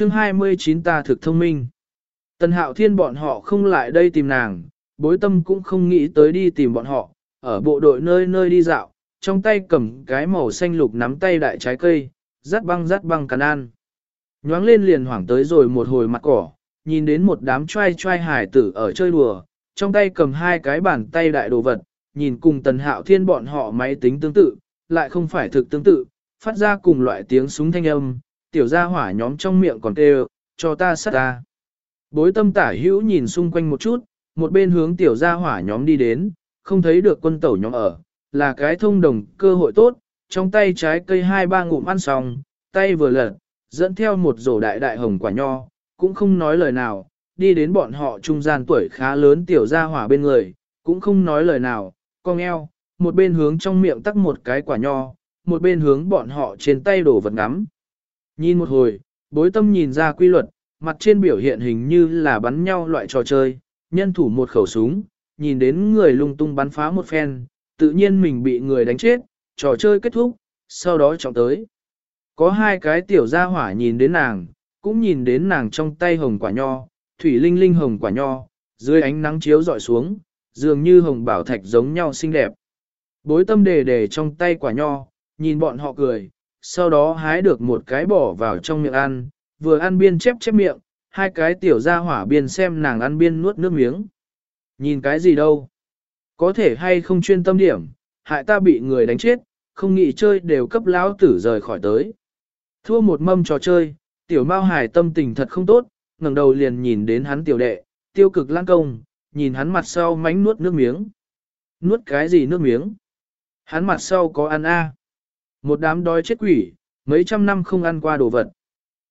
chương 29 ta thực thông minh. Tần hạo thiên bọn họ không lại đây tìm nàng, bối tâm cũng không nghĩ tới đi tìm bọn họ, ở bộ đội nơi nơi đi dạo, trong tay cầm cái màu xanh lục nắm tay đại trái cây, rắt băng rắt băng cắn ăn. Nhoáng lên liền hoảng tới rồi một hồi mặt cỏ, nhìn đến một đám trai trai hải tử ở chơi đùa, trong tay cầm hai cái bàn tay đại đồ vật, nhìn cùng tần hạo thiên bọn họ máy tính tương tự, lại không phải thực tương tự, phát ra cùng loại tiếng súng thanh âm, tiểu gia hỏa nhóm trong miệng còn kêu, cho ta sát ta. Bối tâm tả hữu nhìn xung quanh một chút, một bên hướng tiểu gia hỏa nhóm đi đến, không thấy được quân tẩu nhóm ở, là cái thông đồng cơ hội tốt, trong tay trái cây hai ba ngụm ăn xong, tay vừa lật, dẫn theo một rổ đại đại hồng quả nho, cũng không nói lời nào, đi đến bọn họ trung gian tuổi khá lớn tiểu gia hỏa bên người, cũng không nói lời nào, cong eo, một bên hướng trong miệng tắc một cái quả nho, một bên hướng bọn họ trên tay đổ vật ngắm. Nhìn một hồi, bối tâm nhìn ra quy luật, mặt trên biểu hiện hình như là bắn nhau loại trò chơi, nhân thủ một khẩu súng, nhìn đến người lung tung bắn phá một phen, tự nhiên mình bị người đánh chết, trò chơi kết thúc, sau đó trọng tới. Có hai cái tiểu gia hỏa nhìn đến nàng, cũng nhìn đến nàng trong tay hồng quả nho, thủy linh linh hồng quả nho, dưới ánh nắng chiếu dọi xuống, dường như hồng bảo thạch giống nhau xinh đẹp. Bối tâm đề đề trong tay quả nho, nhìn bọn họ cười, sau đó hái được một cái bỏ vào trong miệng ăn, vừa ăn biên chép chép miệng, hai cái tiểu gia hỏa biên xem nàng ăn biên nuốt nước miếng. Nhìn cái gì đâu? Có thể hay không chuyên tâm điểm, hại ta bị người đánh chết, không nghĩ chơi đều cấp lão tử rời khỏi tới. Thua một mâm trò chơi, tiểu mao hải tâm tình thật không tốt, ngẩng đầu liền nhìn đến hắn tiểu đệ, tiêu cực lang công, nhìn hắn mặt sau mánh nuốt nước miếng. Nuốt cái gì nước miếng? Hắn mặt sau có ăn a một đám đói chết quỷ, mấy trăm năm không ăn qua đồ vật.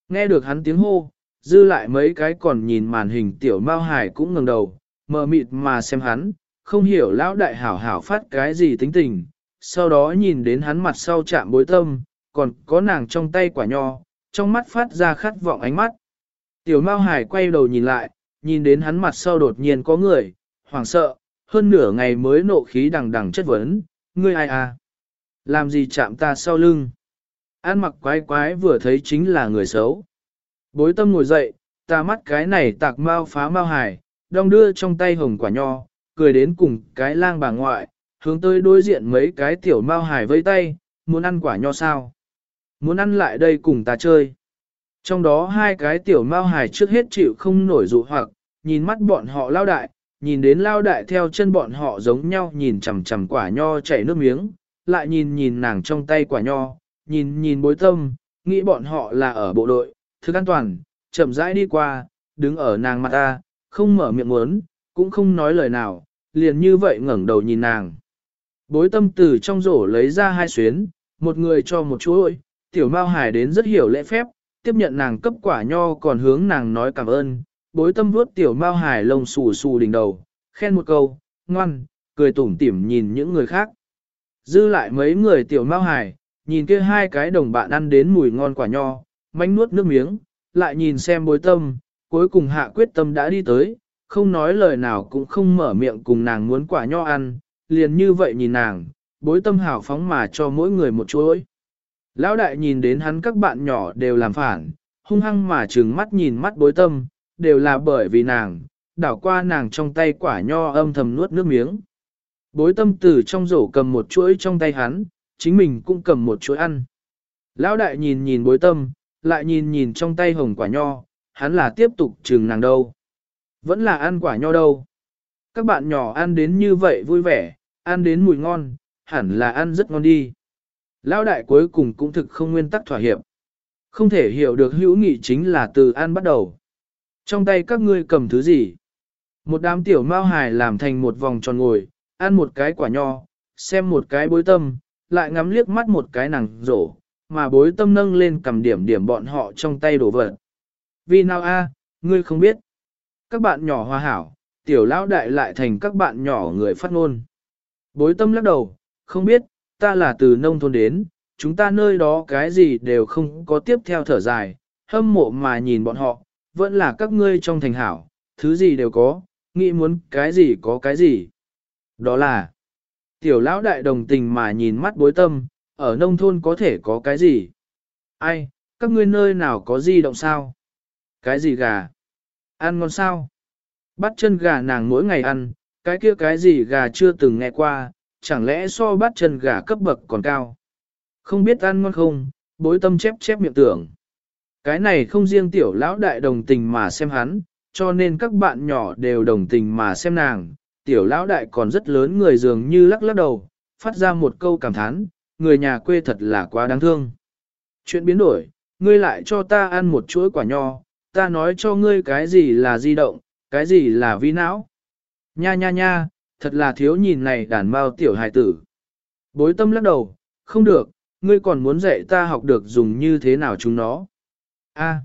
Nghe được hắn tiếng hô, dư lại mấy cái còn nhìn màn hình tiểu mao hải cũng ngẩng đầu, mờ mịt mà xem hắn, không hiểu lão đại hảo hảo phát cái gì tính tình, sau đó nhìn đến hắn mặt sau chạm bối tâm, còn có nàng trong tay quả nho, trong mắt phát ra khát vọng ánh mắt. Tiểu Mao Hải quay đầu nhìn lại, nhìn đến hắn mặt sau đột nhiên có người, hoảng sợ, hơn nửa ngày mới nộ khí đằng đằng chất vấn, ngươi ai à? Làm gì chạm ta sau lưng? An mặc quái quái vừa thấy chính là người xấu. Bối tâm ngồi dậy, ta mắt cái này tạc mau phá mau hải, đong đưa trong tay hồng quả nho, cười đến cùng cái lang bà ngoại, hướng tới đối diện mấy cái tiểu mau hải vây tay, muốn ăn quả nho sao? Muốn ăn lại đây cùng ta chơi. Trong đó hai cái tiểu mao hài trước hết chịu không nổi dụ hoặc, nhìn mắt bọn họ lao đại, nhìn đến lao đại theo chân bọn họ giống nhau nhìn chằm chằm quả nho chảy nước miếng, lại nhìn nhìn nàng trong tay quả nho, nhìn nhìn bối tâm, nghĩ bọn họ là ở bộ đội, thức an toàn, chậm rãi đi qua, đứng ở nàng mặt ta, không mở miệng muốn, cũng không nói lời nào, liền như vậy ngẩng đầu nhìn nàng. Bối tâm từ trong rổ lấy ra hai xuyến, một người cho một chú ơi. tiểu mao hải đến rất hiểu lễ phép, tiếp nhận nàng cấp quả nho còn hướng nàng nói cảm ơn, bối tâm vuốt tiểu mao hải lông xù xù đỉnh đầu, khen một câu, ngoan, cười tủm tỉm nhìn những người khác. Dư lại mấy người tiểu mao hải, nhìn kia hai cái đồng bạn ăn đến mùi ngon quả nho, manh nuốt nước miếng, lại nhìn xem bối tâm, cuối cùng hạ quyết tâm đã đi tới, không nói lời nào cũng không mở miệng cùng nàng muốn quả nho ăn, liền như vậy nhìn nàng, bối tâm hào phóng mà cho mỗi người một chuỗi. Lão đại nhìn đến hắn các bạn nhỏ đều làm phản, hung hăng mà trừng mắt nhìn mắt bối tâm, đều là bởi vì nàng, đảo qua nàng trong tay quả nho âm thầm nuốt nước miếng. Bối tâm từ trong rổ cầm một chuỗi trong tay hắn, chính mình cũng cầm một chuỗi ăn. Lão đại nhìn nhìn bối tâm, lại nhìn nhìn trong tay hồng quả nho, hắn là tiếp tục trừng nàng đâu. Vẫn là ăn quả nho đâu. Các bạn nhỏ ăn đến như vậy vui vẻ, ăn đến mùi ngon, hẳn là ăn rất ngon đi. Lão đại cuối cùng cũng thực không nguyên tắc thỏa hiệp. Không thể hiểu được hữu nghị chính là từ ăn bắt đầu. Trong tay các ngươi cầm thứ gì? Một đám tiểu mao hài làm thành một vòng tròn ngồi, ăn một cái quả nho, xem một cái bối tâm, lại ngắm liếc mắt một cái nàng rổ, mà bối tâm nâng lên cầm điểm điểm bọn họ trong tay đổ vật. Vì nào a, ngươi không biết. Các bạn nhỏ hòa hảo, tiểu lão đại lại thành các bạn nhỏ người phát ngôn. Bối tâm lắc đầu, không biết, ta là từ nông thôn đến, chúng ta nơi đó cái gì đều không có tiếp theo thở dài, hâm mộ mà nhìn bọn họ, vẫn là các ngươi trong thành hảo, thứ gì đều có, nghĩ muốn cái gì có cái gì. Đó là, tiểu lão đại đồng tình mà nhìn mắt bối tâm, ở nông thôn có thể có cái gì. Ai, các ngươi nơi nào có di động sao? Cái gì gà? Ăn ngon sao? Bắt chân gà nàng mỗi ngày ăn, cái kia cái gì gà chưa từng nghe qua, chẳng lẽ so bắt chân gà cấp bậc còn cao? Không biết ăn ngon không, bối tâm chép chép miệng tưởng. Cái này không riêng tiểu lão đại đồng tình mà xem hắn, cho nên các bạn nhỏ đều đồng tình mà xem nàng. Tiểu lão đại còn rất lớn người dường như lắc lắc đầu, phát ra một câu cảm thán, người nhà quê thật là quá đáng thương. Chuyện biến đổi, ngươi lại cho ta ăn một chuỗi quả nho, ta nói cho ngươi cái gì là di động, cái gì là vi não. Nha nha nha, thật là thiếu nhìn này đàn bao tiểu hài tử. Bối tâm lắc đầu, không được, ngươi còn muốn dạy ta học được dùng như thế nào chúng nó. A,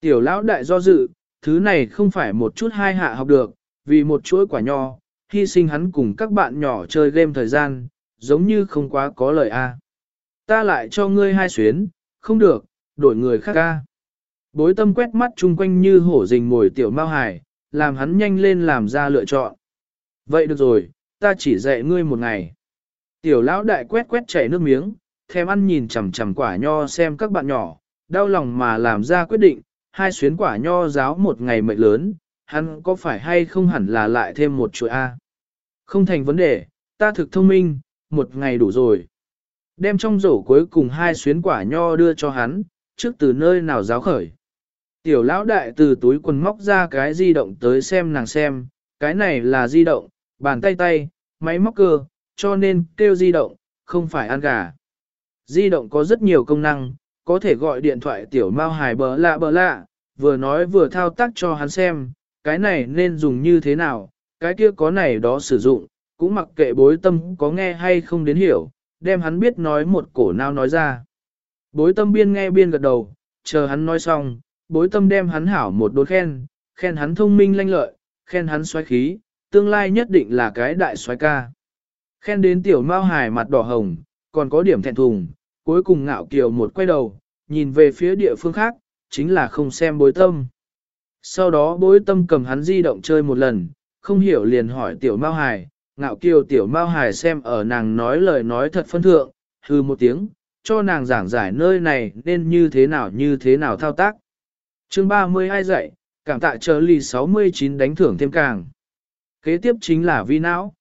tiểu lão đại do dự, thứ này không phải một chút hai hạ học được, vì một chuỗi quả nho, hy sinh hắn cùng các bạn nhỏ chơi game thời gian, giống như không quá có lời A. Ta lại cho ngươi hai xuyến, không được, đổi người khác A. Bối tâm quét mắt chung quanh như hổ rình ngồi tiểu mao hải, làm hắn nhanh lên làm ra lựa chọn. Vậy được rồi, ta chỉ dạy ngươi một ngày. Tiểu lão đại quét quét chảy nước miếng, thèm ăn nhìn chằm chằm quả nho xem các bạn nhỏ, đau lòng mà làm ra quyết định, hai xuyến quả nho giáo một ngày mệnh lớn, hắn có phải hay không hẳn là lại thêm một chuỗi A. Không thành vấn đề, ta thực thông minh, một ngày đủ rồi. Đem trong rổ cuối cùng hai xuyến quả nho đưa cho hắn, trước từ nơi nào giáo khởi. Tiểu lão đại từ túi quần móc ra cái di động tới xem nàng xem, cái này là di động, bàn tay tay, máy móc cơ, cho nên kêu di động, không phải ăn gà. Di động có rất nhiều công năng, có thể gọi điện thoại tiểu mao hài bờ lạ bờ lạ, vừa nói vừa thao tác cho hắn xem, cái này nên dùng như thế nào, cái kia có này đó sử dụng, cũng mặc kệ bối tâm có nghe hay không đến hiểu, đem hắn biết nói một cổ nào nói ra. Bối tâm biên nghe biên gật đầu, chờ hắn nói xong, bối tâm đem hắn hảo một đôi khen, khen hắn thông minh lanh lợi, khen hắn xoáy khí, tương lai nhất định là cái đại xoáy ca. Khen đến tiểu mao hài mặt đỏ hồng, còn có điểm thẹn thùng, cuối cùng ngạo kiều một quay đầu, nhìn về phía địa phương khác, chính là không xem bối tâm. Sau đó bối tâm cầm hắn di động chơi một lần, không hiểu liền hỏi tiểu mao hài, ngạo kiều tiểu mao hài xem ở nàng nói lời nói thật phân thượng, hư một tiếng, cho nàng giảng giải nơi này nên như thế nào như thế nào thao tác. chương 32 dạy, cảm tạ chờ lì 69 đánh thưởng thêm càng. Kế tiếp chính là vi não.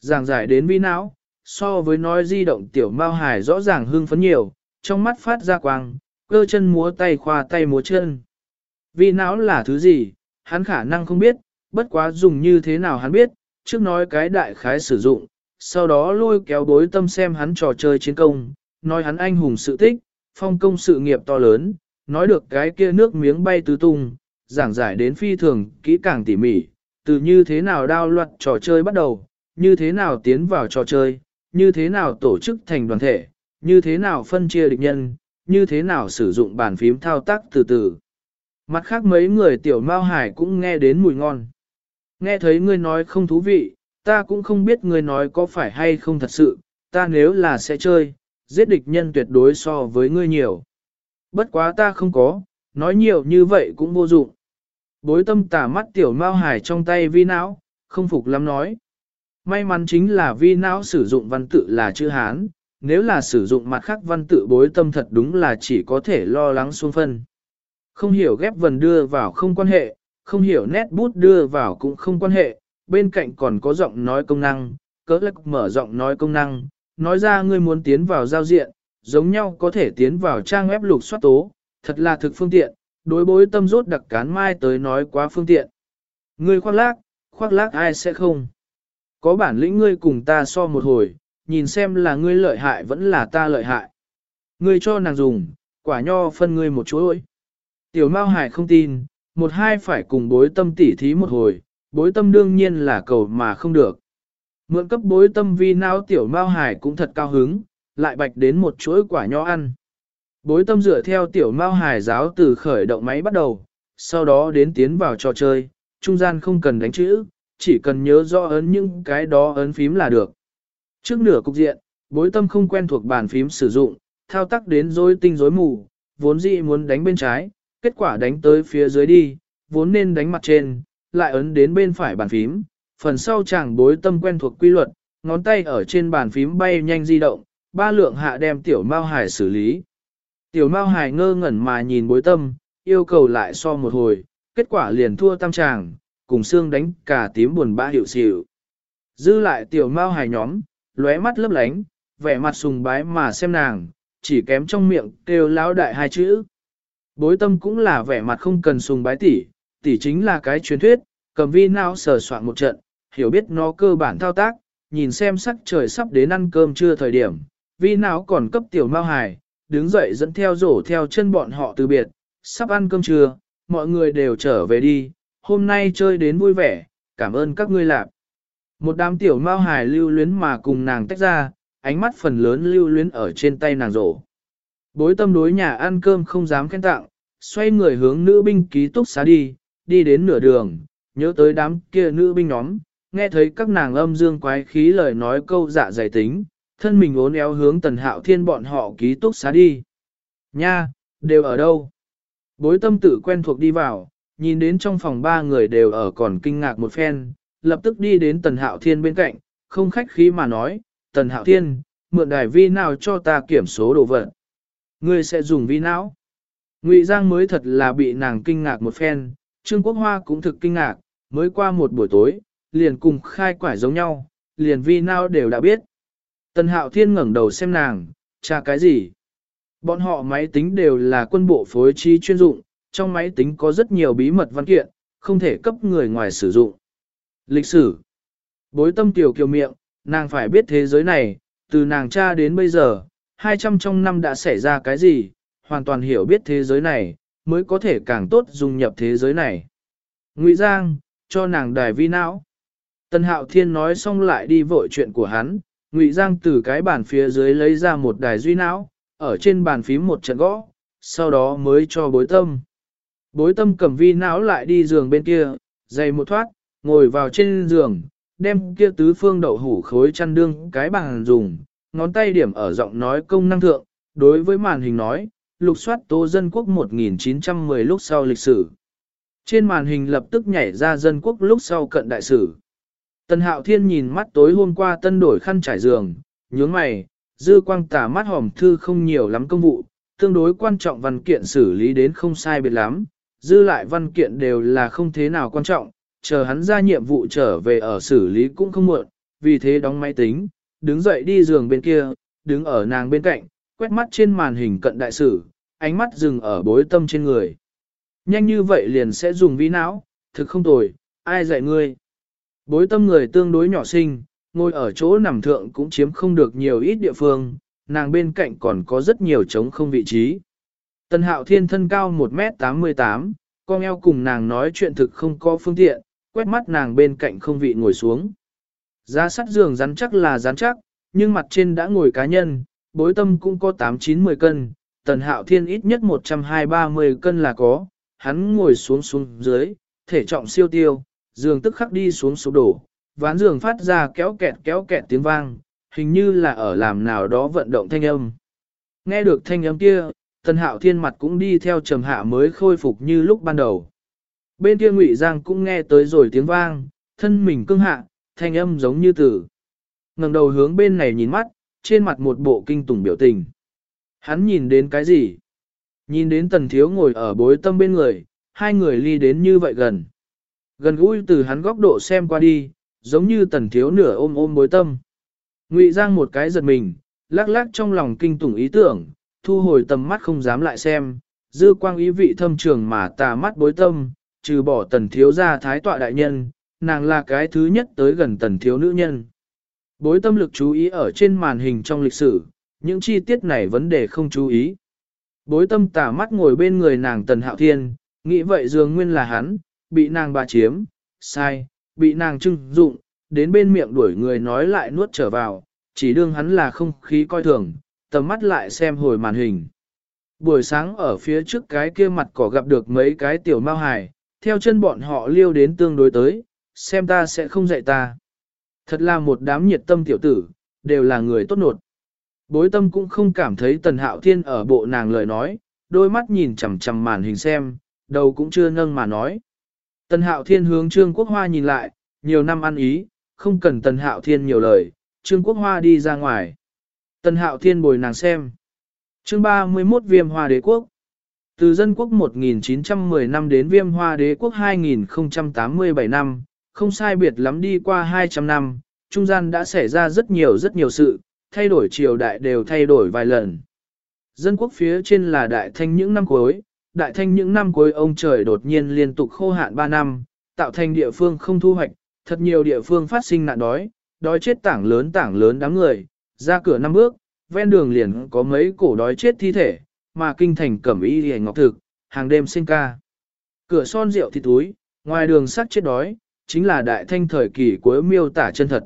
Giảng giải đến vi não, so với nói di động tiểu mao hài rõ ràng hưng phấn nhiều, trong mắt phát ra quang, cơ chân múa tay khoa tay múa chân. Vì não là thứ gì, hắn khả năng không biết, bất quá dùng như thế nào hắn biết, trước nói cái đại khái sử dụng, sau đó lôi kéo bối tâm xem hắn trò chơi chiến công, nói hắn anh hùng sự tích, phong công sự nghiệp to lớn, nói được cái kia nước miếng bay tứ tung, giảng giải đến phi thường, kỹ càng tỉ mỉ, từ như thế nào đao loạt trò chơi bắt đầu, như thế nào tiến vào trò chơi, như thế nào tổ chức thành đoàn thể, như thế nào phân chia địch nhân, như thế nào sử dụng bàn phím thao tác từ từ. Mặt khác mấy người tiểu mao hải cũng nghe đến mùi ngon. Nghe thấy ngươi nói không thú vị, ta cũng không biết ngươi nói có phải hay không thật sự, ta nếu là sẽ chơi, giết địch nhân tuyệt đối so với ngươi nhiều. Bất quá ta không có, nói nhiều như vậy cũng vô dụng. Bối tâm tả mắt tiểu mao hải trong tay vi não, không phục lắm nói. May mắn chính là vi não sử dụng văn tự là chữ Hán, nếu là sử dụng mặt khác văn tự bối tâm thật đúng là chỉ có thể lo lắng xuống phân. Không hiểu ghép vần đưa vào không quan hệ, không hiểu nét bút đưa vào cũng không quan hệ, bên cạnh còn có giọng nói công năng, cỡ lắc mở giọng nói công năng, nói ra ngươi muốn tiến vào giao diện, giống nhau có thể tiến vào trang web lục soát tố, thật là thực phương tiện, đối bối tâm rốt đặc cán mai tới nói quá phương tiện. Ngươi khoác lác, khoác lác ai sẽ không. Có bản lĩnh ngươi cùng ta so một hồi, nhìn xem là ngươi lợi hại vẫn là ta lợi hại. Ngươi cho nàng dùng, quả nho phân ngươi một chuỗi. Tiểu Mao Hải không tin, một hai phải cùng bối tâm tỉ thí một hồi, bối tâm đương nhiên là cầu mà không được. Mượn cấp bối tâm vi não tiểu Mao Hải cũng thật cao hứng, lại bạch đến một chuỗi quả nho ăn. Bối tâm dựa theo tiểu Mao Hải giáo từ khởi động máy bắt đầu, sau đó đến tiến vào trò chơi, trung gian không cần đánh chữ, chỉ cần nhớ rõ ấn những cái đó ấn phím là được. Trước nửa cục diện, bối tâm không quen thuộc bàn phím sử dụng, thao tác đến rối tinh rối mù, vốn dĩ muốn đánh bên trái, kết quả đánh tới phía dưới đi, vốn nên đánh mặt trên, lại ấn đến bên phải bàn phím, phần sau chàng bối tâm quen thuộc quy luật, ngón tay ở trên bàn phím bay nhanh di động, ba lượng hạ đem tiểu mao hải xử lý. Tiểu mao hải ngơ ngẩn mà nhìn bối tâm, yêu cầu lại so một hồi, kết quả liền thua tam chàng, cùng xương đánh cả tím buồn bã hiệu xỉu. Dư lại tiểu mao hải nhóm, lóe mắt lấp lánh, vẻ mặt sùng bái mà xem nàng, chỉ kém trong miệng kêu lão đại hai chữ. Bối tâm cũng là vẻ mặt không cần sùng bái tỷ, tỷ chính là cái truyền thuyết, cầm vi nào sờ soạn một trận, hiểu biết nó cơ bản thao tác, nhìn xem sắc trời sắp đến ăn cơm trưa thời điểm, vi nào còn cấp tiểu mao hài, đứng dậy dẫn theo rổ theo chân bọn họ từ biệt, sắp ăn cơm trưa, mọi người đều trở về đi, hôm nay chơi đến vui vẻ, cảm ơn các ngươi lạc. Một đám tiểu mao hài lưu luyến mà cùng nàng tách ra, ánh mắt phần lớn lưu luyến ở trên tay nàng rổ. Bối tâm đối nhà ăn cơm không dám khen tặng, xoay người hướng nữ binh ký túc xá đi, đi đến nửa đường, nhớ tới đám kia nữ binh nhóm, nghe thấy các nàng âm dương quái khí lời nói câu dạ dày tính, thân mình ốn éo hướng tần hạo thiên bọn họ ký túc xá đi. Nha, đều ở đâu? Bối tâm tự quen thuộc đi vào, nhìn đến trong phòng ba người đều ở còn kinh ngạc một phen, lập tức đi đến tần hạo thiên bên cạnh, không khách khí mà nói, tần hạo thiên, mượn đài vi nào cho ta kiểm số đồ vật. Ngươi sẽ dùng vi não. Ngụy Giang mới thật là bị nàng kinh ngạc một phen, Trương Quốc Hoa cũng thực kinh ngạc, mới qua một buổi tối, liền cùng khai quải giống nhau, liền vi nào đều đã biết. Tần Hạo Thiên ngẩng đầu xem nàng, tra cái gì? Bọn họ máy tính đều là quân bộ phối trí chuyên dụng, trong máy tính có rất nhiều bí mật văn kiện, không thể cấp người ngoài sử dụng. Lịch sử Bối tâm tiểu kiều miệng, nàng phải biết thế giới này, từ nàng cha đến bây giờ, 200 trong năm đã xảy ra cái gì, hoàn toàn hiểu biết thế giới này, mới có thể càng tốt dung nhập thế giới này. Ngụy Giang, cho nàng đài vi não. Tân Hạo Thiên nói xong lại đi vội chuyện của hắn, Ngụy Giang từ cái bàn phía dưới lấy ra một đài duy não, ở trên bàn phím một trận gõ, sau đó mới cho bối tâm. Bối tâm cầm vi não lại đi giường bên kia, dày một thoát, ngồi vào trên giường, đem kia tứ phương đậu hủ khối chăn đương cái bàn dùng, ngón tay điểm ở giọng nói công năng thượng, đối với màn hình nói, lục soát tố dân quốc 1910 lúc sau lịch sử. Trên màn hình lập tức nhảy ra dân quốc lúc sau cận đại sử. Tần Hạo Thiên nhìn mắt tối hôm qua tân đổi khăn trải giường, nhướng mày, dư quang tả mắt hòm thư không nhiều lắm công vụ, tương đối quan trọng văn kiện xử lý đến không sai biệt lắm, dư lại văn kiện đều là không thế nào quan trọng, chờ hắn ra nhiệm vụ trở về ở xử lý cũng không muộn, vì thế đóng máy tính, đứng dậy đi giường bên kia, đứng ở nàng bên cạnh, quét mắt trên màn hình cận đại sử, ánh mắt dừng ở bối tâm trên người. Nhanh như vậy liền sẽ dùng vi não, thực không tồi, ai dạy ngươi. Bối tâm người tương đối nhỏ sinh, ngồi ở chỗ nằm thượng cũng chiếm không được nhiều ít địa phương, nàng bên cạnh còn có rất nhiều trống không vị trí. Tân hạo thiên thân cao 1m88, con eo cùng nàng nói chuyện thực không có phương tiện, quét mắt nàng bên cạnh không vị ngồi xuống. Giá sắt giường rắn chắc là rắn chắc, nhưng mặt trên đã ngồi cá nhân, bối tâm cũng có 8-9-10 cân, tần hạo thiên ít nhất 120-30 cân là có, hắn ngồi xuống xuống dưới, thể trọng siêu tiêu, giường tức khắc đi xuống sụp đổ, ván giường phát ra kéo kẹt kéo kẹt tiếng vang, hình như là ở làm nào đó vận động thanh âm. Nghe được thanh âm kia, tần hạo thiên mặt cũng đi theo trầm hạ mới khôi phục như lúc ban đầu. Bên kia ngụy Giang cũng nghe tới rồi tiếng vang, thân mình cưng hạ, thanh âm giống như tử. ngẩng đầu hướng bên này nhìn mắt, trên mặt một bộ kinh tủng biểu tình. Hắn nhìn đến cái gì? Nhìn đến tần thiếu ngồi ở bối tâm bên người, hai người ly đến như vậy gần. Gần gũi từ hắn góc độ xem qua đi, giống như tần thiếu nửa ôm ôm bối tâm. Ngụy Giang một cái giật mình, lắc lắc trong lòng kinh tủng ý tưởng, thu hồi tầm mắt không dám lại xem, dư quang ý vị thâm trường mà tà mắt bối tâm, trừ bỏ tần thiếu ra thái tọa đại nhân, nàng là cái thứ nhất tới gần tần thiếu nữ nhân. Bối tâm lực chú ý ở trên màn hình trong lịch sử, những chi tiết này vấn đề không chú ý. Bối tâm tả mắt ngồi bên người nàng tần hạo thiên, nghĩ vậy dường nguyên là hắn, bị nàng bà chiếm, sai, bị nàng trưng dụng, đến bên miệng đuổi người nói lại nuốt trở vào, chỉ đương hắn là không khí coi thường, tầm mắt lại xem hồi màn hình. Buổi sáng ở phía trước cái kia mặt cỏ gặp được mấy cái tiểu mao hài, theo chân bọn họ liêu đến tương đối tới, xem ta sẽ không dạy ta. Thật là một đám nhiệt tâm tiểu tử, đều là người tốt nột. Bối tâm cũng không cảm thấy tần hạo thiên ở bộ nàng lời nói, đôi mắt nhìn chằm chằm màn hình xem, đầu cũng chưa nâng mà nói. Tần hạo thiên hướng Trương Quốc Hoa nhìn lại, nhiều năm ăn ý, không cần tần hạo thiên nhiều lời, Trương Quốc Hoa đi ra ngoài. Tần hạo thiên bồi nàng xem. Chương 31 Viêm Hoa Đế Quốc Từ dân quốc 1910 năm đến viêm hoa đế quốc 2087 năm, không sai biệt lắm đi qua 200 năm, trung gian đã xảy ra rất nhiều rất nhiều sự, thay đổi triều đại đều thay đổi vài lần. Dân quốc phía trên là đại thanh những năm cuối, đại thanh những năm cuối ông trời đột nhiên liên tục khô hạn 3 năm, tạo thành địa phương không thu hoạch, thật nhiều địa phương phát sinh nạn đói, đói chết tảng lớn tảng lớn đám người, ra cửa năm bước, ven đường liền có mấy cổ đói chết thi thể, mà kinh thành cẩm y hề ngọc thực, hàng đêm sinh ca. Cửa son rượu thịt túi, ngoài đường sắc chết đói, chính là đại thanh thời kỳ cuối miêu tả chân thật.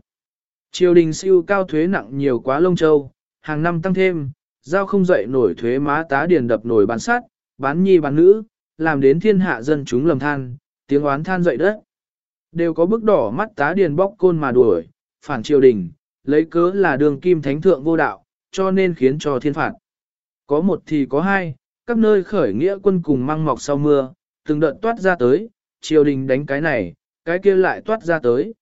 Triều đình siêu cao thuế nặng nhiều quá lông châu, hàng năm tăng thêm, giao không dậy nổi thuế má tá điền đập nổi bán sát, bán nhi bán nữ, làm đến thiên hạ dân chúng lầm than, tiếng oán than dậy đất. Đều có bức đỏ mắt tá điền bóc côn mà đuổi, phản triều đình, lấy cớ là đường kim thánh thượng vô đạo, cho nên khiến cho thiên phạt. Có một thì có hai, các nơi khởi nghĩa quân cùng mang mọc sau mưa, từng đợt toát ra tới, triều đình đánh cái này, cái kia lại toát ra tới.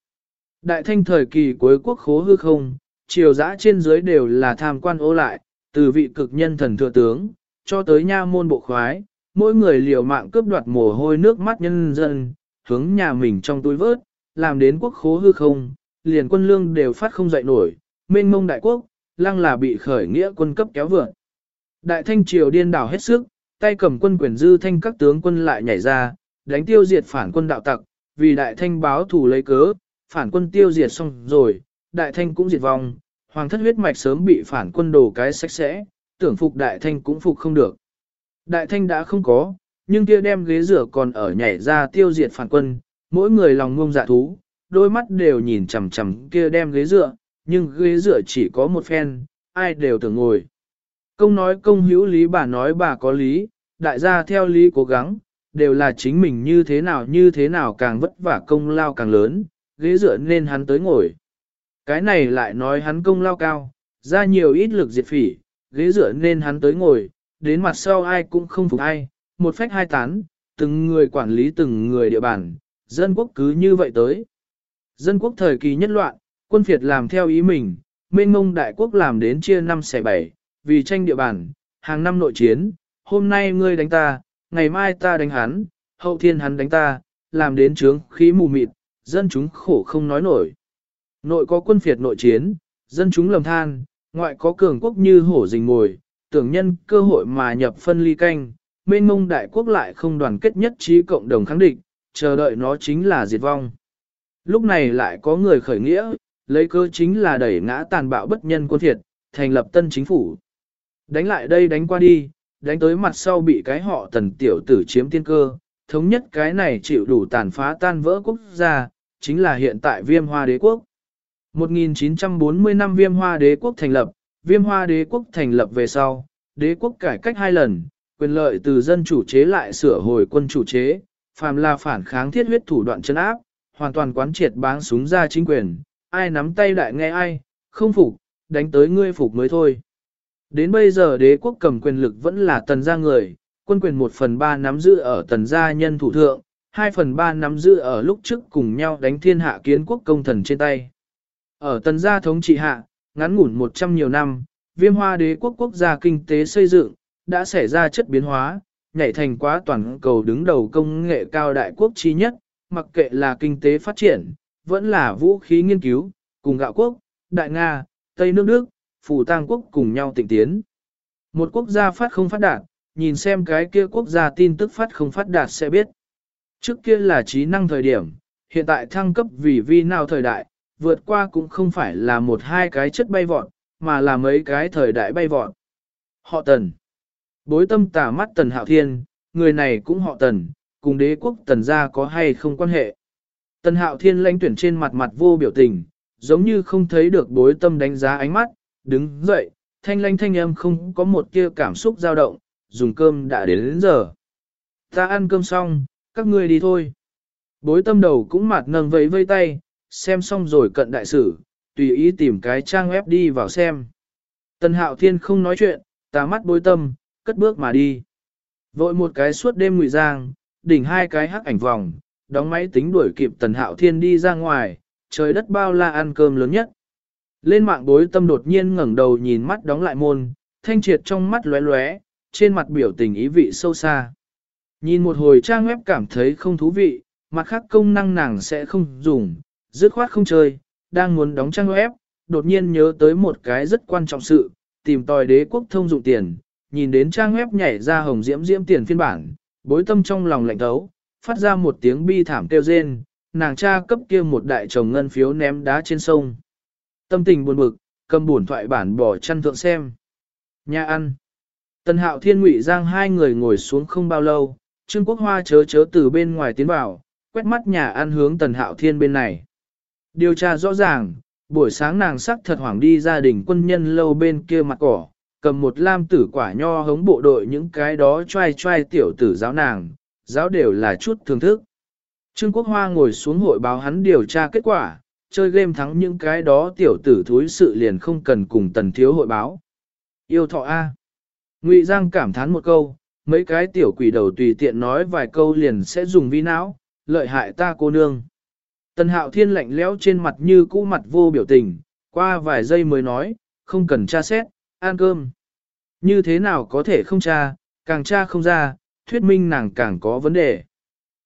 Đại thanh thời kỳ cuối quốc khố hư không, triều dã trên dưới đều là tham quan ô lại, từ vị cực nhân thần thừa tướng, cho tới nha môn bộ khoái, mỗi người liều mạng cướp đoạt mồ hôi nước mắt nhân dân, hướng nhà mình trong túi vớt, làm đến quốc khố hư không, liền quân lương đều phát không dậy nổi, mênh mông đại quốc, lăng là bị khởi nghĩa quân cấp kéo vượn. Đại thanh triều điên đảo hết sức, tay cầm quân quyền dư thanh các tướng quân lại nhảy ra, đánh tiêu diệt phản quân đạo tặc, vì đại thanh báo thủ lấy cớ, phản quân tiêu diệt xong rồi, đại thanh cũng diệt vong, hoàng thất huyết mạch sớm bị phản quân đổ cái sạch sẽ, tưởng phục đại thanh cũng phục không được. Đại thanh đã không có, nhưng kia đem ghế rửa còn ở nhảy ra tiêu diệt phản quân, mỗi người lòng ngông dạ thú, đôi mắt đều nhìn chằm chằm kia đem ghế dựa, nhưng ghế dựa chỉ có một phen, ai đều tưởng ngồi. Công nói công hữu lý bà nói bà có lý, đại gia theo lý cố gắng, đều là chính mình như thế nào như thế nào càng vất vả công lao càng lớn, ghế dựa nên hắn tới ngồi. Cái này lại nói hắn công lao cao, ra nhiều ít lực diệt phỉ, ghế dựa nên hắn tới ngồi, đến mặt sau ai cũng không phục ai, một phách hai tán, từng người quản lý từng người địa bàn, dân quốc cứ như vậy tới. Dân quốc thời kỳ nhất loạn, quân phiệt làm theo ý mình, mênh mông đại quốc làm đến chia năm xẻ bảy, vì tranh địa bàn, hàng năm nội chiến, hôm nay ngươi đánh ta, ngày mai ta đánh hắn, hậu thiên hắn đánh ta, làm đến trướng khí mù mịt, dân chúng khổ không nói nổi. Nội có quân phiệt nội chiến, dân chúng lầm than, ngoại có cường quốc như hổ rình mồi, tưởng nhân cơ hội mà nhập phân ly canh, mênh mông đại quốc lại không đoàn kết nhất trí cộng đồng kháng địch, chờ đợi nó chính là diệt vong. Lúc này lại có người khởi nghĩa, lấy cơ chính là đẩy ngã tàn bạo bất nhân quân thiệt, thành lập tân chính phủ. Đánh lại đây đánh qua đi, đánh tới mặt sau bị cái họ tần tiểu tử chiếm tiên cơ, thống nhất cái này chịu đủ tàn phá tan vỡ quốc gia, chính là hiện tại viêm hoa đế quốc. 1940 năm viêm hoa đế quốc thành lập, viêm hoa đế quốc thành lập về sau, đế quốc cải cách hai lần, quyền lợi từ dân chủ chế lại sửa hồi quân chủ chế, phàm là phản kháng thiết huyết thủ đoạn chân áp, hoàn toàn quán triệt báng súng ra chính quyền, ai nắm tay đại nghe ai, không phục, đánh tới ngươi phục mới thôi. Đến bây giờ đế quốc cầm quyền lực vẫn là tần gia người, quân quyền một phần ba nắm giữ ở tần gia nhân thủ thượng, hai phần ba nắm giữ ở lúc trước cùng nhau đánh thiên hạ kiến quốc công thần trên tay. Ở tần gia thống trị hạ, ngắn ngủn một trăm nhiều năm, viêm hoa đế quốc quốc gia kinh tế xây dựng, đã xảy ra chất biến hóa, nhảy thành quá toàn cầu đứng đầu công nghệ cao đại quốc trí nhất, mặc kệ là kinh tế phát triển, vẫn là vũ khí nghiên cứu, cùng gạo quốc, đại Nga, Tây nước Đức, Phủ Tang quốc cùng nhau tịnh tiến. Một quốc gia phát không phát đạt, nhìn xem cái kia quốc gia tin tức phát không phát đạt sẽ biết. Trước kia là trí năng thời điểm, hiện tại thăng cấp vì vi nào thời đại, vượt qua cũng không phải là một hai cái chất bay vọt, mà là mấy cái thời đại bay vọt. Họ tần. Bối tâm tả mắt tần hạo thiên, người này cũng họ tần, cùng đế quốc tần gia có hay không quan hệ. Tần hạo thiên lãnh tuyển trên mặt mặt vô biểu tình, giống như không thấy được bối tâm đánh giá ánh mắt, đứng dậy, thanh lanh thanh âm không có một tia cảm xúc dao động, dùng cơm đã đến đến giờ. Ta ăn cơm xong, các ngươi đi thôi. Bối tâm đầu cũng mặt nâng vẫy vây tay, xem xong rồi cận đại sử, tùy ý tìm cái trang web đi vào xem. Tần hạo thiên không nói chuyện, ta mắt bối tâm, cất bước mà đi. Vội một cái suốt đêm ngụy giang, đỉnh hai cái hắc ảnh vòng, đóng máy tính đuổi kịp tần hạo thiên đi ra ngoài, trời đất bao la ăn cơm lớn nhất. Lên mạng bối tâm đột nhiên ngẩng đầu nhìn mắt đóng lại môn, thanh triệt trong mắt lóe lóe, trên mặt biểu tình ý vị sâu xa. Nhìn một hồi trang web cảm thấy không thú vị, mặt khác công năng nàng sẽ không dùng, dứt khoát không chơi, đang muốn đóng trang web, đột nhiên nhớ tới một cái rất quan trọng sự, tìm tòi đế quốc thông dụng tiền, nhìn đến trang web nhảy ra hồng diễm diễm tiền phiên bản, bối tâm trong lòng lạnh thấu, phát ra một tiếng bi thảm kêu rên, nàng cha cấp kia một đại chồng ngân phiếu ném đá trên sông. Tâm tình buồn bực, cầm buồn thoại bản bỏ chăn thượng xem. Nhà ăn. Tần hạo thiên ngụy giang hai người ngồi xuống không bao lâu, Trương Quốc Hoa chớ chớ từ bên ngoài tiến vào, quét mắt nhà ăn hướng tần hạo thiên bên này. Điều tra rõ ràng, buổi sáng nàng sắc thật hoảng đi gia đình quân nhân lâu bên kia mặt cỏ, cầm một lam tử quả nho hống bộ đội những cái đó trai trai tiểu tử giáo nàng, giáo đều là chút thưởng thức. Trương Quốc Hoa ngồi xuống hội báo hắn điều tra kết quả, chơi game thắng những cái đó tiểu tử thúi sự liền không cần cùng tần thiếu hội báo. Yêu thọ A. Ngụy Giang cảm thán một câu, mấy cái tiểu quỷ đầu tùy tiện nói vài câu liền sẽ dùng vi não, lợi hại ta cô nương. Tần hạo thiên lạnh lẽo trên mặt như cũ mặt vô biểu tình, qua vài giây mới nói, không cần tra xét, ăn cơm. Như thế nào có thể không tra, càng tra không ra, thuyết minh nàng càng có vấn đề.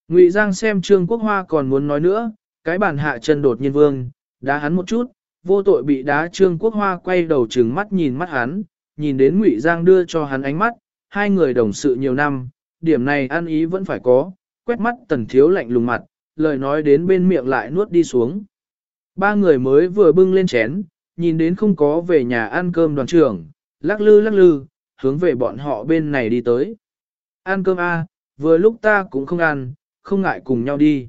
Ngụy Giang xem Trương Quốc Hoa còn muốn nói nữa, cái bàn hạ chân đột nhiên vương, đá hắn một chút, vô tội bị đá Trương Quốc Hoa quay đầu trừng mắt nhìn mắt hắn, nhìn đến Ngụy Giang đưa cho hắn ánh mắt, hai người đồng sự nhiều năm, điểm này ăn ý vẫn phải có, quét mắt tần thiếu lạnh lùng mặt, lời nói đến bên miệng lại nuốt đi xuống. Ba người mới vừa bưng lên chén, nhìn đến không có về nhà ăn cơm đoàn trưởng, lắc lư lắc lư, hướng về bọn họ bên này đi tới. Ăn cơm a, vừa lúc ta cũng không ăn, không ngại cùng nhau đi.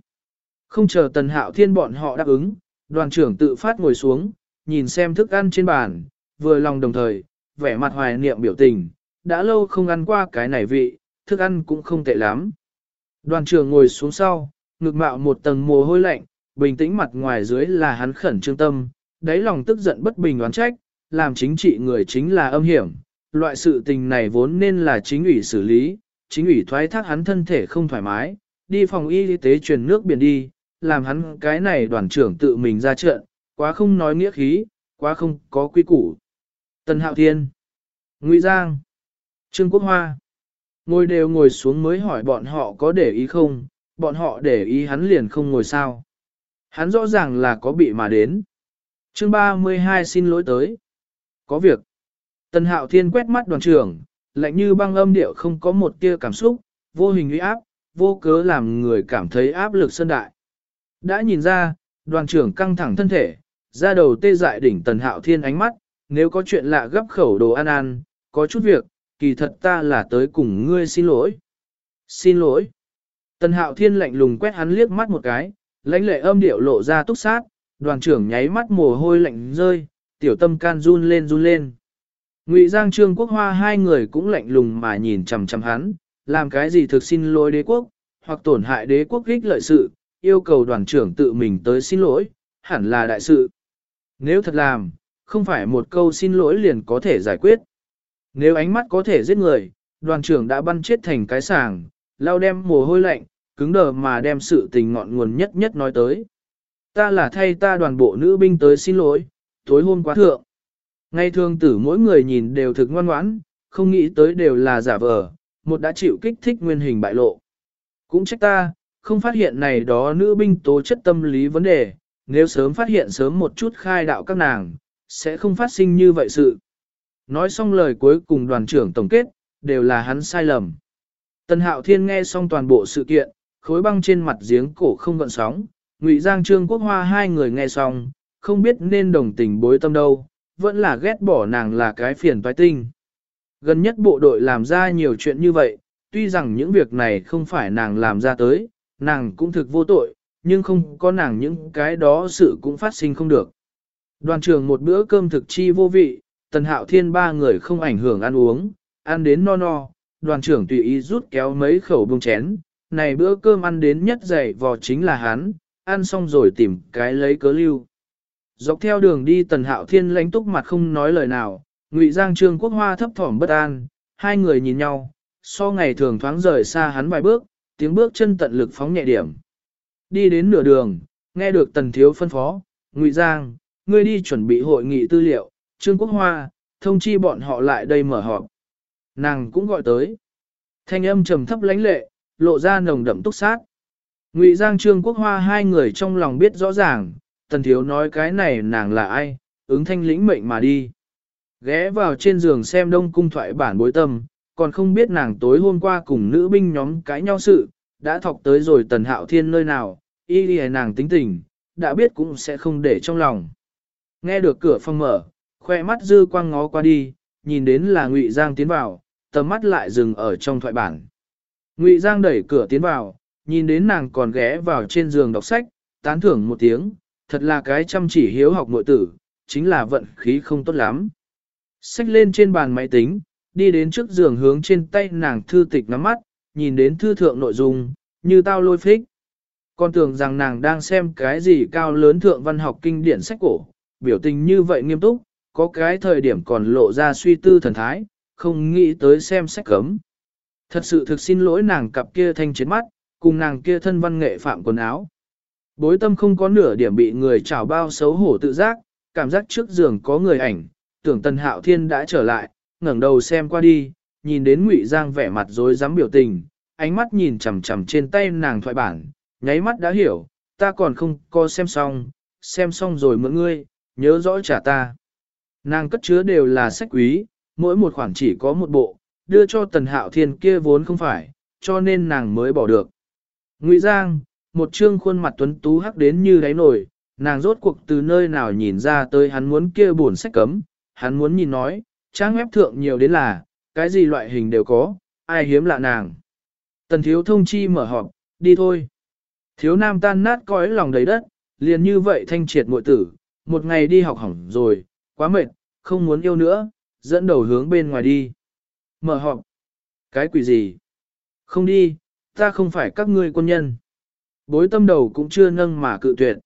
Không chờ tần hạo thiên bọn họ đáp ứng, đoàn trưởng tự phát ngồi xuống, nhìn xem thức ăn trên bàn, vừa lòng đồng thời, vẻ mặt hoài niệm biểu tình, đã lâu không ăn qua cái này vị, thức ăn cũng không tệ lắm. Đoàn trưởng ngồi xuống sau, ngực mạo một tầng mồ hôi lạnh, bình tĩnh mặt ngoài dưới là hắn khẩn trương tâm, đáy lòng tức giận bất bình oán trách, làm chính trị người chính là âm hiểm. Loại sự tình này vốn nên là chính ủy xử lý, chính ủy thoái thác hắn thân thể không thoải mái, đi phòng y tế truyền nước biển đi, làm hắn cái này đoàn trưởng tự mình ra trận, quá không nói nghĩa khí, quá không có quy củ. Tần Hạo Thiên, Ngụy Giang, Trương Quốc Hoa, ngồi đều ngồi xuống mới hỏi bọn họ có để ý không, bọn họ để ý hắn liền không ngồi sao. Hắn rõ ràng là có bị mà đến. Chương 32 xin lỗi tới. Có việc. Tần Hạo Thiên quét mắt đoàn trưởng, lạnh như băng âm điệu không có một tia cảm xúc, vô hình uy áp, vô cớ làm người cảm thấy áp lực sân đại. Đã nhìn ra, đoàn trưởng căng thẳng thân thể, ra đầu tê dại đỉnh Tần Hạo Thiên ánh mắt, nếu có chuyện lạ gấp khẩu đồ ăn ăn, có chút việc, kỳ thật ta là tới cùng ngươi xin lỗi. Xin lỗi. Tần Hạo Thiên lạnh lùng quét hắn liếc mắt một cái, lãnh lệ âm điệu lộ ra túc sát, đoàn trưởng nháy mắt mồ hôi lạnh rơi, tiểu tâm can run lên run lên. Ngụy Giang Trương Quốc Hoa hai người cũng lạnh lùng mà nhìn chằm chằm hắn, làm cái gì thực xin lỗi đế quốc, hoặc tổn hại đế quốc ích lợi sự, yêu cầu đoàn trưởng tự mình tới xin lỗi, hẳn là đại sự. Nếu thật làm, không phải một câu xin lỗi liền có thể giải quyết. Nếu ánh mắt có thể giết người, đoàn trưởng đã băn chết thành cái sàng, lao đem mồ hôi lạnh, cứng đờ mà đem sự tình ngọn nguồn nhất nhất nói tới. Ta là thay ta đoàn bộ nữ binh tới xin lỗi, tối hôm quá thượng. Ngay thường tử mỗi người nhìn đều thực ngoan ngoãn, không nghĩ tới đều là giả vờ, một đã chịu kích thích nguyên hình bại lộ. Cũng trách ta, không phát hiện này đó nữ binh tố chất tâm lý vấn đề, nếu sớm phát hiện sớm một chút khai đạo các nàng, sẽ không phát sinh như vậy sự. Nói xong lời cuối cùng đoàn trưởng tổng kết, đều là hắn sai lầm. Tần Hạo Thiên nghe xong toàn bộ sự kiện, khối băng trên mặt giếng cổ không gợn sóng, Ngụy Giang Trương Quốc Hoa hai người nghe xong, không biết nên đồng tình bối tâm đâu, vẫn là ghét bỏ nàng là cái phiền toái tinh. Gần nhất bộ đội làm ra nhiều chuyện như vậy, tuy rằng những việc này không phải nàng làm ra tới, nàng cũng thực vô tội, nhưng không có nàng những cái đó sự cũng phát sinh không được. Đoàn trưởng một bữa cơm thực chi vô vị, tần hạo thiên ba người không ảnh hưởng ăn uống, ăn đến no no, đoàn trưởng tùy ý rút kéo mấy khẩu bông chén, này bữa cơm ăn đến nhất dày vò chính là hắn, ăn xong rồi tìm cái lấy cớ lưu. Dọc theo đường đi tần hạo thiên lánh túc mặt không nói lời nào, ngụy giang trương quốc hoa thấp thỏm bất an, hai người nhìn nhau, so ngày thường thoáng rời xa hắn vài bước, tiếng bước chân tận lực phóng nhẹ điểm. Đi đến nửa đường, nghe được tần thiếu phân phó, ngụy giang, ngươi đi chuẩn bị hội nghị tư liệu, trương quốc hoa, thông chi bọn họ lại đây mở họp. nàng cũng gọi tới. Thanh âm trầm thấp lãnh lệ, lộ ra nồng đậm túc sát. Ngụy Giang Trương Quốc Hoa hai người trong lòng biết rõ ràng, tần thiếu nói cái này nàng là ai, ứng thanh lĩnh mệnh mà đi. Ghé vào trên giường xem đông cung thoại bản bối tâm, còn không biết nàng tối hôm qua cùng nữ binh nhóm cãi nhau sự, đã thọc tới rồi tần hạo thiên nơi nào, y đi nàng tính tình, đã biết cũng sẽ không để trong lòng. Nghe được cửa phòng mở, khoe mắt dư quang ngó qua đi, nhìn đến là Ngụy Giang tiến vào, tầm mắt lại dừng ở trong thoại bản. Ngụy Giang đẩy cửa tiến vào, nhìn đến nàng còn ghé vào trên giường đọc sách, tán thưởng một tiếng, thật là cái chăm chỉ hiếu học nội tử, chính là vận khí không tốt lắm. Sách lên trên bàn máy tính, đi đến trước giường hướng trên tay nàng thư tịch nắm mắt, nhìn đến thư thượng nội dung, như tao lôi phích. Con tưởng rằng nàng đang xem cái gì cao lớn thượng văn học kinh điển sách cổ, biểu tình như vậy nghiêm túc, có cái thời điểm còn lộ ra suy tư thần thái, không nghĩ tới xem sách cấm. Thật sự thực xin lỗi nàng cặp kia thanh chiến mắt, cùng nàng kia thân văn nghệ phạm quần áo. Bối tâm không có nửa điểm bị người trào bao xấu hổ tự giác, cảm giác trước giường có người ảnh, tưởng tần hạo thiên đã trở lại, ngẩng đầu xem qua đi, nhìn đến ngụy Giang vẻ mặt rối rắm biểu tình, ánh mắt nhìn chằm chằm trên tay nàng thoại bản, nháy mắt đã hiểu, ta còn không có xem xong, xem xong rồi mượn ngươi, nhớ rõ trả ta. Nàng cất chứa đều là sách quý, mỗi một khoản chỉ có một bộ, đưa cho tần hạo thiên kia vốn không phải, cho nên nàng mới bỏ được. Ngụy Giang, một trương khuôn mặt tuấn tú hắc đến như đáy nổi, nàng rốt cuộc từ nơi nào nhìn ra tới hắn muốn kia buồn sách cấm, hắn muốn nhìn nói, trang web thượng nhiều đến là, cái gì loại hình đều có, ai hiếm lạ nàng. Tần thiếu thông chi mở họp, đi thôi. Thiếu nam tan nát cõi lòng đầy đất, liền như vậy thanh triệt muội tử, một ngày đi học hỏng rồi, quá mệt, không muốn yêu nữa, dẫn đầu hướng bên ngoài đi. Mở họp. Cái quỷ gì? Không đi, ta không phải các ngươi quân nhân. Bối tâm đầu cũng chưa nâng mà cự tuyệt.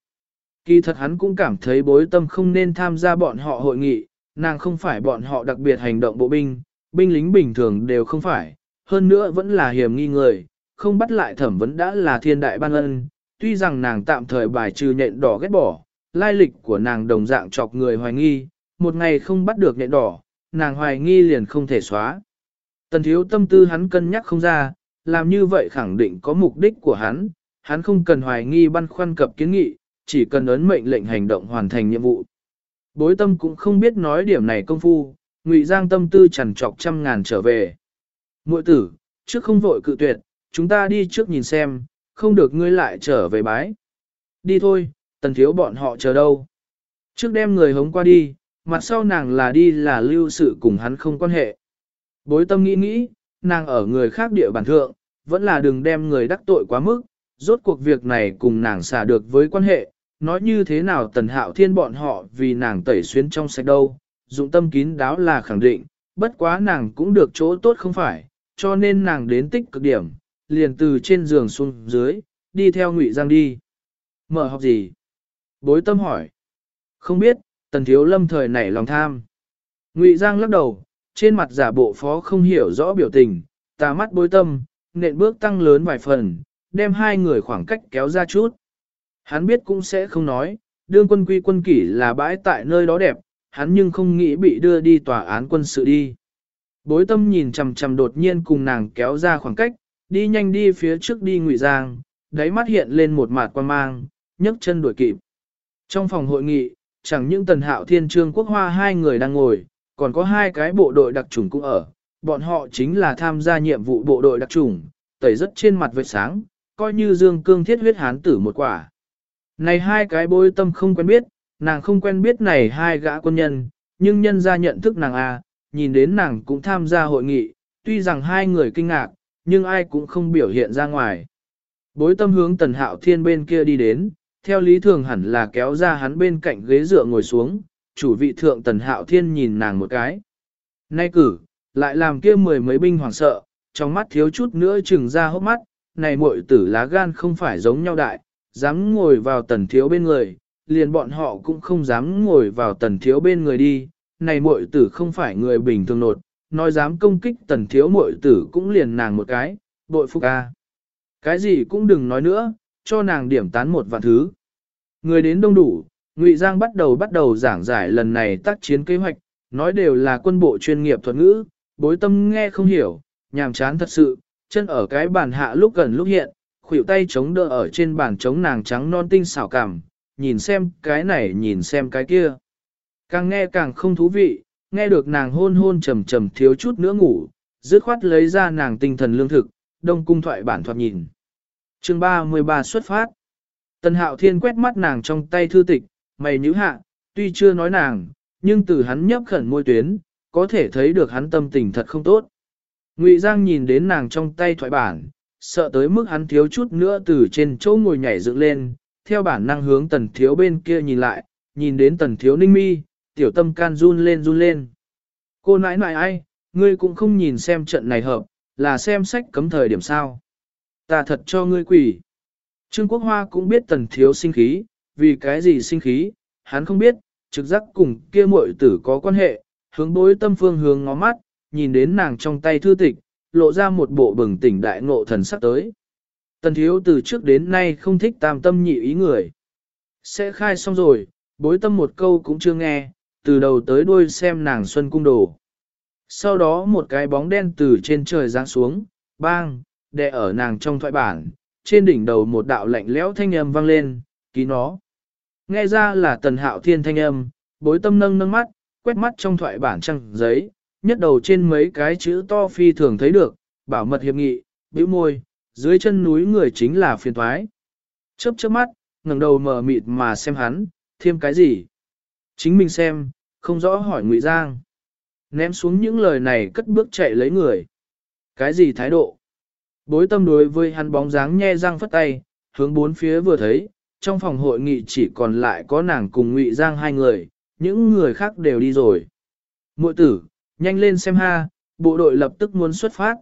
Kỳ thật hắn cũng cảm thấy bối tâm không nên tham gia bọn họ hội nghị, nàng không phải bọn họ đặc biệt hành động bộ binh, binh lính bình thường đều không phải, hơn nữa vẫn là hiểm nghi người, không bắt lại thẩm vấn đã là thiên đại ban ân, tuy rằng nàng tạm thời bài trừ nhện đỏ ghét bỏ, lai lịch của nàng đồng dạng chọc người hoài nghi, một ngày không bắt được nhện đỏ, nàng hoài nghi liền không thể xóa. Tần thiếu tâm tư hắn cân nhắc không ra, làm như vậy khẳng định có mục đích của hắn, hắn không cần hoài nghi băn khoăn cập kiến nghị, chỉ cần ấn mệnh lệnh hành động hoàn thành nhiệm vụ. Bối tâm cũng không biết nói điểm này công phu, ngụy giang tâm tư chẳng trọc trăm ngàn trở về. Mội tử, trước không vội cự tuyệt, chúng ta đi trước nhìn xem, không được ngươi lại trở về bái. Đi thôi, tần thiếu bọn họ chờ đâu. Trước đem người hống qua đi, mặt sau nàng là đi là lưu sự cùng hắn không quan hệ. Bối tâm nghĩ nghĩ, nàng ở người khác địa bản thượng, vẫn là đừng đem người đắc tội quá mức, rốt cuộc việc này cùng nàng xả được với quan hệ, nói như thế nào tần hạo thiên bọn họ vì nàng tẩy xuyên trong sạch đâu, dụng tâm kín đáo là khẳng định, bất quá nàng cũng được chỗ tốt không phải, cho nên nàng đến tích cực điểm, liền từ trên giường xuống dưới, đi theo ngụy Giang đi. Mở học gì? Bối tâm hỏi. Không biết, tần thiếu lâm thời nảy lòng tham. Ngụy Giang lắc đầu, trên mặt giả bộ phó không hiểu rõ biểu tình, tà mắt bối tâm, nện bước tăng lớn vài phần, đem hai người khoảng cách kéo ra chút. Hắn biết cũng sẽ không nói, đương quân quy quân kỷ là bãi tại nơi đó đẹp, hắn nhưng không nghĩ bị đưa đi tòa án quân sự đi. Bối tâm nhìn chầm chầm đột nhiên cùng nàng kéo ra khoảng cách, đi nhanh đi phía trước đi ngụy giang, đáy mắt hiện lên một mạt quan mang, nhấc chân đuổi kịp. Trong phòng hội nghị, chẳng những tần hạo thiên trương quốc hoa hai người đang ngồi, còn có hai cái bộ đội đặc chủng cũng ở, bọn họ chính là tham gia nhiệm vụ bộ đội đặc chủng, tẩy rất trên mặt vệt sáng, coi như dương cương thiết huyết hán tử một quả. Này hai cái bối tâm không quen biết, nàng không quen biết này hai gã quân nhân, nhưng nhân ra nhận thức nàng à, nhìn đến nàng cũng tham gia hội nghị, tuy rằng hai người kinh ngạc, nhưng ai cũng không biểu hiện ra ngoài. Bối tâm hướng tần hạo thiên bên kia đi đến, theo lý thường hẳn là kéo ra hắn bên cạnh ghế dựa ngồi xuống, chủ vị thượng tần hạo thiên nhìn nàng một cái. Nay cử, lại làm kia mười mấy binh hoảng sợ, trong mắt thiếu chút nữa chừng ra hốc mắt, này muội tử lá gan không phải giống nhau đại, dám ngồi vào tần thiếu bên người, liền bọn họ cũng không dám ngồi vào tần thiếu bên người đi, này muội tử không phải người bình thường nột, nói dám công kích tần thiếu muội tử cũng liền nàng một cái, bội phục a. Cái gì cũng đừng nói nữa, cho nàng điểm tán một vạn thứ. Người đến đông đủ, Ngụy Giang bắt đầu bắt đầu giảng giải lần này tác chiến kế hoạch, nói đều là quân bộ chuyên nghiệp thuật ngữ, bối tâm nghe không hiểu, nhàm chán thật sự, chân ở cái bàn hạ lúc gần lúc hiện, khuỷu tay chống đỡ ở trên bàn chống nàng trắng non tinh xảo cảm, nhìn xem cái này nhìn xem cái kia. Càng nghe càng không thú vị, nghe được nàng hôn hôn trầm trầm thiếu chút nữa ngủ, dứt khoát lấy ra nàng tinh thần lương thực, đông cung thoại bản thoạt nhìn. chương 33 xuất phát. Tần hạo thiên quét mắt nàng trong tay thư tịch, mày nhữ hạ, tuy chưa nói nàng, nhưng từ hắn nhấp khẩn môi tuyến, có thể thấy được hắn tâm tình thật không tốt. Ngụy Giang nhìn đến nàng trong tay thoại bản, sợ tới mức hắn thiếu chút nữa từ trên chỗ ngồi nhảy dựng lên, theo bản năng hướng tần thiếu bên kia nhìn lại, nhìn đến tần thiếu ninh mi, tiểu tâm can run lên run lên. Cô nãi nãi ai, ngươi cũng không nhìn xem trận này hợp, là xem sách cấm thời điểm sao. Ta thật cho ngươi quỷ. Trương Quốc Hoa cũng biết tần thiếu sinh khí, vì cái gì sinh khí, hắn không biết, trực giác cùng kia muội tử có quan hệ, hướng bối tâm phương hướng ngó mắt, nhìn đến nàng trong tay thư tịch, lộ ra một bộ bừng tỉnh đại ngộ thần sắc tới. Tần thiếu từ trước đến nay không thích tam tâm nhị ý người. Sẽ khai xong rồi, bối tâm một câu cũng chưa nghe, từ đầu tới đuôi xem nàng xuân cung đồ. Sau đó một cái bóng đen từ trên trời giáng xuống, bang, đè ở nàng trong thoại bản, trên đỉnh đầu một đạo lạnh lẽo thanh âm vang lên, ký nó. Nghe ra là tần hạo thiên thanh âm, bối tâm nâng nâng mắt, quét mắt trong thoại bản trăng giấy, nhất đầu trên mấy cái chữ to phi thường thấy được, bảo mật hiệp nghị, bĩu môi, dưới chân núi người chính là phiền thoái. Chớp chớp mắt, ngẩng đầu mở mịt mà xem hắn, thêm cái gì? Chính mình xem, không rõ hỏi Ngụy Giang. Ném xuống những lời này cất bước chạy lấy người. Cái gì thái độ? Bối tâm đối với hắn bóng dáng nhe răng phất tay, hướng bốn phía vừa thấy, trong phòng hội nghị chỉ còn lại có nàng cùng Ngụy Giang hai người, những người khác đều đi rồi. Muội tử, nhanh lên xem ha, bộ đội lập tức muốn xuất phát.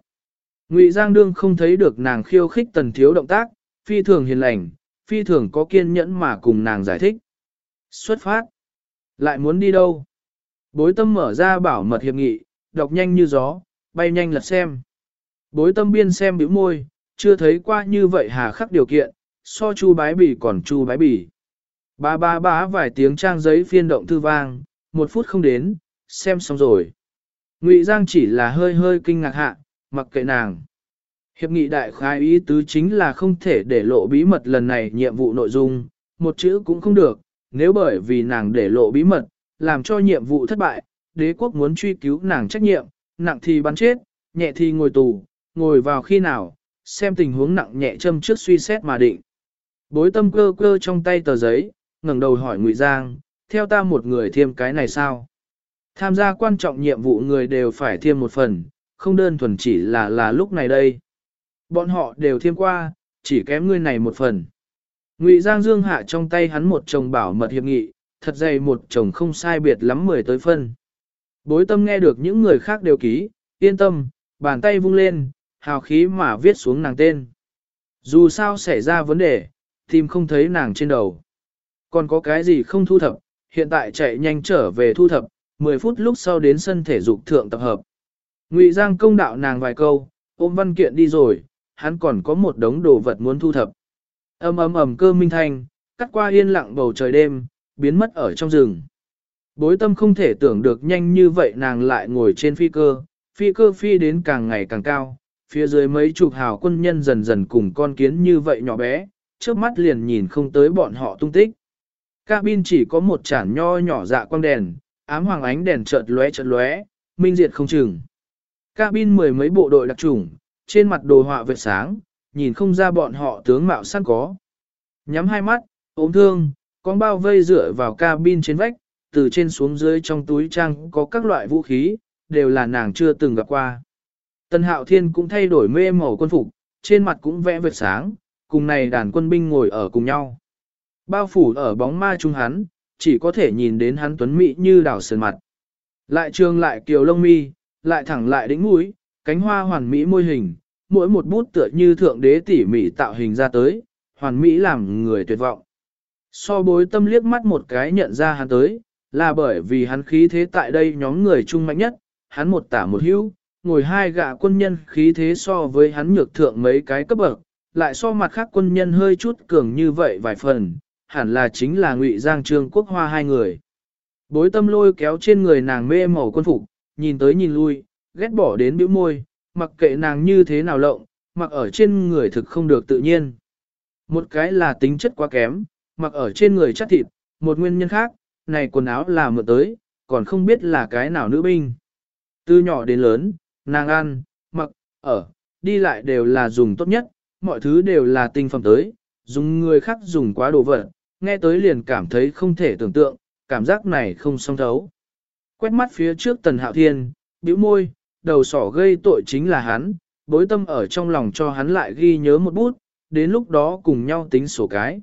Ngụy Giang Đương không thấy được nàng khiêu khích tần thiếu động tác, phi thường hiền lành, phi thường có kiên nhẫn mà cùng nàng giải thích. Xuất phát. Lại muốn đi đâu? Bối tâm mở ra bảo mật hiệp nghị, đọc nhanh như gió, bay nhanh lật xem. Bối tâm biên xem biểu môi, chưa thấy qua như vậy hà khắc điều kiện, so chu bái bỉ còn chu bái bỉ. Ba ba bá vài tiếng trang giấy phiên động thư vang, một phút không đến, xem xong rồi. Ngụy Giang chỉ là hơi hơi kinh ngạc hạ, mặc kệ nàng. Hiệp nghị đại khái ý tứ chính là không thể để lộ bí mật lần này nhiệm vụ nội dung, một chữ cũng không được, nếu bởi vì nàng để lộ bí mật, làm cho nhiệm vụ thất bại, đế quốc muốn truy cứu nàng trách nhiệm, nặng thì bắn chết, nhẹ thì ngồi tù, ngồi vào khi nào, xem tình huống nặng nhẹ châm trước suy xét mà định. Bối tâm cơ cơ trong tay tờ giấy, ngẩng đầu hỏi Ngụy Giang, theo ta một người thêm cái này sao? Tham gia quan trọng nhiệm vụ người đều phải thêm một phần, không đơn thuần chỉ là là lúc này đây. Bọn họ đều thêm qua, chỉ kém ngươi này một phần. Ngụy Giang Dương hạ trong tay hắn một chồng bảo mật hiệp nghị, thật dày một chồng không sai biệt lắm mười tới phân. Bối tâm nghe được những người khác đều ký, yên tâm, bàn tay vung lên, hào khí mà viết xuống nàng tên. Dù sao xảy ra vấn đề, tìm không thấy nàng trên đầu. Còn có cái gì không thu thập, hiện tại chạy nhanh trở về thu thập, 10 phút lúc sau đến sân thể dục thượng tập hợp. Ngụy Giang công đạo nàng vài câu, ôm văn kiện đi rồi, hắn còn có một đống đồ vật muốn thu thập. Ầm ầm ầm cơ minh thanh, cắt qua yên lặng bầu trời đêm, biến mất ở trong rừng. Bối tâm không thể tưởng được nhanh như vậy nàng lại ngồi trên phi cơ, phi cơ phi đến càng ngày càng cao, phía dưới mấy chục hào quân nhân dần dần cùng con kiến như vậy nhỏ bé, trước mắt liền nhìn không tới bọn họ tung tích. Cabin chỉ có một chản nho nhỏ dạ quang đèn, ám hoàng ánh đèn chợt lóe chợt lóe, minh diệt không chừng. Cabin mười mấy bộ đội đặc chủng, trên mặt đồ họa vệt sáng, nhìn không ra bọn họ tướng mạo săn có. Nhắm hai mắt, ốm thương, con bao vây dựa vào cabin trên vách, từ trên xuống dưới trong túi trang có các loại vũ khí, đều là nàng chưa từng gặp qua. Tân Hạo Thiên cũng thay đổi mê màu quân phục, trên mặt cũng vẽ vệt sáng, cùng này đàn quân binh ngồi ở cùng nhau. Bao phủ ở bóng ma trung hắn, chỉ có thể nhìn đến hắn tuấn mỹ như đảo sườn mặt. Lại trường lại kiều lông mi, lại thẳng lại đỉnh mũi, cánh hoa hoàn mỹ môi hình, mỗi một bút tựa như thượng đế tỉ mỉ tạo hình ra tới, hoàn mỹ làm người tuyệt vọng. So bối tâm liếc mắt một cái nhận ra hắn tới, là bởi vì hắn khí thế tại đây nhóm người trung mạnh nhất, hắn một tả một hữu, ngồi hai gạ quân nhân khí thế so với hắn nhược thượng mấy cái cấp bậc, lại so mặt khác quân nhân hơi chút cường như vậy vài phần, hẳn là chính là ngụy giang trương quốc hoa hai người. Bối tâm lôi kéo trên người nàng mê màu quân phục, nhìn tới nhìn lui, ghét bỏ đến bĩu môi, mặc kệ nàng như thế nào lộng, mặc ở trên người thực không được tự nhiên. Một cái là tính chất quá kém, mặc ở trên người chắc thịt, một nguyên nhân khác, này quần áo là mượn tới, còn không biết là cái nào nữ binh. Từ nhỏ đến lớn, nàng ăn, mặc, ở, đi lại đều là dùng tốt nhất, mọi thứ đều là tinh phẩm tới, dùng người khác dùng quá đồ vật, nghe tới liền cảm thấy không thể tưởng tượng, cảm giác này không song thấu. Quét mắt phía trước tần hạo thiên, bĩu môi, đầu sỏ gây tội chính là hắn, bối tâm ở trong lòng cho hắn lại ghi nhớ một bút, đến lúc đó cùng nhau tính sổ cái.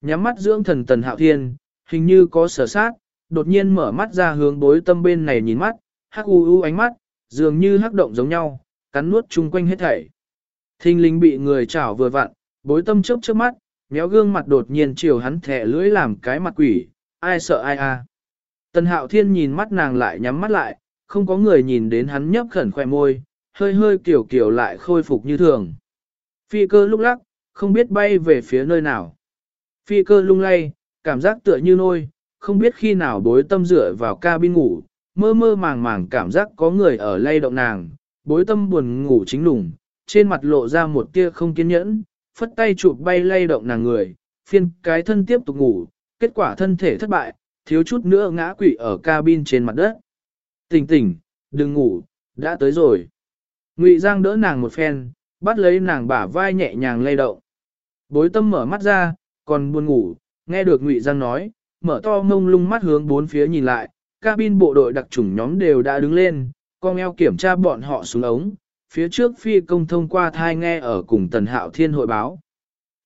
Nhắm mắt dưỡng thần tần hạo thiên, hình như có sở sát, đột nhiên mở mắt ra hướng bối tâm bên này nhìn mắt, hắc u u ánh mắt, dường như hắc động giống nhau, cắn nuốt chung quanh hết thảy. Thinh linh bị người chảo vừa vặn, bối tâm chớp trước mắt, méo gương mặt đột nhiên chiều hắn thẻ lưỡi làm cái mặt quỷ, ai sợ ai a. Tần hạo thiên nhìn mắt nàng lại nhắm mắt lại, không có người nhìn đến hắn nhấp khẩn khoẻ môi, hơi hơi kiểu kiểu lại khôi phục như thường. Phi cơ lúc lắc, không biết bay về phía nơi nào. Phi cơ lung lay, cảm giác tựa như nôi, không biết khi nào bối tâm dựa vào cabin ngủ, mơ mơ màng màng cảm giác có người ở lay động nàng, bối tâm buồn ngủ chính lùng, trên mặt lộ ra một tia không kiên nhẫn, phất tay chụp bay lay động nàng người, phiên cái thân tiếp tục ngủ, kết quả thân thể thất bại, thiếu chút nữa ngã quỵ ở cabin trên mặt đất. Tỉnh tỉnh, đừng ngủ, đã tới rồi. Ngụy Giang đỡ nàng một phen, bắt lấy nàng bả vai nhẹ nhàng lay động. Bối tâm mở mắt ra, còn buồn ngủ, nghe được Ngụy Giang nói, mở to mông lung mắt hướng bốn phía nhìn lại, cabin bộ đội đặc chủng nhóm đều đã đứng lên, con eo kiểm tra bọn họ xuống ống, phía trước phi công thông qua thai nghe ở cùng tần hạo thiên hội báo.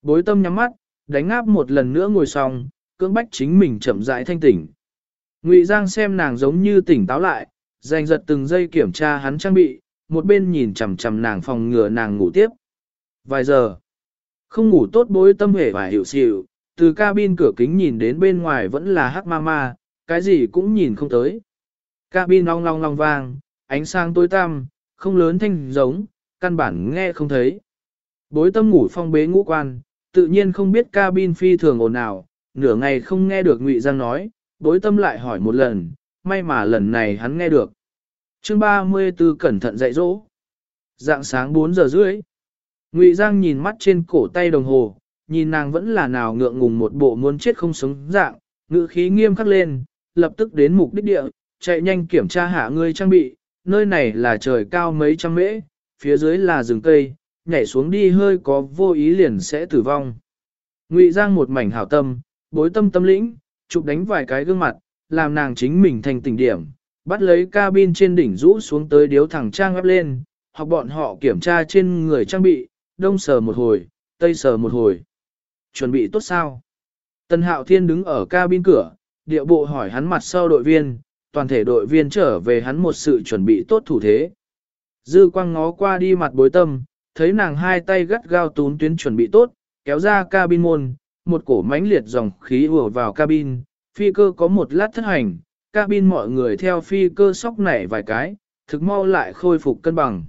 Bối tâm nhắm mắt, đánh áp một lần nữa ngồi xong, cưỡng bách chính mình chậm rãi thanh tỉnh. Ngụy Giang xem nàng giống như tỉnh táo lại, giành giật từng giây kiểm tra hắn trang bị, một bên nhìn chằm chằm nàng phòng ngừa nàng ngủ tiếp. Vài giờ, không ngủ tốt bối tâm hề và hiểu xịu, từ cabin cửa kính nhìn đến bên ngoài vẫn là hắc ma ma, cái gì cũng nhìn không tới. Cabin long long long vang, ánh sáng tối tăm, không lớn thanh giống, căn bản nghe không thấy. Bối tâm ngủ phong bế ngũ quan, tự nhiên không biết cabin phi thường ồn ào, nửa ngày không nghe được Ngụy Giang nói, bối tâm lại hỏi một lần, may mà lần này hắn nghe được. Chương 34 cẩn thận dạy dỗ. Dạng sáng 4 giờ rưỡi. Ngụy Giang nhìn mắt trên cổ tay đồng hồ, nhìn nàng vẫn là nào ngượng ngùng một bộ muốn chết không sống dạng, ngữ khí nghiêm khắc lên, lập tức đến mục đích địa, chạy nhanh kiểm tra hạ ngươi trang bị, nơi này là trời cao mấy trăm mễ, phía dưới là rừng cây, nhảy xuống đi hơi có vô ý liền sẽ tử vong. Ngụy Giang một mảnh hảo tâm, bối tâm tâm lĩnh, chụp đánh vài cái gương mặt, làm nàng chính mình thành tỉnh điểm, bắt lấy cabin trên đỉnh rũ xuống tới điếu thẳng trang ép lên, học bọn họ kiểm tra trên người trang bị, đông sờ một hồi, tây sờ một hồi. Chuẩn bị tốt sao? Tân Hạo Thiên đứng ở cabin cửa, địa bộ hỏi hắn mặt sau đội viên, toàn thể đội viên trở về hắn một sự chuẩn bị tốt thủ thế. Dư quang ngó qua đi mặt bối tâm, thấy nàng hai tay gắt gao tún tuyến chuẩn bị tốt, kéo ra cabin môn, một cổ mãnh liệt dòng khí ùa vào cabin, phi cơ có một lát thất hành, cabin mọi người theo phi cơ sóc nảy vài cái, thực mau lại khôi phục cân bằng.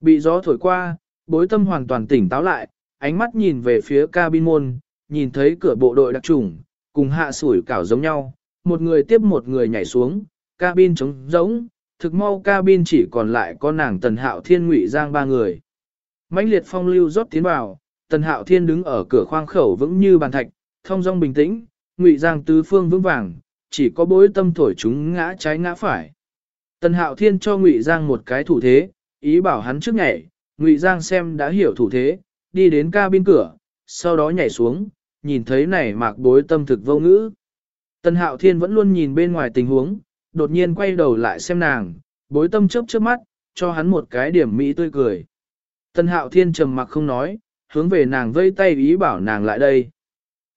Bị gió thổi qua, bối tâm hoàn toàn tỉnh táo lại, ánh mắt nhìn về phía cabin môn, nhìn thấy cửa bộ đội đặc trùng, cùng hạ sủi cảo giống nhau, một người tiếp một người nhảy xuống, cabin trống rỗng, thực mau cabin chỉ còn lại có nàng tần hạo thiên ngụy giang ba người. mãnh liệt phong lưu rót tiến vào, tần hạo thiên đứng ở cửa khoang khẩu vững như bàn thạch, thông dong bình tĩnh, ngụy giang tứ phương vững vàng, chỉ có bối tâm thổi chúng ngã trái ngã phải. Tần hạo thiên cho ngụy giang một cái thủ thế, ý bảo hắn trước nhảy, ngụy giang xem đã hiểu thủ thế, đi đến cabin cửa, sau đó nhảy xuống, nhìn thấy này mạc bối tâm thực vô ngữ. Tần hạo thiên vẫn luôn nhìn bên ngoài tình huống, đột nhiên quay đầu lại xem nàng, bối tâm chớp chớp mắt, cho hắn một cái điểm mỹ tươi cười. Tần hạo thiên trầm mặc không nói, hướng về nàng vây tay ý bảo nàng lại đây.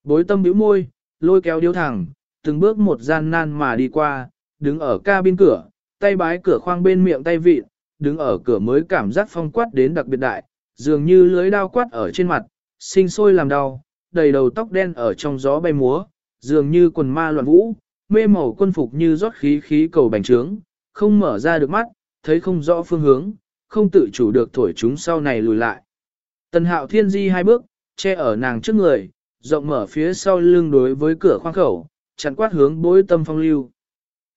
Bối tâm bĩu môi, lôi kéo điếu thẳng, từng bước một gian nan mà đi qua, đứng ở cabin cửa, tay bái cửa khoang bên miệng tay vịt, đứng ở cửa mới cảm giác phong quát đến đặc biệt đại, dường như lưới đao quát ở trên mặt, sinh sôi làm đau, đầy đầu tóc đen ở trong gió bay múa, dường như quần ma loạn vũ, mê màu quân phục như rót khí khí cầu bành trướng, không mở ra được mắt, thấy không rõ phương hướng, không tự chủ được thổi chúng sau này lùi lại. Tần hạo thiên di hai bước, che ở nàng trước người, rộng mở phía sau lưng đối với cửa khoang khẩu, chặn quát hướng bối tâm phong lưu.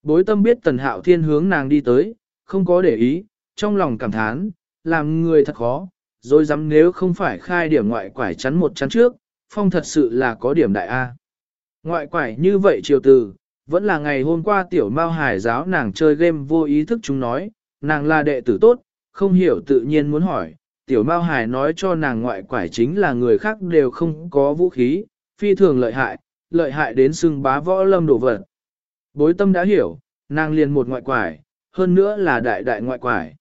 Bối tâm biết tần hạo thiên hướng nàng đi tới, không có để ý, trong lòng cảm thán, làm người thật khó, rồi dám nếu không phải khai điểm ngoại quải chắn một chắn trước, phong thật sự là có điểm đại A. Ngoại quải như vậy chiều từ, vẫn là ngày hôm qua tiểu mao hải giáo nàng chơi game vô ý thức chúng nói, nàng là đệ tử tốt, không hiểu tự nhiên muốn hỏi, tiểu mao hải nói cho nàng ngoại quải chính là người khác đều không có vũ khí, phi thường lợi hại, lợi hại đến xưng bá võ lâm đổ vật. Bối tâm đã hiểu, nàng liền một ngoại quải, hơn nữa là đại đại ngoại quải.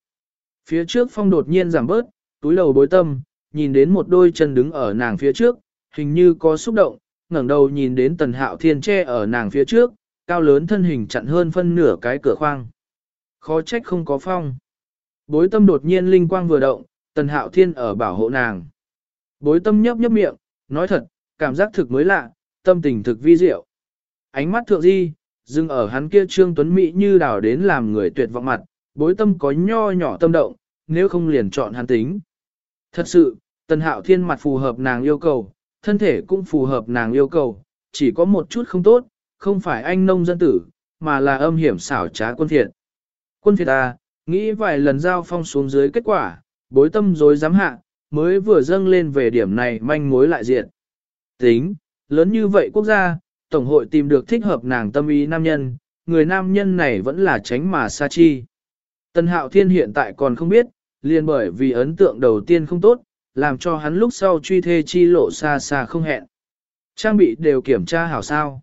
Phía trước phong đột nhiên giảm bớt, túi lầu bối tâm, nhìn đến một đôi chân đứng ở nàng phía trước, hình như có xúc động, ngẩng đầu nhìn đến tần hạo thiên tre ở nàng phía trước, cao lớn thân hình chặn hơn phân nửa cái cửa khoang. Khó trách không có phong. Bối tâm đột nhiên linh quang vừa động, tần hạo thiên ở bảo hộ nàng. Bối tâm nhấp nhấp miệng, nói thật, cảm giác thực mới lạ, tâm tình thực vi diệu. Ánh mắt thượng di, dừng ở hắn kia trương tuấn mỹ như đào đến làm người tuyệt vọng mặt, bối tâm có nho nhỏ tâm động, nếu không liền chọn hắn tính. Thật sự, tần hạo thiên mặt phù hợp nàng yêu cầu, thân thể cũng phù hợp nàng yêu cầu, chỉ có một chút không tốt, không phải anh nông dân tử, mà là âm hiểm xảo trá quân thiện. Quân thiệt à, nghĩ vài lần giao phong xuống dưới kết quả, bối tâm dối dám hạ, mới vừa dâng lên về điểm này manh mối lại diện. Tính, lớn như vậy quốc gia, Tổng hội tìm được thích hợp nàng tâm ý nam nhân, người nam nhân này vẫn là tránh mà sa chi. Tân hạo thiên hiện tại còn không biết, liền bởi vì ấn tượng đầu tiên không tốt, làm cho hắn lúc sau truy thê chi lộ xa xa không hẹn. Trang bị đều kiểm tra hảo sao.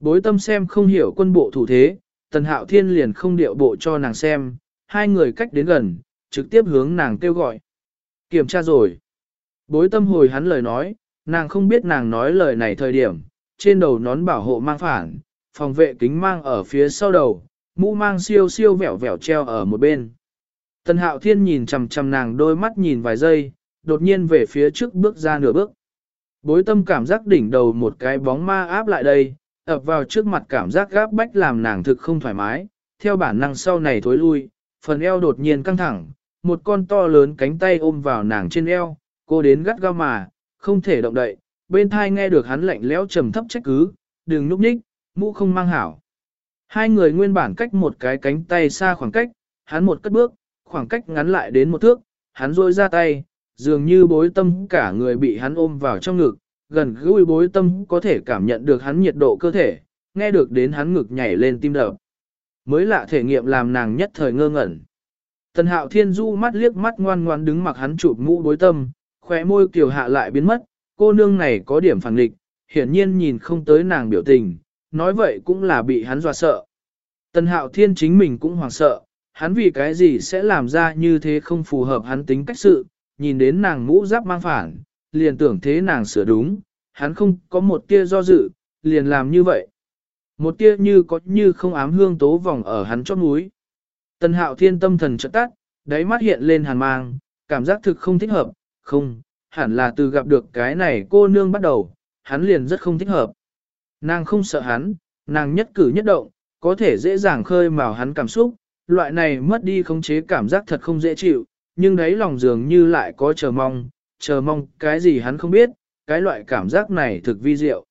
Bối tâm xem không hiểu quân bộ thủ thế, tần hạo thiên liền không điệu bộ cho nàng xem, hai người cách đến gần, trực tiếp hướng nàng kêu gọi. Kiểm tra rồi. Bối tâm hồi hắn lời nói, nàng không biết nàng nói lời này thời điểm, trên đầu nón bảo hộ mang phản, phòng vệ kính mang ở phía sau đầu, mũ mang siêu siêu vẹo vẹo treo ở một bên. Tần hạo thiên nhìn chầm chầm nàng đôi mắt nhìn vài giây, đột nhiên về phía trước bước ra nửa bước. Bối tâm cảm giác đỉnh đầu một cái bóng ma áp lại đây, ập vào trước mặt cảm giác gáp bách làm nàng thực không thoải mái, theo bản năng sau này thối lui, phần eo đột nhiên căng thẳng, một con to lớn cánh tay ôm vào nàng trên eo, cô đến gắt gao mà, không thể động đậy, bên thai nghe được hắn lạnh lẽo trầm thấp trách cứ, đừng núp nhích, mũ không mang hảo. Hai người nguyên bản cách một cái cánh tay xa khoảng cách, hắn một cất bước, khoảng cách ngắn lại đến một thước, hắn rôi ra tay, dường như bối tâm cả người bị hắn ôm vào trong ngực, gần gũi bối tâm có thể cảm nhận được hắn nhiệt độ cơ thể, nghe được đến hắn ngực nhảy lên tim đập. Mới lạ thể nghiệm làm nàng nhất thời ngơ ngẩn. Tần hạo thiên du mắt liếc mắt ngoan ngoan đứng mặc hắn chụp mũ bối tâm, khóe môi kiều hạ lại biến mất, cô nương này có điểm phản nghịch, hiển nhiên nhìn không tới nàng biểu tình, nói vậy cũng là bị hắn dọa sợ. Tần hạo thiên chính mình cũng hoảng sợ, hắn vì cái gì sẽ làm ra như thế không phù hợp hắn tính cách sự, nhìn đến nàng mũ giáp mang phản, liền tưởng thế nàng sửa đúng, hắn không có một tia do dự, liền làm như vậy. Một tia như có như không ám hương tố vòng ở hắn chót núi. Tần hạo thiên tâm thần chợt tắt, đáy mắt hiện lên hàn mang, cảm giác thực không thích hợp, không, hẳn là từ gặp được cái này cô nương bắt đầu, hắn liền rất không thích hợp. Nàng không sợ hắn, nàng nhất cử nhất động, có thể dễ dàng khơi mào hắn cảm xúc, loại này mất đi khống chế cảm giác thật không dễ chịu, nhưng đấy lòng dường như lại có chờ mong, chờ mong cái gì hắn không biết, cái loại cảm giác này thực vi diệu.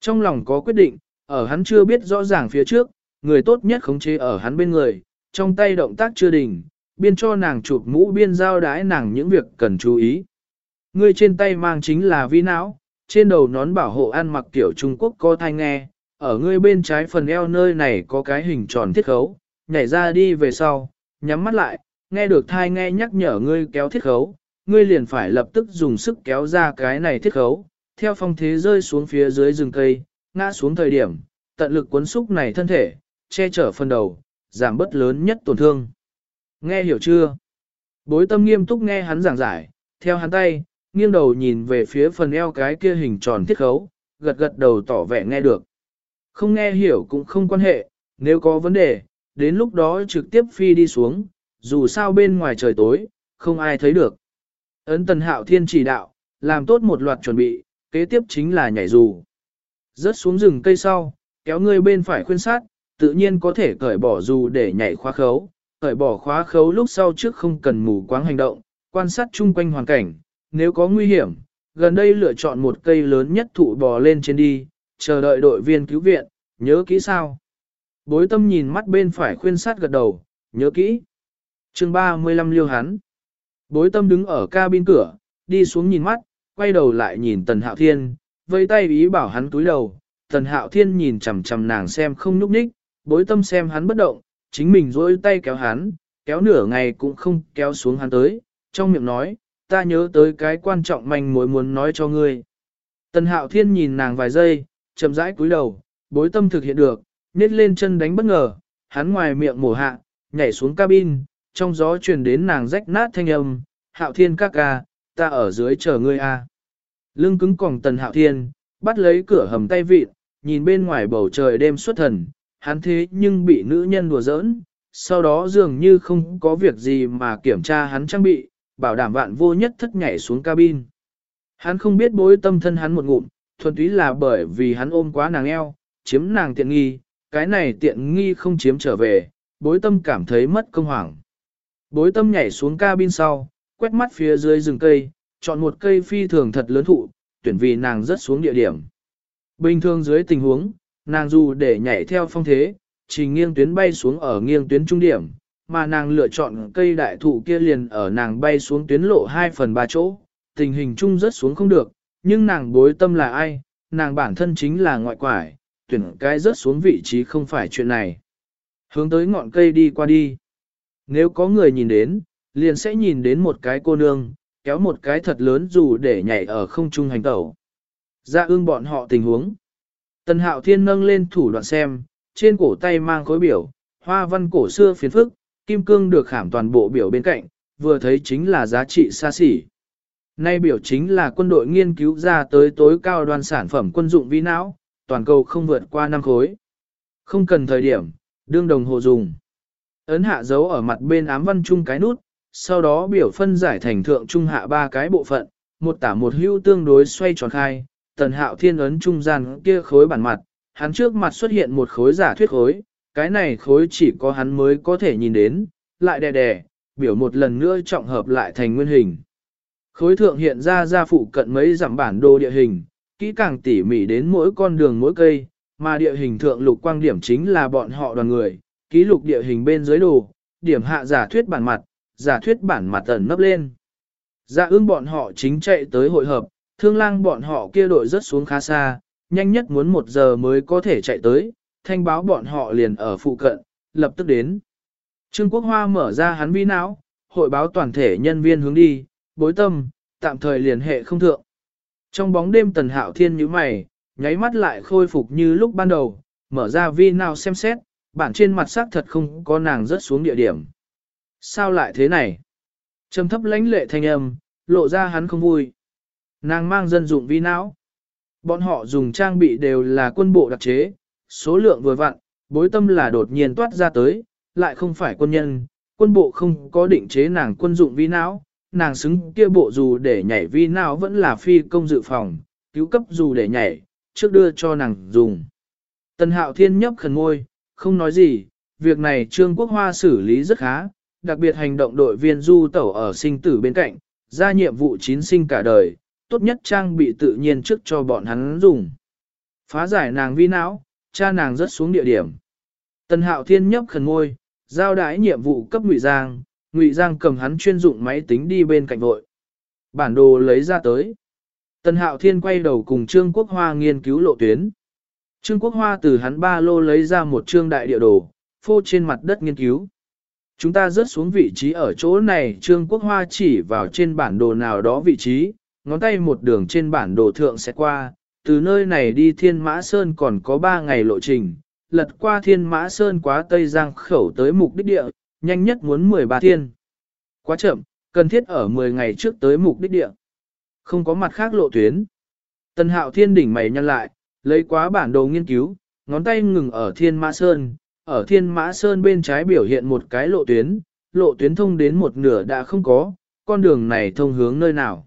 Trong lòng có quyết định, ở hắn chưa biết rõ ràng phía trước, người tốt nhất khống chế ở hắn bên người, trong tay động tác chưa đỉnh, biên cho nàng chụp mũ biên giao đái nàng những việc cần chú ý. Người trên tay mang chính là vi não, trên đầu nón bảo hộ ăn mặc kiểu Trung Quốc có thai nghe, ở ngươi bên trái phần eo nơi này có cái hình tròn thiết khấu, nhảy ra đi về sau, nhắm mắt lại, nghe được thai nghe nhắc nhở ngươi kéo thiết khấu, ngươi liền phải lập tức dùng sức kéo ra cái này thiết khấu, theo phong thế rơi xuống phía dưới rừng cây, ngã xuống thời điểm, tận lực cuốn xúc này thân thể, che chở phần đầu, giảm bớt lớn nhất tổn thương. Nghe hiểu chưa? Bối tâm nghiêm túc nghe hắn giảng giải, theo hắn tay, nghiêng đầu nhìn về phía phần eo cái kia hình tròn thiết khấu, gật gật đầu tỏ vẻ nghe được. Không nghe hiểu cũng không quan hệ, nếu có vấn đề, đến lúc đó trực tiếp phi đi xuống, dù sao bên ngoài trời tối, không ai thấy được. Ấn tần hạo thiên chỉ đạo, làm tốt một loạt chuẩn bị, kế tiếp chính là nhảy dù. Rớt xuống rừng cây sau, kéo người bên phải khuyên sát, tự nhiên có thể cởi bỏ dù để nhảy khóa khấu. Cởi bỏ khóa khấu lúc sau trước không cần mù quáng hành động, quan sát chung quanh hoàn cảnh, nếu có nguy hiểm, gần đây lựa chọn một cây lớn nhất thụ bò lên trên đi, chờ đợi đội viên cứu viện, nhớ kỹ sao. Bối tâm nhìn mắt bên phải khuyên sát gật đầu, nhớ kỹ chương 35 liêu hắn. Bối tâm đứng ở cabin cửa, đi xuống nhìn mắt, quay đầu lại nhìn Tần Hạo Thiên, vây tay ý bảo hắn túi đầu. Tần Hạo Thiên nhìn chằm chằm nàng xem không núp ních, bối tâm xem hắn bất động, chính mình dỗi tay kéo hắn, kéo nửa ngày cũng không kéo xuống hắn tới, trong miệng nói, ta nhớ tới cái quan trọng manh mối muốn nói cho ngươi. Tần Hạo Thiên nhìn nàng vài giây, chậm rãi cúi đầu, bối tâm thực hiện được, nết lên chân đánh bất ngờ, hắn ngoài miệng mổ hạ, nhảy xuống cabin, trong gió truyền đến nàng rách nát thanh âm, Hạo Thiên các ca, ta ở dưới chờ ngươi a. Lưng cứng còng Tần Hạo Thiên, bắt lấy cửa hầm tay vịt, nhìn bên ngoài bầu trời đêm xuất thần, hắn thế nhưng bị nữ nhân đùa giỡn, sau đó dường như không có việc gì mà kiểm tra hắn trang bị, bảo đảm vạn vô nhất thất nhảy xuống cabin. Hắn không biết bối tâm thân hắn một ngụm, thuần túy là bởi vì hắn ôm quá nàng eo, chiếm nàng tiện nghi, cái này tiện nghi không chiếm trở về, bối tâm cảm thấy mất công hoảng. Bối tâm nhảy xuống cabin sau, quét mắt phía dưới rừng cây, chọn một cây phi thường thật lớn thụ, tuyển vì nàng rất xuống địa điểm. Bình thường dưới tình huống, nàng dù để nhảy theo phong thế, chỉ nghiêng tuyến bay xuống ở nghiêng tuyến trung điểm, mà nàng lựa chọn cây đại thụ kia liền ở nàng bay xuống tuyến lộ 2 phần 3 chỗ, tình hình chung rất xuống không được, nhưng nàng bối tâm là ai, nàng bản thân chính là ngoại quải, tuyển cái rớt xuống vị trí không phải chuyện này. Hướng tới ngọn cây đi qua đi. Nếu có người nhìn đến, liền sẽ nhìn đến một cái cô nương, kéo một cái thật lớn dù để nhảy ở không trung hành tẩu. Dạ ương bọn họ tình huống. Tần hạo thiên nâng lên thủ đoạn xem, trên cổ tay mang khối biểu, hoa văn cổ xưa phiến phức, kim cương được khảm toàn bộ biểu bên cạnh, vừa thấy chính là giá trị xa xỉ. Nay biểu chính là quân đội nghiên cứu ra tới tối cao đoàn sản phẩm quân dụng vi não, toàn cầu không vượt qua năm khối. Không cần thời điểm, đương đồng hồ dùng. Ấn hạ dấu ở mặt bên ám văn chung cái nút, sau đó biểu phân giải thành thượng trung hạ ba cái bộ phận, một tả một hưu tương đối xoay tròn khai, tần hạo thiên ấn trung gian kia khối bản mặt, hắn trước mặt xuất hiện một khối giả thuyết khối, cái này khối chỉ có hắn mới có thể nhìn đến, lại đè đè, biểu một lần nữa trọng hợp lại thành nguyên hình. Khối thượng hiện ra ra phụ cận mấy giảm bản đồ địa hình, kỹ càng tỉ mỉ đến mỗi con đường mỗi cây, mà địa hình thượng lục quang điểm chính là bọn họ đoàn người, ký lục địa hình bên dưới đồ, điểm hạ giả thuyết bản mặt, giả thuyết bản mặt ẩn nấp lên. Dạ ương bọn họ chính chạy tới hội hợp, thương lang bọn họ kia đội rất xuống khá xa, nhanh nhất muốn một giờ mới có thể chạy tới, thanh báo bọn họ liền ở phụ cận, lập tức đến. Trương Quốc Hoa mở ra hắn vi não, hội báo toàn thể nhân viên hướng đi, bối tâm, tạm thời liên hệ không thượng. Trong bóng đêm tần hạo thiên như mày, nháy mắt lại khôi phục như lúc ban đầu, mở ra vi nào xem xét, bản trên mặt sắc thật không có nàng rớt xuống địa điểm. Sao lại thế này? Trầm thấp lãnh lệ thanh âm, lộ ra hắn không vui. Nàng mang dân dụng vi não. Bọn họ dùng trang bị đều là quân bộ đặc chế, số lượng vừa vặn, bối tâm là đột nhiên toát ra tới, lại không phải quân nhân, quân bộ không có định chế nàng quân dụng vi não, nàng xứng kia bộ dù để nhảy vi não vẫn là phi công dự phòng, cứu cấp dù để nhảy, trước đưa cho nàng dùng. Tần hạo thiên nhấp khẩn ngôi, không nói gì, việc này Trương Quốc Hoa xử lý rất khá, đặc biệt hành động đội viên du tẩu ở sinh tử bên cạnh, ra nhiệm vụ chín sinh cả đời, tốt nhất trang bị tự nhiên trước cho bọn hắn dùng. Phá giải nàng vi não, cha nàng rất xuống địa điểm. Tần hạo thiên nhấp khẩn ngôi, giao đái nhiệm vụ cấp ngụy giang, ngụy giang cầm hắn chuyên dụng máy tính đi bên cạnh vội. Bản đồ lấy ra tới. Tần hạo thiên quay đầu cùng Trương Quốc Hoa nghiên cứu lộ tuyến. Trương Quốc Hoa từ hắn ba lô lấy ra một trương đại địa đồ, phô trên mặt đất nghiên cứu. Chúng ta rớt xuống vị trí ở chỗ này Trương Quốc Hoa chỉ vào trên bản đồ nào đó vị trí, ngón tay một đường trên bản đồ thượng sẽ qua, từ nơi này đi Thiên Mã Sơn còn có 3 ngày lộ trình, lật qua Thiên Mã Sơn quá Tây Giang khẩu tới mục đích địa, nhanh nhất muốn 13 thiên. Quá chậm, cần thiết ở 10 ngày trước tới mục đích địa. Không có mặt khác lộ tuyến. Tần hạo thiên đỉnh mày nhăn lại, lấy quá bản đồ nghiên cứu, ngón tay ngừng ở Thiên Mã Sơn, ở Thiên Mã Sơn bên trái biểu hiện một cái lộ tuyến, lộ tuyến thông đến một nửa đã không có, con đường này thông hướng nơi nào.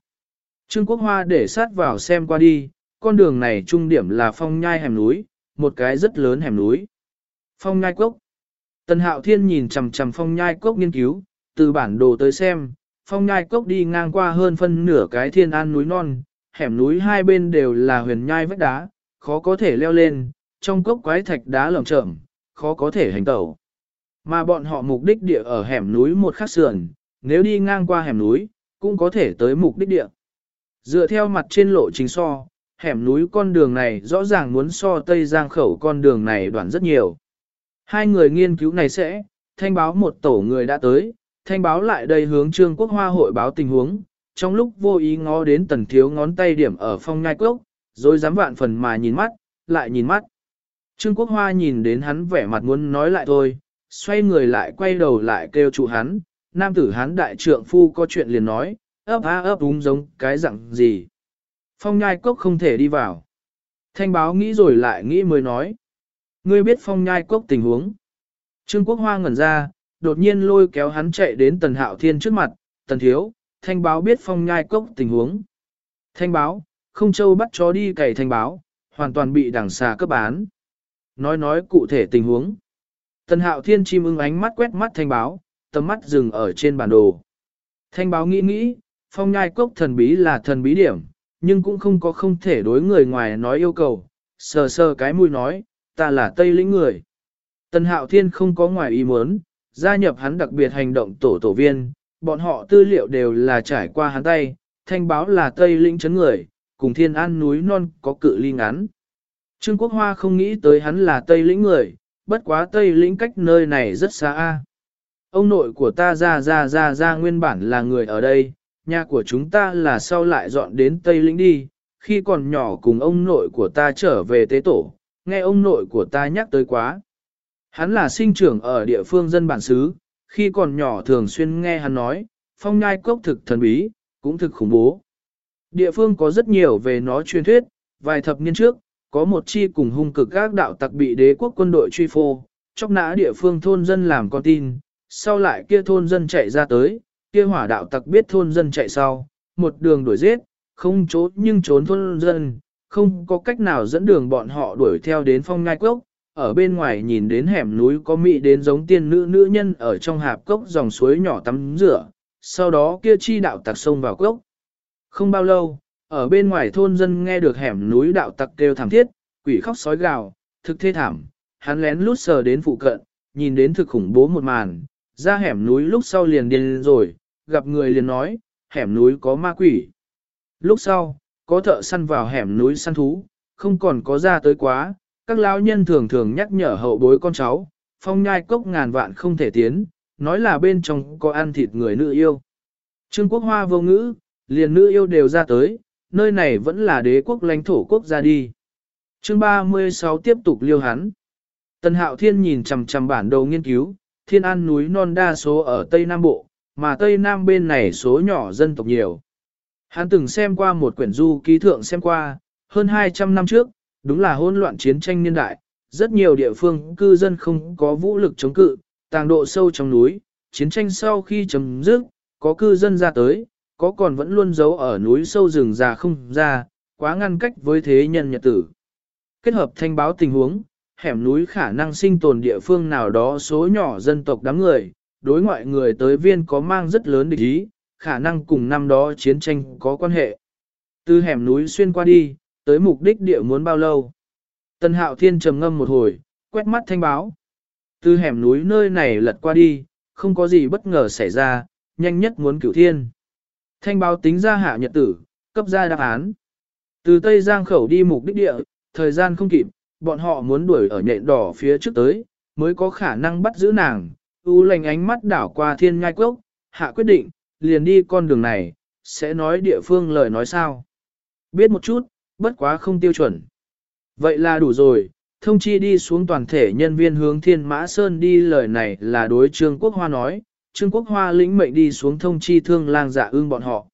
Trương Quốc Hoa để sát vào xem qua đi, con đường này trung điểm là phong nhai hẻm núi, một cái rất lớn hẻm núi. Phong nhai cốc. Tần Hạo Thiên nhìn chằm chằm phong nhai cốc nghiên cứu, từ bản đồ tới xem, phong nhai cốc đi ngang qua hơn phân nửa cái thiên an núi non, hẻm núi hai bên đều là huyền nhai vách đá, khó có thể leo lên, trong cốc quái thạch đá lởm chởm, khó có thể hành tẩu. Mà bọn họ mục đích địa ở hẻm núi một khắc sườn, nếu đi ngang qua hẻm núi, cũng có thể tới mục đích địa. Dựa theo mặt trên lộ trình so, hẻm núi con đường này rõ ràng muốn so Tây Giang khẩu con đường này đoạn rất nhiều. Hai người nghiên cứu này sẽ, thanh báo một tổ người đã tới, thanh báo lại đây hướng Trương Quốc Hoa hội báo tình huống, trong lúc vô ý ngó đến tần thiếu ngón tay điểm ở phong ngai quốc rồi dám vạn phần mà nhìn mắt, lại nhìn mắt. Trương Quốc Hoa nhìn đến hắn vẻ mặt muốn nói lại thôi, xoay người lại quay đầu lại kêu trụ hắn, nam tử hắn đại trượng phu có chuyện liền nói, ấp á ấp đúng giống cái dạng gì. Phong nhai cốc không thể đi vào. Thanh báo nghĩ rồi lại nghĩ mới nói. Ngươi biết phong nhai cốc tình huống. Trương Quốc Hoa ngẩn ra, đột nhiên lôi kéo hắn chạy đến Tần Hạo Thiên trước mặt, Tần Thiếu, thanh báo biết phong nhai cốc tình huống. Thanh báo, không châu bắt chó đi cày thanh báo, hoàn toàn bị đằng xà cấp bán. Nói nói cụ thể tình huống. Tần Hạo Thiên chim ưng ánh mắt quét mắt thanh báo, tầm mắt dừng ở trên bản đồ. Thanh báo nghĩ nghĩ, phong nhai cốc thần bí là thần bí điểm, nhưng cũng không có không thể đối người ngoài nói yêu cầu, sờ sờ cái mũi nói, ta là Tây lĩnh người. Tần Hạo Thiên không có ngoài ý muốn, gia nhập hắn đặc biệt hành động tổ tổ viên, bọn họ tư liệu đều là trải qua hắn tay, thanh báo là Tây lĩnh chấn người, cùng thiên an núi non có cự ly ngắn. Trương Quốc Hoa không nghĩ tới hắn là Tây lĩnh người, bất quá Tây lĩnh cách nơi này rất xa. a. Ông nội của ta ra ra ra ra nguyên bản là người ở đây, nhà của chúng ta là sau lại dọn đến Tây Lĩnh đi, khi còn nhỏ cùng ông nội của ta trở về tế tổ, nghe ông nội của ta nhắc tới quá. Hắn là sinh trưởng ở địa phương dân bản xứ, khi còn nhỏ thường xuyên nghe hắn nói, phong nhai cốc thực thần bí, cũng thực khủng bố. Địa phương có rất nhiều về nó truyền thuyết, vài thập niên trước, có một chi cùng hung cực các đạo tặc bị đế quốc quân đội truy phô, chóc nã địa phương thôn dân làm con tin, sau lại kia thôn dân chạy ra tới, kia hỏa đạo tặc biết thôn dân chạy sau, một đường đuổi giết, không trốn nhưng trốn thôn dân, không có cách nào dẫn đường bọn họ đuổi theo đến phong ngai quốc. ở bên ngoài nhìn đến hẻm núi có mị đến giống tiên nữ nữ nhân ở trong hạp cốc dòng suối nhỏ tắm rửa, sau đó kia chi đạo tặc sông vào cốc. Không bao lâu, ở bên ngoài thôn dân nghe được hẻm núi đạo tặc kêu thảm thiết, quỷ khóc sói gào, thực thê thảm, hắn lén lút sờ đến phụ cận, nhìn đến thực khủng bố một màn, ra hẻm núi lúc sau liền điên rồi, gặp người liền nói, hẻm núi có ma quỷ. Lúc sau, có thợ săn vào hẻm núi săn thú, không còn có ra tới quá, các lão nhân thường thường nhắc nhở hậu bối con cháu, phong nhai cốc ngàn vạn không thể tiến, nói là bên trong có ăn thịt người nữ yêu. Trương quốc hoa vô ngữ, liền nữ yêu đều ra tới, nơi này vẫn là đế quốc lãnh thổ quốc gia đi. Chương 36 tiếp tục liêu hắn. Tần Hạo Thiên nhìn chằm chằm bản đồ nghiên cứu, thiên an núi non đa số ở Tây Nam Bộ, mà Tây Nam bên này số nhỏ dân tộc nhiều. Hắn từng xem qua một quyển du ký thượng xem qua, hơn 200 năm trước, đúng là hỗn loạn chiến tranh niên đại, rất nhiều địa phương cư dân không có vũ lực chống cự, tàng độ sâu trong núi, chiến tranh sau khi chấm dứt, có cư dân ra tới, có còn vẫn luôn giấu ở núi sâu rừng già không ra, quá ngăn cách với thế nhân nhật tử. Kết hợp thanh báo tình huống, hẻm núi khả năng sinh tồn địa phương nào đó số nhỏ dân tộc đám người, đối ngoại người tới viên có mang rất lớn địch ý, khả năng cùng năm đó chiến tranh có quan hệ. Từ hẻm núi xuyên qua đi, tới mục đích địa muốn bao lâu. Tân hạo thiên trầm ngâm một hồi, quét mắt thanh báo. Từ hẻm núi nơi này lật qua đi, không có gì bất ngờ xảy ra, nhanh nhất muốn cửu thiên. Thanh báo tính ra hạ nhật tử, cấp ra đáp án. Từ Tây Giang khẩu đi mục đích địa, thời gian không kịp, bọn họ muốn đuổi ở nhện đỏ phía trước tới, mới có khả năng bắt giữ nàng. U lành ánh mắt đảo qua thiên ngai quốc, hạ quyết định, liền đi con đường này, sẽ nói địa phương lời nói sao. Biết một chút, bất quá không tiêu chuẩn. Vậy là đủ rồi, thông chi đi xuống toàn thể nhân viên hướng thiên mã sơn đi lời này là đối trương quốc hoa nói, trương quốc hoa lĩnh mệnh đi xuống thông chi thương lang dạ ương bọn họ.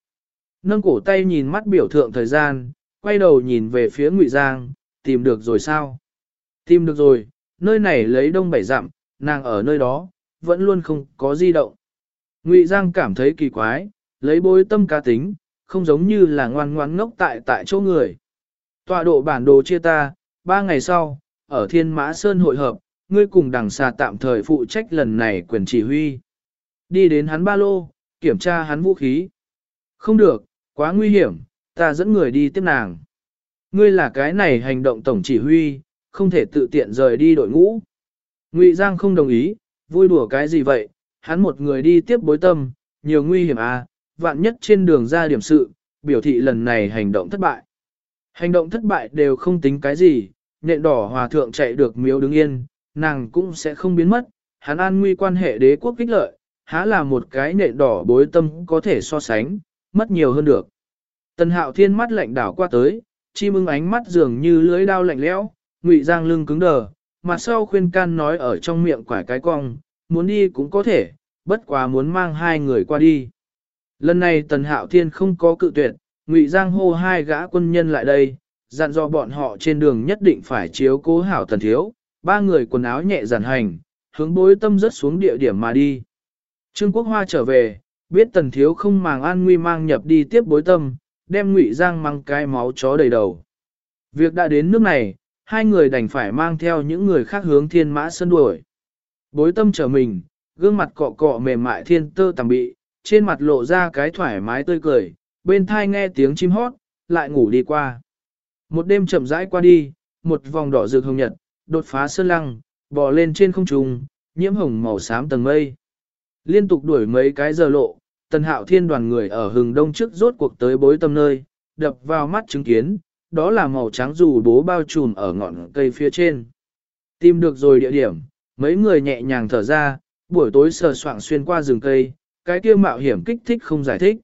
Nâng cổ tay nhìn mắt biểu thượng thời gian, quay đầu nhìn về phía ngụy Giang, tìm được rồi sao? Tìm được rồi, nơi này lấy đông bảy dặm, nàng ở nơi đó, vẫn luôn không có di động. Ngụy Giang cảm thấy kỳ quái, lấy bối tâm cá tính, không giống như là ngoan ngoan ngốc tại tại chỗ người. Tọa độ bản đồ chia ta, ba ngày sau, ở Thiên Mã Sơn hội hợp, ngươi cùng đằng xà tạm thời phụ trách lần này quyền chỉ huy. Đi đến hắn ba lô, kiểm tra hắn vũ khí. Không được, quá nguy hiểm, ta dẫn người đi tiếp nàng. Ngươi là cái này hành động tổng chỉ huy, không thể tự tiện rời đi đội ngũ. Ngụy Giang không đồng ý, Vui đùa cái gì vậy, hắn một người đi tiếp bối tâm, nhiều nguy hiểm à, vạn nhất trên đường ra điểm sự, biểu thị lần này hành động thất bại. Hành động thất bại đều không tính cái gì, nện đỏ hòa thượng chạy được miếu đứng yên, nàng cũng sẽ không biến mất, hắn an nguy quan hệ đế quốc kích lợi, há là một cái nện đỏ bối tâm có thể so sánh, mất nhiều hơn được. Tần hạo thiên mắt lạnh đảo qua tới, chim ưng ánh mắt dường như lưới đao lạnh lẽo, ngụy giang lưng cứng đờ, mặt sau khuyên can nói ở trong miệng quải cái cong, muốn đi cũng có thể, bất quá muốn mang hai người qua đi. Lần này tần hạo thiên không có cự tuyệt, ngụy giang hô hai gã quân nhân lại đây, dặn dò bọn họ trên đường nhất định phải chiếu cố hảo tần thiếu, ba người quần áo nhẹ giản hành, hướng bối tâm rất xuống địa điểm mà đi. Trương Quốc Hoa trở về, biết tần thiếu không màng an nguy mang nhập đi tiếp bối tâm, đem ngụy giang mang cái máu chó đầy đầu. Việc đã đến nước này, hai người đành phải mang theo những người khác hướng thiên mã sân đuổi. Bối tâm trở mình, gương mặt cọ cọ mềm mại thiên tơ tầm bị, trên mặt lộ ra cái thoải mái tươi cười, bên thai nghe tiếng chim hót, lại ngủ đi qua. Một đêm chậm rãi qua đi, một vòng đỏ rực hồng nhật, đột phá sơn lăng, bò lên trên không trung, nhiễm hồng màu xám tầng mây. Liên tục đuổi mấy cái giờ lộ, tần hạo thiên đoàn người ở hừng đông trước rốt cuộc tới bối tâm nơi, đập vào mắt chứng kiến, đó là màu trắng dù bố bao trùm ở ngọn cây phía trên. Tìm được rồi địa điểm, mấy người nhẹ nhàng thở ra, buổi tối sờ soạng xuyên qua rừng cây, cái kia mạo hiểm kích thích không giải thích.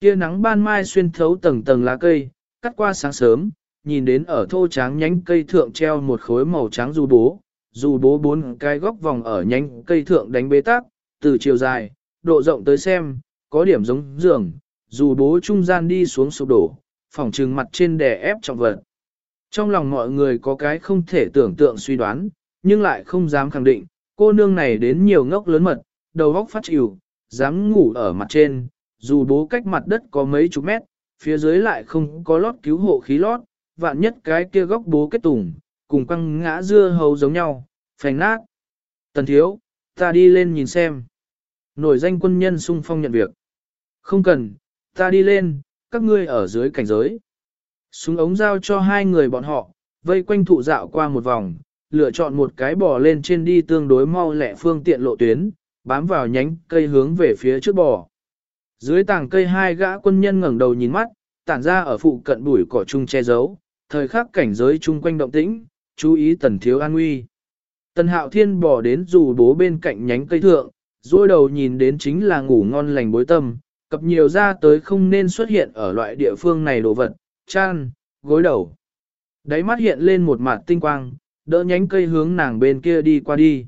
Kia nắng ban mai xuyên thấu tầng tầng lá cây, cắt qua sáng sớm, nhìn đến ở thô tráng nhánh cây thượng treo một khối màu trắng dù bố, dù bố bốn cái góc vòng ở nhánh cây thượng đánh bế tắc, từ chiều dài, độ rộng tới xem, có điểm giống giường, dù bố trung gian đi xuống sụp đổ, phòng trừng mặt trên đè ép trọng vật. Trong lòng mọi người có cái không thể tưởng tượng suy đoán, nhưng lại không dám khẳng định, cô nương này đến nhiều ngốc lớn mật, đầu góc phát chịu, dám ngủ ở mặt trên, dù bố cách mặt đất có mấy chục mét, phía dưới lại không có lót cứu hộ khí lót, vạn nhất cái kia góc bố kết tùng, cùng quăng ngã dưa hấu giống nhau, phành nát. Tần thiếu, ta đi lên nhìn xem. Nổi danh quân nhân sung phong nhận việc. Không cần, ta đi lên, các ngươi ở dưới cảnh giới. Súng ống giao cho hai người bọn họ, vây quanh thụ dạo qua một vòng, lựa chọn một cái bò lên trên đi tương đối mau lẹ phương tiện lộ tuyến, bám vào nhánh cây hướng về phía trước bò. Dưới tảng cây hai gã quân nhân ngẩng đầu nhìn mắt, tản ra ở phụ cận bụi cỏ chung che giấu, thời khắc cảnh giới chung quanh động tĩnh, chú ý tần thiếu an nguy. Tần hạo thiên bò đến dù bố bên cạnh nhánh cây thượng, dôi đầu nhìn đến chính là ngủ ngon lành bối tâm, cập nhiều ra tới không nên xuất hiện ở loại địa phương này đồ vật, chan, gối đầu. Đáy mắt hiện lên một mặt tinh quang, đỡ nhánh cây hướng nàng bên kia đi qua đi.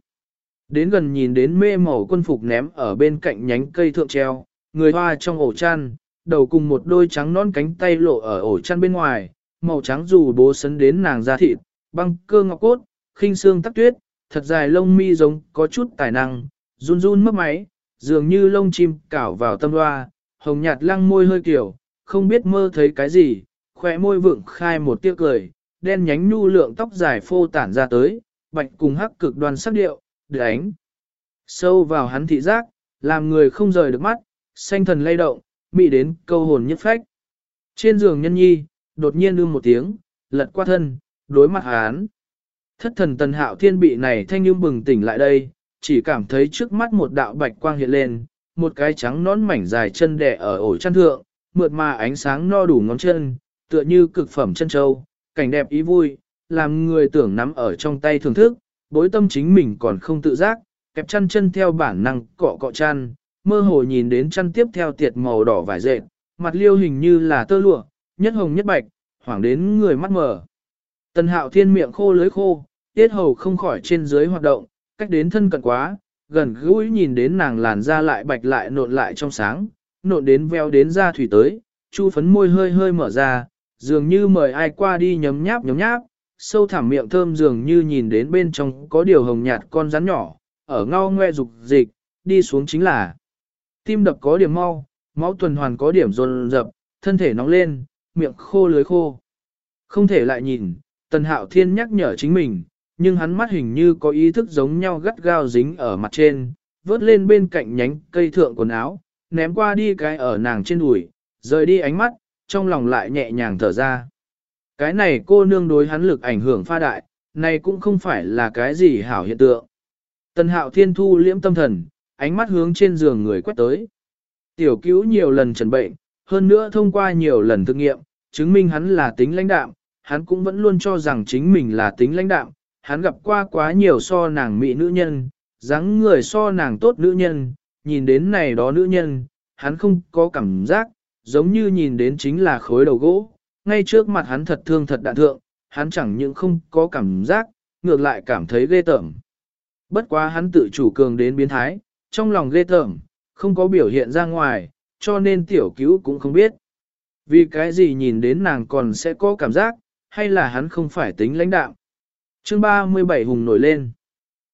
Đến gần nhìn đến mê màu quân phục ném ở bên cạnh nhánh cây thượng treo, người hoa trong ổ chăn, đầu cùng một đôi trắng non cánh tay lộ ở ổ chăn bên ngoài, màu trắng dù bố sấn đến nàng da thịt, băng cơ ngọc cốt, khinh xương tắc tuyết, thật dài lông mi giống có chút tài năng, run run mất máy, dường như lông chim cảo vào tâm hoa, hồng nhạt lăng môi hơi kiểu, không biết mơ thấy cái gì, khỏe môi vượng khai một tiếc cười, đen nhánh nhu lượng tóc dài phô tản ra tới, bạch cùng hắc cực đoan sắc điệu, đánh sâu vào hắn thị giác, làm người không rời được mắt, xanh thần lay động, mị đến câu hồn nhất phách. Trên giường nhân nhi, đột nhiên ưm một tiếng, lật qua thân, đối mặt hắn. Thất thần tần hạo thiên bị này thanh nhưng bừng tỉnh lại đây, chỉ cảm thấy trước mắt một đạo bạch quang hiện lên, một cái trắng nón mảnh dài chân đẻ ở ổ chăn thượng, mượt mà ánh sáng no đủ ngón chân, tựa như cực phẩm chân châu, cảnh đẹp ý vui, làm người tưởng nắm ở trong tay thưởng thức, bối tâm chính mình còn không tự giác, kẹp chăn chân theo bản năng cọ cọ chăn, mơ hồ nhìn đến chăn tiếp theo tiệt màu đỏ vải dệt, mặt liêu hình như là tơ lụa, nhất hồng nhất bạch, hoảng đến người mắt mở. Tần hạo thiên miệng khô lưới khô, tiết hầu không khỏi trên dưới hoạt động, cách đến thân cận quá, gần gũi nhìn đến nàng làn da lại bạch lại nộn lại trong sáng, nộn đến veo đến da thủy tới, chu phấn môi hơi hơi mở ra, dường như mời ai qua đi nhấm nháp nhấm nháp, sâu thẳm miệng thơm dường như nhìn đến bên trong có điều hồng nhạt con rắn nhỏ, ở ngao ngoe dục dịch, đi xuống chính là tim đập có điểm mau, máu tuần hoàn có điểm dồn dập, thân thể nóng lên, miệng khô lưới khô. Không thể lại nhìn, Tần Hạo Thiên nhắc nhở chính mình, nhưng hắn mắt hình như có ý thức giống nhau gắt gao dính ở mặt trên, vớt lên bên cạnh nhánh cây thượng quần áo, ném qua đi cái ở nàng trên đùi, rời đi ánh mắt, trong lòng lại nhẹ nhàng thở ra. Cái này cô nương đối hắn lực ảnh hưởng pha đại, này cũng không phải là cái gì hảo hiện tượng. Tần hạo thiên thu liễm tâm thần, ánh mắt hướng trên giường người quét tới. Tiểu cứu nhiều lần trần bệnh, hơn nữa thông qua nhiều lần thực nghiệm, chứng minh hắn là tính lãnh đạm, hắn cũng vẫn luôn cho rằng chính mình là tính lãnh đạm, hắn gặp qua quá nhiều so nàng mỹ nữ nhân, dáng người so nàng tốt nữ nhân, nhìn đến này đó nữ nhân, hắn không có cảm giác, giống như nhìn đến chính là khối đầu gỗ, ngay trước mặt hắn thật thương thật đạn thượng, hắn chẳng những không có cảm giác, ngược lại cảm thấy ghê tởm. Bất quá hắn tự chủ cường đến biến thái, trong lòng ghê tởm, không có biểu hiện ra ngoài, cho nên tiểu cứu cũng không biết. Vì cái gì nhìn đến nàng còn sẽ có cảm giác, hay là hắn không phải tính lãnh đạo. Chương 37 hùng nổi lên.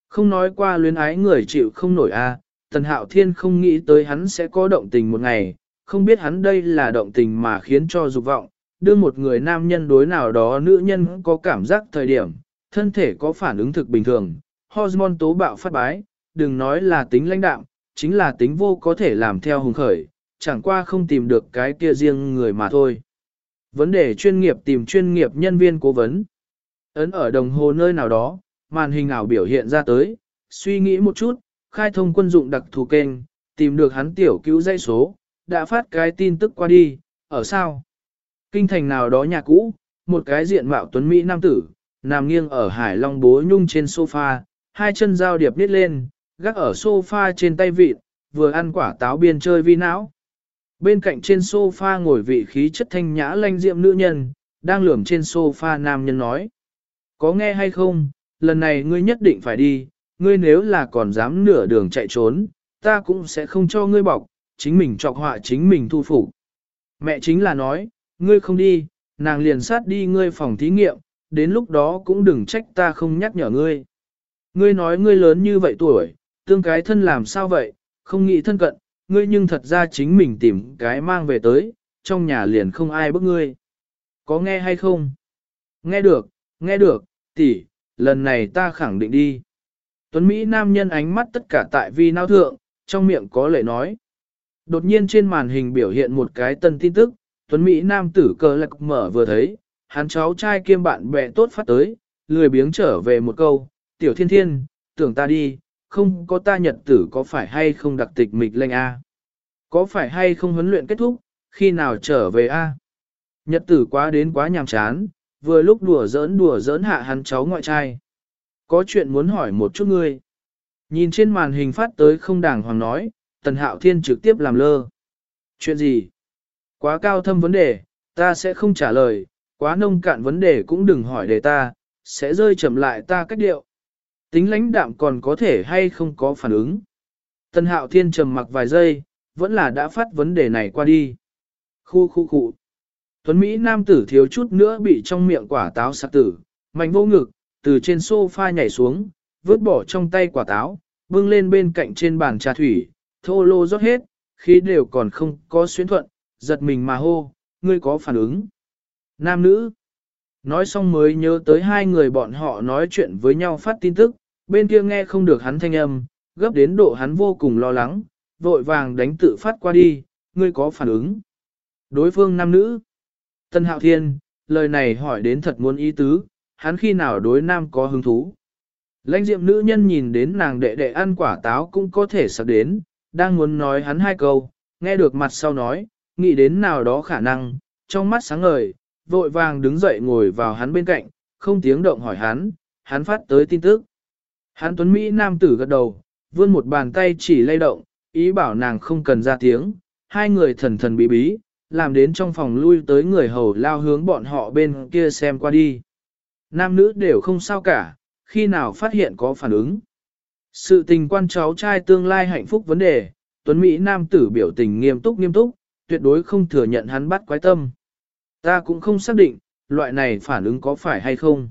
Không nói qua luyến ái người chịu không nổi a, Tần Hạo Thiên không nghĩ tới hắn sẽ có động tình một ngày, không biết hắn đây là động tình mà khiến cho dục vọng, đưa một người nam nhân đối nào đó nữ nhân có cảm giác thời điểm, thân thể có phản ứng thực bình thường, hormone tố bạo phát bái, đừng nói là tính lãnh đạm, chính là tính vô có thể làm theo hùng khởi, chẳng qua không tìm được cái kia riêng người mà thôi. Vấn đề chuyên nghiệp tìm chuyên nghiệp nhân viên cố vấn. Ấn ở đồng hồ nơi nào đó, màn hình ảo biểu hiện ra tới, suy nghĩ một chút, khai thông quân dụng đặc thù kênh, tìm được hắn tiểu cứu dây số, đã phát cái tin tức qua đi, ở sao? Kinh thành nào đó nhà cũ, một cái diện mạo tuấn Mỹ nam tử, nằm nghiêng ở hải long bố nhung trên sofa, hai chân giao điệp nít lên, gác ở sofa trên tay vịt, vừa ăn quả táo biên chơi vi não. Bên cạnh trên sofa ngồi vị khí chất thanh nhã lanh diệm nữ nhân, đang lườm trên sofa nam nhân nói. Có nghe hay không, lần này ngươi nhất định phải đi, ngươi nếu là còn dám nửa đường chạy trốn, ta cũng sẽ không cho ngươi bọc, chính mình trọc họa chính mình thu phục. Mẹ chính là nói, ngươi không đi, nàng liền sát đi ngươi phòng thí nghiệm, đến lúc đó cũng đừng trách ta không nhắc nhở ngươi. Ngươi nói ngươi lớn như vậy tuổi, tương cái thân làm sao vậy, không nghĩ thân cận, ngươi nhưng thật ra chính mình tìm cái mang về tới, trong nhà liền không ai bức ngươi. Có nghe hay không? Nghe được, nghe được, tỷ, lần này ta khẳng định đi. Tuấn Mỹ nam nhân ánh mắt tất cả tại vi nao thượng, trong miệng có lệ nói. Đột nhiên trên màn hình biểu hiện một cái tân tin tức, Tuấn Mỹ nam tử cờ lạc mở vừa thấy, hắn cháu trai kiêm bạn bè tốt phát tới, lười biếng trở về một câu, tiểu thiên thiên, tưởng ta đi, không có ta nhật tử có phải hay không đặc tịch mịch lệnh A. Có phải hay không huấn luyện kết thúc, khi nào trở về A. Nhật tử quá đến quá nhàm chán, vừa lúc đùa giỡn đùa giỡn hạ hắn cháu ngoại trai. Có chuyện muốn hỏi một chút ngươi. Nhìn trên màn hình phát tới không đàng hoàng nói, Tần Hạo Thiên trực tiếp làm lơ. Chuyện gì? Quá cao thâm vấn đề, ta sẽ không trả lời, quá nông cạn vấn đề cũng đừng hỏi để ta, sẽ rơi chậm lại ta cách điệu. Tính lãnh đạm còn có thể hay không có phản ứng. Tần Hạo Thiên trầm mặc vài giây, vẫn là đã phát vấn đề này qua đi. Khu khu khu. Tuấn Mỹ nam tử thiếu chút nữa bị trong miệng quả táo sạc tử, mạnh vô ngực, từ trên sofa nhảy xuống, vứt bỏ trong tay quả táo, bưng lên bên cạnh trên bàn trà thủy, thô lô rót hết, khí đều còn không có xuyến thuận, giật mình mà hô, ngươi có phản ứng. Nam nữ. Nói xong mới nhớ tới hai người bọn họ nói chuyện với nhau phát tin tức, bên kia nghe không được hắn thanh âm, gấp đến độ hắn vô cùng lo lắng, vội vàng đánh tự phát qua đi, ngươi có phản ứng. Đối phương nam nữ. Tân Hạo Thiên, lời này hỏi đến thật muốn ý tứ, hắn khi nào đối nam có hứng thú. Lãnh diệm nữ nhân nhìn đến nàng đệ đệ ăn quả táo cũng có thể sắp đến, đang muốn nói hắn hai câu, nghe được mặt sau nói, nghĩ đến nào đó khả năng, trong mắt sáng ngời, vội vàng đứng dậy ngồi vào hắn bên cạnh, không tiếng động hỏi hắn, hắn phát tới tin tức. Hắn tuấn Mỹ nam tử gật đầu, vươn một bàn tay chỉ lay động, ý bảo nàng không cần ra tiếng, hai người thần thần bí bí, làm đến trong phòng lui tới người hầu lao hướng bọn họ bên kia xem qua đi. Nam nữ đều không sao cả, khi nào phát hiện có phản ứng. Sự tình quan cháu trai tương lai hạnh phúc vấn đề, Tuấn Mỹ nam tử biểu tình nghiêm túc nghiêm túc, tuyệt đối không thừa nhận hắn bắt quái tâm. Ta cũng không xác định, loại này phản ứng có phải hay không.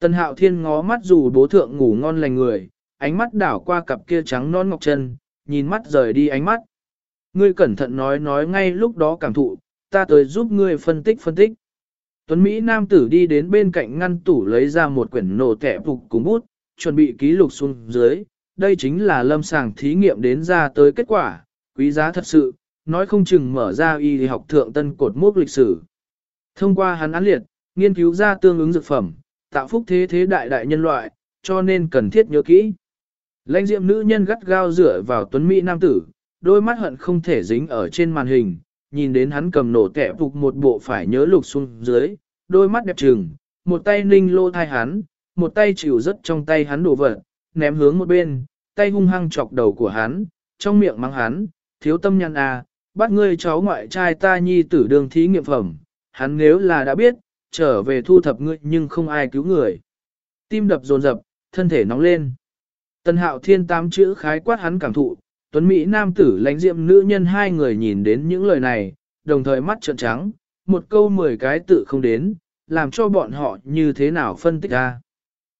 Tần hạo thiên ngó mắt dù bố thượng ngủ ngon lành người, ánh mắt đảo qua cặp kia trắng non ngọc chân, nhìn mắt rời đi ánh mắt. Ngươi cẩn thận nói nói ngay lúc đó cảm thụ, ta tới giúp ngươi phân tích phân tích. Tuấn Mỹ nam tử đi đến bên cạnh ngăn tủ lấy ra một quyển nổ tẻ phục cùng bút, chuẩn bị ký lục xuống dưới. Đây chính là lâm sàng thí nghiệm đến ra tới kết quả, quý giá thật sự, nói không chừng mở ra y học thượng tân cột mốc lịch sử. Thông qua hắn án liệt, nghiên cứu ra tương ứng dược phẩm, tạo phúc thế thế đại đại nhân loại, cho nên cần thiết nhớ kỹ. Lãnh diệm nữ nhân gắt gao dựa vào tuấn Mỹ nam tử, đôi mắt hận không thể dính ở trên màn hình, nhìn đến hắn cầm nổ kẻ phục một bộ phải nhớ lục xuống dưới, đôi mắt đẹp trừng, một tay ninh lô thai hắn, một tay chịu rất trong tay hắn đổ vật, ném hướng một bên, tay hung hăng chọc đầu của hắn, trong miệng mắng hắn, thiếu tâm nhăn à, bắt ngươi cháu ngoại trai ta nhi tử đường thí nghiệm phẩm, hắn nếu là đã biết, trở về thu thập ngươi nhưng không ai cứu người. Tim đập dồn dập, thân thể nóng lên. Tân hạo thiên tám chữ khái quát hắn cảm thụ, tuấn Mỹ nam tử lãnh diệm nữ nhân hai người nhìn đến những lời này, đồng thời mắt trợn trắng, một câu mười cái tự không đến, làm cho bọn họ như thế nào phân tích ra.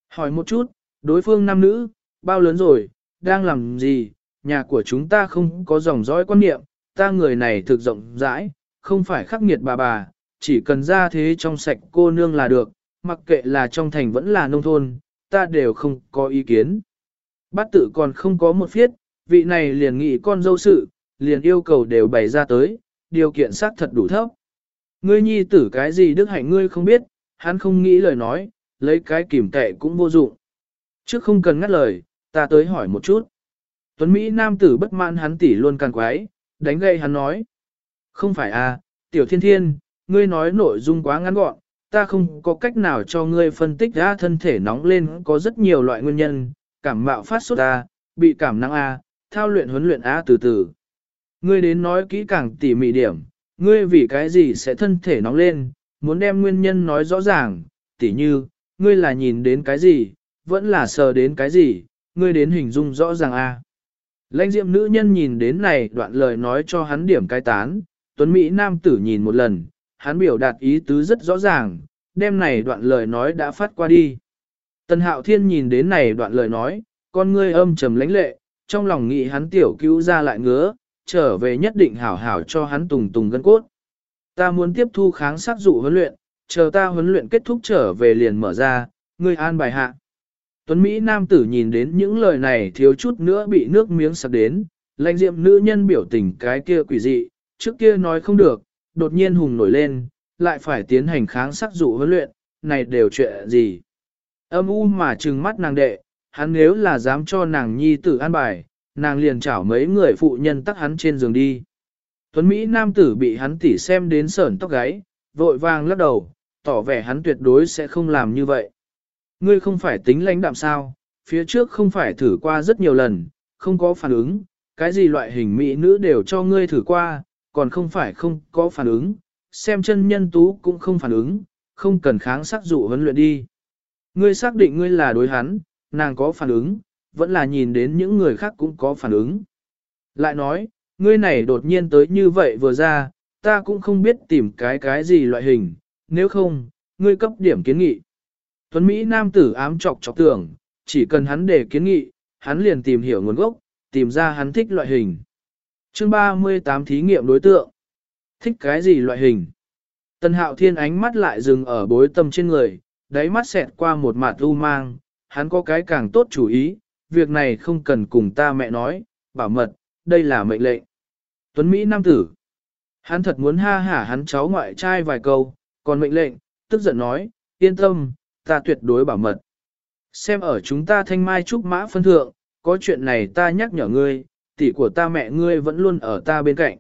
Hỏi một chút, đối phương nam nữ, bao lớn rồi, đang làm gì, nhà của chúng ta không có dòng dõi quan niệm, ta người này thực rộng rãi, không phải khắc nghiệt bà bà, chỉ cần ra thế trong sạch cô nương là được, mặc kệ là trong thành vẫn là nông thôn, ta đều không có ý kiến. Bát tự còn không có một phiết, vị này liền nghĩ con dâu sự, liền yêu cầu đều bày ra tới, điều kiện xác thật đủ thấp. Ngươi nhi tử cái gì đức hạnh ngươi không biết, hắn không nghĩ lời nói, lấy cái kìm tệ cũng vô dụng. Trước không cần ngắt lời, ta tới hỏi một chút. Tuấn Mỹ nam tử bất mãn hắn tỉ luôn càng quái, đánh gậy hắn nói. Không phải à, tiểu thiên thiên, ngươi nói nội dung quá ngắn gọn, ta không có cách nào cho ngươi phân tích ra thân thể nóng lên có rất nhiều loại nguyên nhân, cảm mạo phát sốt ta bị cảm nắng A, thao luyện huấn luyện A từ từ. Ngươi đến nói kỹ càng tỉ mỉ điểm, ngươi vì cái gì sẽ thân thể nóng lên, muốn đem nguyên nhân nói rõ ràng, tỉ như, ngươi là nhìn đến cái gì, vẫn là sờ đến cái gì, ngươi đến hình dung rõ ràng A. Lãnh diệm nữ nhân nhìn đến này đoạn lời nói cho hắn điểm cai tán, tuấn Mỹ nam tử nhìn một lần, hắn biểu đạt ý tứ rất rõ ràng, đêm này đoạn lời nói đã phát qua đi. Tần hạo thiên nhìn đến này đoạn lời nói, con ngươi âm trầm lãnh lệ, trong lòng nghĩ hắn tiểu cứu ra lại ngứa, trở về nhất định hảo hảo cho hắn tùng tùng gân cốt. Ta muốn tiếp thu kháng sát dụ huấn luyện, chờ ta huấn luyện kết thúc trở về liền mở ra, ngươi an bài hạ. Tuấn Mỹ nam tử nhìn đến những lời này thiếu chút nữa bị nước miếng sặc đến, lãnh diệm nữ nhân biểu tình cái kia quỷ dị, trước kia nói không được, đột nhiên hùng nổi lên, lại phải tiến hành kháng sát dụ huấn luyện, này đều chuyện gì. Âm u mà trừng mắt nàng đệ, hắn nếu là dám cho nàng nhi tử an bài, nàng liền chảo mấy người phụ nhân tắc hắn trên giường đi. Tuấn Mỹ nam tử bị hắn tỉ xem đến sởn tóc gáy, vội vàng lắc đầu, tỏ vẻ hắn tuyệt đối sẽ không làm như vậy. Ngươi không phải tính lãnh đạm sao, phía trước không phải thử qua rất nhiều lần, không có phản ứng, cái gì loại hình mỹ nữ đều cho ngươi thử qua, còn không phải không có phản ứng, xem chân nhân tú cũng không phản ứng, không cần kháng sắc dụ huấn luyện đi. Ngươi xác định ngươi là đối hắn, nàng có phản ứng, vẫn là nhìn đến những người khác cũng có phản ứng. Lại nói, ngươi này đột nhiên tới như vậy vừa ra, ta cũng không biết tìm cái cái gì loại hình, nếu không, ngươi cấp điểm kiến nghị. Tuấn Mỹ nam tử ám chọc chọc tưởng, chỉ cần hắn để kiến nghị, hắn liền tìm hiểu nguồn gốc, tìm ra hắn thích loại hình. Chương 38 thí nghiệm đối tượng. Thích cái gì loại hình? Tần hạo thiên ánh mắt lại dừng ở bối tâm trên người, đáy mắt xẹt qua một mặt u mang, hắn có cái càng tốt chủ ý, việc này không cần cùng ta mẹ nói, bảo mật, đây là mệnh lệnh. Tuấn Mỹ Nam Tử. Hắn thật muốn ha hả hắn cháu ngoại trai vài câu, còn mệnh lệnh, tức giận nói, yên tâm, ta tuyệt đối bảo mật. Xem ở chúng ta thanh mai trúc mã phân thượng, có chuyện này ta nhắc nhở ngươi, tỷ của ta mẹ ngươi vẫn luôn ở ta bên cạnh.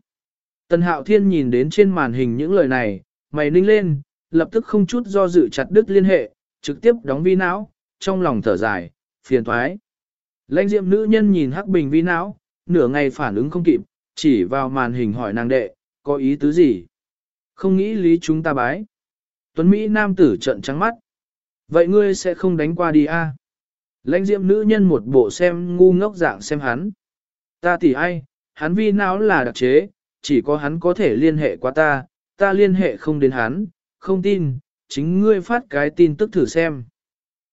Tần Hạo Thiên nhìn đến trên màn hình những lời này, mày ninh lên, lập tức không chút do dự chặt đứt liên hệ, trực tiếp đóng vi não, trong lòng thở dài, phiền thoái. Lãnh diệm nữ nhân nhìn hắc bình vi não, nửa ngày phản ứng không kịp, chỉ vào màn hình hỏi nàng đệ, có ý tứ gì? Không nghĩ lý chúng ta bái. Tuấn Mỹ nam tử trận trắng mắt. Vậy ngươi sẽ không đánh qua đi a? À? Lãnh diệm nữ nhân một bộ xem ngu ngốc dạng xem hắn. Ta tỷ ai, hắn vi não là đặc chế, chỉ có hắn có thể liên hệ qua ta, ta liên hệ không đến hắn, không tin, chính ngươi phát cái tin tức thử xem.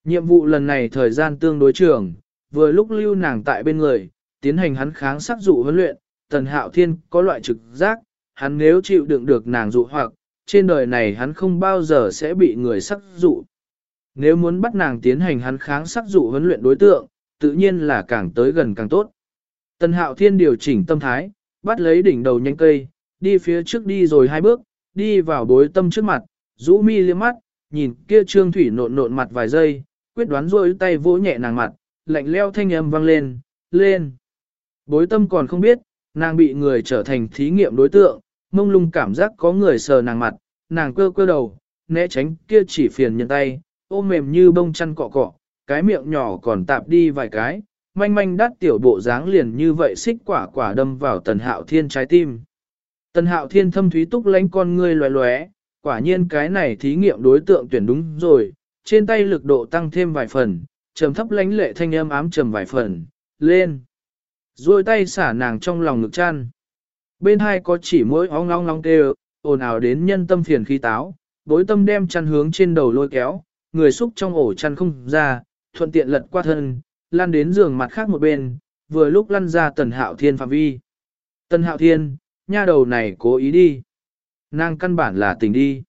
Nhiệm vụ lần này thời gian tương đối trường, vừa lúc lưu nàng tại bên người, tiến hành hắn kháng sắc dụ huấn luyện, tần hạo thiên có loại trực giác, hắn nếu chịu đựng được nàng dụ hoặc, trên đời này hắn không bao giờ sẽ bị người sắc dụ. Nếu muốn bắt nàng tiến hành hắn kháng sắc dụ huấn luyện đối tượng, tự nhiên là càng tới gần càng tốt. Tần hạo thiên điều chỉnh tâm thái, bắt lấy đỉnh đầu nhanh cây, đi phía trước đi rồi hai bước, đi vào bối tâm trước mặt, rũ mi liếc mắt, nhìn kia trương thủy nộn nộn mặt vài giây, quyết đoán rôi tay vỗ nhẹ nàng mặt, lạnh leo thanh âm vang lên, lên. Bối tâm còn không biết, nàng bị người trở thành thí nghiệm đối tượng, mông lung cảm giác có người sờ nàng mặt, nàng cơ cơ đầu, né tránh kia chỉ phiền nhân tay, ôm mềm như bông chăn cọ cọ, cái miệng nhỏ còn tạp đi vài cái, manh manh đắt tiểu bộ dáng liền như vậy xích quả quả đâm vào tần hạo thiên trái tim. Tần hạo thiên thâm thúy túc lánh con ngươi loé loé, quả nhiên cái này thí nghiệm đối tượng tuyển đúng rồi, trên tay lực độ tăng thêm vài phần, trầm thấp lánh lệ thanh âm ám trầm vài phần, lên. Rồi tay xả nàng trong lòng ngực chăn. Bên hai có chỉ mỗi ong long long kêu, ồn ào đến nhân tâm phiền khí táo, bối tâm đem chăn hướng trên đầu lôi kéo, người xúc trong ổ chăn không ra, thuận tiện lật qua thân, lăn đến giường mặt khác một bên, vừa lúc lăn ra tần hạo thiên phạm vi. Tần hạo thiên, nha đầu này cố ý đi. Nàng căn bản là tình đi.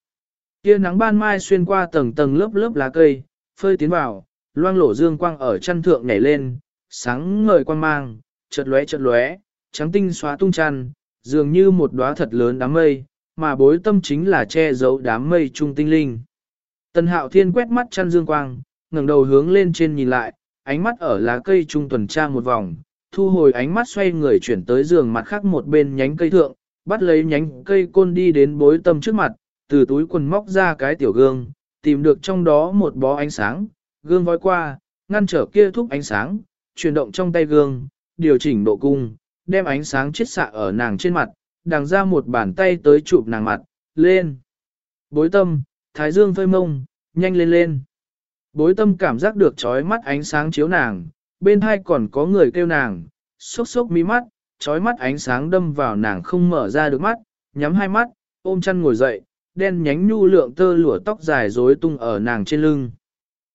Kia nắng ban mai xuyên qua tầng tầng lớp lớp lá cây, phơi tiến vào, loang lổ dương quang ở chăn thượng nhảy lên, sáng ngời quang mang, chợt lóe chợt lóe, trắng tinh xóa tung chăn, dường như một đóa thật lớn đám mây, mà bối tâm chính là che giấu đám mây trung tinh linh. Tần hạo thiên quét mắt chăn dương quang, ngẩng đầu hướng lên trên nhìn lại, ánh mắt ở lá cây trung tuần tra một vòng, thu hồi ánh mắt xoay người chuyển tới giường mặt khác một bên nhánh cây thượng, bắt lấy nhánh cây côn đi đến bối tâm trước mặt, từ túi quần móc ra cái tiểu gương, tìm được trong đó một bó ánh sáng, gương vói qua, ngăn trở kia thúc ánh sáng, chuyển động trong tay gương, điều chỉnh độ cung, đem ánh sáng chiết xạ ở nàng trên mặt, đằng ra một bàn tay tới chụp nàng mặt, lên. Bối tâm, thái dương phơi mông, nhanh lên lên. Bối tâm cảm giác được trói mắt ánh sáng chiếu nàng, bên hai còn có người kêu nàng, sốc sốc mí mắt, trói mắt ánh sáng đâm vào nàng không mở ra được mắt, nhắm hai mắt, ôm chăn ngồi dậy, đen nhánh nhu lượng tơ lụa tóc dài rối tung ở nàng trên lưng.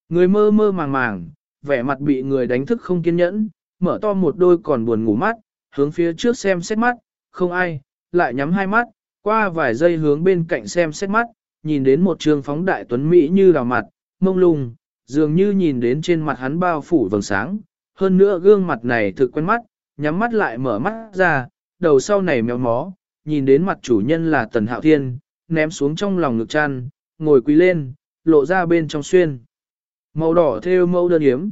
Người mơ mơ màng màng, vẻ mặt bị người đánh thức không kiên nhẫn, mở to một đôi còn buồn ngủ mắt, hướng phía trước xem xét mắt, không ai, lại nhắm hai mắt, qua vài giây hướng bên cạnh xem xét mắt, nhìn đến một trường phóng đại tuấn Mỹ như đào mặt, mông lung, dường như nhìn đến trên mặt hắn bao phủ vầng sáng, hơn nữa gương mặt này thực quen mắt, nhắm mắt lại mở mắt ra, đầu sau này méo mó, nhìn đến mặt chủ nhân là Tần Hạo Thiên, ném xuống trong lòng ngực chăn, ngồi quỳ lên, lộ ra bên trong xuyên. Màu đỏ theo mẫu đơn yếm.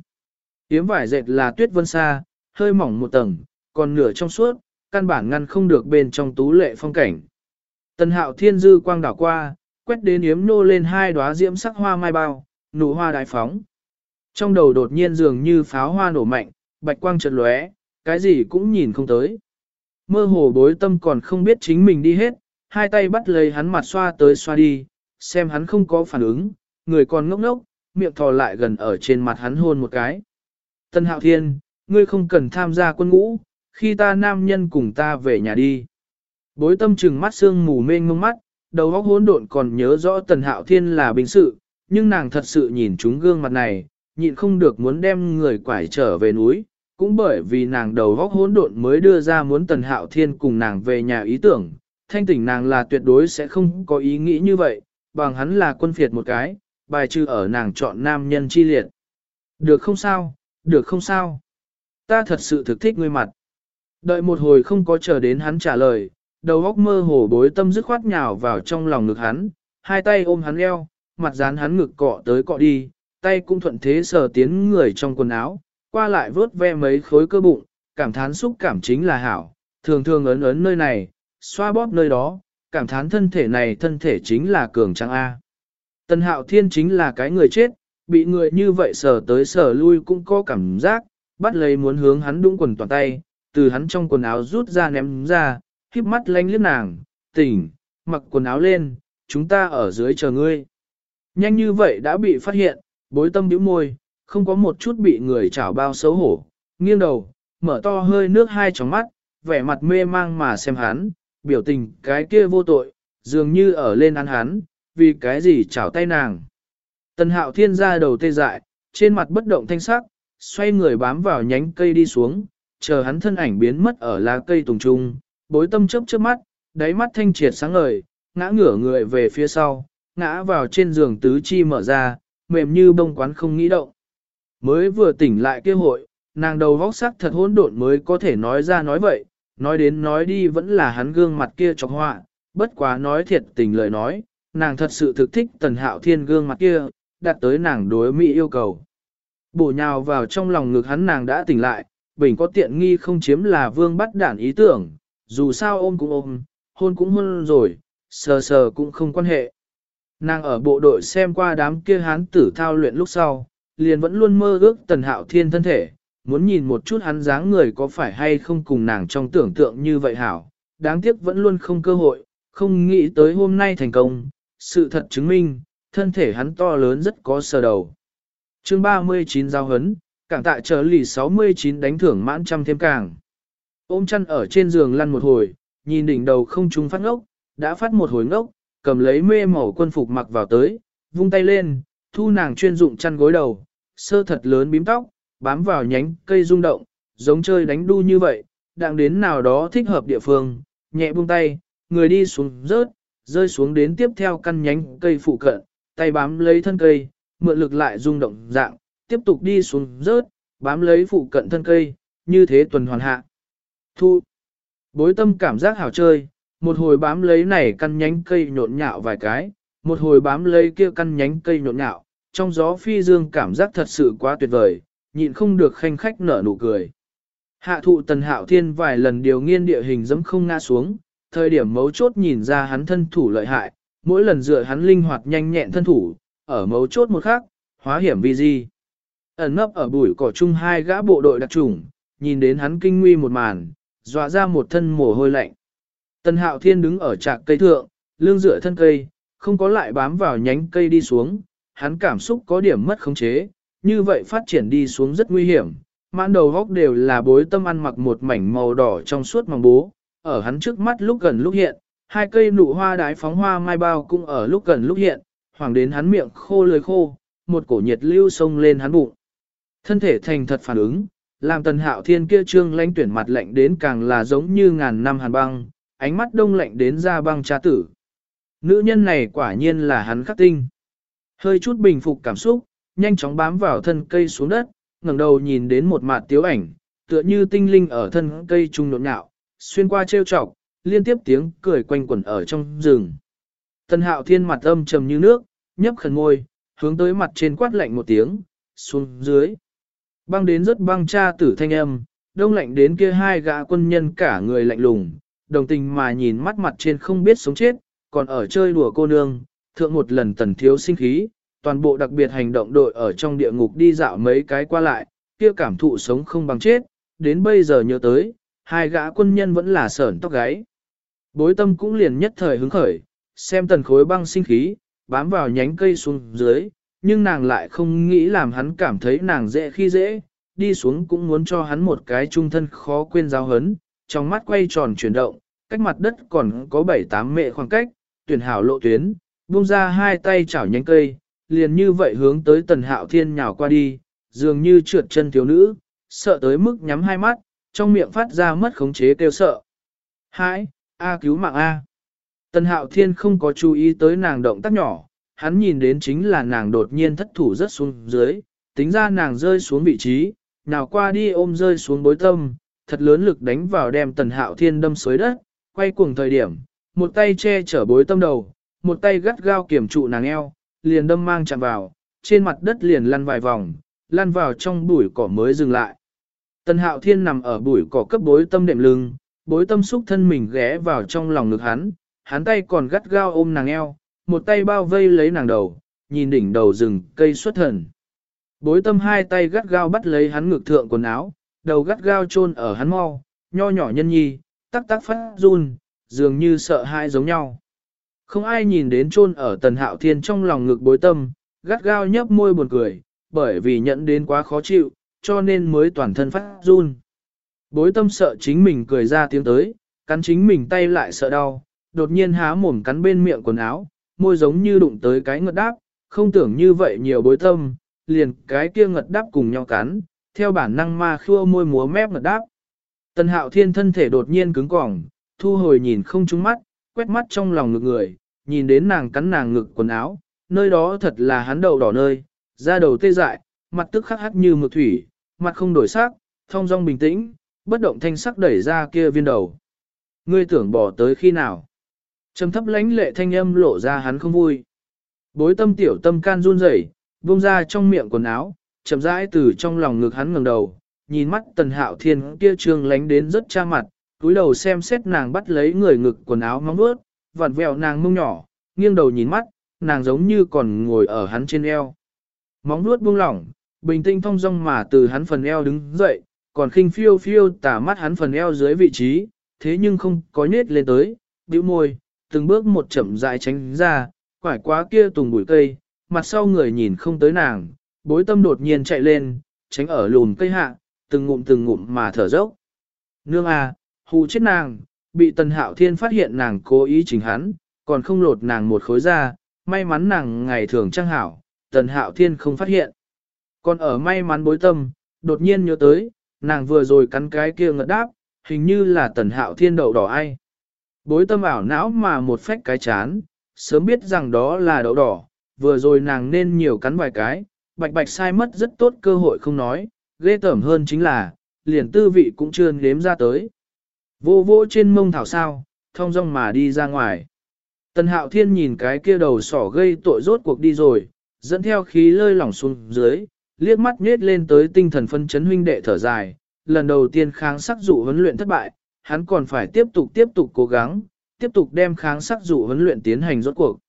Yếm vải dệt là tuyết vân xa, hơi mỏng một tầng, còn nửa trong suốt, căn bản ngăn không được bên trong tú lệ phong cảnh. Tần hạo thiên dư quang đảo qua, quét đến yếm nô lên hai đóa diễm sắc hoa mai bao, nụ hoa đại phóng. Trong đầu đột nhiên dường như pháo hoa nổ mạnh, bạch quang chợt lóe, cái gì cũng nhìn không tới. Mơ hồ bối tâm còn không biết chính mình đi hết, hai tay bắt lấy hắn mặt xoa tới xoa đi, xem hắn không có phản ứng, người còn ngốc ngốc, miệng thò lại gần ở trên mặt hắn hôn một cái. Tân Hạo Thiên, ngươi không cần tham gia quân ngũ, khi ta nam nhân cùng ta về nhà đi. Bối tâm trừng mắt sương mù mê ngông mắt, đầu óc hỗn độn còn nhớ rõ Tần Hạo Thiên là binh sự, nhưng nàng thật sự nhìn chúng gương mặt này, nhịn không được muốn đem người quải trở về núi, cũng bởi vì nàng đầu óc hỗn độn mới đưa ra muốn Tần Hạo Thiên cùng nàng về nhà ý tưởng, thanh tỉnh nàng là tuyệt đối sẽ không có ý nghĩ như vậy, bằng hắn là quân phiệt một cái, bài trừ ở nàng chọn nam nhân chi liệt. Được không sao, được không sao. Ta thật sự thực thích ngươi mặt. Đợi một hồi không có chờ đến hắn trả lời, đầu óc mơ hồ bối tâm dứt khoát nhào vào trong lòng ngực hắn, hai tay ôm hắn eo, mặt dán hắn ngực cọ tới cọ đi, tay cũng thuận thế sờ tiến người trong quần áo, qua lại vớt ve mấy khối cơ bụng, cảm thán xúc cảm chính là hảo, thường thường ấn ấn nơi này, xoa bóp nơi đó, cảm thán thân thể này thân thể chính là cường tráng A. Tần hạo thiên chính là cái người chết, bị người như vậy sờ tới sờ lui cũng có cảm giác, bắt lấy muốn hướng hắn đũng quần toàn tay, từ hắn trong quần áo rút ra ném ra, khiếp mắt lánh liếc nàng, tỉnh, mặc quần áo lên, chúng ta ở dưới chờ ngươi. Nhanh như vậy đã bị phát hiện, bối tâm biểu môi, không có một chút bị người chảo bao xấu hổ, nghiêng đầu, mở to hơi nước hai tròng mắt, vẻ mặt mê mang mà xem hắn, biểu tình cái kia vô tội, dường như ở lên ăn hắn, vì cái gì chảo tay nàng. Tần hạo thiên ra đầu tê dại, trên mặt bất động thanh sắc, xoay người bám vào nhánh cây đi xuống, chờ hắn thân ảnh biến mất ở lá cây tùng trung, bối tâm chớp chớp mắt, đáy mắt thanh triệt sáng ngời, ngã ngửa người về phía sau, ngã vào trên giường tứ chi mở ra, mềm như bông quán không nghĩ động. Mới vừa tỉnh lại kêu hội, nàng đầu vóc sắc thật hỗn độn mới có thể nói ra nói vậy, nói đến nói đi vẫn là hắn gương mặt kia chọc họa, bất quá nói thiệt tình lời nói, nàng thật sự thực thích tần hạo thiên gương mặt kia, đặt tới nàng đối mỹ yêu cầu. Bổ nhào vào trong lòng ngực hắn nàng đã tỉnh lại, bình có tiện nghi không chiếm là vương bắt đản ý tưởng, dù sao ôm cũng ôm, hôn cũng hôn rồi, sờ sờ cũng không quan hệ. Nàng ở bộ đội xem qua đám kia hán tử thao luyện lúc sau, liền vẫn luôn mơ ước tần hạo thiên thân thể, muốn nhìn một chút hắn dáng người có phải hay không cùng nàng trong tưởng tượng như vậy hảo, đáng tiếc vẫn luôn không cơ hội, không nghĩ tới hôm nay thành công, sự thật chứng minh, thân thể hắn to lớn rất có sờ đầu. chương 39 giao hấn, cảng tại trở lì 69 đánh thưởng mãn trăm thêm càng. Ôm chăn ở trên giường lăn một hồi, nhìn đỉnh đầu không trung phát ngốc, đã phát một hồi ngốc, cầm lấy mê màu quân phục mặc vào tới, vung tay lên, thu nàng chuyên dụng chăn gối đầu, sơ thật lớn bím tóc, bám vào nhánh cây rung động, giống chơi đánh đu như vậy, đang đến nào đó thích hợp địa phương, nhẹ buông tay, người đi xuống rớt, rơi xuống đến tiếp theo căn nhánh cây phụ cận, tay bám lấy thân cây, mượn lực lại rung động dạng, tiếp tục đi xuống rớt, bám lấy phụ cận thân cây, như thế tuần hoàn hạ. Thu. Bối tâm cảm giác hảo chơi, một hồi bám lấy này căn nhánh cây nhộn nhạo vài cái, một hồi bám lấy kia căn nhánh cây nhộn nhạo, trong gió phi dương cảm giác thật sự quá tuyệt vời, nhịn không được khanh khách nở nụ cười. Hạ thụ tần hạo thiên vài lần điều nghiên địa hình dẫm không ngã xuống, thời điểm mấu chốt nhìn ra hắn thân thủ lợi hại, mỗi lần dựa hắn linh hoạt nhanh nhẹn thân thủ, ở mấu chốt một khác, hóa hiểm vi di. Ẩn nấp ở bụi cỏ chung hai gã bộ đội đặc trùng, nhìn đến hắn kinh nguy một màn, dọa ra một thân mồ hôi lạnh. Tần hạo thiên đứng ở trạc cây thượng, lưng dựa thân cây, không có lại bám vào nhánh cây đi xuống, hắn cảm xúc có điểm mất khống chế, như vậy phát triển đi xuống rất nguy hiểm. Mãn đầu góc đều là bối tâm ăn mặc một mảnh màu đỏ trong suốt màng bố, ở hắn trước mắt lúc gần lúc hiện, hai cây nụ hoa đái phóng hoa mai bao cũng ở lúc gần lúc hiện, hoàng đến hắn miệng khô lưỡi khô, một cổ nhiệt lưu sông lên hắn bụng. Thân thể thành thật phản ứng, làm tần hạo thiên kia trương lãnh tuyển mặt lạnh đến càng là giống như ngàn năm hàn băng, ánh mắt đông lạnh đến ra băng cha tử. Nữ nhân này quả nhiên là hắn khắc tinh. Hơi chút bình phục cảm xúc, nhanh chóng bám vào thân cây xuống đất, ngẩng đầu nhìn đến một mặt tiếu ảnh, tựa như tinh linh ở thân cây trung nộn nhạo, xuyên qua trêu chọc, liên tiếp tiếng cười quanh quẩn ở trong rừng. Tân hạo thiên mặt âm trầm như nước, nhấp khẩn ngôi, hướng tới mặt trên quát lạnh một tiếng, xuống dưới. Băng đến rất băng cha tử thanh âm, đông lạnh đến kia hai gã quân nhân cả người lạnh lùng, đồng tình mà nhìn mắt mặt trên không biết sống chết, còn ở chơi đùa cô nương, thượng một lần tần thiếu sinh khí, toàn bộ đặc biệt hành động đội ở trong địa ngục đi dạo mấy cái qua lại, kia cảm thụ sống không bằng chết, đến bây giờ nhớ tới, hai gã quân nhân vẫn là sởn tóc gáy. Bối tâm cũng liền nhất thời hứng khởi, xem tần khối băng sinh khí, bám vào nhánh cây xuống dưới, nhưng nàng lại không nghĩ làm hắn cảm thấy nàng dễ khi dễ, đi xuống cũng muốn cho hắn một cái trung thân khó quên giáo hấn, trong mắt quay tròn chuyển động, cách mặt đất còn có 7-8 mệ khoảng cách, tuyển hảo lộ tuyến, buông ra hai tay chảo nhánh cây, liền như vậy hướng tới tần hạo thiên nhào qua đi, dường như trượt chân thiếu nữ, sợ tới mức nhắm hai mắt, trong miệng phát ra mất khống chế kêu sợ. Hãi, A cứu mạng A. Tần hạo thiên không có chú ý tới nàng động tác nhỏ, hắn nhìn đến chính là nàng đột nhiên thất thủ rất xuống dưới, tính ra nàng rơi xuống vị trí, nào qua đi ôm rơi xuống bối tâm, thật lớn lực đánh vào đem tần hạo thiên đâm xối đất, quay cuồng thời điểm, một tay che chở bối tâm đầu, một tay gắt gao kiểm trụ nàng eo, liền đâm mang chạm vào, trên mặt đất liền lăn vài vòng, lăn vào trong bụi cỏ mới dừng lại. Tần hạo thiên nằm ở bụi cỏ cấp bối tâm đệm lưng, bối tâm xúc thân mình ghé vào trong lòng ngực hắn, hắn tay còn gắt gao ôm nàng eo, một tay bao vây lấy nàng đầu, nhìn đỉnh đầu rừng cây xuất thần. Bối tâm hai tay gắt gao bắt lấy hắn ngực thượng quần áo, đầu gắt gao chôn ở hắn mau, nho nhỏ nhân nhi, tắc tắc phát run, dường như sợ hãi giống nhau. Không ai nhìn đến chôn ở tần hạo thiên trong lòng ngực bối tâm, gắt gao nhấp môi buồn cười, bởi vì nhận đến quá khó chịu, cho nên mới toàn thân phát run. Bối tâm sợ chính mình cười ra tiếng tới, cắn chính mình tay lại sợ đau, đột nhiên há mồm cắn bên miệng quần áo, môi giống như đụng tới cái ngật đáp, không tưởng như vậy nhiều bối tâm, liền cái kia ngật đáp cùng nhau cắn, theo bản năng ma khua môi múa mép ngật đáp. Tần hạo thiên thân thể đột nhiên cứng cỏng, thu hồi nhìn không trúng mắt, quét mắt trong lòng ngực người, nhìn đến nàng cắn nàng ngực quần áo, nơi đó thật là hắn đầu đỏ nơi, da đầu tê dại, mặt tức khắc hắc như mực thủy, mặt không đổi sắc, thông dong bình tĩnh, bất động thanh sắc đẩy ra kia viên đầu. Ngươi tưởng bỏ tới khi nào? Trầm thấp lãnh lệ thanh âm lộ ra hắn không vui. Bối tâm tiểu tâm can run rẩy, buông ra trong miệng quần áo, chậm rãi từ trong lòng ngực hắn ngẩng đầu, nhìn mắt tần hạo thiên kia trương lánh đến rất cha mặt, túi đầu xem xét nàng bắt lấy người ngực quần áo móng vuốt, vặn vẹo nàng mông nhỏ, nghiêng đầu nhìn mắt, nàng giống như còn ngồi ở hắn trên eo. Móng vuốt buông lỏng, bình tĩnh thong dong mà từ hắn phần eo đứng dậy, còn khinh phiêu phiêu tả mắt hắn phần eo dưới vị trí, thế nhưng không có nhết lên tới, bĩu môi, từng bước một chậm rãi tránh ra, quải quá kia tùng bụi cây, mặt sau người nhìn không tới nàng, bối tâm đột nhiên chạy lên, tránh ở lùn cây hạ, từng ngụm từng ngụm mà thở dốc. Nương à, hù chết nàng, bị tần hạo thiên phát hiện nàng cố ý chỉnh hắn, còn không lột nàng một khối ra, may mắn nàng ngày thường trang hảo, tần hạo thiên không phát hiện. Còn ở may mắn bối tâm, đột nhiên nhớ tới, nàng vừa rồi cắn cái kia ngật đáp, hình như là tần hạo thiên đậu đỏ ai. Bối tâm ảo não mà một phách cái chán, sớm biết rằng đó là đậu đỏ, vừa rồi nàng nên nhiều cắn vài cái, bạch bạch sai mất rất tốt cơ hội không nói, ghê tởm hơn chính là, liền tư vị cũng chưa nếm ra tới. Vô vô trên mông thảo sao, thông dong mà đi ra ngoài. Tần hạo thiên nhìn cái kia đầu sỏ gây tội rốt cuộc đi rồi, dẫn theo khí lơi lỏng xuống dưới, liếc mắt nhết lên tới tinh thần phân chấn huynh đệ thở dài, lần đầu tiên kháng sắc dụ huấn luyện thất bại, hắn còn phải tiếp tục tiếp tục cố gắng, tiếp tục đem kháng sắc dụ huấn luyện tiến hành rốt cuộc.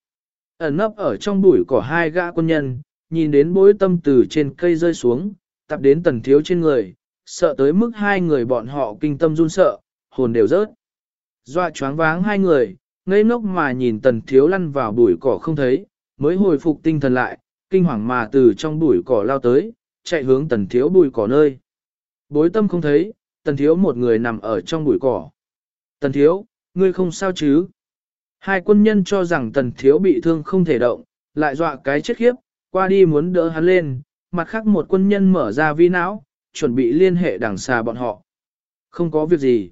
Ẩn nấp ở trong bụi cỏ hai gã quân nhân, nhìn đến bối tâm từ trên cây rơi xuống, tập đến tần thiếu trên người, sợ tới mức hai người bọn họ kinh tâm run sợ, hồn đều rớt. Doa choáng váng hai người, ngây ngốc mà nhìn tần thiếu lăn vào bụi cỏ không thấy, mới hồi phục tinh thần lại, kinh hoàng mà từ trong bụi cỏ lao tới, chạy hướng tần thiếu bụi cỏ nơi. Bối tâm không thấy, tần thiếu một người nằm ở trong bụi cỏ. Tần thiếu, ngươi không sao chứ? Hai quân nhân cho rằng tần thiếu bị thương không thể động, lại dọa cái chết khiếp, qua đi muốn đỡ hắn lên, mặt khác một quân nhân mở ra vi não, chuẩn bị liên hệ đằng xa bọn họ. Không có việc gì.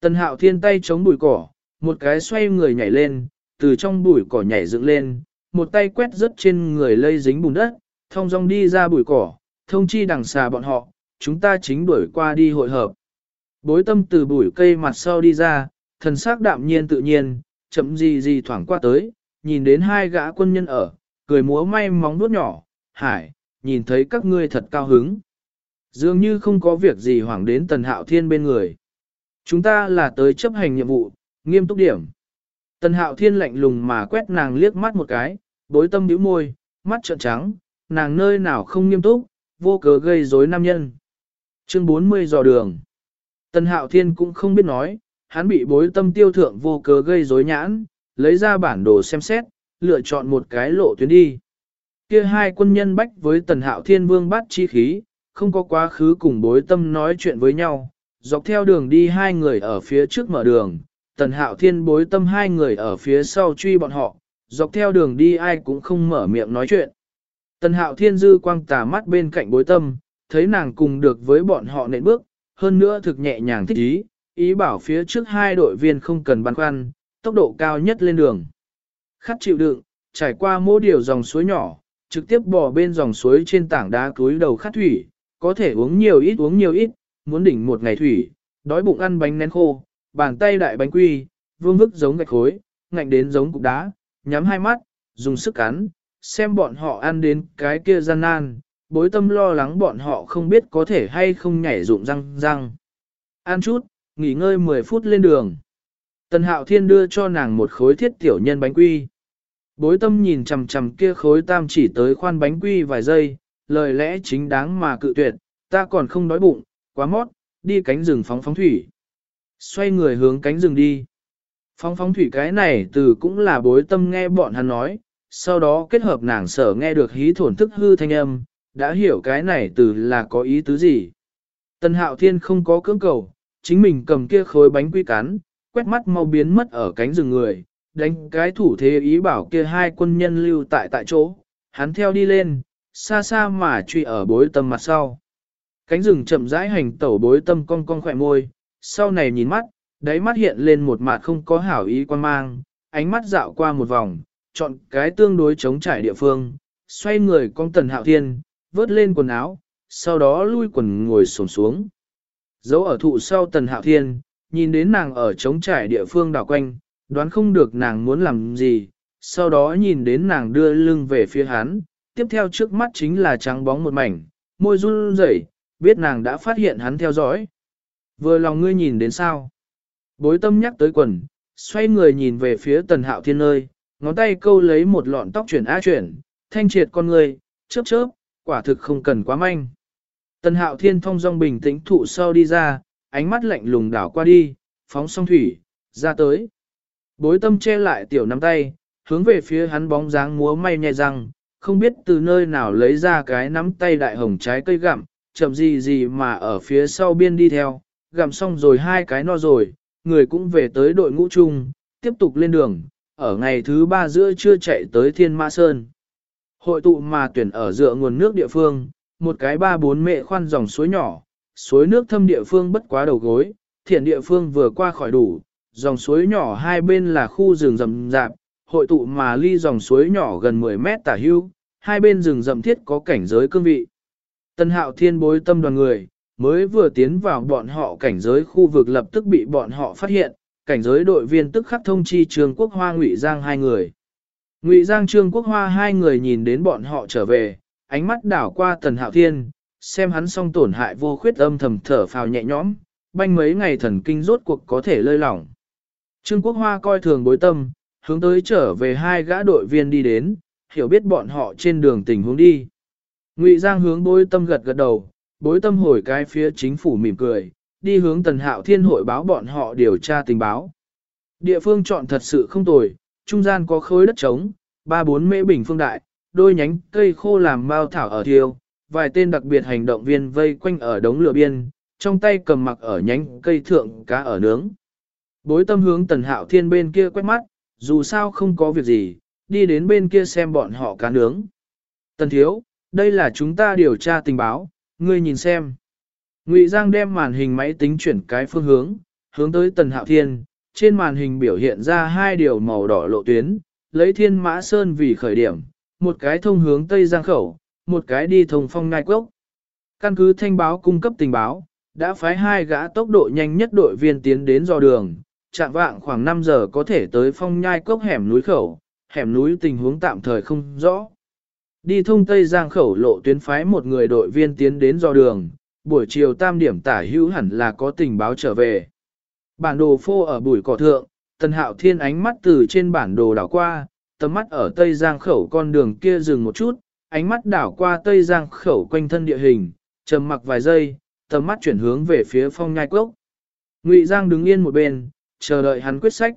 Tần hạo thiên tay chống bụi cỏ, một cái xoay người nhảy lên, từ trong bụi cỏ nhảy dựng lên, một tay quét rớt trên người lây dính bùn đất, thông dong đi ra bụi cỏ, thông chi đằng xa bọn họ, chúng ta chính đuổi qua đi hội hợp. Bối tâm từ bụi cây mặt sau đi ra, thần sắc đạm nhiên tự nhiên, chậm gì gì thoảng qua tới, nhìn đến hai gã quân nhân ở, cười múa may móng nuốt nhỏ, hải, nhìn thấy các ngươi thật cao hứng. Dường như không có việc gì hoảng đến tần hạo thiên bên người. Chúng ta là tới chấp hành nhiệm vụ, nghiêm túc điểm. Tần hạo thiên lạnh lùng mà quét nàng liếc mắt một cái, bối tâm bĩu môi, mắt trợn trắng, nàng nơi nào không nghiêm túc, vô cớ gây rối nam nhân. Chương 40 dò đường. Tần hạo thiên cũng không biết nói, hắn bị bối tâm tiêu thượng vô cớ gây rối nhãn, lấy ra bản đồ xem xét, lựa chọn một cái lộ tuyến đi. Kia hai quân nhân bách với tần hạo thiên vương bắt chi khí, không có quá khứ cùng bối tâm nói chuyện với nhau, dọc theo đường đi hai người ở phía trước mở đường, tần hạo thiên bối tâm hai người ở phía sau truy bọn họ, dọc theo đường đi ai cũng không mở miệng nói chuyện. Tần hạo thiên dư quang tà mắt bên cạnh bối tâm, thấy nàng cùng được với bọn họ nện bước, hơn nữa thực nhẹ nhàng thích ý, ý bảo phía trước hai đội viên không cần băn khoăn, tốc độ cao nhất lên đường. Khắc chịu đựng, trải qua mỗi điều dòng suối nhỏ, trực tiếp bò bên dòng suối trên tảng đá cúi đầu khát thủy, có thể uống nhiều ít uống nhiều ít, muốn đỉnh một ngày thủy, đói bụng ăn bánh nén khô, bàn tay đại bánh quy, vương vức giống gạch khối, ngạnh đến giống cục đá, nhắm hai mắt, dùng sức cắn, xem bọn họ ăn đến cái kia gian nan, bối tâm lo lắng bọn họ không biết có thể hay không nhảy rụng răng răng. Ăn chút, nghỉ ngơi 10 phút lên đường. Tần Hạo Thiên đưa cho nàng một khối thiết tiểu nhân bánh quy. Bối tâm nhìn chầm chầm kia khối tam chỉ tới khoan bánh quy vài giây, lời lẽ chính đáng mà cự tuyệt, ta còn không đói bụng, quá mót, đi cánh rừng phóng phóng thủy. Xoay người hướng cánh rừng đi. Phóng phóng thủy cái này từ cũng là bối tâm nghe bọn hắn nói, sau đó kết hợp nàng sở nghe được hí thổn thức hư thanh âm, đã hiểu cái này từ là có ý tứ gì. Tần hạo thiên không có cưỡng cầu, chính mình cầm kia khối bánh quy cắn, quét mắt mau biến mất ở cánh rừng người, đánh cái thủ thế ý bảo kia hai quân nhân lưu tại tại chỗ, hắn theo đi lên, xa xa mà truy ở bối tâm mặt sau. Cánh rừng chậm rãi hành tẩu bối tâm cong cong khỏe môi, sau này nhìn mắt, đáy mắt hiện lên một mặt không có hảo ý quan mang, ánh mắt dạo qua một vòng, chọn cái tương đối chống trải địa phương, xoay người con tần hạo thiên, vớt lên quần áo, sau đó lui quần ngồi xổm xuống. Dấu ở thụ sau tần hạo thiên, nhìn đến nàng ở chống trải địa phương đảo quanh, đoán không được nàng muốn làm gì, sau đó nhìn đến nàng đưa lưng về phía hắn, tiếp theo trước mắt chính là trắng bóng một mảnh, môi run rẩy, biết nàng đã phát hiện hắn theo dõi. Vừa lòng ngươi nhìn đến sao? Bối tâm nhắc tới quần, xoay người nhìn về phía tần hạo thiên nơi, ngón tay câu lấy một lọn tóc chuyển á chuyển, thanh triệt con người, chớp chớp, quả thực không cần quá manh. Tần hạo thiên thông dong bình tĩnh thụ sau đi ra, ánh mắt lạnh lùng đảo qua đi, phóng song thủy, ra tới. Bối tâm che lại tiểu nắm tay, hướng về phía hắn bóng dáng múa may nhẹ răng, không biết từ nơi nào lấy ra cái nắm tay đại hồng trái cây gặm, chậm gì gì mà ở phía sau biên đi theo, gặm xong rồi hai cái no rồi, người cũng về tới đội ngũ chung, tiếp tục lên đường, ở ngày thứ ba giữa trưa chạy tới Thiên Mã Sơn. Hội tụ mà tuyển ở dựa nguồn nước địa phương, một cái ba bốn mệ khoan dòng suối nhỏ, suối nước thâm địa phương bất quá đầu gối, thiện địa phương vừa qua khỏi đủ, dòng suối nhỏ hai bên là khu rừng rậm rạp, hội tụ mà ly dòng suối nhỏ gần 10 mét tả hưu, hai bên rừng rậm thiết có cảnh giới cương vị. Tân hạo thiên bối tâm đoàn người, mới vừa tiến vào bọn họ cảnh giới khu vực lập tức bị bọn họ phát hiện, cảnh giới đội viên tức khắc thông chi Trương Quốc Hoa Ngụy Giang hai người. Ngụy Giang Trương Quốc Hoa hai người nhìn đến bọn họ trở về, ánh mắt đảo qua Tần Hạo Thiên, xem hắn song tổn hại vô khuyết âm thầm thở phào nhẹ nhõm, banh mấy ngày thần kinh rốt cuộc có thể lơi lỏng. Trương Quốc Hoa coi thường bối tâm, hướng tới trở về hai gã đội viên đi đến, hiểu biết bọn họ trên đường tình huống đi. Ngụy Giang hướng bối tâm gật gật đầu, bối tâm hồi cái phía chính phủ mỉm cười, đi hướng tần hạo thiên hội báo bọn họ điều tra tình báo. Địa phương chọn thật sự không tồi, trung gian có khối đất trống, ba bốn mễ bình phương đại, đôi nhánh cây khô làm bao thảo ở thiêu, vài tên đặc biệt hành động viên vây quanh ở đống lửa biên, trong tay cầm mặc ở nhánh cây thượng cá ở nướng. Bối tâm hướng tần hạo thiên bên kia quét mắt, dù sao không có việc gì, đi đến bên kia xem bọn họ cá nướng. Tần thiếu, đây là chúng ta điều tra tình báo, ngươi nhìn xem. Ngụy Giang đem màn hình máy tính chuyển cái phương hướng, hướng tới Tần Hạo Thiên, trên màn hình biểu hiện ra hai điều màu đỏ lộ tuyến, lấy Thiên Mã Sơn vì khởi điểm, một cái thông hướng Tây Giang khẩu, một cái đi thông phong ngai quốc. Căn cứ thanh báo cung cấp tình báo, đã phái hai gã tốc độ nhanh nhất đội viên tiến đến do đường, chạm vạng khoảng 5 giờ có thể tới phong nhai cốc hẻm núi khẩu, hẻm núi tình huống tạm thời không rõ. Đi thông Tây Giang khẩu lộ tuyến phái một người đội viên tiến đến do đường, buổi chiều tam điểm tả hữu hẳn là có tình báo trở về. Bản đồ phô ở bụi cỏ thượng, tần hạo thiên ánh mắt từ trên bản đồ đảo qua, tầm mắt ở Tây Giang khẩu con đường kia dừng một chút, ánh mắt đảo qua Tây Giang khẩu quanh thân địa hình, trầm mặc vài giây, tầm mắt chuyển hướng về phía phong nhai cốc. Ngụy Giang đứng yên một bên, chờ đợi hắn quyết sách.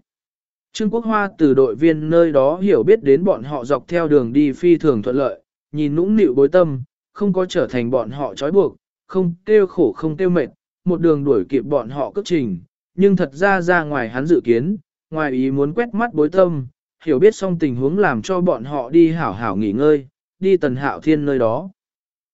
Trương Quốc Hoa từ đội viên nơi đó hiểu biết đến bọn họ dọc theo đường đi phi thường thuận lợi, nhìn nũng nịu bối tâm, không có trở thành bọn họ trói buộc, không tiêu khổ không tiêu mệt, một đường đuổi kịp bọn họ cất trình, nhưng thật ra ra ngoài hắn dự kiến, ngoài ý muốn quét mắt bối tâm, hiểu biết xong tình huống làm cho bọn họ đi hảo hảo nghỉ ngơi, đi tần hạo thiên nơi đó.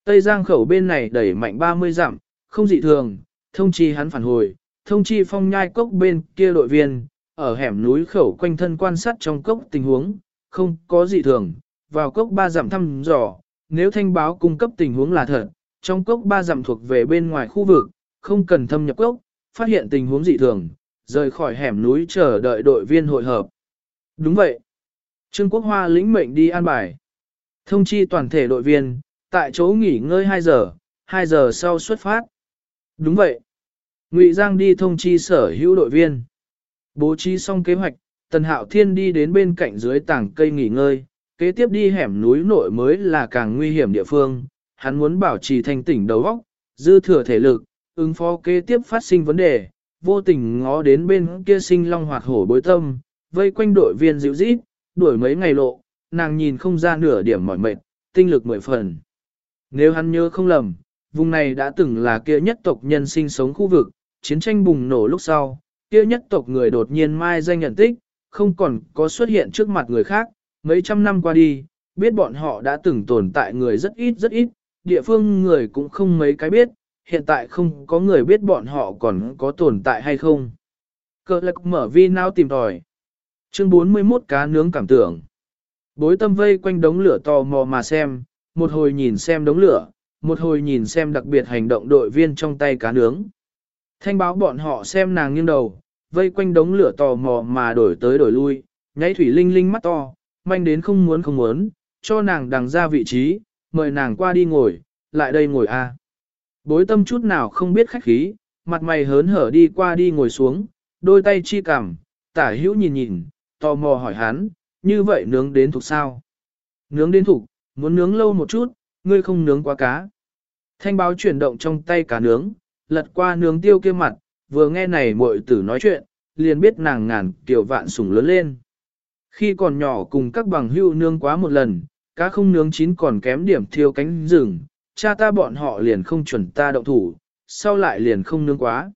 Tây Giang khẩu bên này đẩy mạnh 30 dặm, không dị thường, thông chi hắn phản hồi, thông chi phong nhai cốc bên kia đội viên, ở hẻm núi khẩu quanh thân quan sát trong cốc tình huống, không có gì thường, vào cốc ba dặm thăm dò, nếu thanh báo cung cấp tình huống là thật, trong cốc ba dặm thuộc về bên ngoài khu vực, không cần thâm nhập cốc, phát hiện tình huống dị thường, rời khỏi hẻm núi chờ đợi đội viên hội hợp. Đúng vậy. Trương Quốc Hoa lĩnh mệnh đi an bài. Thông chi toàn thể đội viên, tại chỗ nghỉ ngơi 2 giờ, 2 giờ sau xuất phát. Đúng vậy. Ngụy Giang đi thông chi sở hữu đội viên. Bố trí xong kế hoạch, Tần Hạo Thiên đi đến bên cạnh dưới tảng cây nghỉ ngơi, kế tiếp đi hẻm núi nội mới là càng nguy hiểm địa phương, hắn muốn bảo trì thanh tỉnh đầu óc, dư thừa thể lực, ứng phó kế tiếp phát sinh vấn đề, vô tình ngó đến bên kia sinh long hoạt hổ bối tâm, vây quanh đội viên dịu rít, đuổi mấy ngày lộ, nàng nhìn không ra nửa điểm mỏi mệt, tinh lực mười phần. Nếu hắn nhớ không lầm, vùng này đã từng là kia nhất tộc nhân sinh sống khu vực, chiến tranh bùng nổ lúc sau, kia nhất tộc người đột nhiên mai danh nhận tích, không còn có xuất hiện trước mặt người khác, mấy trăm năm qua đi, biết bọn họ đã từng tồn tại người rất ít rất ít, địa phương người cũng không mấy cái biết, hiện tại không có người biết bọn họ còn có tồn tại hay không. Cơ lạc mở vi nào tìm tòi. Chương 41 cá nướng cảm tưởng. Bối tâm vây quanh đống lửa tò mò mà xem, một hồi nhìn xem đống lửa, một hồi nhìn xem đặc biệt hành động đội viên trong tay cá nướng. Thanh báo bọn họ xem nàng nghiêng đầu, vây quanh đống lửa tò mò mà đổi tới đổi lui, nháy thủy linh linh mắt to, manh đến không muốn không muốn, cho nàng đằng ra vị trí, mời nàng qua đi ngồi, lại đây ngồi a. À. Bối tâm chút nào không biết khách khí, mặt mày hớn hở đi qua đi ngồi xuống, đôi tay chi cằm, tả hữu nhìn nhìn, tò mò hỏi hắn, như vậy nướng đến thuộc sao? Nướng đến thuộc, muốn nướng lâu một chút, ngươi không nướng quá cá. Thanh báo chuyển động trong tay cá nướng, lật qua nướng tiêu kia mặt, vừa nghe này muội tử nói chuyện, liền biết nàng ngàn tiểu vạn sủng lớn lên. Khi còn nhỏ cùng các bằng hưu nướng quá một lần, cá không nướng chín còn kém điểm thiêu cánh rừng, cha ta bọn họ liền không chuẩn ta động thủ, sau lại liền không nướng quá.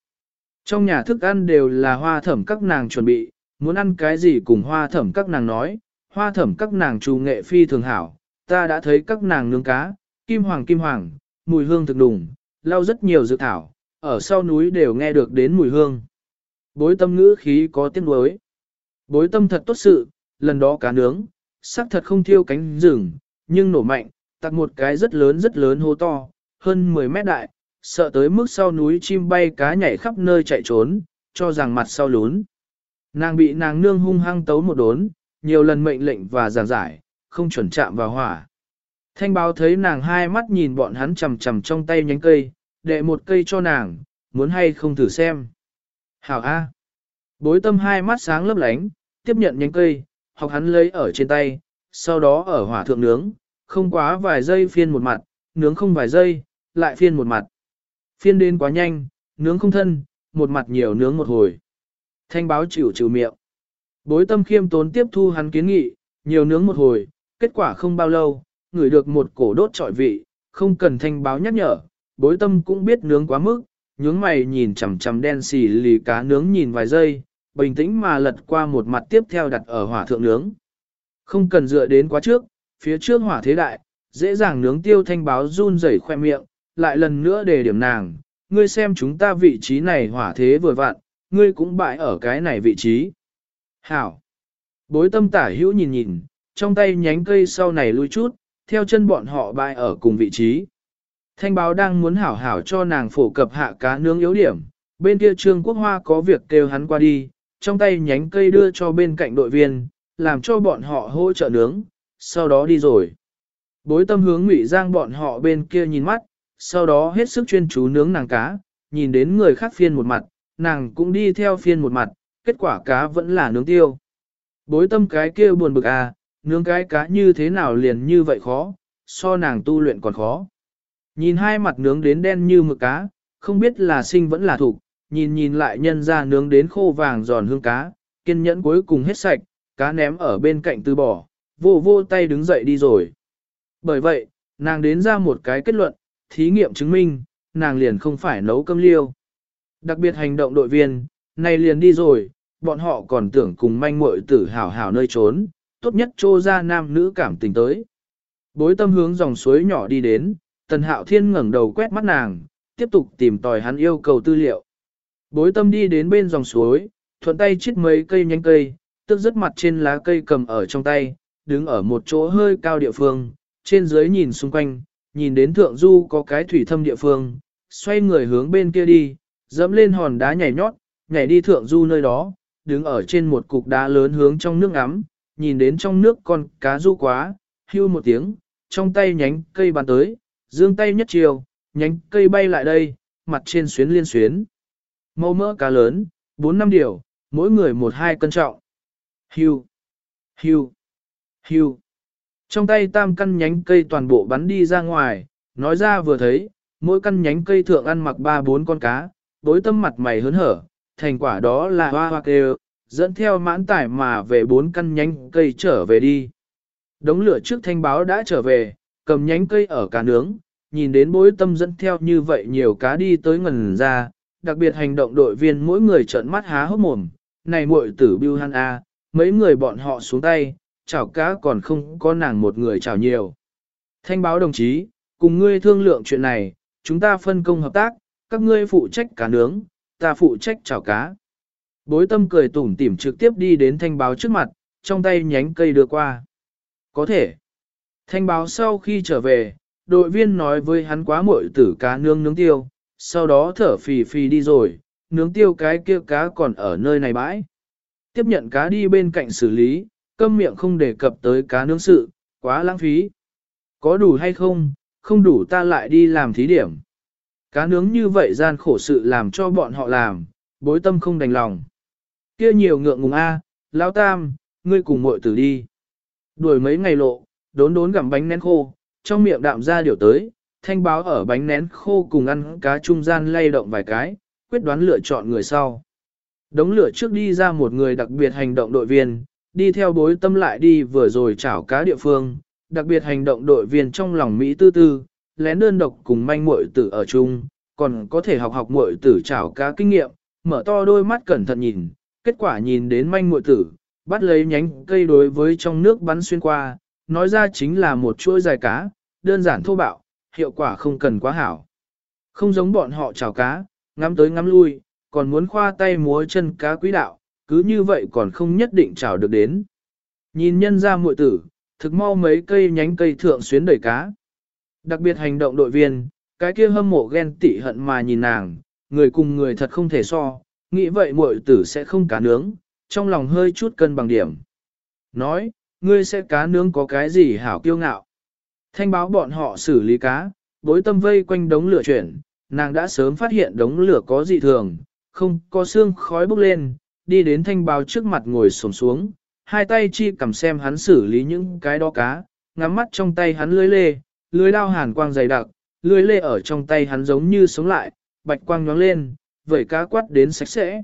Trong nhà thức ăn đều là hoa thẩm các nàng chuẩn bị, muốn ăn cái gì cùng hoa thẩm các nàng nói, hoa thẩm các nàng trù nghệ phi thường hảo, ta đã thấy các nàng nướng cá, kim hoàng kim hoàng, mùi hương thực đùng, lau rất nhiều dự thảo, ở sau núi đều nghe được đến mùi hương. Bối tâm ngữ khí có tiếng đối. Bối tâm thật tốt sự, lần đó cá nướng, sắc thật không thiêu cánh rừng, nhưng nổ mạnh, tặc một cái rất lớn rất lớn hố to, hơn 10 mét đại, sợ tới mức sau núi chim bay cá nhảy khắp nơi chạy trốn, cho rằng mặt sau lún. Nàng bị nàng nương hung hăng tấu một đốn, nhiều lần mệnh lệnh và giảng giải, không chuẩn chạm vào hỏa. Thanh báo thấy nàng hai mắt nhìn bọn hắn chầm chầm trong tay nhánh cây, đệ một cây cho nàng, muốn hay không thử xem. Hảo A. Bối tâm hai mắt sáng lấp lánh, tiếp nhận nhánh cây, học hắn lấy ở trên tay, sau đó ở hỏa thượng nướng, không quá vài giây phiên một mặt, nướng không vài giây, lại phiên một mặt. Phiên đến quá nhanh, nướng không thân, một mặt nhiều nướng một hồi. Thanh báo chịu chịu miệng. Bối tâm khiêm tốn tiếp thu hắn kiến nghị, nhiều nướng một hồi, kết quả không bao lâu, ngửi được một cổ đốt trọi vị, không cần thanh báo nhắc nhở, bối tâm cũng biết nướng quá mức, nhướng mày nhìn chằm chằm đen xì lì cá nướng nhìn vài giây, bình tĩnh mà lật qua một mặt tiếp theo đặt ở hỏa thượng nướng. Không cần dựa đến quá trước, phía trước hỏa thế đại, dễ dàng nướng tiêu thanh báo run rẩy khoe miệng, lại lần nữa để điểm nàng, ngươi xem chúng ta vị trí này hỏa thế vừa vặn, ngươi cũng bại ở cái này vị trí. Hảo! Bối tâm tả hữu nhìn nhìn, trong tay nhánh cây sau này lui chút, theo chân bọn họ bại ở cùng vị trí. Thanh báo đang muốn hảo hảo cho nàng phổ cập hạ cá nướng yếu điểm, bên kia Trương Quốc Hoa có việc kêu hắn qua đi, trong tay nhánh cây đưa cho bên cạnh đội viên, làm cho bọn họ hỗ trợ nướng, sau đó đi rồi. Bối tâm hướng ngụy giang bọn họ bên kia nhìn mắt, sau đó hết sức chuyên chú nướng nàng cá, nhìn đến người khác phiên một mặt, nàng cũng đi theo phiên một mặt, kết quả cá vẫn là nướng tiêu. Bối tâm cái kia buồn bực à, nướng cái cá như thế nào liền như vậy khó, so nàng tu luyện còn khó. Nhìn hai mặt nướng đến đen như mực cá, không biết là sinh vẫn là thủ, nhìn nhìn lại nhân ra nướng đến khô vàng giòn hương cá, kiên nhẫn cuối cùng hết sạch, cá ném ở bên cạnh từ bỏ, vô vô tay đứng dậy đi rồi. Bởi vậy, nàng đến ra một cái kết luận, thí nghiệm chứng minh, nàng liền không phải nấu cơm liêu. Đặc biệt hành động đội viên, này liền đi rồi, bọn họ còn tưởng cùng manh muội tử hảo hảo nơi trốn, tốt nhất trô ra nam nữ cảm tình tới. Bối tâm hướng dòng suối nhỏ đi đến, tần hạo thiên ngẩng đầu quét mắt nàng, tiếp tục tìm tòi hắn yêu cầu tư liệu. Bối tâm đi đến bên dòng suối, thuận tay chít mấy cây nhánh cây, tức rất mặt trên lá cây cầm ở trong tay, đứng ở một chỗ hơi cao địa phương, trên dưới nhìn xung quanh, nhìn đến thượng du có cái thủy thâm địa phương, xoay người hướng bên kia đi, dẫm lên hòn đá nhảy nhót, nhảy đi thượng du nơi đó, đứng ở trên một cục đá lớn hướng trong nước ngắm, nhìn đến trong nước con cá du quá, hưu một tiếng, trong tay nhánh cây bàn tới, dương tay nhất chiều, nhánh cây bay lại đây, mặt trên xuyến liên xuyến. Màu mỡ cá lớn, 4 năm điều, mỗi người một hai cân trọng. Hưu, hưu, hưu. Trong tay tam căn nhánh cây toàn bộ bắn đi ra ngoài, nói ra vừa thấy, mỗi căn nhánh cây thượng ăn mặc ba bốn con cá, đối tâm mặt mày hớn hở, thành quả đó là hoa hoa kêu, dẫn theo mãn tải mà về bốn căn nhánh cây trở về đi. Đống lửa trước thanh báo đã trở về, cầm nhánh cây ở cá nướng, nhìn đến bối tâm dẫn theo như vậy nhiều cá đi tới ngần ra, đặc biệt hành động đội viên mỗi người trợn mắt há hốc mồm, này muội tử Bưu Han A, à, mấy người bọn họ xuống tay, chảo cá còn không có nàng một người chảo nhiều. Thanh báo đồng chí, cùng ngươi thương lượng chuyện này, chúng ta phân công hợp tác, các ngươi phụ trách cá nướng, ta phụ trách chảo cá. Bối tâm cười tủm tỉm trực tiếp đi đến thanh báo trước mặt, trong tay nhánh cây đưa qua. Có thể. Thanh báo sau khi trở về, đội viên nói với hắn quá muội tử cá nướng nướng tiêu, sau đó thở phì phì đi rồi, nướng tiêu cái kia cá còn ở nơi này bãi. Tiếp nhận cá đi bên cạnh xử lý, câm miệng không đề cập tới cá nướng sự, quá lãng phí. Có đủ hay không, không đủ ta lại đi làm thí điểm. Cá nướng như vậy gian khổ sự làm cho bọn họ làm, bối tâm không đành lòng. kia nhiều ngượng ngùng a, lão tam, ngươi cùng muội tử đi. Đuổi mấy ngày lộ, đốn đốn gặm bánh nén khô, trong miệng đạm ra điều tới, thanh báo ở bánh nén khô cùng ăn cá trung gian lay động vài cái, quyết đoán lựa chọn người sau. Đống lửa trước đi ra một người đặc biệt hành động đội viên, đi theo bối tâm lại đi vừa rồi chảo cá địa phương, đặc biệt hành động đội viên trong lòng Mỹ tư tư, lén đơn độc cùng manh muội tử ở chung, còn có thể học học muội tử chảo cá kinh nghiệm, mở to đôi mắt cẩn thận nhìn, kết quả nhìn đến manh muội tử, bắt lấy nhánh cây đối với trong nước bắn xuyên qua, nói ra chính là một chuỗi dài cá, đơn giản thô bạo, hiệu quả không cần quá hảo. Không giống bọn họ chảo cá, ngắm tới ngắm lui, còn muốn khoa tay múa chân cá quý đạo, cứ như vậy còn không nhất định chảo được đến. Nhìn nhân ra muội tử, thực mau mấy cây nhánh cây thượng xuyến đẩy cá. Đặc biệt hành động đội viên, cái kia hâm mộ ghen tị hận mà nhìn nàng, người cùng người thật không thể so, nghĩ vậy muội tử sẽ không cá nướng, trong lòng hơi chút cân bằng điểm. Nói, ngươi sẽ cá nướng có cái gì hảo kiêu ngạo. Thanh báo bọn họ xử lý cá, bối tâm vây quanh đống lửa chuyển, nàng đã sớm phát hiện đống lửa có dị thường, không có xương khói bốc lên, đi đến thanh báo trước mặt ngồi xổm xuống, hai tay chi cầm xem hắn xử lý những cái đó cá, ngắm mắt trong tay hắn lưới lê, lưới đao hàn quang dày đặc, lưới lê ở trong tay hắn giống như sống lại, bạch quang nhóng lên, vẩy cá quát đến sạch sẽ.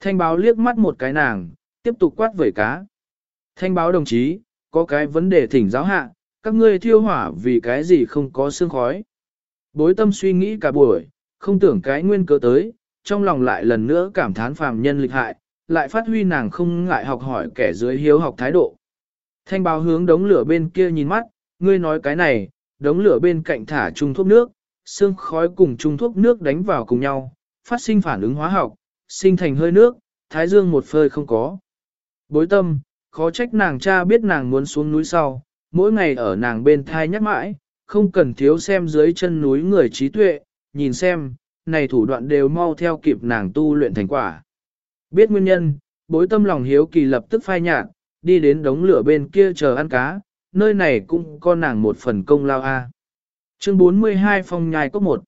Thanh báo liếc mắt một cái nàng, tiếp tục quát vẩy cá. Thanh báo đồng chí, có cái vấn đề thỉnh giáo hạ, các ngươi thiêu hỏa vì cái gì không có xương khói. Bối tâm suy nghĩ cả buổi, không tưởng cái nguyên cớ tới, trong lòng lại lần nữa cảm thán phàm nhân lịch hại, lại phát huy nàng không ngại học hỏi kẻ dưới hiếu học thái độ. Thanh báo hướng đống lửa bên kia nhìn mắt, ngươi nói cái này, đống lửa bên cạnh thả chung thuốc nước, xương khói cùng chung thuốc nước đánh vào cùng nhau, phát sinh phản ứng hóa học, sinh thành hơi nước, thái dương một phơi không có. Bối tâm, khó trách nàng cha biết nàng muốn xuống núi sau, mỗi ngày ở nàng bên thai nhắc mãi, không cần thiếu xem dưới chân núi người trí tuệ, nhìn xem, này thủ đoạn đều mau theo kịp nàng tu luyện thành quả. Biết nguyên nhân, bối tâm lòng hiếu kỳ lập tức phai nhạt, đi đến đống lửa bên kia chờ ăn cá, nơi này cũng có nàng một phần công lao a. Chương 42 phong nhai có một.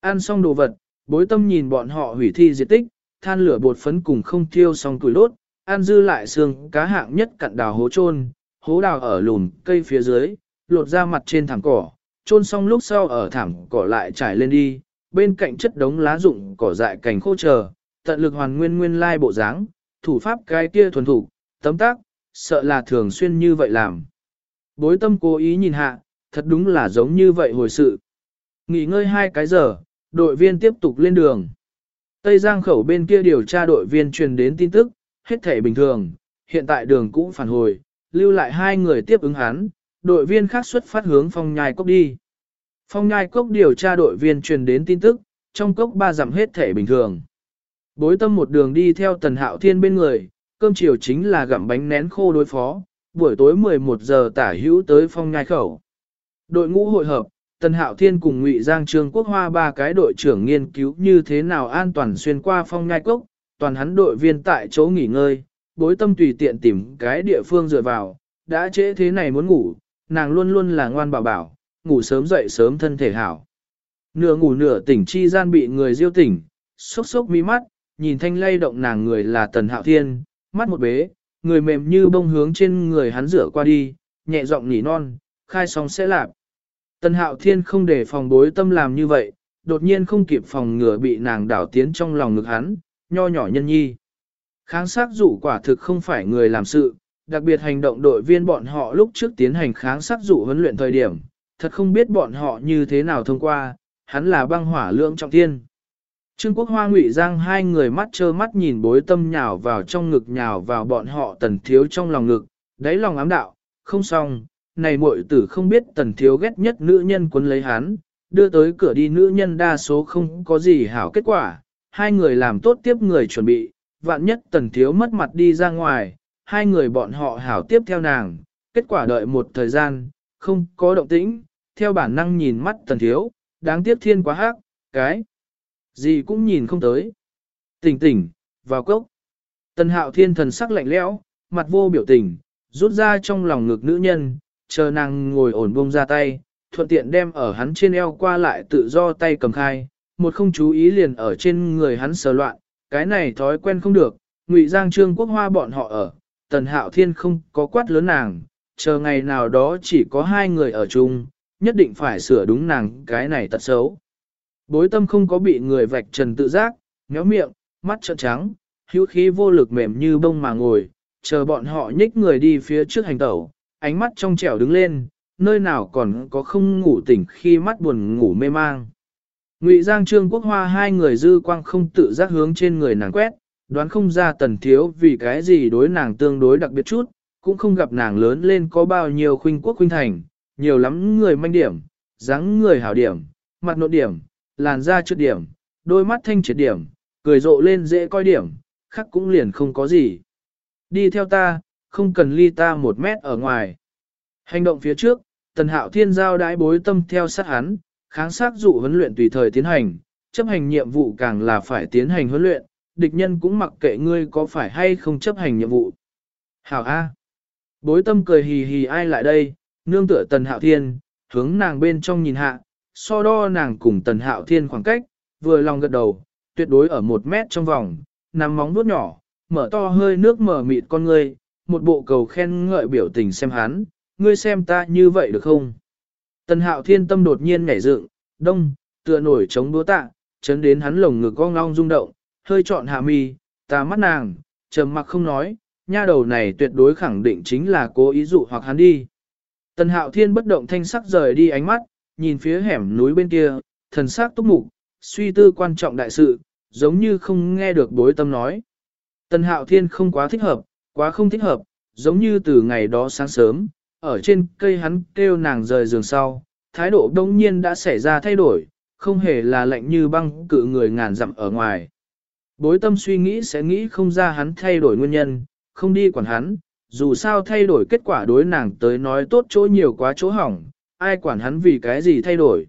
Ăn xong đồ vật, bối tâm nhìn bọn họ hủy thi diệt tích, than lửa bột phấn cùng không thiêu xong tuổi lốt, ăn dư lại xương cá hạng nhất cặn đào hố trôn, hố đào ở lùn cây phía dưới, lột ra mặt trên thảm cỏ, trôn xong lúc sau ở thảm cỏ lại trải lên đi, bên cạnh chất đống lá rụng cỏ dại cành khô chờ, tận lực hoàn nguyên nguyên lai bộ dáng, thủ pháp cái kia thuần thủ, tấm tác, sợ là thường xuyên như vậy làm. Bối tâm cố ý nhìn hạ, thật đúng là giống như vậy hồi sự. Nghỉ ngơi hai cái giờ, đội viên tiếp tục lên đường. Tây Giang khẩu bên kia điều tra đội viên truyền đến tin tức, hết thể bình thường, hiện tại đường cũng phản hồi, lưu lại hai người tiếp ứng hắn, đội viên khác xuất phát hướng phong nhai cốc đi. Phong nhai cốc điều tra đội viên truyền đến tin tức, trong cốc ba giảm hết thể bình thường. Bối tâm một đường đi theo tần hạo thiên bên người, cơm chiều chính là gặm bánh nén khô đối phó, buổi tối 11 giờ tả hữu tới phong nhai khẩu. Đội ngũ hội hợp, Tần Hạo Thiên cùng Ngụy Giang Trương Quốc Hoa ba cái đội trưởng nghiên cứu như thế nào an toàn xuyên qua phong nhai cốc, toàn hắn đội viên tại chỗ nghỉ ngơi, bối tâm tùy tiện tìm cái địa phương dựa vào, đã trễ thế này muốn ngủ, nàng luôn luôn là ngoan bảo bảo, ngủ sớm dậy sớm thân thể hảo. Nửa ngủ nửa tỉnh chi gian bị người diêu tỉnh, sốc sốc mi mắt, nhìn thanh lay động nàng người là Tần Hạo Thiên, mắt một bế, người mềm như bông hướng trên người hắn rửa qua đi, nhẹ giọng nỉ non, khai xong sẽ lạp. Tần Hạo Thiên không để phòng bối tâm làm như vậy, đột nhiên không kịp phòng ngừa bị nàng đảo tiến trong lòng ngực hắn, nho nhỏ nhân nhi. Kháng sát dụ quả thực không phải người làm sự, đặc biệt hành động đội viên bọn họ lúc trước tiến hành kháng sát dụ huấn luyện thời điểm, thật không biết bọn họ như thế nào thông qua, hắn là băng hỏa lượng trọng thiên. Trương Quốc Hoa Ngụy Giang hai người mắt trơ mắt nhìn bối tâm nhào vào trong ngực nhào vào bọn họ tần thiếu trong lòng ngực, đáy lòng ám đạo, không xong, này muội tử không biết tần thiếu ghét nhất nữ nhân quấn lấy hắn, đưa tới cửa đi nữ nhân đa số không có gì hảo kết quả, hai người làm tốt tiếp người chuẩn bị, vạn nhất tần thiếu mất mặt đi ra ngoài, hai người bọn họ hảo tiếp theo nàng, kết quả đợi một thời gian, không có động tĩnh, theo bản năng nhìn mắt tần thiếu, đáng tiếc thiên quá hắc, cái gì cũng nhìn không tới. Tỉnh tỉnh, vào cốc. Tần hạo thiên thần sắc lạnh lẽo, mặt vô biểu tình, rút ra trong lòng ngực nữ nhân, chờ nàng ngồi ổn bông ra tay, thuận tiện đem ở hắn trên eo qua lại tự do tay cầm khai, một không chú ý liền ở trên người hắn sờ loạn, cái này thói quen không được, ngụy giang trương quốc hoa bọn họ ở, tần hạo thiên không có quát lớn nàng, chờ ngày nào đó chỉ có hai người ở chung, nhất định phải sửa đúng nàng cái này tật xấu. Bối tâm không có bị người vạch trần tự giác, méo miệng, mắt trợn trắng, hữu khí vô lực mềm như bông mà ngồi, chờ bọn họ nhích người đi phía trước hành tẩu, ánh mắt trong trẻo đứng lên, nơi nào còn có không ngủ tỉnh khi mắt buồn ngủ mê mang. Ngụy Giang Trương Quốc Hoa hai người dư quang không tự giác hướng trên người nàng quét, đoán không ra tần thiếu vì cái gì đối nàng tương đối đặc biệt chút, cũng không gặp nàng lớn lên có bao nhiêu khuynh quốc khuynh thành, nhiều lắm người manh điểm, dáng người hảo điểm, mặt nội điểm, làn da trượt điểm, đôi mắt thanh triệt điểm, cười rộ lên dễ coi điểm, khắc cũng liền không có gì. Đi theo ta, không cần ly ta một mét ở ngoài. Hành động phía trước, tần hạo thiên giao đái bối tâm theo sát hắn, kháng sát dụ huấn luyện tùy thời tiến hành, chấp hành nhiệm vụ càng là phải tiến hành huấn luyện, địch nhân cũng mặc kệ ngươi có phải hay không chấp hành nhiệm vụ. Hảo A. Bối tâm cười hì hì ai lại đây, nương tựa tần hạo thiên, hướng nàng bên trong nhìn hạ, so đo nàng cùng tần hạo thiên khoảng cách, vừa lòng gật đầu, tuyệt đối ở một mét trong vòng, nằm móng vuốt nhỏ, mở to hơi nước mở mịt con ngươi, một bộ cầu khen ngợi biểu tình xem hắn, ngươi xem ta như vậy được không? Tần hạo thiên tâm đột nhiên nhảy dựng, đông, tựa nổi chống đúa tạ, chấn đến hắn lồng ngực cong long rung động, hơi trọn hạ mi, ta mắt nàng, trầm mặc không nói, nha đầu này tuyệt đối khẳng định chính là cố ý dụ hoặc hắn đi. Tần hạo thiên bất động thanh sắc rời đi ánh mắt, nhìn phía hẻm núi bên kia, thần sắc túc mục, suy tư quan trọng đại sự, giống như không nghe được bối tâm nói. Tần hạo thiên không quá thích hợp, quá không thích hợp, giống như từ ngày đó sáng sớm, ở trên cây hắn kêu nàng rời giường sau, thái độ đông nhiên đã xảy ra thay đổi, không hề là lạnh như băng cự người ngàn dặm ở ngoài. Bối tâm suy nghĩ sẽ nghĩ không ra hắn thay đổi nguyên nhân, không đi quản hắn, dù sao thay đổi kết quả đối nàng tới nói tốt chỗ nhiều quá chỗ hỏng, ai quản hắn vì cái gì thay đổi.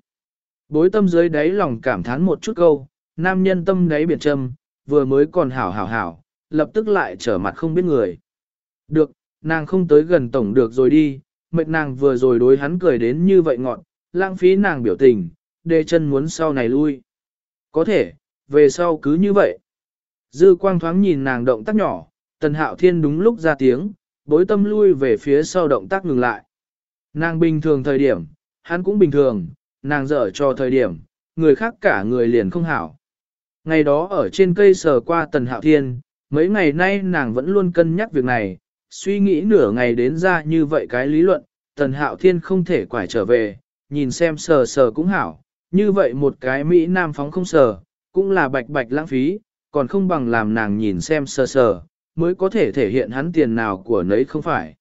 Bối tâm dưới đáy lòng cảm thán một chút câu, nam nhân tâm đáy biển châm vừa mới còn hảo hảo hảo, lập tức lại trở mặt không biết người. Được, nàng không tới gần tổng được rồi đi, mệt nàng vừa rồi đối hắn cười đến như vậy ngọn, lãng phí nàng biểu tình, đề chân muốn sau này lui. Có thể, về sau cứ như vậy. Dư quang thoáng nhìn nàng động tác nhỏ, tần hạo thiên đúng lúc ra tiếng, bối tâm lui về phía sau động tác ngừng lại. Nàng bình thường thời điểm, hắn cũng bình thường, nàng dở cho thời điểm, người khác cả người liền không hảo. Ngày đó ở trên cây sờ qua tần hạo thiên, mấy ngày nay nàng vẫn luôn cân nhắc việc này, suy nghĩ nửa ngày đến ra như vậy cái lý luận, tần hạo thiên không thể quải trở về, nhìn xem sờ sờ cũng hảo, như vậy một cái Mỹ Nam phóng không sờ, cũng là bạch bạch lãng phí, còn không bằng làm nàng nhìn xem sờ sờ, mới có thể thể hiện hắn tiền nào của nấy không phải.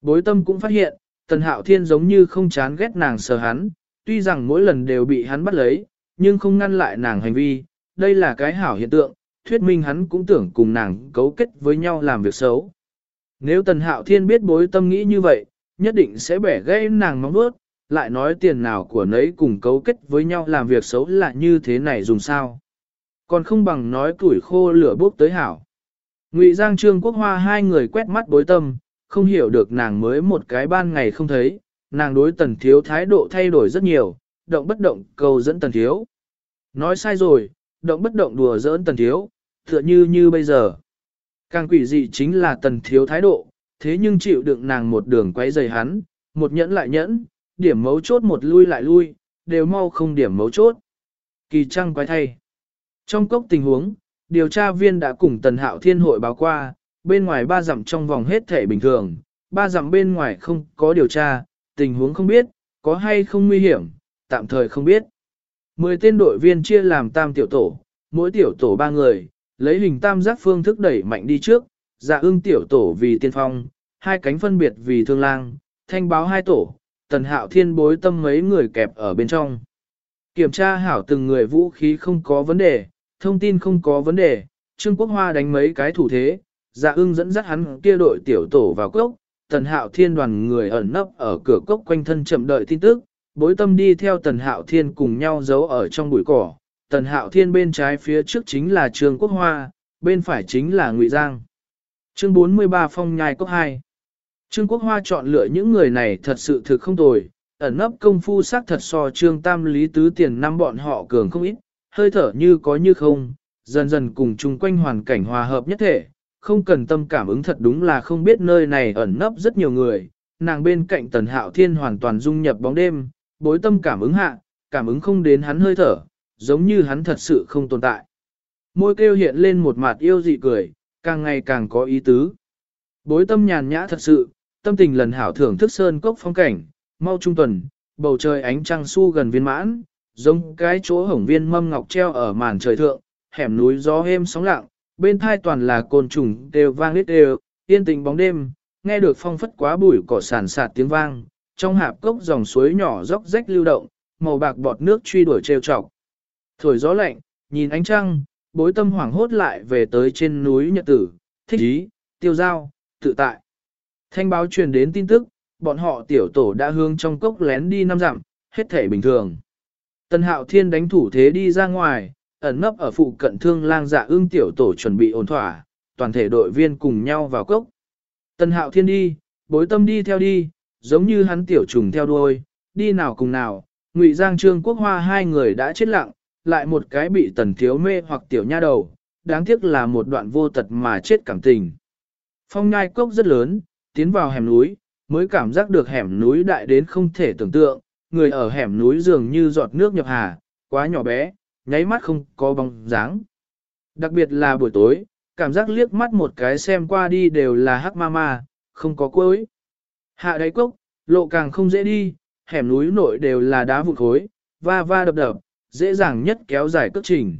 Bối tâm cũng phát hiện, tần hạo thiên giống như không chán ghét nàng sờ hắn, tuy rằng mỗi lần đều bị hắn bắt lấy, nhưng không ngăn lại nàng hành vi, đây là cái hảo hiện tượng, thuyết minh hắn cũng tưởng cùng nàng cấu kết với nhau làm việc xấu. Nếu tần hạo thiên biết bối tâm nghĩ như vậy, nhất định sẽ bẻ gây nàng mong bước, lại nói tiền nào của nấy cùng cấu kết với nhau làm việc xấu là như thế này dùng sao. Còn không bằng nói củi khô lửa bốc tới hảo. Ngụy Giang Trương Quốc Hoa hai người quét mắt bối tâm, không hiểu được nàng mới một cái ban ngày không thấy, nàng đối tần thiếu thái độ thay đổi rất nhiều, động bất động cầu dẫn tần thiếu. Nói sai rồi, động bất động đùa giỡn tần thiếu, tựa như như bây giờ. Càng quỷ dị chính là tần thiếu thái độ, thế nhưng chịu đựng nàng một đường quay dày hắn, một nhẫn lại nhẫn, điểm mấu chốt một lui lại lui, đều mau không điểm mấu chốt. Kỳ trăng quái thay. Trong cốc tình huống, điều tra viên đã cùng tần hạo thiên hội báo qua, bên ngoài ba dặm trong vòng hết thể bình thường, ba dặm bên ngoài không có điều tra, tình huống không biết, có hay không nguy hiểm, tạm thời không biết. Mười tên đội viên chia làm tam tiểu tổ, mỗi tiểu tổ ba người, lấy hình tam giác phương thức đẩy mạnh đi trước, dạ ưng tiểu tổ vì tiên phong, hai cánh phân biệt vì thương lang, thanh báo hai tổ, tần hạo thiên bối tâm mấy người kẹp ở bên trong. Kiểm tra hảo từng người vũ khí không có vấn đề, thông tin không có vấn đề, Trương Quốc Hoa đánh mấy cái thủ thế, dạ ưng dẫn dắt hắn kia đội tiểu tổ vào cốc, tần hạo thiên đoàn người ẩn nấp ở cửa cốc quanh thân chậm đợi tin tức, bối tâm đi theo tần hạo thiên cùng nhau giấu ở trong bụi cỏ, tần hạo thiên bên trái phía trước chính là Trương Quốc Hoa, bên phải chính là Ngụy Giang. Chương 43 Phong Nhai Cốc 2 Trương Quốc Hoa chọn lựa những người này thật sự thực không tồi, ẩn nấp công phu sắc thật so Trương Tam Lý Tứ Tiền năm bọn họ cường không ít, hơi thở như có như không, dần dần cùng chung quanh hoàn cảnh hòa hợp nhất thể, không cần tâm cảm ứng thật đúng là không biết nơi này ẩn nấp rất nhiều người, nàng bên cạnh tần hạo thiên hoàn toàn dung nhập bóng đêm, bối tâm cảm ứng hạ, cảm ứng không đến hắn hơi thở, giống như hắn thật sự không tồn tại. Môi kêu hiện lên một mặt yêu dị cười, càng ngày càng có ý tứ. Bối tâm nhàn nhã thật sự, tâm tình lần hảo thưởng thức sơn cốc phong cảnh, mau trung tuần, bầu trời ánh trăng su gần viên mãn, giống cái chỗ hổng viên mâm ngọc treo ở màn trời thượng, hẻm núi gió êm sóng lặng, bên thai toàn là côn trùng đều vang lít đều, yên tĩnh bóng đêm, nghe được phong phất quá bụi cỏ sàn sạt tiếng vang, trong hạp cốc dòng suối nhỏ róc rách lưu động, màu bạc bọt nước truy đuổi trêu chọc. Thổi gió lạnh, nhìn ánh trăng, bối tâm hoảng hốt lại về tới trên núi Nhật Tử, thích ý, tiêu giao, tự tại. Thanh báo truyền đến tin tức, bọn họ tiểu tổ đã hương trong cốc lén đi năm dặm, hết thể bình thường. Tân hạo thiên đánh thủ thế đi ra ngoài, ẩn nấp ở phụ cận thương lang dạ ương tiểu tổ chuẩn bị ổn thỏa, toàn thể đội viên cùng nhau vào cốc. Tân hạo thiên đi, bối tâm đi theo đi, giống như hắn tiểu trùng theo đuôi, đi nào cùng nào, ngụy giang trương quốc hoa hai người đã chết lặng, lại một cái bị tần thiếu mê hoặc tiểu nha đầu, đáng tiếc là một đoạn vô tật mà chết cảm tình. Phong nhai cốc rất lớn, tiến vào hẻm núi, mới cảm giác được hẻm núi đại đến không thể tưởng tượng, người ở hẻm núi dường như giọt nước nhập hà, quá nhỏ bé, nháy mắt không có bóng dáng. Đặc biệt là buổi tối, cảm giác liếc mắt một cái xem qua đi đều là hắc ma ma, không có cuối. Hạ đáy cốc, lộ càng không dễ đi, hẻm núi nội đều là đá vụn khối, va va đập đập, dễ dàng nhất kéo dài cước trình.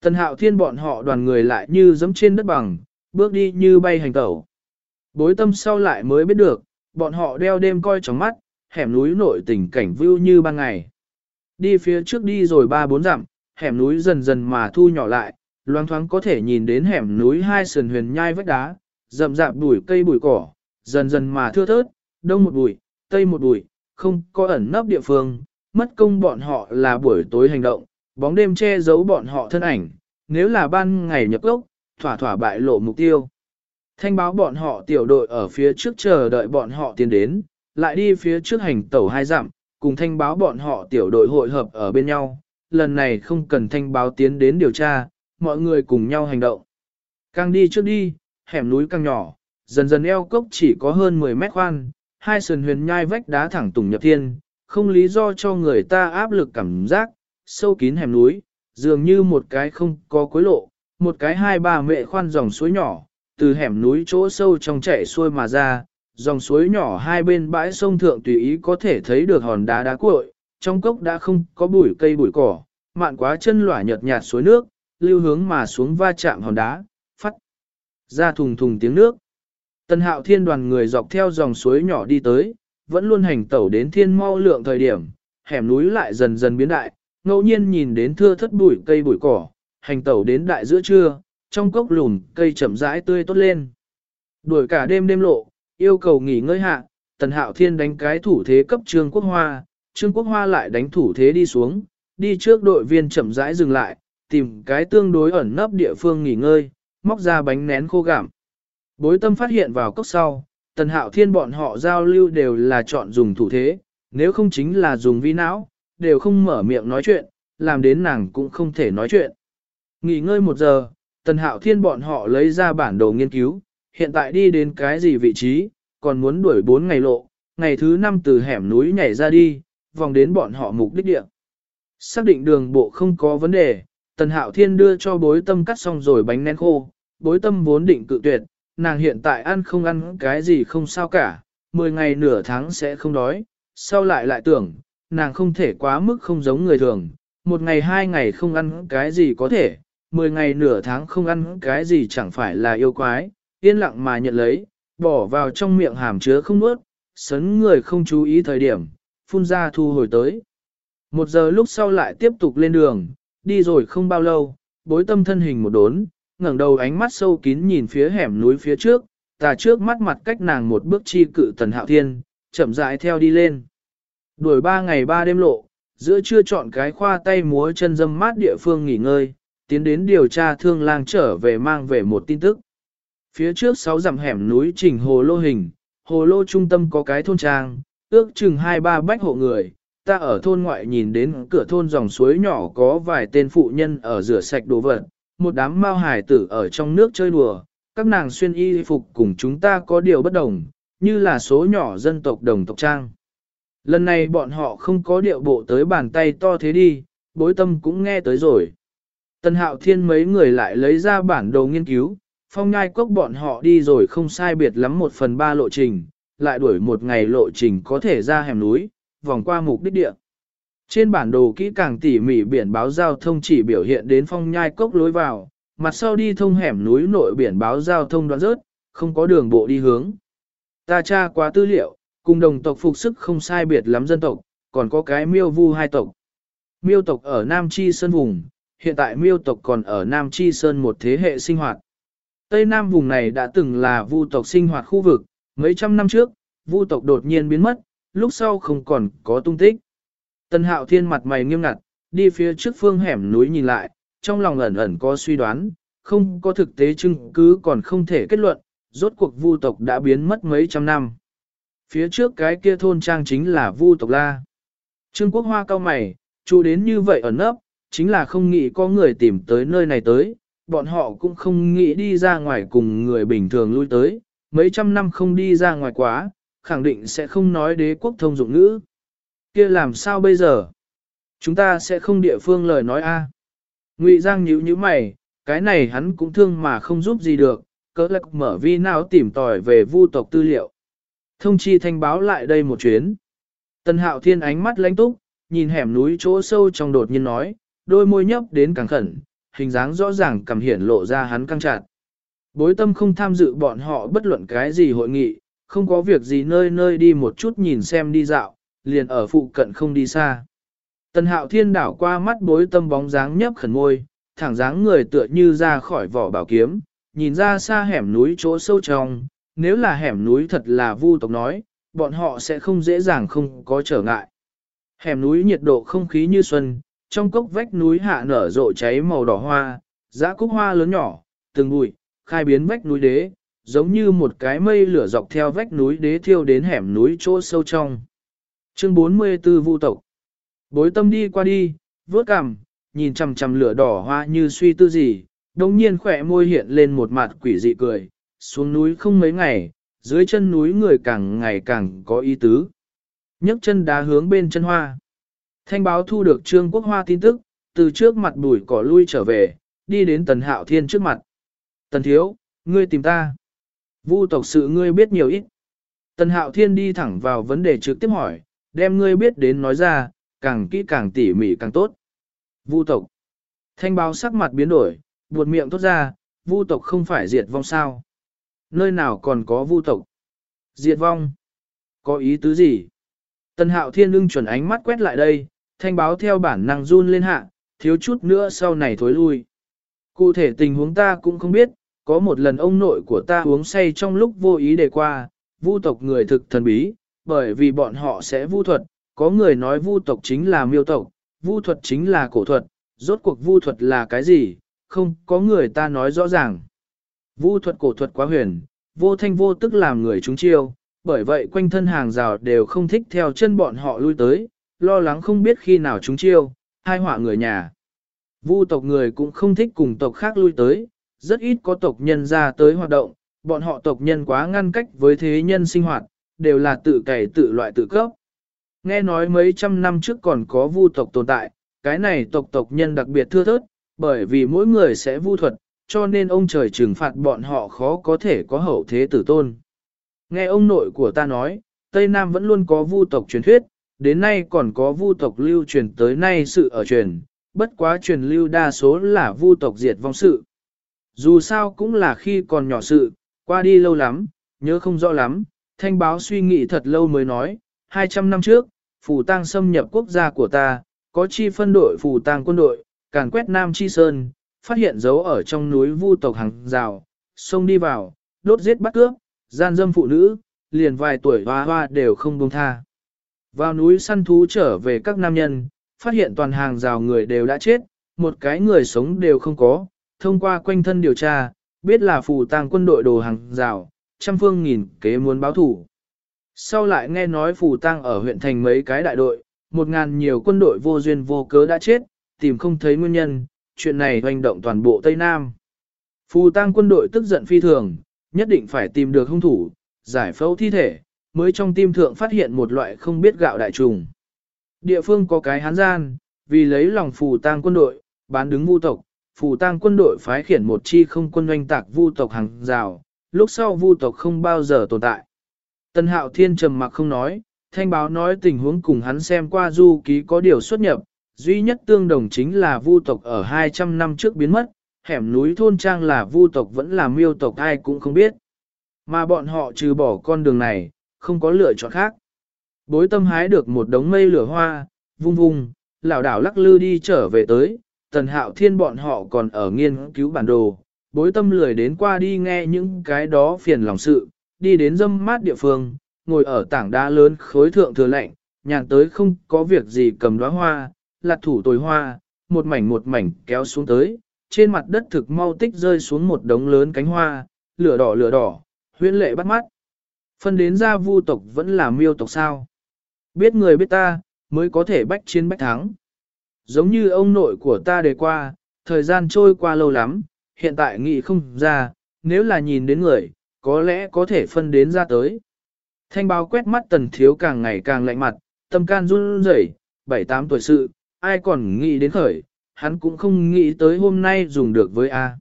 Tần hạo thiên bọn họ đoàn người lại như dẫm trên đất bằng, bước đi như bay hành tẩu. Bối tâm sau lại mới biết được, bọn họ đeo đêm coi trong mắt, hẻm núi nội tình cảnh view như ban ngày. Đi phía trước đi rồi ba bốn dặm, hẻm núi dần dần mà thu nhỏ lại, loang thoáng có thể nhìn đến hẻm núi hai sườn huyền nhai vách đá, rậm rạp bụi cây bụi cỏ, dần dần mà thưa thớt, đông một bụi, tây một bụi, không có ẩn nấp địa phương, mất công bọn họ là buổi tối hành động, bóng đêm che giấu bọn họ thân ảnh, nếu là ban ngày nhập gốc, thỏa thỏa bại lộ mục tiêu. Thanh báo bọn họ tiểu đội ở phía trước chờ đợi bọn họ tiến đến, lại đi phía trước hành tẩu hai dặm, cùng thanh báo bọn họ tiểu đội hội hợp ở bên nhau, lần này không cần thanh báo tiến đến điều tra, mọi người cùng nhau hành động. Càng đi trước đi, hẻm núi càng nhỏ, dần dần eo cốc chỉ có hơn 10 mét khoan, hai sườn huyền nhai vách đá thẳng tùng nhập thiên, không lý do cho người ta áp lực cảm giác, sâu kín hẻm núi, dường như một cái không có cuối lộ, một cái hai ba mẹ khoan dòng suối nhỏ, từ hẻm núi chỗ sâu trong chảy xuôi mà ra, dòng suối nhỏ hai bên bãi sông thượng tùy ý có thể thấy được hòn đá đá cuội, trong cốc đã không có bụi cây bụi cỏ, mạn quá chân lỏa nhợt nhạt suối nước, lưu hướng mà xuống va chạm hòn đá, phát ra thùng thùng tiếng nước. Tân hạo thiên đoàn người dọc theo dòng suối nhỏ đi tới, vẫn luôn hành tẩu đến thiên mau lượng thời điểm, hẻm núi lại dần dần biến đại, ngẫu nhiên nhìn đến thưa thất bụi cây bụi cỏ, hành tẩu đến đại giữa trưa, trong cốc lùn cây chậm rãi tươi tốt lên. Đuổi cả đêm đêm lộ, yêu cầu nghỉ ngơi hạ, tần hạo thiên đánh cái thủ thế cấp trương quốc hoa, trương quốc hoa lại đánh thủ thế đi xuống, đi trước đội viên chậm rãi dừng lại, tìm cái tương đối ẩn nấp địa phương nghỉ ngơi, móc ra bánh nén khô gặm. Bối tâm phát hiện vào cốc sau, tần hạo thiên bọn họ giao lưu đều là chọn dùng thủ thế, nếu không chính là dùng vi não, đều không mở miệng nói chuyện, làm đến nàng cũng không thể nói chuyện. Nghỉ ngơi một giờ, tần hạo thiên bọn họ lấy ra bản đồ nghiên cứu, hiện tại đi đến cái gì vị trí, còn muốn đuổi 4 ngày lộ, ngày thứ 5 từ hẻm núi nhảy ra đi, vòng đến bọn họ mục đích địa. Xác định đường bộ không có vấn đề, tần hạo thiên đưa cho bối tâm cắt xong rồi bánh nén khô, bối tâm vốn định cự tuyệt, nàng hiện tại ăn không ăn cái gì không sao cả, 10 ngày nửa tháng sẽ không đói, sau lại lại tưởng, nàng không thể quá mức không giống người thường, một ngày hai ngày không ăn cái gì có thể, 10 ngày nửa tháng không ăn cái gì chẳng phải là yêu quái, yên lặng mà nhận lấy, bỏ vào trong miệng hàm chứa không nuốt, sấn người không chú ý thời điểm, phun ra thu hồi tới. Một giờ lúc sau lại tiếp tục lên đường, đi rồi không bao lâu, bối tâm thân hình một đốn, ngẩng đầu ánh mắt sâu kín nhìn phía hẻm núi phía trước, tà trước mắt mặt cách nàng một bước chi cự tần hạo thiên, chậm rãi theo đi lên. Đuổi ba ngày ba đêm lộ, giữa trưa chọn cái khoa tay múa chân dâm mát địa phương nghỉ ngơi, tiến đến điều tra thương lang trở về mang về một tin tức. Phía trước sáu dặm hẻm núi trình hồ lô hình, hồ lô trung tâm có cái thôn trang, ước chừng hai ba bách hộ người, ta ở thôn ngoại nhìn đến cửa thôn dòng suối nhỏ có vài tên phụ nhân ở rửa sạch đồ vật, một đám mao hải tử ở trong nước chơi đùa, các nàng xuyên y phục cùng chúng ta có điều bất đồng, như là số nhỏ dân tộc đồng tộc trang. Lần này bọn họ không có điệu bộ tới bàn tay to thế đi, bối tâm cũng nghe tới rồi. Tân hạo thiên mấy người lại lấy ra bản đồ nghiên cứu, phong ngai cốc bọn họ đi rồi không sai biệt lắm một phần ba lộ trình, lại đuổi một ngày lộ trình có thể ra hẻm núi, vòng qua mục đích địa. Trên bản đồ kỹ càng tỉ mỉ biển báo giao thông chỉ biểu hiện đến phong nhai cốc lối vào, mặt sau đi thông hẻm núi nội biển báo giao thông đoạn rớt, không có đường bộ đi hướng. Ta tra qua tư liệu, cùng đồng tộc phục sức không sai biệt lắm dân tộc, còn có cái miêu vu hai tộc. Miêu tộc ở Nam Chi Sơn vùng, hiện tại miêu tộc còn ở Nam Chi Sơn một thế hệ sinh hoạt. Tây Nam vùng này đã từng là vu tộc sinh hoạt khu vực, mấy trăm năm trước, vu tộc đột nhiên biến mất, lúc sau không còn có tung tích. Tân hạo thiên mặt mày nghiêm ngặt, đi phía trước phương hẻm núi nhìn lại, trong lòng ẩn ẩn có suy đoán, không có thực tế chứng cứ còn không thể kết luận, rốt cuộc vu tộc đã biến mất mấy trăm năm. Phía trước cái kia thôn trang chính là vu tộc la. Trương quốc hoa cao mày, chú đến như vậy ẩn nấp, chính là không nghĩ có người tìm tới nơi này tới, bọn họ cũng không nghĩ đi ra ngoài cùng người bình thường lui tới, mấy trăm năm không đi ra ngoài quá, khẳng định sẽ không nói đế quốc thông dụng ngữ kia làm sao bây giờ? Chúng ta sẽ không địa phương lời nói a. Ngụy Giang nhíu nhíu mày, cái này hắn cũng thương mà không giúp gì được, cỡ lạc mở vi nào tìm tòi về vu tộc tư liệu. Thông chi thanh báo lại đây một chuyến. Tân hạo thiên ánh mắt lãnh túc, nhìn hẻm núi chỗ sâu trong đột nhiên nói, đôi môi nhấp đến càng khẩn, hình dáng rõ ràng cầm hiển lộ ra hắn căng chặt. Bối tâm không tham dự bọn họ bất luận cái gì hội nghị, không có việc gì nơi nơi đi một chút nhìn xem đi dạo, liền ở phụ cận không đi xa. Tần hạo thiên đảo qua mắt bối tâm bóng dáng nhấp khẩn môi, thẳng dáng người tựa như ra khỏi vỏ bảo kiếm, nhìn ra xa hẻm núi chỗ sâu trong, nếu là hẻm núi thật là vu tộc nói, bọn họ sẽ không dễ dàng không có trở ngại. Hẻm núi nhiệt độ không khí như xuân, trong cốc vách núi hạ nở rộ cháy màu đỏ hoa, dã cúc hoa lớn nhỏ, từng bụi, khai biến vách núi đế, giống như một cái mây lửa dọc theo vách núi đế thiêu đến hẻm núi chỗ sâu trong. Chương 44 Vu tộc Bối tâm đi qua đi, vớt cằm, nhìn chằm chằm lửa đỏ hoa như suy tư gì, đồng nhiên khỏe môi hiện lên một mặt quỷ dị cười, xuống núi không mấy ngày, dưới chân núi người càng ngày càng có ý tứ. nhấc chân đá hướng bên chân hoa. Thanh báo thu được Trương Quốc Hoa tin tức, từ trước mặt bùi cỏ lui trở về, đi đến Tần Hạo Thiên trước mặt. Tần Thiếu, ngươi tìm ta. Vu tộc sự ngươi biết nhiều ít. Tần Hạo Thiên đi thẳng vào vấn đề trực tiếp hỏi, đem ngươi biết đến nói ra, càng kỹ càng tỉ mỉ càng tốt. Vu tộc. Thanh báo sắc mặt biến đổi, buột miệng tốt ra, vu tộc không phải diệt vong sao. Nơi nào còn có vu tộc? Diệt vong. Có ý tứ gì? Tần hạo thiên ưng chuẩn ánh mắt quét lại đây, thanh báo theo bản năng run lên hạ, thiếu chút nữa sau này thối lui. Cụ thể tình huống ta cũng không biết, có một lần ông nội của ta uống say trong lúc vô ý đề qua, vu tộc người thực thần bí, bởi vì bọn họ sẽ vu thuật, có người nói vu tộc chính là miêu tộc, vu thuật chính là cổ thuật, rốt cuộc vu thuật là cái gì, không có người ta nói rõ ràng. Vu thuật cổ thuật quá huyền, vô thanh vô tức làm người chúng chiêu, bởi vậy quanh thân hàng rào đều không thích theo chân bọn họ lui tới, lo lắng không biết khi nào chúng chiêu, hai họa người nhà. Vu tộc người cũng không thích cùng tộc khác lui tới, rất ít có tộc nhân ra tới hoạt động, bọn họ tộc nhân quá ngăn cách với thế nhân sinh hoạt, đều là tự cày tự loại tự cấp. Nghe nói mấy trăm năm trước còn có vu tộc tồn tại, cái này tộc tộc nhân đặc biệt thưa thớt, bởi vì mỗi người sẽ vu thuật, cho nên ông trời trừng phạt bọn họ khó có thể có hậu thế tử tôn. Nghe ông nội của ta nói, Tây Nam vẫn luôn có vu tộc truyền thuyết, đến nay còn có vu tộc lưu truyền tới nay sự ở truyền, bất quá truyền lưu đa số là vu tộc diệt vong sự. Dù sao cũng là khi còn nhỏ sự, qua đi lâu lắm, nhớ không rõ lắm, thanh báo suy nghĩ thật lâu mới nói, 200 năm trước, phù tang xâm nhập quốc gia của ta, có chi phân đội phù tang quân đội, càn quét Nam Chi Sơn, phát hiện dấu ở trong núi vu tộc hàng rào, xông đi vào, đốt giết bắt cướp, gian dâm phụ nữ, liền vài tuổi hoa hoa đều không buông tha. Vào núi săn thú trở về các nam nhân, phát hiện toàn hàng rào người đều đã chết, một cái người sống đều không có, thông qua quanh thân điều tra, biết là phù tang quân đội đồ hàng rào, trăm phương nghìn kế muốn báo thủ. Sau lại nghe nói phù tang ở huyện thành mấy cái đại đội, một ngàn nhiều quân đội vô duyên vô cớ đã chết, tìm không thấy nguyên nhân, chuyện này hoành động toàn bộ Tây Nam. Phù tăng quân đội tức giận phi thường, nhất định phải tìm được hung thủ, giải phẫu thi thể, mới trong tim thượng phát hiện một loại không biết gạo đại trùng. Địa phương có cái hán gian, vì lấy lòng phù tang quân đội, bán đứng vu tộc, phù tang quân đội phái khiển một chi không quân doanh tạc vu tộc hàng rào, lúc sau vu tộc không bao giờ tồn tại. Tân hạo thiên trầm mặc không nói, thanh báo nói tình huống cùng hắn xem qua du ký có điều xuất nhập, duy nhất tương đồng chính là vu tộc ở 200 năm trước biến mất, hẻm núi thôn trang là vu tộc vẫn là miêu tộc ai cũng không biết. Mà bọn họ trừ bỏ con đường này, không có lựa chọn khác. Bối tâm hái được một đống mây lửa hoa, vung vung, lão đảo lắc lư đi trở về tới, tần hạo thiên bọn họ còn ở nghiên cứu bản đồ, bối tâm lười đến qua đi nghe những cái đó phiền lòng sự, đi đến dâm mát địa phương, ngồi ở tảng đá lớn khối thượng thừa lạnh, nhàn tới không có việc gì cầm đóa hoa, lạt thủ tồi hoa, một mảnh một mảnh kéo xuống tới, trên mặt đất thực mau tích rơi xuống một đống lớn cánh hoa, lửa đỏ lửa đỏ, huyễn lệ bắt mắt. Phân đến ra vu tộc vẫn là miêu tộc sao. Biết người biết ta, mới có thể bách chiến bách thắng. Giống như ông nội của ta đề qua, thời gian trôi qua lâu lắm, hiện tại nghĩ không ra, nếu là nhìn đến người, có lẽ có thể phân đến ra tới. Thanh báo quét mắt tần thiếu càng ngày càng lạnh mặt, tâm can run rẩy, bảy tám tuổi sự, ai còn nghĩ đến khởi, hắn cũng không nghĩ tới hôm nay dùng được với A.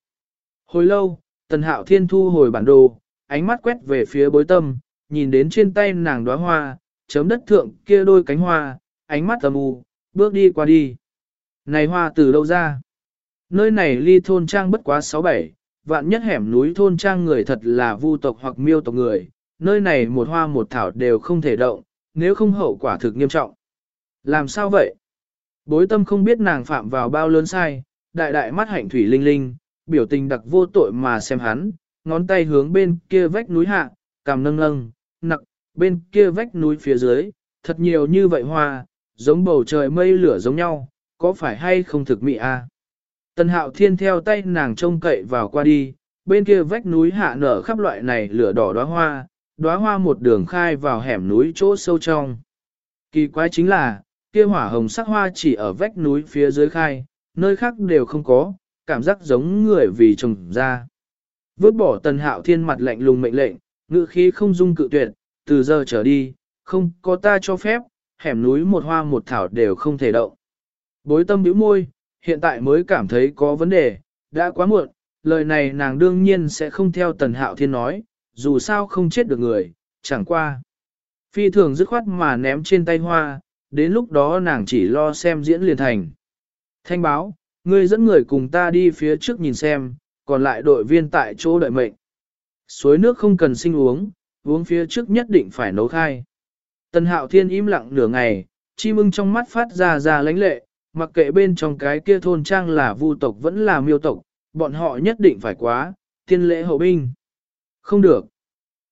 Hồi lâu, tần hạo thiên thu hồi bản đồ, ánh mắt quét về phía bối tâm, nhìn đến trên tay nàng đóa hoa, chấm đất thượng kia đôi cánh hoa, ánh mắt tầm u, bước đi qua đi. Này hoa từ đâu ra? Nơi này ly thôn trang bất quá 6-7, vạn nhất hẻm núi thôn trang người thật là vu tộc hoặc miêu tộc người, nơi này một hoa một thảo đều không thể động, nếu không hậu quả thực nghiêm trọng. Làm sao vậy? Bối tâm không biết nàng phạm vào bao lớn sai, đại đại mắt hạnh thủy linh linh, biểu tình đặc vô tội mà xem hắn, ngón tay hướng bên kia vách núi hạ, cằm nâng nâng, nặng, bên kia vách núi phía dưới, thật nhiều như vậy hoa, giống bầu trời mây lửa giống nhau, có phải hay không thực mị a? À? Tần hạo thiên theo tay nàng trông cậy vào qua đi, bên kia vách núi hạ nở khắp loại này lửa đỏ đóa hoa, đóa hoa một đường khai vào hẻm núi chỗ sâu trong. Kỳ quái chính là, kia hỏa hồng sắc hoa chỉ ở vách núi phía dưới khai, nơi khác đều không có, cảm giác giống người vì trồng ra. Vứt bỏ tần hạo thiên mặt lạnh lùng mệnh lệnh, ngự khí không dung cự tuyệt, từ giờ trở đi, không có ta cho phép, hẻm núi một hoa một thảo đều không thể động. Bối tâm biểu môi, hiện tại mới cảm thấy có vấn đề, đã quá muộn, lời này nàng đương nhiên sẽ không theo tần hạo thiên nói, dù sao không chết được người, chẳng qua. Phi thường dứt khoát mà ném trên tay hoa, đến lúc đó nàng chỉ lo xem diễn liền thành. Thanh báo, ngươi dẫn người cùng ta đi phía trước nhìn xem, còn lại đội viên tại chỗ đợi mệnh. Suối nước không cần sinh uống, uống phía trước nhất định phải nấu khai. Tần hạo thiên im lặng nửa ngày, chi mưng trong mắt phát ra ra lãnh lệ, mặc kệ bên trong cái kia thôn trang là vu tộc vẫn là miêu tộc, bọn họ nhất định phải quá, tiên lễ hậu binh. Không được.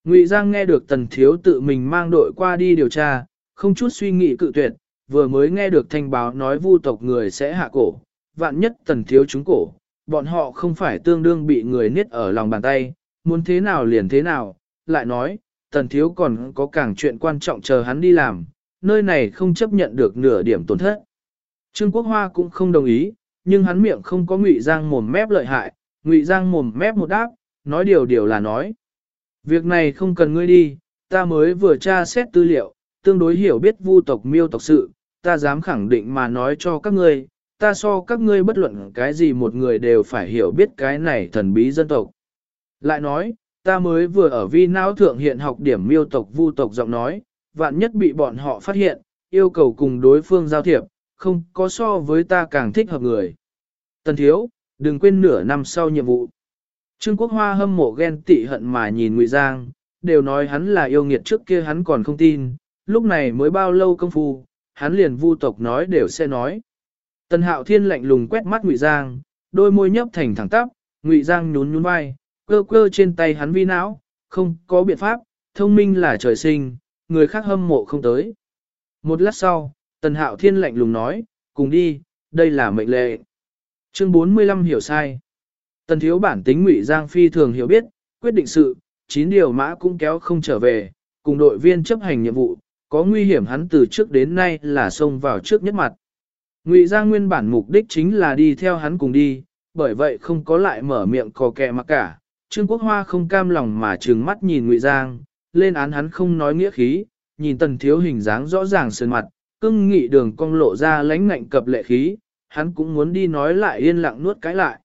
Ngụy Giang nghe được tần thiếu tự mình mang đội qua đi điều tra, không chút suy nghĩ cự tuyệt, vừa mới nghe được thanh báo nói vu tộc người sẽ hạ cổ, vạn nhất tần thiếu chúng cổ, bọn họ không phải tương đương bị người niết ở lòng bàn tay, muốn thế nào liền thế nào, lại nói, tần thiếu còn có càng chuyện quan trọng chờ hắn đi làm, nơi này không chấp nhận được nửa điểm tổn thất. Trương Quốc Hoa cũng không đồng ý, nhưng hắn miệng không có ngụy giang mồm mép lợi hại, ngụy giang mồm mép một đáp, nói điều điều là nói. Việc này không cần ngươi đi, ta mới vừa tra xét tư liệu, tương đối hiểu biết vu tộc miêu tộc sự, ta dám khẳng định mà nói cho các ngươi, ta so các ngươi bất luận cái gì một người đều phải hiểu biết cái này thần bí dân tộc. Lại nói, ta mới vừa ở vi não thượng hiện học điểm miêu tộc vu tộc giọng nói, vạn nhất bị bọn họ phát hiện, yêu cầu cùng đối phương giao thiệp, không có so với ta càng thích hợp người. Tần thiếu, đừng quên nửa năm sau nhiệm vụ. Trương Quốc Hoa hâm mộ ghen tị hận mà nhìn Ngụy Giang, đều nói hắn là yêu nghiệt trước kia hắn còn không tin, lúc này mới bao lâu công phu, hắn liền vu tộc nói đều sẽ nói. Tần Hạo Thiên lạnh lùng quét mắt Ngụy Giang, đôi môi nhấp thành thẳng tắp, Ngụy Giang nhún nhún vai, cơ cơ trên tay hắn vi não, không có biện pháp, thông minh là trời sinh, người khác hâm mộ không tới. Một lát sau, Tần Hạo Thiên lạnh lùng nói, cùng đi, đây là mệnh lệ. Chương 45 hiểu sai. Tần thiếu bản tính ngụy Giang Phi thường hiểu biết, quyết định sự, chín điều mã cũng kéo không trở về, cùng đội viên chấp hành nhiệm vụ, có nguy hiểm hắn từ trước đến nay là xông vào trước nhất mặt. Ngụy Giang nguyên bản mục đích chính là đi theo hắn cùng đi, bởi vậy không có lại mở miệng cò kẹ mà cả. Trương Quốc Hoa không cam lòng mà trừng mắt nhìn Ngụy Giang, lên án hắn không nói nghĩa khí, nhìn tần thiếu hình dáng rõ ràng sơn mặt, cưng nghị đường cong lộ ra lãnh ngạnh cập lệ khí, hắn cũng muốn đi nói lại yên lặng nuốt cái lại.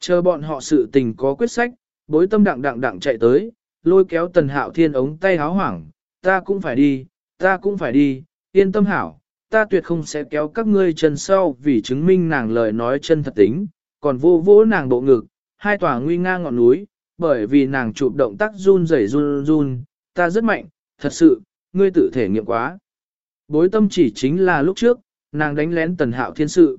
Chờ bọn họ sự tình có quyết sách, bối tâm đặng đặng đặng chạy tới, lôi kéo tần hạo thiên ống tay háo hoảng, ta cũng phải đi, ta cũng phải đi, yên tâm hảo, ta tuyệt không sẽ kéo các ngươi chân sau vì chứng minh nàng lời nói chân thật tính, còn vô vỗ nàng bộ ngực, hai tòa nguy nga ngọn núi, bởi vì nàng chụp động tác run rẩy run run, ta rất mạnh, thật sự, ngươi tự thể nghiệm quá. Bối tâm chỉ chính là lúc trước, nàng đánh lén tần hạo thiên sự.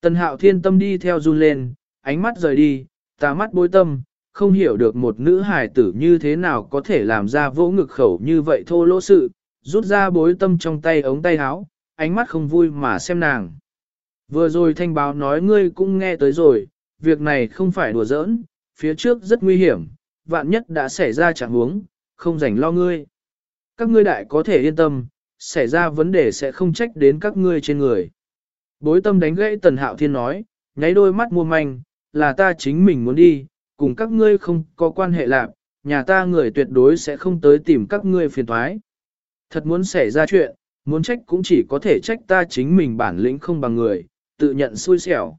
Tần hạo thiên tâm đi theo run lên, ánh mắt rời đi, ta mắt bối tâm, không hiểu được một nữ hài tử như thế nào có thể làm ra vỗ ngực khẩu như vậy thô lỗ sự, rút ra bối tâm trong tay ống tay áo, ánh mắt không vui mà xem nàng. Vừa rồi thanh báo nói ngươi cũng nghe tới rồi, việc này không phải đùa giỡn, phía trước rất nguy hiểm, vạn nhất đã xảy ra chẳng huống, không rảnh lo ngươi. Các ngươi đại có thể yên tâm, xảy ra vấn đề sẽ không trách đến các ngươi trên người. Bối tâm đánh gãy tần hạo thiên nói, nháy đôi mắt mua manh, là ta chính mình muốn đi, cùng các ngươi không có quan hệ lạc, nhà ta người tuyệt đối sẽ không tới tìm các ngươi phiền thoái. Thật muốn xảy ra chuyện, muốn trách cũng chỉ có thể trách ta chính mình bản lĩnh không bằng người, tự nhận xui xẻo.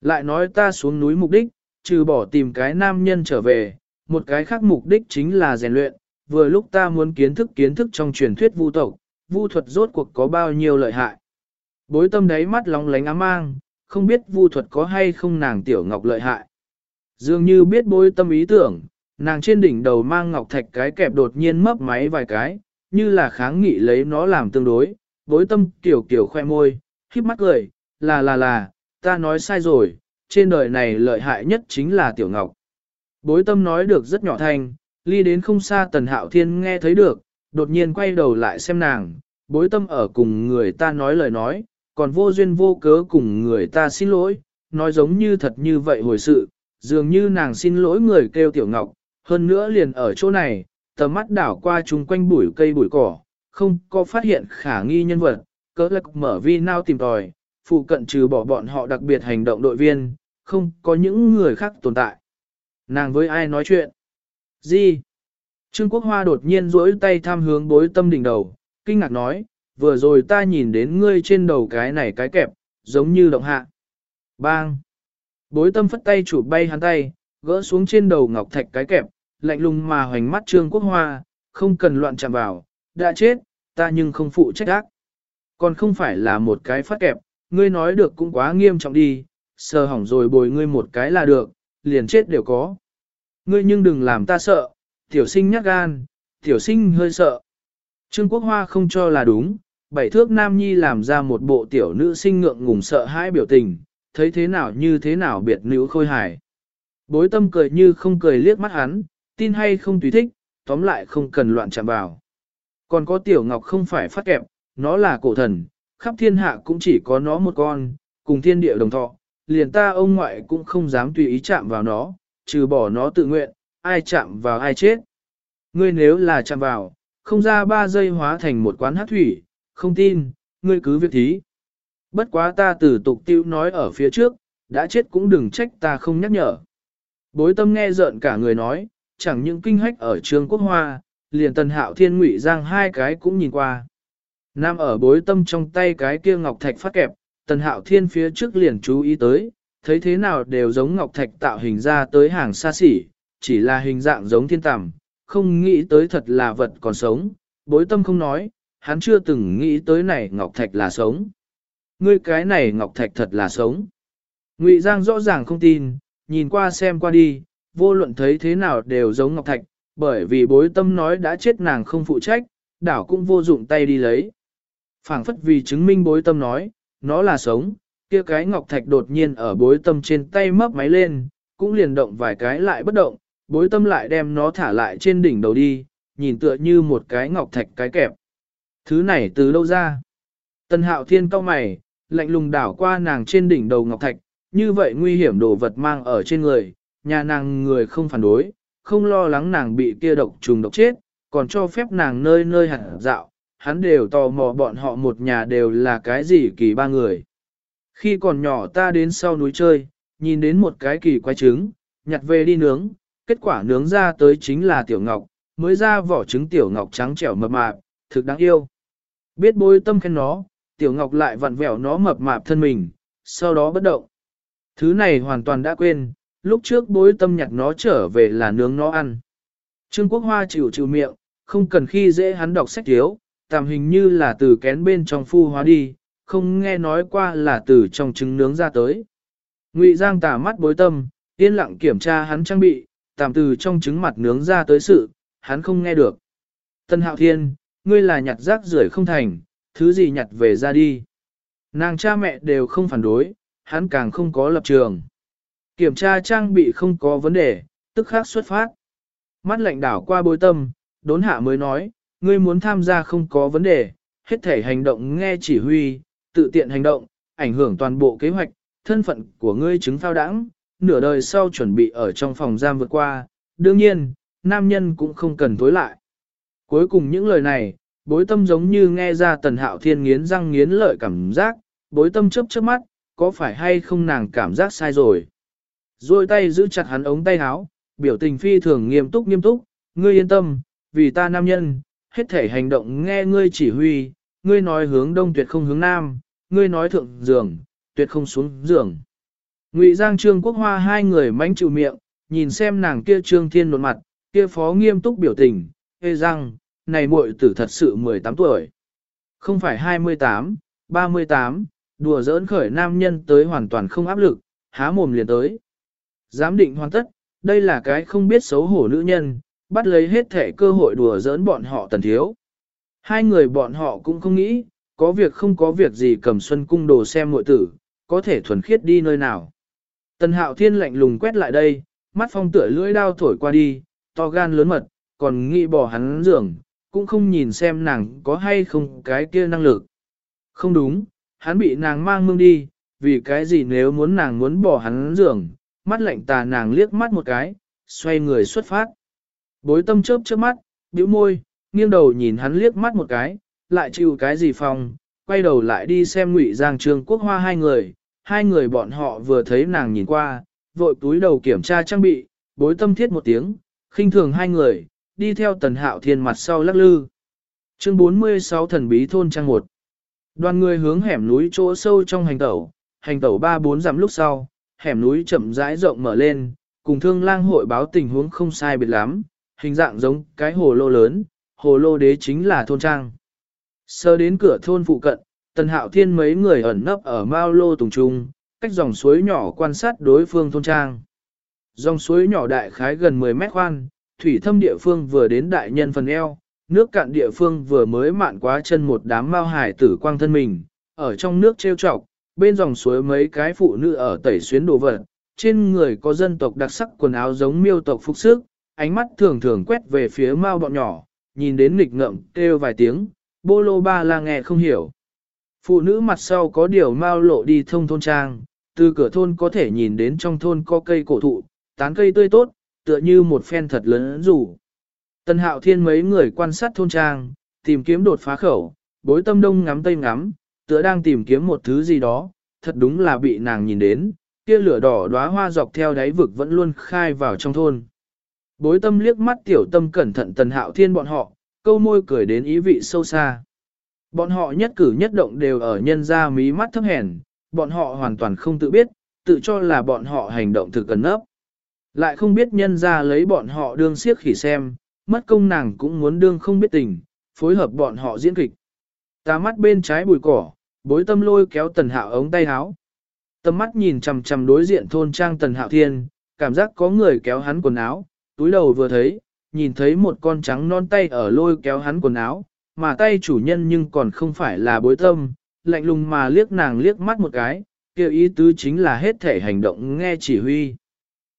Lại nói ta xuống núi mục đích, trừ bỏ tìm cái nam nhân trở về, một cái khác mục đích chính là rèn luyện, vừa lúc ta muốn kiến thức kiến thức trong truyền thuyết vu tộc, vu thuật rốt cuộc có bao nhiêu lợi hại. Bối tâm đáy mắt lóng lánh ám mang, không biết vu thuật có hay không nàng tiểu ngọc lợi hại. Dường như biết bối tâm ý tưởng, nàng trên đỉnh đầu mang ngọc thạch cái kẹp đột nhiên mấp máy vài cái, như là kháng nghị lấy nó làm tương đối, bối tâm kiểu kiểu khoe môi, khiếp mắt cười, là là là, ta nói sai rồi, trên đời này lợi hại nhất chính là tiểu ngọc. Bối tâm nói được rất nhỏ thanh, ly đến không xa tần hạo thiên nghe thấy được, đột nhiên quay đầu lại xem nàng, bối tâm ở cùng người ta nói lời nói, còn vô duyên vô cớ cùng người ta xin lỗi, nói giống như thật như vậy hồi sự, dường như nàng xin lỗi người kêu tiểu ngọc, hơn nữa liền ở chỗ này, tầm mắt đảo qua chung quanh bụi cây bụi cỏ, không có phát hiện khả nghi nhân vật, cỡ lạc mở vi nao tìm tòi, phụ cận trừ bỏ bọn họ đặc biệt hành động đội viên, không có những người khác tồn tại. Nàng với ai nói chuyện? Gì? Trương Quốc Hoa đột nhiên duỗi tay tham hướng bối tâm đỉnh đầu, kinh ngạc nói, vừa rồi ta nhìn đến ngươi trên đầu cái này cái kẹp, giống như động hạ. Bang! Bối tâm phất tay chụp bay hắn tay, gỡ xuống trên đầu ngọc thạch cái kẹp, lạnh lùng mà hoành mắt Trương Quốc Hoa, không cần loạn chạm vào, đã chết, ta nhưng không phụ trách ác. Còn không phải là một cái phát kẹp, ngươi nói được cũng quá nghiêm trọng đi, sờ hỏng rồi bồi ngươi một cái là được, liền chết đều có. Ngươi nhưng đừng làm ta sợ, tiểu sinh nhát gan, tiểu sinh hơi sợ. Trương Quốc Hoa không cho là đúng, bảy thước nam nhi làm ra một bộ tiểu nữ sinh ngượng ngùng sợ hãi biểu tình, thấy thế nào như thế nào biệt nữ khôi hài. Bối tâm cười như không cười liếc mắt hắn, tin hay không tùy thích, tóm lại không cần loạn chạm vào. Còn có tiểu ngọc không phải phát kẹp, nó là cổ thần, khắp thiên hạ cũng chỉ có nó một con, cùng thiên địa đồng thọ, liền ta ông ngoại cũng không dám tùy ý chạm vào nó, trừ bỏ nó tự nguyện, ai chạm vào ai chết. Ngươi nếu là chạm vào, không ra ba giây hóa thành một quán hát thủy, không tin, ngươi cứ việc thí. Bất quá ta từ tục tiêu nói ở phía trước, đã chết cũng đừng trách ta không nhắc nhở. Bối tâm nghe giận cả người nói, chẳng những kinh hách ở trường quốc hoa, liền tần hạo thiên ngụy giang hai cái cũng nhìn qua. Nam ở bối tâm trong tay cái kia ngọc thạch phát kẹp, tần hạo thiên phía trước liền chú ý tới, thấy thế nào đều giống ngọc thạch tạo hình ra tới hàng xa xỉ, chỉ là hình dạng giống thiên tằm, không nghĩ tới thật là vật còn sống, bối tâm không nói, hắn chưa từng nghĩ tới này ngọc thạch là sống. Ngươi cái này ngọc thạch thật là sống. Ngụy Giang rõ ràng không tin, nhìn qua xem qua đi, vô luận thấy thế nào đều giống ngọc thạch, bởi vì bối tâm nói đã chết nàng không phụ trách, đảo cũng vô dụng tay đi lấy. phảng phất vì chứng minh bối tâm nói, nó là sống, kia cái ngọc thạch đột nhiên ở bối tâm trên tay mấp máy lên, cũng liền động vài cái lại bất động, bối tâm lại đem nó thả lại trên đỉnh đầu đi, nhìn tựa như một cái ngọc thạch cái kẹp. Thứ này từ đâu ra? Tân hạo thiên cao mày, lạnh lùng đảo qua nàng trên đỉnh đầu ngọc thạch, như vậy nguy hiểm đồ vật mang ở trên người, nhà nàng người không phản đối, không lo lắng nàng bị kia độc trùng độc chết, còn cho phép nàng nơi nơi hẳn dạo, hắn đều tò mò bọn họ một nhà đều là cái gì kỳ ba người. Khi còn nhỏ ta đến sau núi chơi, nhìn đến một cái kỳ quái trứng, nhặt về đi nướng, kết quả nướng ra tới chính là tiểu ngọc, mới ra vỏ trứng tiểu ngọc trắng trẻo mập mạp, thực đáng yêu. Biết bối tâm khen nó, tiểu ngọc lại vặn vẹo nó mập mạp thân mình, sau đó bất động. Thứ này hoàn toàn đã quên, lúc trước bối tâm nhặt nó trở về là nướng nó ăn. Trương Quốc Hoa chịu chịu miệng, không cần khi dễ hắn đọc sách thiếu, tạm hình như là từ kén bên trong phu hóa đi, không nghe nói qua là từ trong trứng nướng ra tới. Ngụy Giang tả mắt bối tâm, yên lặng kiểm tra hắn trang bị, tạm từ trong trứng mặt nướng ra tới sự, hắn không nghe được. Tân Hạo Thiên, ngươi là nhặt rác rưởi không thành, thứ gì nhặt về ra đi. Nàng cha mẹ đều không phản đối, hắn càng không có lập trường. Kiểm tra trang bị không có vấn đề, tức khắc xuất phát. Mắt lạnh đảo qua bối tâm, đốn hạ mới nói, ngươi muốn tham gia không có vấn đề, hết thể hành động nghe chỉ huy, tự tiện hành động, ảnh hưởng toàn bộ kế hoạch, thân phận của ngươi chứng phao đãng, nửa đời sau chuẩn bị ở trong phòng giam vượt qua, đương nhiên, nam nhân cũng không cần tối lại. Cuối cùng những lời này, bối tâm giống như nghe ra tần hạo thiên nghiến răng nghiến lợi cảm giác, bối tâm chấp chớp mắt, có phải hay không nàng cảm giác sai rồi. Rồi tay giữ chặt hắn ống tay áo, biểu tình phi thường nghiêm túc nghiêm túc, ngươi yên tâm, vì ta nam nhân, hết thể hành động nghe ngươi chỉ huy, ngươi nói hướng đông tuyệt không hướng nam, ngươi nói thượng giường, tuyệt không xuống giường. Ngụy Giang Trương Quốc Hoa hai người mánh chịu miệng, nhìn xem nàng kia Trương Thiên nột mặt, kia phó nghiêm túc biểu tình, hê răng, này muội tử thật sự 18 tuổi. Không phải 28, 38, đùa giỡn khởi nam nhân tới hoàn toàn không áp lực, há mồm liền tới. Giám định hoàn tất, đây là cái không biết xấu hổ nữ nhân, bắt lấy hết thể cơ hội đùa giỡn bọn họ tần thiếu. Hai người bọn họ cũng không nghĩ, có việc không có việc gì cầm xuân cung đồ xem muội tử, có thể thuần khiết đi nơi nào. Tần hạo thiên lạnh lùng quét lại đây, mắt phong tựa lưỡi đao thổi qua đi, to gan lớn mật, còn nghĩ bỏ hắn giường, cũng không nhìn xem nàng có hay không cái kia năng lực. Không đúng, hắn bị nàng mang mương đi, vì cái gì nếu muốn nàng muốn bỏ hắn giường, mắt lạnh tà nàng liếc mắt một cái, xoay người xuất phát. Bối tâm chớp chớp mắt, bĩu môi, nghiêng đầu nhìn hắn liếc mắt một cái, lại chịu cái gì phòng, quay đầu lại đi xem ngụy giang Trường quốc hoa hai người, hai người bọn họ vừa thấy nàng nhìn qua, vội túi đầu kiểm tra trang bị, bối tâm thiết một tiếng, khinh thường hai người, đi theo tần hạo thiên mặt sau lắc lư. Chương 46 thần bí thôn trang một Đoàn người hướng hẻm núi chỗ sâu trong hành tẩu, hành tẩu ba bốn dặm lúc sau, hẻm núi chậm rãi rộng mở lên, cùng thương lang hội báo tình huống không sai biệt lắm, hình dạng giống cái hồ lô lớn, hồ lô đế chính là thôn trang. Sơ đến cửa thôn phụ cận, tần hạo thiên mấy người ẩn nấp ở mao lô tùng trung, cách dòng suối nhỏ quan sát đối phương thôn trang. Dòng suối nhỏ đại khái gần 10 mét khoan, thủy thâm địa phương vừa đến đại nhân phần eo, nước cạn địa phương vừa mới mạn quá chân một đám mao hải tử quang thân mình, ở trong nước treo trọc, bên dòng suối mấy cái phụ nữ ở tẩy xuyến đồ vật, trên người có dân tộc đặc sắc quần áo giống miêu tộc phục sức, ánh mắt thường thường quét về phía mao bọn nhỏ, nhìn đến nghịch ngợm kêu vài tiếng, bô lô ba la nghe không hiểu. Phụ nữ mặt sau có điều mao lộ đi thông thôn trang, từ cửa thôn có thể nhìn đến trong thôn có cây cổ thụ, tán cây tươi tốt, tựa như một phen thật lớn rủ. Tân hạo thiên mấy người quan sát thôn trang, tìm kiếm đột phá khẩu, bối tâm đông ngắm tây ngắm, tựa đang tìm kiếm một thứ gì đó, thật đúng là bị nàng nhìn đến, kia lửa đỏ đóa hoa dọc theo đáy vực vẫn luôn khai vào trong thôn. Bối tâm liếc mắt tiểu tâm cẩn thận tần hạo thiên bọn họ, câu môi cười đến ý vị sâu xa. Bọn họ nhất cử nhất động đều ở nhân ra mí mắt thấp hèn, bọn họ hoàn toàn không tự biết, tự cho là bọn họ hành động thực cần nấp. Lại không biết nhân ra lấy bọn họ đương siếc khỉ xem, mất công nàng cũng muốn đương không biết tình, phối hợp bọn họ diễn kịch. Ta mắt bên trái bùi cỏ, bối tâm lôi kéo tần hạo ống tay áo. Tâm mắt nhìn chầm chầm đối diện thôn trang tần hạo thiên, cảm giác có người kéo hắn quần áo, túi đầu vừa thấy, nhìn thấy một con trắng non tay ở lôi kéo hắn quần áo, mà tay chủ nhân nhưng còn không phải là bối tâm, lạnh lùng mà liếc nàng liếc mắt một cái, kêu ý tứ chính là hết thể hành động nghe chỉ huy.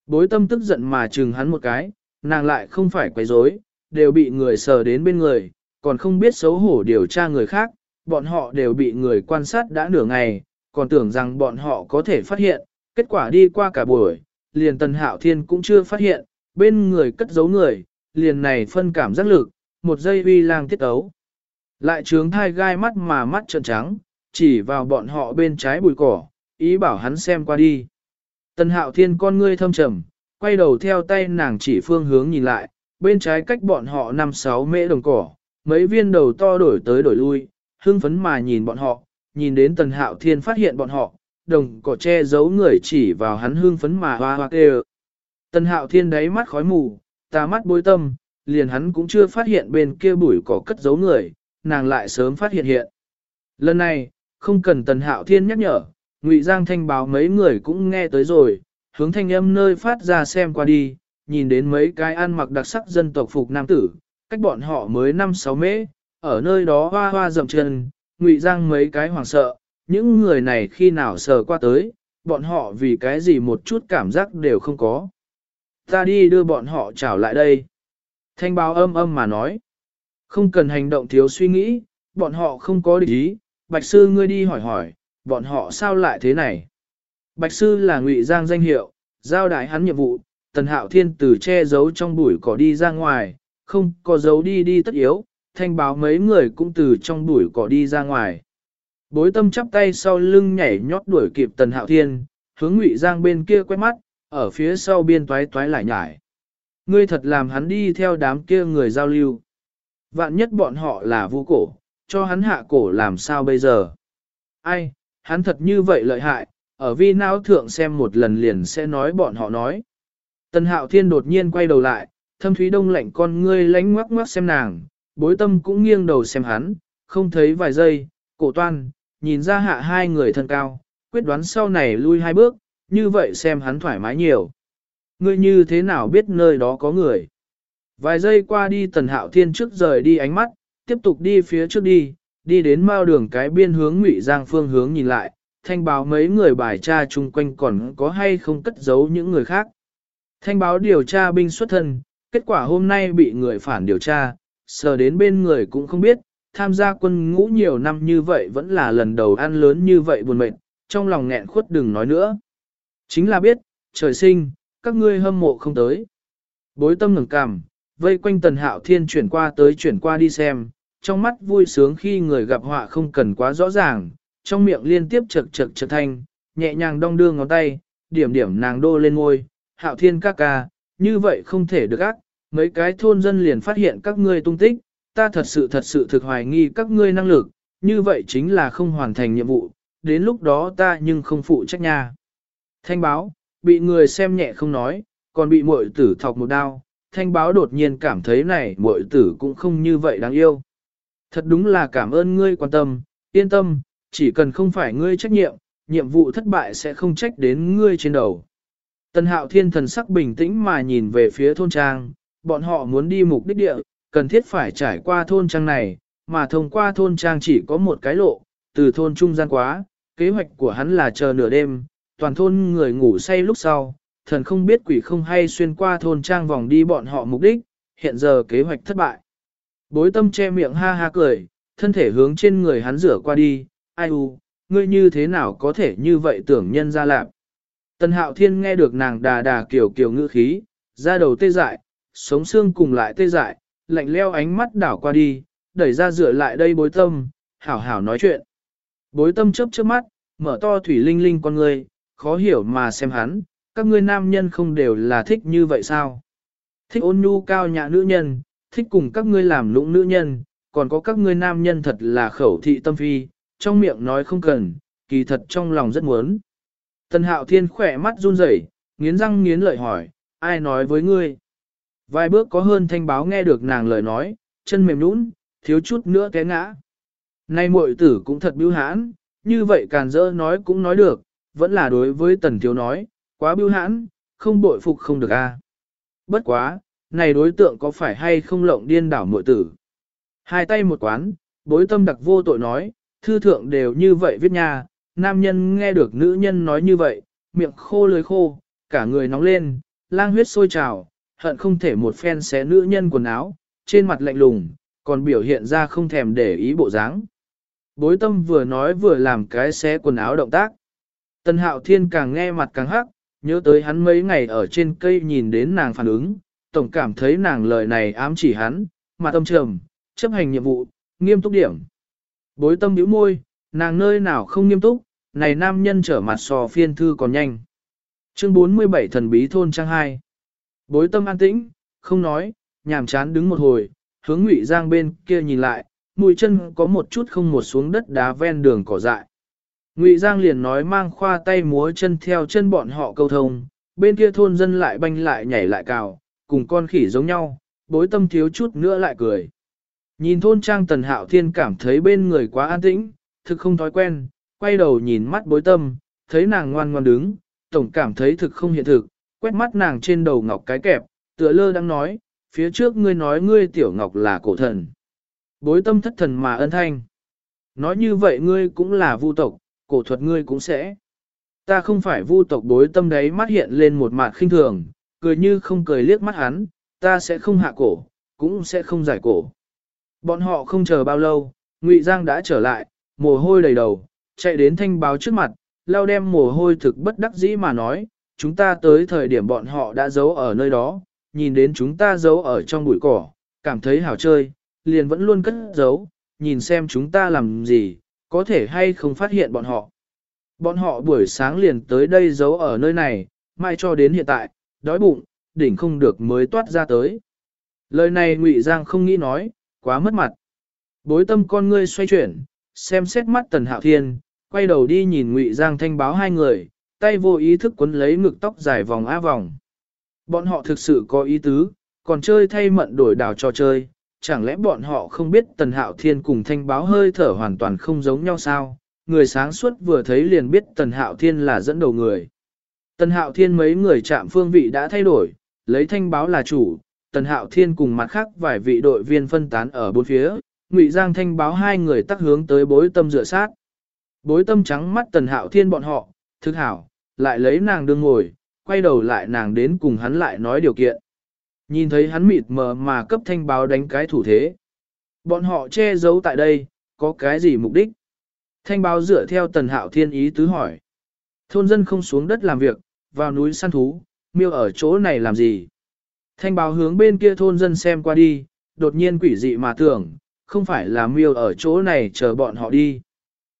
Bối tâm tức giận mà chừng hắn một cái, nàng lại không phải quấy rối, đều bị người sờ đến bên người, còn không biết xấu hổ điều tra người khác, bọn họ đều bị người quan sát đã nửa ngày, còn tưởng rằng bọn họ có thể phát hiện, kết quả đi qua cả buổi, liền tần hạo thiên cũng chưa phát hiện, bên người cất giấu người, liền này phân cảm giác lực, một giây uy lang tiết ấu. Lại trướng thai gai mắt mà mắt trợn trắng, chỉ vào bọn họ bên trái bụi cỏ, ý bảo hắn xem qua đi. Tần hạo thiên con ngươi thâm trầm, quay đầu theo tay nàng chỉ phương hướng nhìn lại, bên trái cách bọn họ 5-6 mễ đồng cỏ, mấy viên đầu to đổi tới đổi lui, hưng phấn mà nhìn bọn họ, nhìn đến tần hạo thiên phát hiện bọn họ, đồng cỏ che giấu người chỉ vào hắn hưng phấn mà hoa hoa kêu. Tần hạo thiên đáy mắt khói mù, ta mắt bối tâm, liền hắn cũng chưa phát hiện bên kia bụi cỏ cất giấu người, nàng lại sớm phát hiện hiện. Lần này, không cần tần hạo thiên nhắc nhở, ngụy Giang thanh báo mấy người cũng nghe tới rồi, hướng thanh âm nơi phát ra xem qua đi, nhìn đến mấy cái ăn mặc đặc sắc dân tộc phục nam tử, cách bọn họ mới 5-6 mễ, ở nơi đó hoa hoa rậm chân, ngụy Giang mấy cái hoảng sợ, những người này khi nào sờ qua tới, bọn họ vì cái gì một chút cảm giác đều không có. Ta đi đưa bọn họ trảo lại đây. Thanh báo âm âm mà nói. Không cần hành động thiếu suy nghĩ, bọn họ không có địch ý, bạch sư ngươi đi hỏi hỏi, bọn họ sao lại thế này. Bạch sư là ngụy giang danh hiệu, giao đại hắn nhiệm vụ, tần hạo thiên từ che giấu trong bụi cỏ đi ra ngoài, không có giấu đi đi tất yếu, thanh báo mấy người cũng từ trong bụi cỏ đi ra ngoài. Bối tâm chắp tay sau lưng nhảy nhót đuổi kịp tần hạo thiên, hướng ngụy giang bên kia quét mắt, ở phía sau biên toái toái lại nhải. Ngươi thật làm hắn đi theo đám kia người giao lưu. Vạn nhất bọn họ là vu cổ, cho hắn hạ cổ làm sao bây giờ? Ai, hắn thật như vậy lợi hại, ở vi não thượng xem một lần liền sẽ nói bọn họ nói. Tần hạo thiên đột nhiên quay đầu lại, thâm thúy đông lạnh con ngươi lánh ngoắc ngoắc xem nàng, bối tâm cũng nghiêng đầu xem hắn, không thấy vài giây, cổ toan, nhìn ra hạ hai người thân cao, quyết đoán sau này lui hai bước, như vậy xem hắn thoải mái nhiều. Ngươi như thế nào biết nơi đó có người? Vài giây qua đi tần hạo thiên trước rời đi ánh mắt, tiếp tục đi phía trước đi, đi đến mao đường cái biên hướng ngụy giang phương hướng nhìn lại, thanh báo mấy người bài tra chung quanh còn có hay không cất giấu những người khác. Thanh báo điều tra binh xuất thân, kết quả hôm nay bị người phản điều tra, sờ đến bên người cũng không biết, tham gia quân ngũ nhiều năm như vậy vẫn là lần đầu ăn lớn như vậy buồn mệt, trong lòng nghẹn khuất đừng nói nữa. Chính là biết, trời sinh, các ngươi hâm mộ không tới. Bối tâm ngừng cảm, vây quanh tần hạo thiên chuyển qua tới chuyển qua đi xem, trong mắt vui sướng khi người gặp họa không cần quá rõ ràng, trong miệng liên tiếp chật chật chật thanh, nhẹ nhàng đong đưa ngón tay, điểm điểm nàng đô lên ngôi, hạo thiên ca ca, như vậy không thể được ác, mấy cái thôn dân liền phát hiện các ngươi tung tích, ta thật sự thật sự thực hoài nghi các ngươi năng lực, như vậy chính là không hoàn thành nhiệm vụ, đến lúc đó ta nhưng không phụ trách nha. Thanh báo, bị người xem nhẹ không nói, còn bị muội tử thọc một đao, thanh báo đột nhiên cảm thấy này muội tử cũng không như vậy đáng yêu. Thật đúng là cảm ơn ngươi quan tâm, yên tâm, chỉ cần không phải ngươi trách nhiệm, nhiệm vụ thất bại sẽ không trách đến ngươi trên đầu. Tần hạo thiên thần sắc bình tĩnh mà nhìn về phía thôn trang, bọn họ muốn đi mục đích địa, cần thiết phải trải qua thôn trang này, mà thông qua thôn trang chỉ có một cái lộ, từ thôn trung gian quá, kế hoạch của hắn là chờ nửa đêm, toàn thôn người ngủ say lúc sau, thần không biết quỷ không hay xuyên qua thôn trang vòng đi bọn họ mục đích, hiện giờ kế hoạch thất bại. Bối tâm che miệng ha ha cười, thân thể hướng trên người hắn rửa qua đi, ai u, ngươi như thế nào có thể như vậy tưởng nhân ra lạc. Tần hạo thiên nghe được nàng đà đà kiểu kiểu ngữ khí, ra đầu tê dại, sống xương cùng lại tê dại, lạnh leo ánh mắt đảo qua đi, đẩy ra rửa lại đây bối tâm, hảo hảo nói chuyện. Bối tâm chớp chớp mắt, mở to thủy linh linh con ngươi, khó hiểu mà xem hắn, các ngươi nam nhân không đều là thích như vậy sao? Thích ôn nhu cao nhã nữ nhân, thích cùng các ngươi làm lũng nữ nhân, còn có các ngươi nam nhân thật là khẩu thị tâm phi, trong miệng nói không cần, kỳ thật trong lòng rất muốn. Tần hạo thiên khỏe mắt run rẩy, nghiến răng nghiến lợi hỏi, ai nói với ngươi? Vài bước có hơn thanh báo nghe được nàng lời nói, chân mềm nũng, thiếu chút nữa té ngã. Nay muội tử cũng thật biêu hãn, như vậy càn dỡ nói cũng nói được, vẫn là đối với tần thiếu nói, quá bưu hãn, không bội phục không được a. Bất quá, này đối tượng có phải hay không lộng điên đảo muội tử. Hai tay một quán, bối tâm đặc vô tội nói, thư thượng đều như vậy viết nha, nam nhân nghe được nữ nhân nói như vậy, miệng khô lưới khô, cả người nóng lên, lang huyết sôi trào, hận không thể một phen xé nữ nhân quần áo, trên mặt lạnh lùng, còn biểu hiện ra không thèm để ý bộ dáng. Bối tâm vừa nói vừa làm cái xé quần áo động tác. Tân hạo thiên càng nghe mặt càng hắc, nhớ tới hắn mấy ngày ở trên cây nhìn đến nàng phản ứng, tổng cảm thấy nàng lời này ám chỉ hắn, mà tâm trầm, chấp hành nhiệm vụ, Nghiêm túc điểm. Bối tâm biểu môi, nàng nơi nào không nghiêm túc, này nam nhân trở mặt sò phiên thư còn nhanh. Chương 47 thần bí thôn trang 2. Bối tâm an tĩnh, không nói, nhàm chán đứng một hồi, hướng ngụy giang bên kia nhìn lại, mũi chân có một chút không một xuống đất đá ven đường cỏ dại. Ngụy Giang liền nói mang khoa tay múa chân theo chân bọn họ câu thông, bên kia thôn dân lại banh lại nhảy lại cào, cùng con khỉ giống nhau, bối tâm thiếu chút nữa lại cười. Nhìn thôn trang tần hạo thiên cảm thấy bên người quá an tĩnh, thực không thói quen, quay đầu nhìn mắt bối tâm, thấy nàng ngoan ngoan đứng, tổng cảm thấy thực không hiện thực, quét mắt nàng trên đầu ngọc cái kẹp, tựa lơ đang nói, phía trước ngươi nói ngươi tiểu ngọc là cổ thần. Bối tâm thất thần mà ân thanh. Nói như vậy ngươi cũng là vu tộc, cổ thuật ngươi cũng sẽ. Ta không phải vu tộc bối tâm đấy mắt hiện lên một mặt khinh thường, cười như không cười liếc mắt hắn, ta sẽ không hạ cổ, cũng sẽ không giải cổ. Bọn họ không chờ bao lâu, Ngụy Giang đã trở lại, mồ hôi đầy đầu, chạy đến thanh báo trước mặt, lao đem mồ hôi thực bất đắc dĩ mà nói, chúng ta tới thời điểm bọn họ đã giấu ở nơi đó, nhìn đến chúng ta giấu ở trong bụi cỏ, cảm thấy hảo chơi, liền vẫn luôn cất giấu, nhìn xem chúng ta làm gì, có thể hay không phát hiện bọn họ. Bọn họ buổi sáng liền tới đây giấu ở nơi này, mai cho đến hiện tại, đói bụng, đỉnh không được mới toát ra tới. Lời này Ngụy Giang không nghĩ nói, quá mất mặt. Bối tâm con ngươi xoay chuyển, xem xét mắt Tần Hạo Thiên, quay đầu đi nhìn Ngụy Giang thanh báo hai người, tay vô ý thức quấn lấy ngực tóc dài vòng á vòng. Bọn họ thực sự có ý tứ, còn chơi thay mận đổi đảo trò chơi, chẳng lẽ bọn họ không biết Tần Hạo Thiên cùng thanh báo hơi thở hoàn toàn không giống nhau sao? Người sáng suốt vừa thấy liền biết Tần Hạo Thiên là dẫn đầu người. Tần Hạo Thiên mấy người chạm phương vị đã thay đổi, lấy thanh báo là chủ, Tần Hạo Thiên cùng mặt khác vài vị đội viên phân tán ở bốn phía, Ngụy Giang thanh báo hai người tắc hướng tới bối tâm dựa sát. Bối tâm trắng mắt Tần Hạo Thiên bọn họ, thức hảo, lại lấy nàng đương ngồi, quay đầu lại nàng đến cùng hắn lại nói điều kiện. Nhìn thấy hắn mịt mờ mà cấp thanh báo đánh cái thủ thế. Bọn họ che giấu tại đây, có cái gì mục đích? Thanh báo dựa theo tần hạo thiên ý tứ hỏi. Thôn dân không xuống đất làm việc, vào núi săn thú, miêu ở chỗ này làm gì? Thanh báo hướng bên kia thôn dân xem qua đi, đột nhiên quỷ dị mà tưởng, không phải là miêu ở chỗ này chờ bọn họ đi.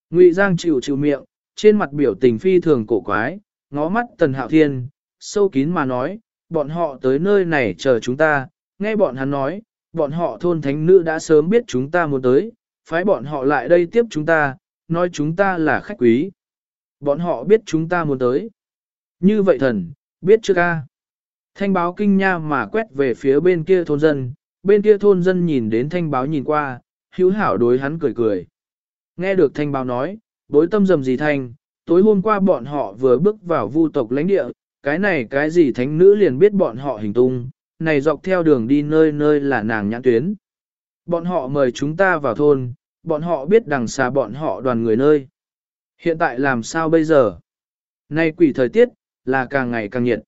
Ngụy Giang chịu chịu miệng, trên mặt biểu tình phi thường cổ quái, ngó mắt tần hạo thiên, sâu kín mà nói, bọn họ tới nơi này chờ chúng ta, nghe bọn hắn nói, bọn họ thôn thánh nữ đã sớm biết chúng ta muốn tới, phái bọn họ lại đây tiếp chúng ta, nói chúng ta là khách quý. Bọn họ biết chúng ta muốn tới. Như vậy thần, biết chưa ca? Thanh báo kinh nha mà quét về phía bên kia thôn dân, bên kia thôn dân nhìn đến thanh báo nhìn qua, hữu hảo đối hắn cười cười. Nghe được thanh báo nói, bối tâm dầm gì thanh, tối hôm qua bọn họ vừa bước vào vu tộc lãnh địa, cái này cái gì thánh nữ liền biết bọn họ hình tung, này dọc theo đường đi nơi nơi là nàng nhãn tuyến. Bọn họ mời chúng ta vào thôn, bọn họ biết đằng xa bọn họ đoàn người nơi. Hiện tại làm sao bây giờ? Nay quỷ thời tiết, là càng ngày càng nhiệt.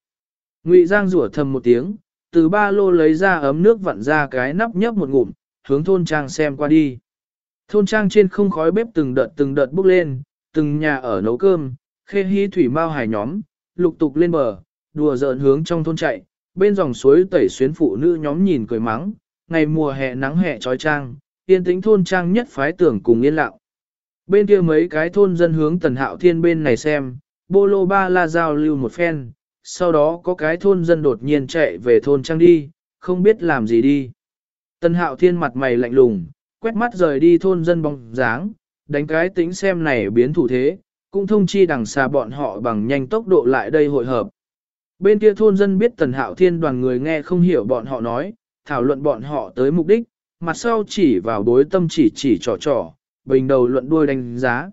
Ngụy Giang rủa thầm một tiếng, từ ba lô lấy ra ấm nước vặn ra cái nắp nhấp một ngụm, hướng thôn trang xem qua đi. Thôn trang trên không khói bếp từng đợt từng đợt bốc lên, từng nhà ở nấu cơm, khê hí thủy mau hải nhóm, lục tục lên bờ, đùa giỡn hướng trong thôn chạy, bên dòng suối tẩy xuyến phụ nữ nhóm nhìn cười mắng, ngày mùa hè nắng hè trói trang, yên tĩnh thôn trang nhất phái tưởng cùng yên lặng. Bên kia mấy cái thôn dân hướng tần hạo thiên bên này xem, bô lô ba la giao lưu một phen, sau đó có cái thôn dân đột nhiên chạy về thôn trang đi, không biết làm gì đi. Tần hạo thiên mặt mày lạnh lùng, quét mắt rời đi thôn dân bóng dáng, đánh cái tính xem này biến thủ thế, cũng thông chi đằng xa bọn họ bằng nhanh tốc độ lại đây hội hợp. Bên kia thôn dân biết tần hạo thiên đoàn người nghe không hiểu bọn họ nói, thảo luận bọn họ tới mục đích, mặt sau chỉ vào bối tâm chỉ chỉ trò trò, bình đầu luận đuôi đánh giá.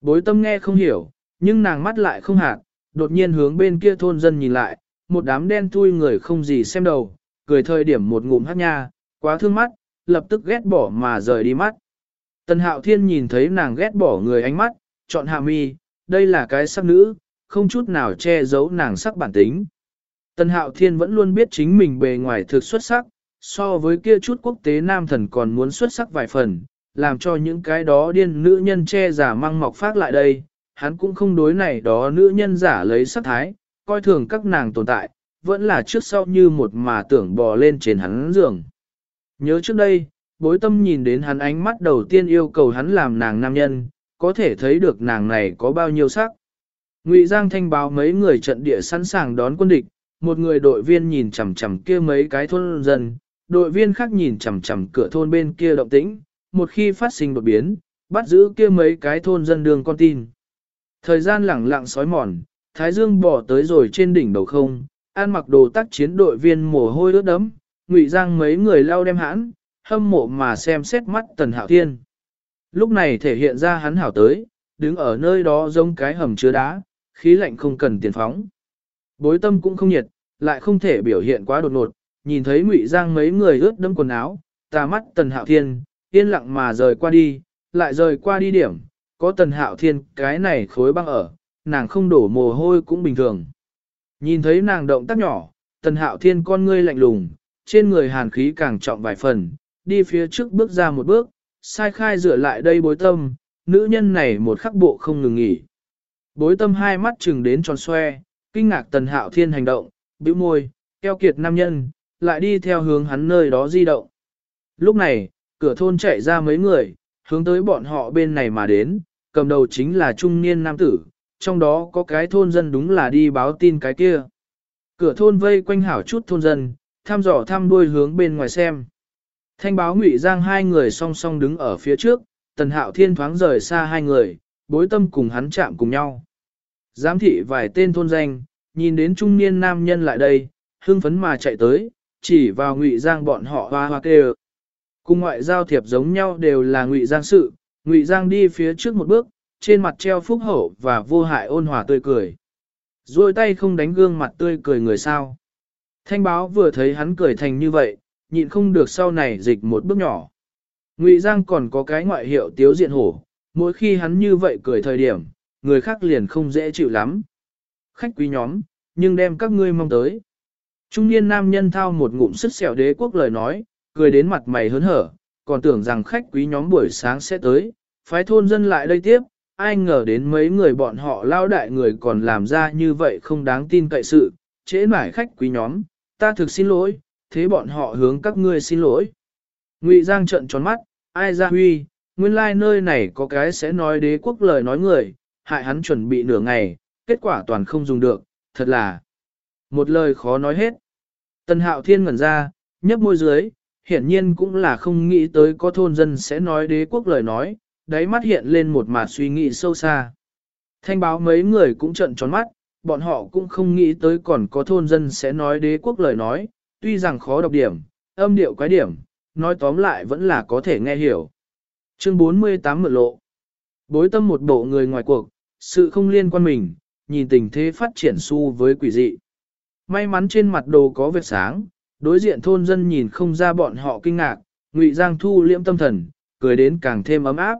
Bối tâm nghe không hiểu, nhưng nàng mắt lại không hạt, đột nhiên hướng bên kia thôn dân nhìn lại, một đám đen thui người không gì xem đầu, cười thời điểm một ngụm hát nha, quá thương mắt, lập tức ghét bỏ mà rời đi mắt. Tần hạo thiên nhìn thấy nàng ghét bỏ người ánh mắt, chọn hạ mi, đây là cái sắc nữ, không chút nào che giấu nàng sắc bản tính. Tần Hạo Thiên vẫn luôn biết chính mình bề ngoài thực xuất sắc, so với kia chút quốc tế nam thần còn muốn xuất sắc vài phần, làm cho những cái đó điên nữ nhân che giả mang mọc phát lại đây, hắn cũng không đối này đó nữ nhân giả lấy sắc thái, coi thường các nàng tồn tại, vẫn là trước sau như một mà tưởng bò lên trên hắn giường. Nhớ trước đây, bối tâm nhìn đến hắn ánh mắt đầu tiên yêu cầu hắn làm nàng nam nhân, có thể thấy được nàng này có bao nhiêu sắc. Ngụy Giang thanh báo mấy người trận địa sẵn sàng đón quân địch, một người đội viên nhìn chằm chằm kia mấy cái thôn dân, đội viên khác nhìn chằm chằm cửa thôn bên kia động tĩnh, một khi phát sinh đột biến, bắt giữ kia mấy cái thôn dân đường con tin. Thời gian lẳng lặng sói mòn, Thái Dương bỏ tới rồi trên đỉnh đầu không, ăn mặc đồ tác chiến đội viên mồ hôi ướt đấm, Ngụy Giang mấy người lao đem hãn, hâm mộ mà xem xét mắt Tần Hạo Thiên. Lúc này thể hiện ra hắn hảo tới, đứng ở nơi đó giống cái hầm chứa đá, khí lạnh không cần tiền phóng. Bối tâm cũng không nhiệt, lại không thể biểu hiện quá đột ngột, nhìn thấy Ngụy Giang mấy người ướt đẫm quần áo, tà mắt Tần Hạo Thiên, yên lặng mà rời qua đi, lại rời qua đi điểm, có Tần Hạo Thiên cái này khối băng ở, nàng không đổ mồ hôi cũng bình thường. Nhìn thấy nàng động tác nhỏ, Tần Hạo Thiên con ngươi lạnh lùng, trên người hàn khí càng trọng vài phần, đi phía trước bước ra một bước, sai khai rửa lại đây bối tâm, nữ nhân này một khắc bộ không ngừng nghỉ. Bối tâm hai mắt chừng đến tròn xoe, kinh ngạc tần hạo thiên hành động, bĩu môi, keo kiệt nam nhân, lại đi theo hướng hắn nơi đó di động. Lúc này, cửa thôn chạy ra mấy người, hướng tới bọn họ bên này mà đến, cầm đầu chính là trung niên nam tử, trong đó có cái thôn dân đúng là đi báo tin cái kia. Cửa thôn vây quanh hảo chút thôn dân, thăm dò thăm đuôi hướng bên ngoài xem. Thanh báo ngụy giang hai người song song đứng ở phía trước, tần hạo thiên thoáng rời xa hai người, bối tâm cùng hắn chạm cùng nhau. Giám thị vài tên thôn danh, nhìn đến trung niên nam nhân lại đây, hưng phấn mà chạy tới, chỉ vào ngụy giang bọn họ hoa hoa kêu. Cùng ngoại giao thiệp giống nhau đều là ngụy giang sự, ngụy giang đi phía trước một bước, trên mặt treo phúc hậu và vô hại ôn hòa tươi cười. Rồi tay không đánh gương mặt tươi cười người sao. Thanh báo vừa thấy hắn cười thành như vậy, nhịn không được sau này dịch một bước nhỏ. Ngụy Giang còn có cái ngoại hiệu tiếu diện hổ, mỗi khi hắn như vậy cười thời điểm, người khác liền không dễ chịu lắm. Khách quý nhóm, nhưng đem các ngươi mong tới. Trung niên nam nhân thao một ngụm sức sẹo đế quốc lời nói, cười đến mặt mày hớn hở, còn tưởng rằng khách quý nhóm buổi sáng sẽ tới, phái thôn dân lại đây tiếp, ai ngờ đến mấy người bọn họ lao đại người còn làm ra như vậy không đáng tin cậy sự, trễ mải khách quý nhóm, ta thực xin lỗi, thế bọn họ hướng các ngươi xin lỗi. Ngụy Giang trợn tròn mắt, ai ra huy, nguyên lai like nơi này có cái sẽ nói đế quốc lời nói người, hại hắn chuẩn bị nửa ngày, kết quả toàn không dùng được, thật là một lời khó nói hết. Tần Hạo Thiên ngẩn ra, nhấp môi dưới, hiển nhiên cũng là không nghĩ tới có thôn dân sẽ nói đế quốc lời nói, đáy mắt hiện lên một mặt suy nghĩ sâu xa. Thanh báo mấy người cũng trợn tròn mắt, bọn họ cũng không nghĩ tới còn có thôn dân sẽ nói đế quốc lời nói, tuy rằng khó đọc điểm, âm điệu quái điểm, nói tóm lại vẫn là có thể nghe hiểu. Chương 48 mượn lộ. Bối tâm một bộ người ngoài cuộc, sự không liên quan mình, nhìn tình thế phát triển su với quỷ dị. May mắn trên mặt đồ có vết sáng, đối diện thôn dân nhìn không ra bọn họ kinh ngạc, ngụy giang thu liễm tâm thần, cười đến càng thêm ấm áp.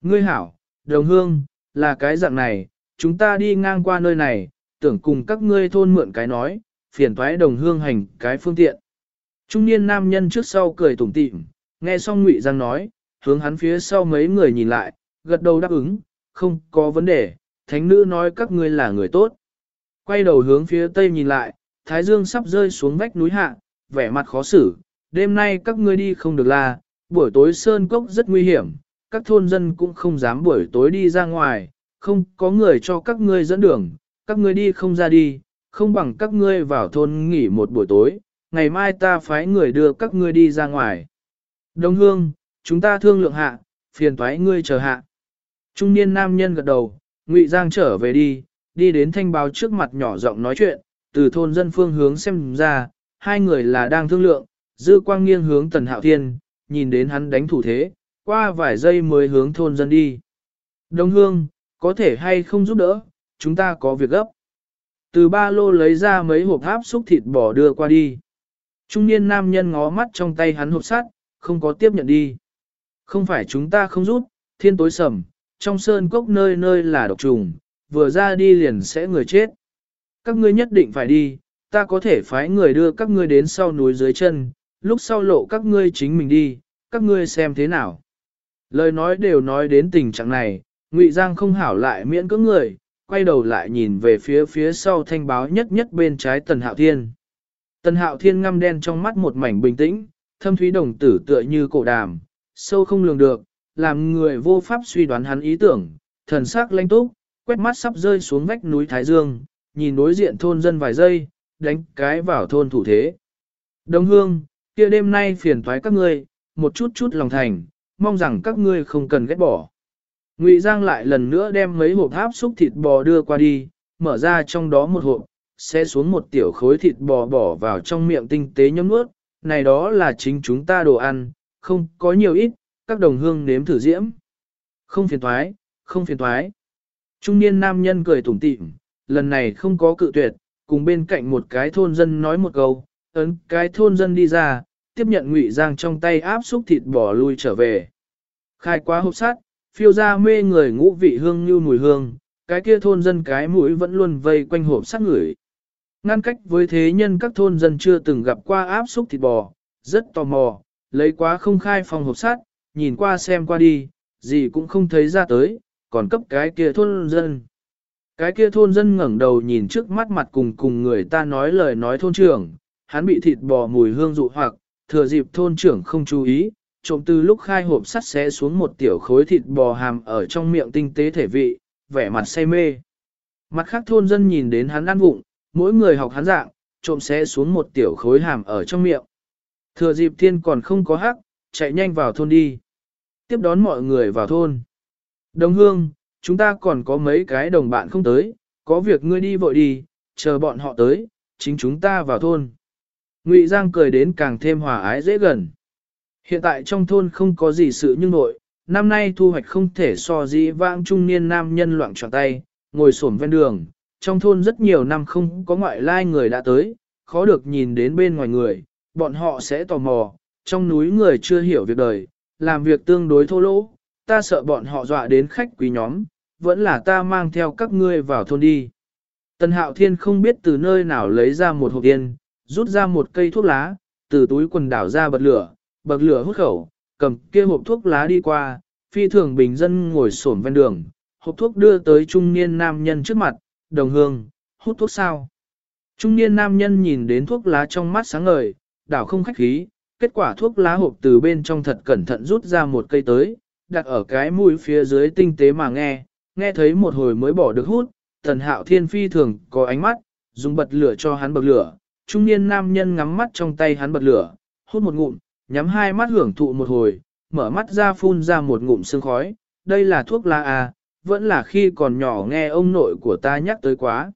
Ngươi hảo, đồng hương, là cái dạng này, chúng ta đi ngang qua nơi này, tưởng cùng các ngươi thôn mượn cái nói, phiền toái đồng hương hành cái phương tiện. Trung niên nam nhân trước sau cười tủm tỉm, nghe xong Ngụy Giang nói, hướng hắn phía sau mấy người nhìn lại, gật đầu đáp ứng, không có vấn đề, thánh nữ nói các ngươi là người tốt. Quay đầu hướng phía tây nhìn lại, thái dương sắp rơi xuống vách núi hạ, vẻ mặt khó xử, đêm nay các ngươi đi không được là, buổi tối sơn cốc rất nguy hiểm, các thôn dân cũng không dám buổi tối đi ra ngoài, không có người cho các ngươi dẫn đường, các ngươi đi không ra đi, không bằng các ngươi vào thôn nghỉ một buổi tối, ngày mai ta phái người đưa các ngươi đi ra ngoài. Đông hương, chúng ta thương lượng hạ, phiền toái ngươi chờ hạ. Trung niên nam nhân gật đầu, Ngụy Giang trở về đi, đi đến thanh báo trước mặt nhỏ giọng nói chuyện, từ thôn dân phương hướng xem ra, hai người là đang thương lượng, dư quang nghiêng hướng tần hạo thiên, nhìn đến hắn đánh thủ thế, qua vài giây mới hướng thôn dân đi. Đông hương, có thể hay không giúp đỡ, chúng ta có việc gấp. Từ ba lô lấy ra mấy hộp áp xúc thịt bò đưa qua đi. Trung niên nam nhân ngó mắt trong tay hắn hộp sắt, không có tiếp nhận đi. Không phải chúng ta không rút, thiên tối sầm, trong sơn cốc nơi nơi là độc trùng, vừa ra đi liền sẽ người chết. Các ngươi nhất định phải đi, ta có thể phái người đưa các ngươi đến sau núi dưới chân, lúc sau lộ các ngươi chính mình đi, các ngươi xem thế nào. Lời nói đều nói đến tình trạng này, Ngụy Giang không hảo lại miễn cưỡng người, quay đầu lại nhìn về phía phía sau thanh báo nhất nhất bên trái Tần Hạo Thiên. Tần Hạo Thiên ngăm đen trong mắt một mảnh bình tĩnh, thâm thúy đồng tử tựa như cổ đàm, sâu không lường được, làm người vô pháp suy đoán hắn ý tưởng, thần sắc lãnh túc, quét mắt sắp rơi xuống vách núi Thái Dương, nhìn đối diện thôn dân vài giây, đánh cái vào thôn thủ thế. Đồng hương, kia đêm nay phiền toái các ngươi, một chút chút lòng thành, mong rằng các ngươi không cần ghét bỏ. Ngụy Giang lại lần nữa đem mấy hộp áp xúc thịt bò đưa qua đi, mở ra trong đó một hộp, sẽ xuống một tiểu khối thịt bò bỏ vào trong miệng tinh tế nhấm nuốt, này đó là chính chúng ta đồ ăn, không có nhiều ít, các đồng hương nếm thử diễm. Không phiền thoái, không phiền thoái. Trung niên nam nhân cười tủm tỉm, lần này không có cự tuyệt, cùng bên cạnh một cái thôn dân nói một câu, ấn cái thôn dân đi ra, tiếp nhận ngụy giang trong tay áp xúc thịt bò lui trở về. Khai quá hộp sát, phiêu ra mê người ngũ vị hương như mùi hương, cái kia thôn dân cái mũi vẫn luôn vây quanh hộp sát ngửi. Ngăn cách với thế nhân các thôn dân chưa từng gặp qua áp xúc thịt bò, rất tò mò, lấy quá không khai phòng hộp sát, nhìn qua xem qua đi, gì cũng không thấy ra tới, còn cấp cái kia thôn dân. Cái kia thôn dân ngẩng đầu nhìn trước mắt mặt cùng cùng người ta nói lời nói thôn trưởng, hắn bị thịt bò mùi hương dụ hoặc, thừa dịp thôn trưởng không chú ý, trộm từ lúc khai hộp sắt xé xuống một tiểu khối thịt bò hàm ở trong miệng tinh tế thể vị, vẻ mặt say mê. Mặt khác thôn dân nhìn đến hắn ăn vụng, mỗi người học hắn dạng, trộm xé xuống một tiểu khối hàm ở trong miệng. Thừa dịp thiên còn không có hắc, chạy nhanh vào thôn đi. Tiếp đón mọi người vào thôn. Đồng hương, chúng ta còn có mấy cái đồng bạn không tới, có việc ngươi đi vội đi, chờ bọn họ tới, chính chúng ta vào thôn. Ngụy Giang cười đến càng thêm hòa ái dễ gần. Hiện tại trong thôn không có gì sự nhưng nội, năm nay thu hoạch không thể so dĩ vãng trung niên nam nhân loạn tròn tay, ngồi xổm ven đường, trong thôn rất nhiều năm không có ngoại lai người đã tới, khó được nhìn đến bên ngoài người, bọn họ sẽ tò mò, trong núi người chưa hiểu việc đời, làm việc tương đối thô lỗ, ta sợ bọn họ dọa đến khách quý nhóm, vẫn là ta mang theo các ngươi vào thôn đi. Tần Hạo Thiên không biết từ nơi nào lấy ra một hộp yên, rút ra một cây thuốc lá, từ túi quần đảo ra bật lửa, bật lửa hút khẩu, cầm kia hộp thuốc lá đi qua, phi thường bình dân ngồi xổm ven đường, hộp thuốc đưa tới trung niên nam nhân trước mặt, đồng hương, hút thuốc sao. Trung niên nam nhân nhìn đến thuốc lá trong mắt sáng ngời, đảo không khách khí, kết quả thuốc lá hộp từ bên trong thật cẩn thận rút ra một cây tới, đặt ở cái mũi phía dưới tinh tế mà nghe, nghe thấy một hồi mới bỏ được hút, tần hạo thiên phi thường có ánh mắt, dùng bật lửa cho hắn bật lửa, trung niên nam nhân ngắm mắt trong tay hắn bật lửa, hút một ngụm, nhắm hai mắt hưởng thụ một hồi, mở mắt ra phun ra một ngụm sương khói, đây là thuốc la à, vẫn là khi còn nhỏ nghe ông nội của ta nhắc tới quá.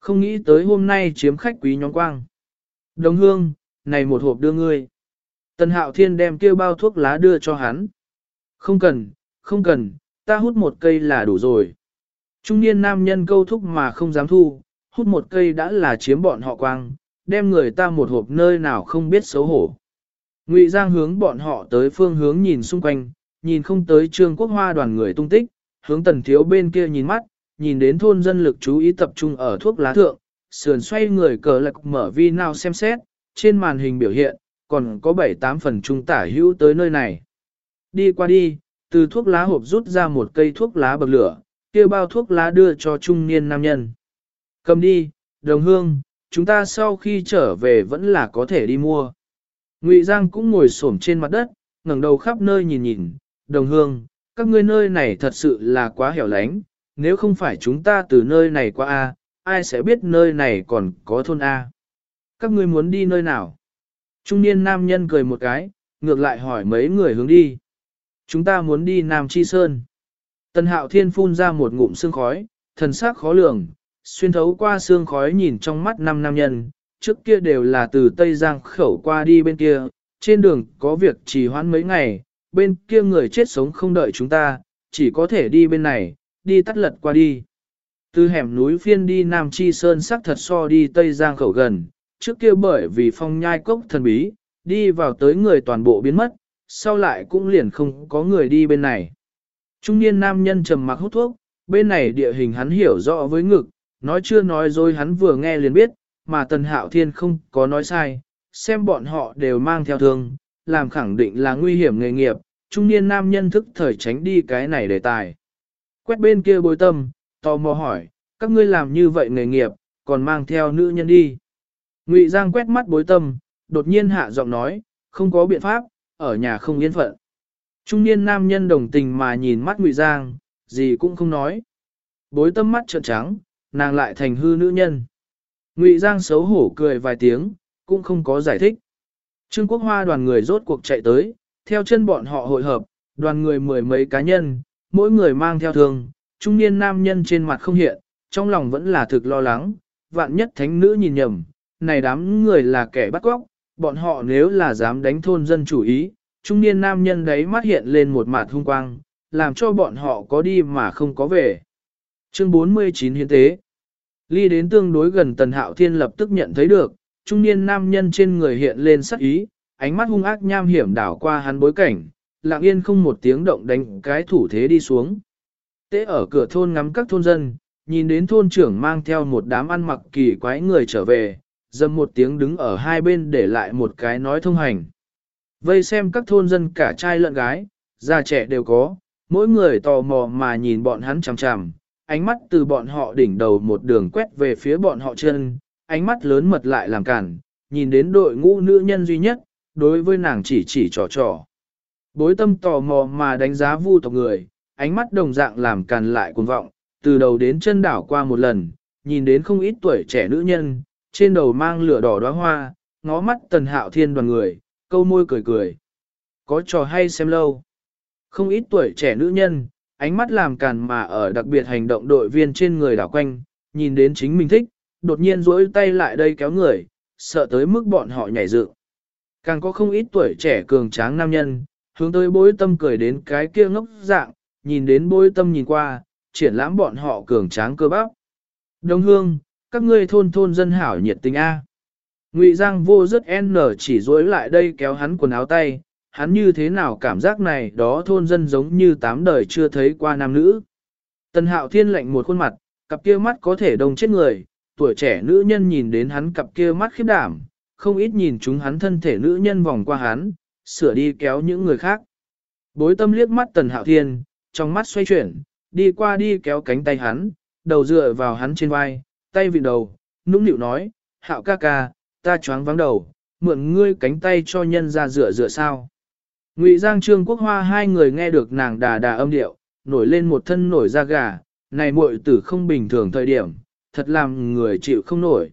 Không nghĩ tới hôm nay chiếm khách quý nhóm quang. Đồng hương, này một hộp đưa ngươi. Tần hạo thiên đem kêu bao thuốc lá đưa cho hắn. Không cần, không cần, ta hút một cây là đủ rồi. Trung niên nam nhân câu thúc mà không dám thu, hút một cây đã là chiếm bọn họ quang, đem người ta một hộp nơi nào không biết xấu hổ. Ngụy Giang hướng bọn họ tới phương hướng nhìn xung quanh, nhìn không tới trương quốc hoa đoàn người tung tích, hướng tần thiếu bên kia nhìn mắt, nhìn đến thôn dân lực chú ý tập trung ở thuốc lá thượng, sườn xoay người cờ lạc mở vi nào xem xét, trên màn hình biểu hiện, còn có 7-8 phần trung tả hữu tới nơi này. Đi qua đi, từ thuốc lá hộp rút ra một cây thuốc lá bậc lửa, kia bao thuốc lá đưa cho trung niên nam nhân. Cầm đi, đồng hương, chúng ta sau khi trở về vẫn là có thể đi mua. Ngụy Giang cũng ngồi xổm trên mặt đất, ngẩng đầu khắp nơi nhìn nhìn, đồng hương, các ngươi nơi này thật sự là quá hẻo lánh, nếu không phải chúng ta từ nơi này qua A, ai sẽ biết nơi này còn có thôn A. Các ngươi muốn đi nơi nào? Trung niên nam nhân cười một cái, ngược lại hỏi mấy người hướng đi. Chúng ta muốn đi Nam Chi Sơn. Tần hạo thiên phun ra một ngụm sương khói, thần sắc khó lường, xuyên thấu qua sương khói nhìn trong mắt năm nam nhân, trước kia đều là từ Tây Giang khẩu qua đi bên kia, trên đường có việc trì hoãn mấy ngày, bên kia người chết sống không đợi chúng ta, chỉ có thể đi bên này, đi tắt lật qua đi. Từ hẻm núi phiên đi Nam Chi Sơn sắc thật so đi Tây Giang khẩu gần, trước kia bởi vì phong nhai cốc thần bí, đi vào tới người toàn bộ biến mất, sau lại cũng liền không có người đi bên này. Trung niên nam nhân trầm mặc hút thuốc, bên này địa hình hắn hiểu rõ với ngực, nói chưa nói rồi hắn vừa nghe liền biết, mà Tần Hạo Thiên không có nói sai, xem bọn họ đều mang theo thương, làm khẳng định là nguy hiểm nghề nghiệp, trung niên nam nhân thức thời tránh đi cái này đề tài. Quét bên kia bối tâm, tò mò hỏi, các ngươi làm như vậy nghề nghiệp, còn mang theo nữ nhân đi. Ngụy Giang quét mắt bối tâm, đột nhiên hạ giọng nói, không có biện pháp, ở nhà không yên phận. Trung niên nam nhân đồng tình mà nhìn mắt Ngụy Giang, gì cũng không nói. Bối tâm mắt trợn trắng, nàng lại thành hư nữ nhân. Ngụy Giang xấu hổ cười vài tiếng, cũng không có giải thích. Trương Quốc Hoa đoàn người rốt cuộc chạy tới, theo chân bọn họ hội hợp, đoàn người mười mấy cá nhân, mỗi người mang theo thương, trung niên nam nhân trên mặt không hiện, trong lòng vẫn là thực lo lắng, vạn nhất thánh nữ nhìn nhầm, này đám người là kẻ bắt cóc, bọn họ nếu là dám đánh thôn dân chủ ý, trung niên nam nhân đấy mắt hiện lên một mặt hung quang, làm cho bọn họ có đi mà không có về. Chương 49 Hiến tế Ly đến tương đối gần Tần Hạo Thiên lập tức nhận thấy được, trung niên nam nhân trên người hiện lên sắc ý, ánh mắt hung ác nham hiểm đảo qua hắn bối cảnh, lặng yên không một tiếng động đánh cái thủ thế đi xuống. Tế ở cửa thôn ngắm các thôn dân, nhìn đến thôn trưởng mang theo một đám ăn mặc kỳ quái người trở về, dầm một tiếng đứng ở hai bên để lại một cái nói thông hành. Vây xem các thôn dân cả trai lẫn gái, già trẻ đều có, mỗi người tò mò mà nhìn bọn hắn chằm chằm, ánh mắt từ bọn họ đỉnh đầu một đường quét về phía bọn họ chân, ánh mắt lớn mật lại làm cản, nhìn đến đội ngũ nữ nhân duy nhất, đối với nàng chỉ chỉ trò trò. Bối tâm tò mò mà đánh giá vu tộc người, ánh mắt đồng dạng làm càn lại cuồng vọng, từ đầu đến chân đảo qua một lần, nhìn đến không ít tuổi trẻ nữ nhân, trên đầu mang lửa đỏ đóa hoa, ngó mắt tần hạo thiên đoàn người, câu môi cười cười. Có trò hay xem lâu. Không ít tuổi trẻ nữ nhân, ánh mắt làm càn mà ở đặc biệt hành động đội viên trên người đảo quanh, nhìn đến chính mình thích, đột nhiên duỗi tay lại đây kéo người, sợ tới mức bọn họ nhảy dựng. Càng có không ít tuổi trẻ cường tráng nam nhân, hướng tới bối tâm cười đến cái kia ngốc dạng, nhìn đến bối tâm nhìn qua, triển lãm bọn họ cường tráng cơ bắp. Đông hương, các ngươi thôn thôn dân hảo nhiệt tình A. Ngụy Giang vô rất n chỉ dối lại đây kéo hắn quần áo tay, hắn như thế nào cảm giác này đó thôn dân giống như tám đời chưa thấy qua nam nữ. Tần hạo thiên lệnh một khuôn mặt, cặp kia mắt có thể đông chết người, tuổi trẻ nữ nhân nhìn đến hắn cặp kia mắt khiếp đảm, không ít nhìn chúng hắn thân thể nữ nhân vòng qua hắn, sửa đi kéo những người khác. Bối tâm liếc mắt tần hạo thiên, trong mắt xoay chuyển, đi qua đi kéo cánh tay hắn, đầu dựa vào hắn trên vai, tay vịn đầu, nũng nịu nói, hạo ca ca, ta choáng vắng đầu, mượn ngươi cánh tay cho nhân ra dựa dựa sao. Ngụy Giang Trương Quốc Hoa hai người nghe được nàng đà đà âm điệu, nổi lên một thân nổi da gà, này muội tử không bình thường thời điểm, thật làm người chịu không nổi.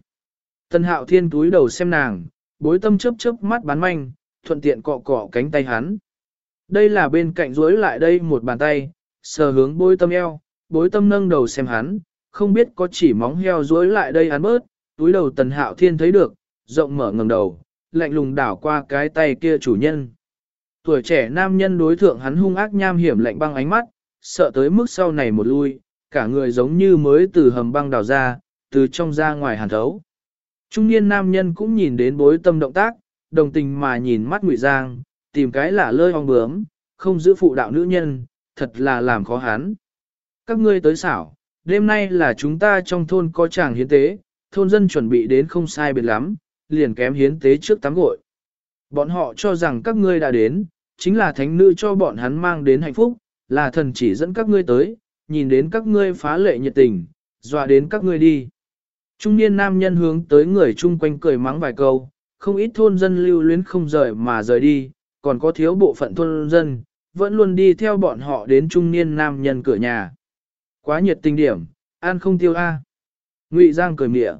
Tân hạo thiên túi đầu xem nàng, bối tâm chớp chớp mắt bán manh, thuận tiện cọ cọ cánh tay hắn. Đây là bên cạnh rối lại đây một bàn tay, sờ hướng bối tâm eo, bối tâm nâng đầu xem hắn, không biết có chỉ móng heo rối lại đây hắn bớt, túi đầu tần hạo thiên thấy được, rộng mở ngầm đầu, lạnh lùng đảo qua cái tay kia chủ nhân. Tuổi trẻ nam nhân đối thượng hắn hung ác nham hiểm lạnh băng ánh mắt, sợ tới mức sau này một lui, cả người giống như mới từ hầm băng đào ra, từ trong ra ngoài hàn thấu. Trung niên nam nhân cũng nhìn đến bối tâm động tác, đồng tình mà nhìn mắt ngụy giang, tìm cái lạ lơi ong bướm, không giữ phụ đạo nữ nhân, thật là làm khó hắn. Các ngươi tới xảo, đêm nay là chúng ta trong thôn có chàng hiến tế, thôn dân chuẩn bị đến không sai biệt lắm, liền kém hiến tế trước tắm gội. Bọn họ cho rằng các ngươi đã đến, chính là thánh nữ cho bọn hắn mang đến hạnh phúc, là thần chỉ dẫn các ngươi tới, nhìn đến các ngươi phá lệ nhiệt tình, dọa đến các ngươi đi. Trung niên nam nhân hướng tới người chung quanh cười mắng vài câu, không ít thôn dân lưu luyến không rời mà rời đi, còn có thiếu bộ phận thôn dân, vẫn luôn đi theo bọn họ đến trung niên nam nhân cửa nhà. Quá nhiệt tình điểm, ăn không tiêu a. Ngụy Giang cười mỉa.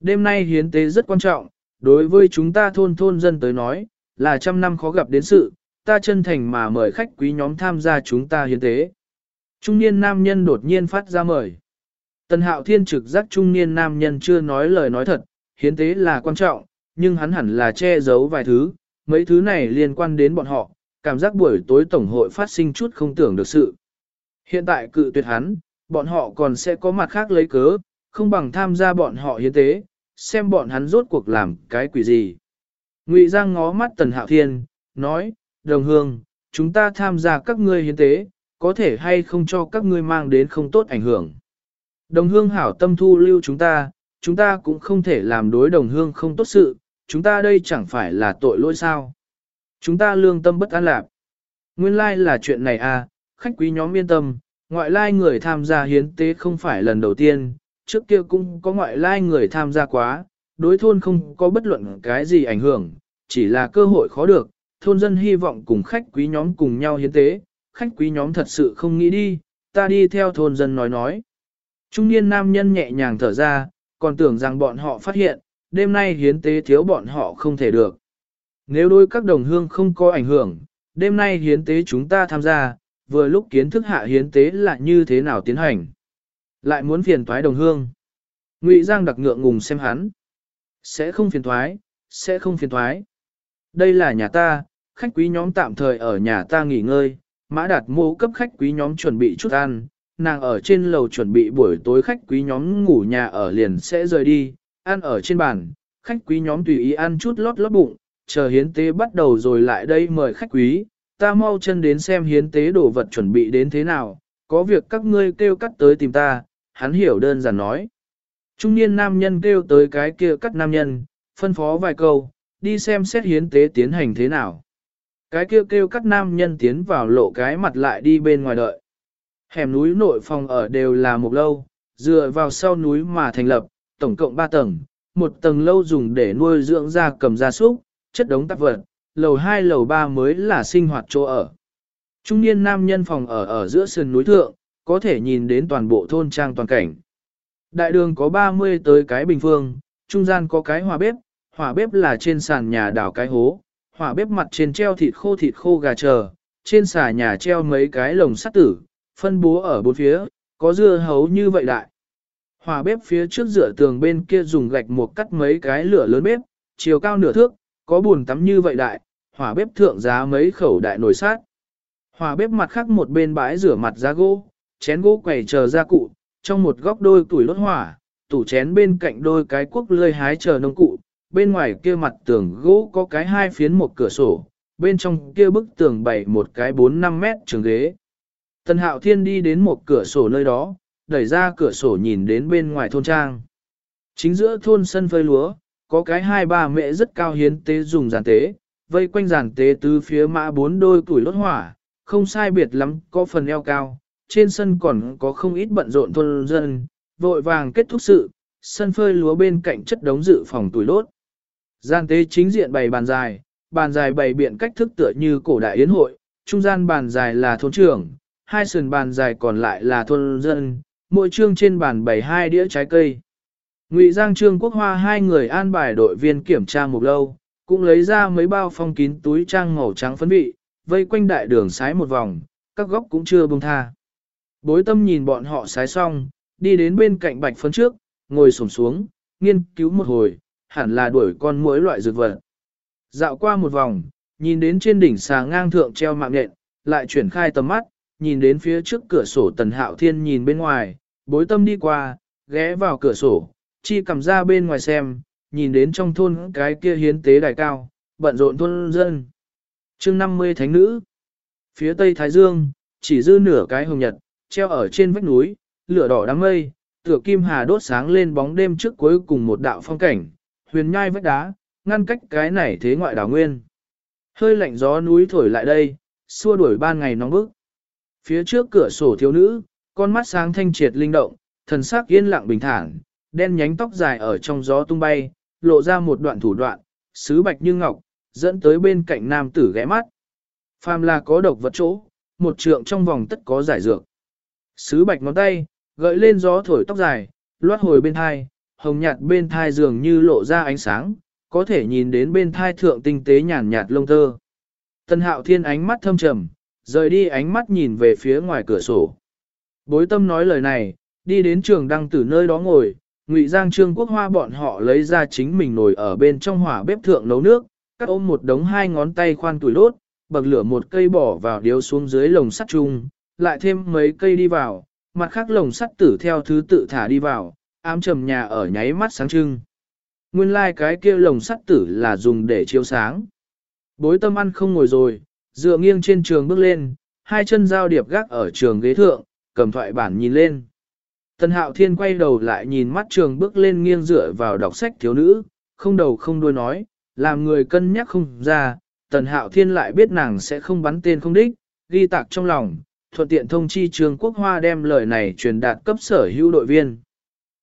Đêm nay hiến tế rất quan trọng, đối với chúng ta thôn thôn dân tới nói, là trăm năm khó gặp đến sự, ta chân thành mà mời khách quý nhóm tham gia chúng ta hiến tế. Trung niên nam nhân đột nhiên phát ra mời. Tần hạo thiên trực giác trung niên nam nhân chưa nói lời nói thật, hiến tế là quan trọng, nhưng hắn hẳn là che giấu vài thứ, mấy thứ này liên quan đến bọn họ, cảm giác buổi tối tổng hội phát sinh chút không tưởng được sự. Hiện tại cự tuyệt hắn, bọn họ còn sẽ có mặt khác lấy cớ, không bằng tham gia bọn họ hiến tế, xem bọn hắn rốt cuộc làm cái quỷ gì. Ngụy Giang ngó mắt Tần Hạo Thiên, nói, đồng hương, chúng ta tham gia các ngươi hiến tế, có thể hay không cho các ngươi mang đến không tốt ảnh hưởng. Đồng hương hảo tâm thu lưu chúng ta, chúng ta cũng không thể làm đối đồng hương không tốt sự, chúng ta đây chẳng phải là tội lỗi sao. Chúng ta lương tâm bất an lạc. Nguyên lai like là chuyện này à, khách quý nhóm yên tâm, ngoại lai người tham gia hiến tế không phải lần đầu tiên, trước kia cũng có ngoại lai người tham gia quá, đối thôn không có bất luận cái gì ảnh hưởng, chỉ là cơ hội khó được, thôn dân hy vọng cùng khách quý nhóm cùng nhau hiến tế, khách quý nhóm thật sự không nghĩ đi, ta đi theo thôn dân nói nói. Trung niên nam nhân nhẹ nhàng thở ra, còn tưởng rằng bọn họ phát hiện, đêm nay hiến tế thiếu bọn họ không thể được. Nếu đôi các đồng hương không có ảnh hưởng, đêm nay hiến tế chúng ta tham gia, vừa lúc kiến thức hạ hiến tế là như thế nào tiến hành. Lại muốn phiền toái đồng hương. Ngụy Giang đặc ngượng ngùng xem hắn. Sẽ không phiền thoái, sẽ không phiền thoái. Đây là nhà ta, khách quý nhóm tạm thời ở nhà ta nghỉ ngơi, mã đạt mô cấp khách quý nhóm chuẩn bị chút ăn, nàng ở trên lầu chuẩn bị buổi tối khách quý nhóm ngủ nhà ở liền sẽ rời đi, ăn ở trên bàn, khách quý nhóm tùy ý ăn chút lót lót bụng, chờ hiến tế bắt đầu rồi lại đây mời khách quý, ta mau chân đến xem hiến tế đồ vật chuẩn bị đến thế nào, có việc các ngươi kêu cắt tới tìm ta, hắn hiểu đơn giản nói. Trung niên nam nhân kêu tới cái kia cắt nam nhân, phân phó vài câu, đi xem xét hiến tế tiến hành thế nào. Cái kia kêu, kêu cắt nam nhân tiến vào lộ cái mặt lại đi bên ngoài đợi. Hẻm núi nội phòng ở đều là một lâu, dựa vào sau núi mà thành lập, tổng cộng 3 tầng, một tầng lâu dùng để nuôi dưỡng gia cầm gia súc, chất đống tạp vật, lầu 2 lầu 3 mới là sinh hoạt chỗ ở. Trung niên nam nhân phòng ở ở giữa sườn núi thượng, có thể nhìn đến toàn bộ thôn trang toàn cảnh. Đại đường có 30 tới cái bình phương, trung gian có cái hỏa bếp, hỏa bếp là trên sàn nhà đảo cái hố, hỏa bếp mặt trên treo thịt khô thịt khô gà chờ, trên xà nhà treo mấy cái lồng sắt tử, phân bố ở bốn phía, có dưa hấu như vậy đại. Hỏa bếp phía trước dựa tường bên kia dùng gạch một cắt mấy cái lửa lớn bếp, chiều cao nửa thước, có buồn tắm như vậy đại, hỏa bếp thượng giá mấy khẩu đại nồi sát. Hỏa bếp mặt khác một bên bãi rửa mặt giá gỗ, chén gỗ quầy chờ gia cụ, trong một góc đôi tuổi lốt hỏa, tủ chén bên cạnh đôi cái quốc lơi hái chờ nông cụ, bên ngoài kia mặt tường gỗ có cái hai phiến một cửa sổ, bên trong kia bức tường bày một cái 4-5 mét trường ghế. Tần Hạo Thiên đi đến một cửa sổ nơi đó, đẩy ra cửa sổ nhìn đến bên ngoài thôn trang. Chính giữa thôn sân phơi lúa, có cái hai ba mẹ rất cao hiến tế dùng giàn tế, vây quanh giàn tế từ phía mã bốn đôi tuổi lốt hỏa, không sai biệt lắm, có phần eo cao. Trên sân còn có không ít bận rộn thôn dân, vội vàng kết thúc sự, sân phơi lúa bên cạnh chất đống dự phòng tuổi lốt. Gian tế chính diện bày bàn dài, bàn dài bày biện cách thức tựa như cổ đại yến hội, trung gian bàn dài là thôn trưởng, hai sườn bàn dài còn lại là thôn dân, mỗi trương trên bàn bày hai đĩa trái cây. Ngụy Giang Trương Quốc Hoa hai người an bài đội viên kiểm tra một lâu, cũng lấy ra mấy bao phong kín túi trang màu trắng phấn vị, vây quanh đại đường sái một vòng, các góc cũng chưa buông tha. Bối tâm nhìn bọn họ sái xong, đi đến bên cạnh bạch phấn trước, ngồi sổm xuống, nghiên cứu một hồi, hẳn là đuổi con mỗi loại dược vật. Dạo qua một vòng, nhìn đến trên đỉnh xà ngang thượng treo mạng nện, lại chuyển khai tầm mắt, nhìn đến phía trước cửa sổ tần hạo thiên nhìn bên ngoài, bối tâm đi qua, ghé vào cửa sổ, chi cầm ra bên ngoài xem, nhìn đến trong thôn cái kia hiến tế đài cao, bận rộn thôn dân. chương 50 thánh nữ, phía tây Thái Dương, chỉ dư nửa cái hồng nhật, treo ở trên vách núi, lửa đỏ đám mây, tựa kim hà đốt sáng lên bóng đêm trước cuối cùng một đạo phong cảnh, huyền nhai vách đá, ngăn cách cái này thế ngoại đảo nguyên. Hơi lạnh gió núi thổi lại đây, xua đuổi ban ngày nóng bức. Phía trước cửa sổ thiếu nữ, con mắt sáng thanh triệt linh động, thần sắc yên lặng bình thản, đen nhánh tóc dài ở trong gió tung bay, lộ ra một đoạn thủ đoạn, sứ bạch như ngọc, dẫn tới bên cạnh nam tử ghé mắt. Phàm là có độc vật chỗ, một trượng trong vòng tất có giải dược. Sứ bạch ngón tay, gợi lên gió thổi tóc dài, loát hồi bên thai, hồng nhạt bên thai dường như lộ ra ánh sáng, có thể nhìn đến bên thai thượng tinh tế nhàn nhạt lông tơ. Tân hạo thiên ánh mắt thâm trầm, rời đi ánh mắt nhìn về phía ngoài cửa sổ. Bối tâm nói lời này, đi đến trường đăng tử nơi đó ngồi, ngụy giang trương quốc hoa bọn họ lấy ra chính mình nồi ở bên trong hỏa bếp thượng nấu nước, cắt ôm một đống hai ngón tay khoan tuổi lốt, bậc lửa một cây bỏ vào điếu xuống dưới lồng sắt chung, lại thêm mấy cây đi vào, mặt khác lồng sắt tử theo thứ tự thả đi vào, ám trầm nhà ở nháy mắt sáng trưng. Nguyên lai like cái kia lồng sắt tử là dùng để chiếu sáng. Bối tâm ăn không ngồi rồi, dựa nghiêng trên trường bước lên, hai chân giao điệp gác ở trường ghế thượng, cầm thoại bản nhìn lên. Tần hạo thiên quay đầu lại nhìn mắt trường bước lên nghiêng dựa vào đọc sách thiếu nữ, không đầu không đuôi nói, làm người cân nhắc không ra, tần hạo thiên lại biết nàng sẽ không bắn tên không đích, ghi tạc trong lòng, thuận tiện thông chi trường quốc hoa đem lời này truyền đạt cấp sở hữu đội viên.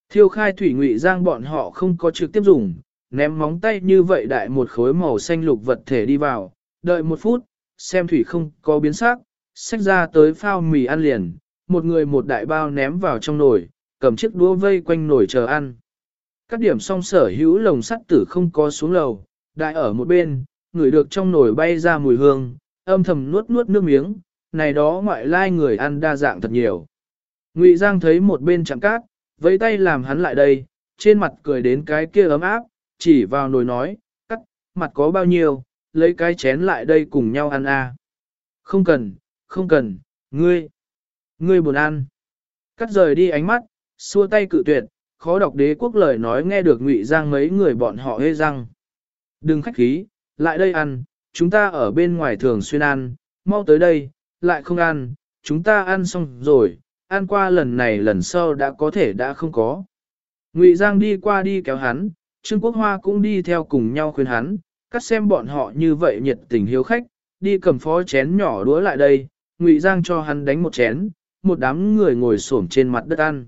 Thiêu khai thủy ngụy giang bọn họ không có trực tiếp dùng, ném móng tay như vậy đại một khối màu xanh lục vật thể đi vào, đợi một phút, xem thủy không có biến sắc, xách ra tới phao mì ăn liền, một người một đại bao ném vào trong nồi, cầm chiếc đũa vây quanh nồi chờ ăn. Các điểm song sở hữu lồng sắt tử không có xuống lầu, đại ở một bên, người được trong nồi bay ra mùi hương, âm thầm nuốt nuốt nước miếng, này đó ngoại lai người ăn đa dạng thật nhiều. Ngụy Giang thấy một bên chẳng cát, vẫy tay làm hắn lại đây, trên mặt cười đến cái kia ấm áp, chỉ vào nồi nói, cắt, mặt có bao nhiêu, lấy cái chén lại đây cùng nhau ăn a. Không cần, không cần, ngươi, ngươi buồn ăn. Cắt rời đi ánh mắt, xua tay cự tuyệt, khó đọc đế quốc lời nói nghe được ngụy giang mấy người bọn họ hê răng. Đừng khách khí, lại đây ăn, chúng ta ở bên ngoài thường xuyên ăn, mau tới đây, lại không ăn, chúng ta ăn xong rồi, ăn qua lần này lần sau đã có thể đã không có. Ngụy Giang đi qua đi kéo hắn, Trương Quốc Hoa cũng đi theo cùng nhau khuyên hắn, cắt xem bọn họ như vậy nhiệt tình hiếu khách, đi cầm phó chén nhỏ đũa lại đây, Ngụy Giang cho hắn đánh một chén, một đám người ngồi xổm trên mặt đất ăn.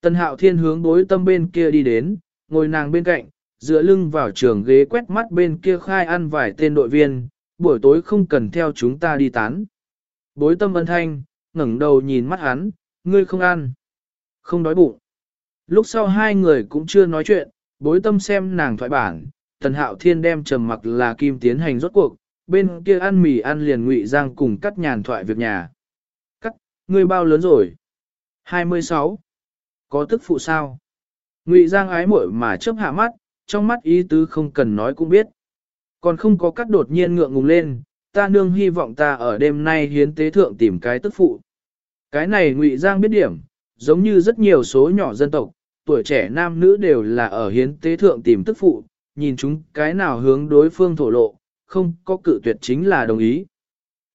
tân Hạo Thiên hướng đối tâm bên kia đi đến, ngồi nàng bên cạnh, dựa lưng vào trường ghế quét mắt bên kia khai ăn vài tên đội viên, buổi tối không cần theo chúng ta đi tán. Bối tâm ân thanh, ngẩng đầu nhìn mắt hắn, ngươi không ăn, không đói bụng. Lúc sau hai người cũng chưa nói chuyện, bối tâm xem nàng thoại bản, tần hạo thiên đem trầm mặc là kim tiến hành rốt cuộc, bên kia ăn mì ăn liền ngụy giang cùng cắt nhàn thoại việc nhà. Cắt, ngươi bao lớn rồi? 26. Có tức phụ sao? Ngụy giang ái muội mà chớp hạ mắt, trong mắt ý tứ không cần nói cũng biết. Còn không có cắt đột nhiên ngượng ngùng lên, ta nương hy vọng ta ở đêm nay hiến tế thượng tìm cái tức phụ. Cái này ngụy giang biết điểm, giống như rất nhiều số nhỏ dân tộc, tuổi trẻ nam nữ đều là ở hiến tế thượng tìm tức phụ, nhìn chúng cái nào hướng đối phương thổ lộ, không có cự tuyệt chính là đồng ý.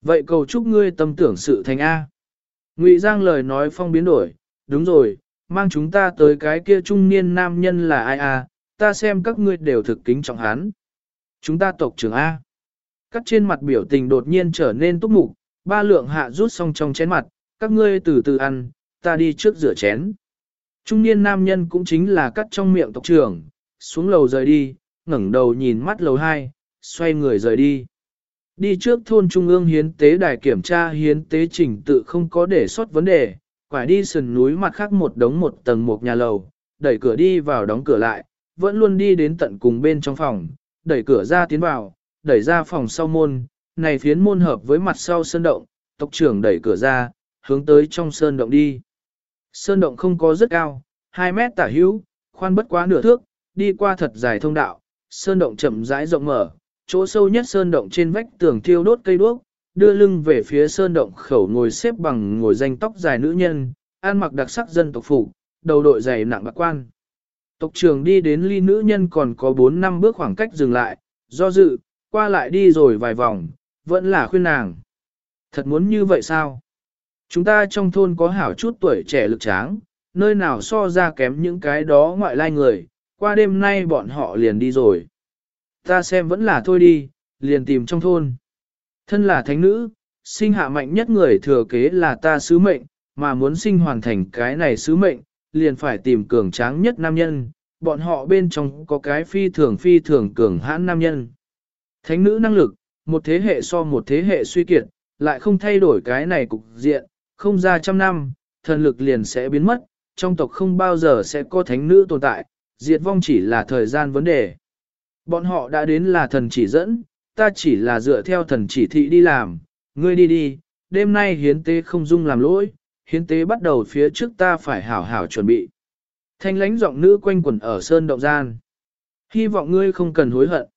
Vậy cầu chúc ngươi tâm tưởng sự thành A. Ngụy Giang lời nói phong biến đổi, đúng rồi, mang chúng ta tới cái kia trung niên nam nhân là ai A, ta xem các ngươi đều thực kính trọng hắn. Chúng ta tộc trưởng A. Cắt trên mặt biểu tình đột nhiên trở nên túc mục, ba lượng hạ rút xong trong chén mặt, các ngươi từ từ ăn, ta đi trước rửa chén. Trung niên nam nhân cũng chính là cắt trong miệng tộc trưởng, xuống lầu rời đi, ngẩng đầu nhìn mắt lầu hai, xoay người rời đi. Đi trước thôn trung ương hiến tế đài kiểm tra hiến tế trình tự không có để sót vấn đề, quải đi sườn núi mặt khác một đống một tầng một nhà lầu, đẩy cửa đi vào đóng cửa lại, vẫn luôn đi đến tận cùng bên trong phòng, đẩy cửa ra tiến vào, đẩy ra phòng sau môn, này phiến môn hợp với mặt sau sơn động, tộc trưởng đẩy cửa ra, hướng tới trong sơn động đi. Sơn động không có rất cao, 2 mét tả hữu, khoan bất quá nửa thước, đi qua thật dài thông đạo, sơn động chậm rãi rộng mở, chỗ sâu nhất sơn động trên vách tường thiêu đốt cây đuốc, đưa lưng về phía sơn động khẩu ngồi xếp bằng ngồi danh tóc dài nữ nhân, ăn mặc đặc sắc dân tộc phủ đầu đội dày nặng bạc quan. Tộc trưởng đi đến ly nữ nhân còn có 4 năm bước khoảng cách dừng lại, do dự, qua lại đi rồi vài vòng, vẫn là khuyên nàng. Thật muốn như vậy sao? Chúng ta trong thôn có hảo chút tuổi trẻ lực tráng, nơi nào so ra kém những cái đó ngoại lai người, qua đêm nay bọn họ liền đi rồi. Ta xem vẫn là thôi đi, liền tìm trong thôn. Thân là thánh nữ, sinh hạ mạnh nhất người thừa kế là ta sứ mệnh, mà muốn sinh hoàn thành cái này sứ mệnh, liền phải tìm cường tráng nhất nam nhân, bọn họ bên trong có cái phi thường phi thường cường hãn nam nhân. Thánh nữ năng lực, một thế hệ so một thế hệ suy kiệt, lại không thay đổi cái này cục diện, không ra trăm năm, thần lực liền sẽ biến mất, trong tộc không bao giờ sẽ có thánh nữ tồn tại, diệt vong chỉ là thời gian vấn đề. Bọn họ đã đến là thần chỉ dẫn, ta chỉ là dựa theo thần chỉ thị đi làm, ngươi đi đi, đêm nay hiến tế không dung làm lỗi, hiến tế bắt đầu phía trước ta phải hảo hảo chuẩn bị. Thanh lánh giọng nữ quanh quẩn ở sơn động gian. Hy vọng ngươi không cần hối hận.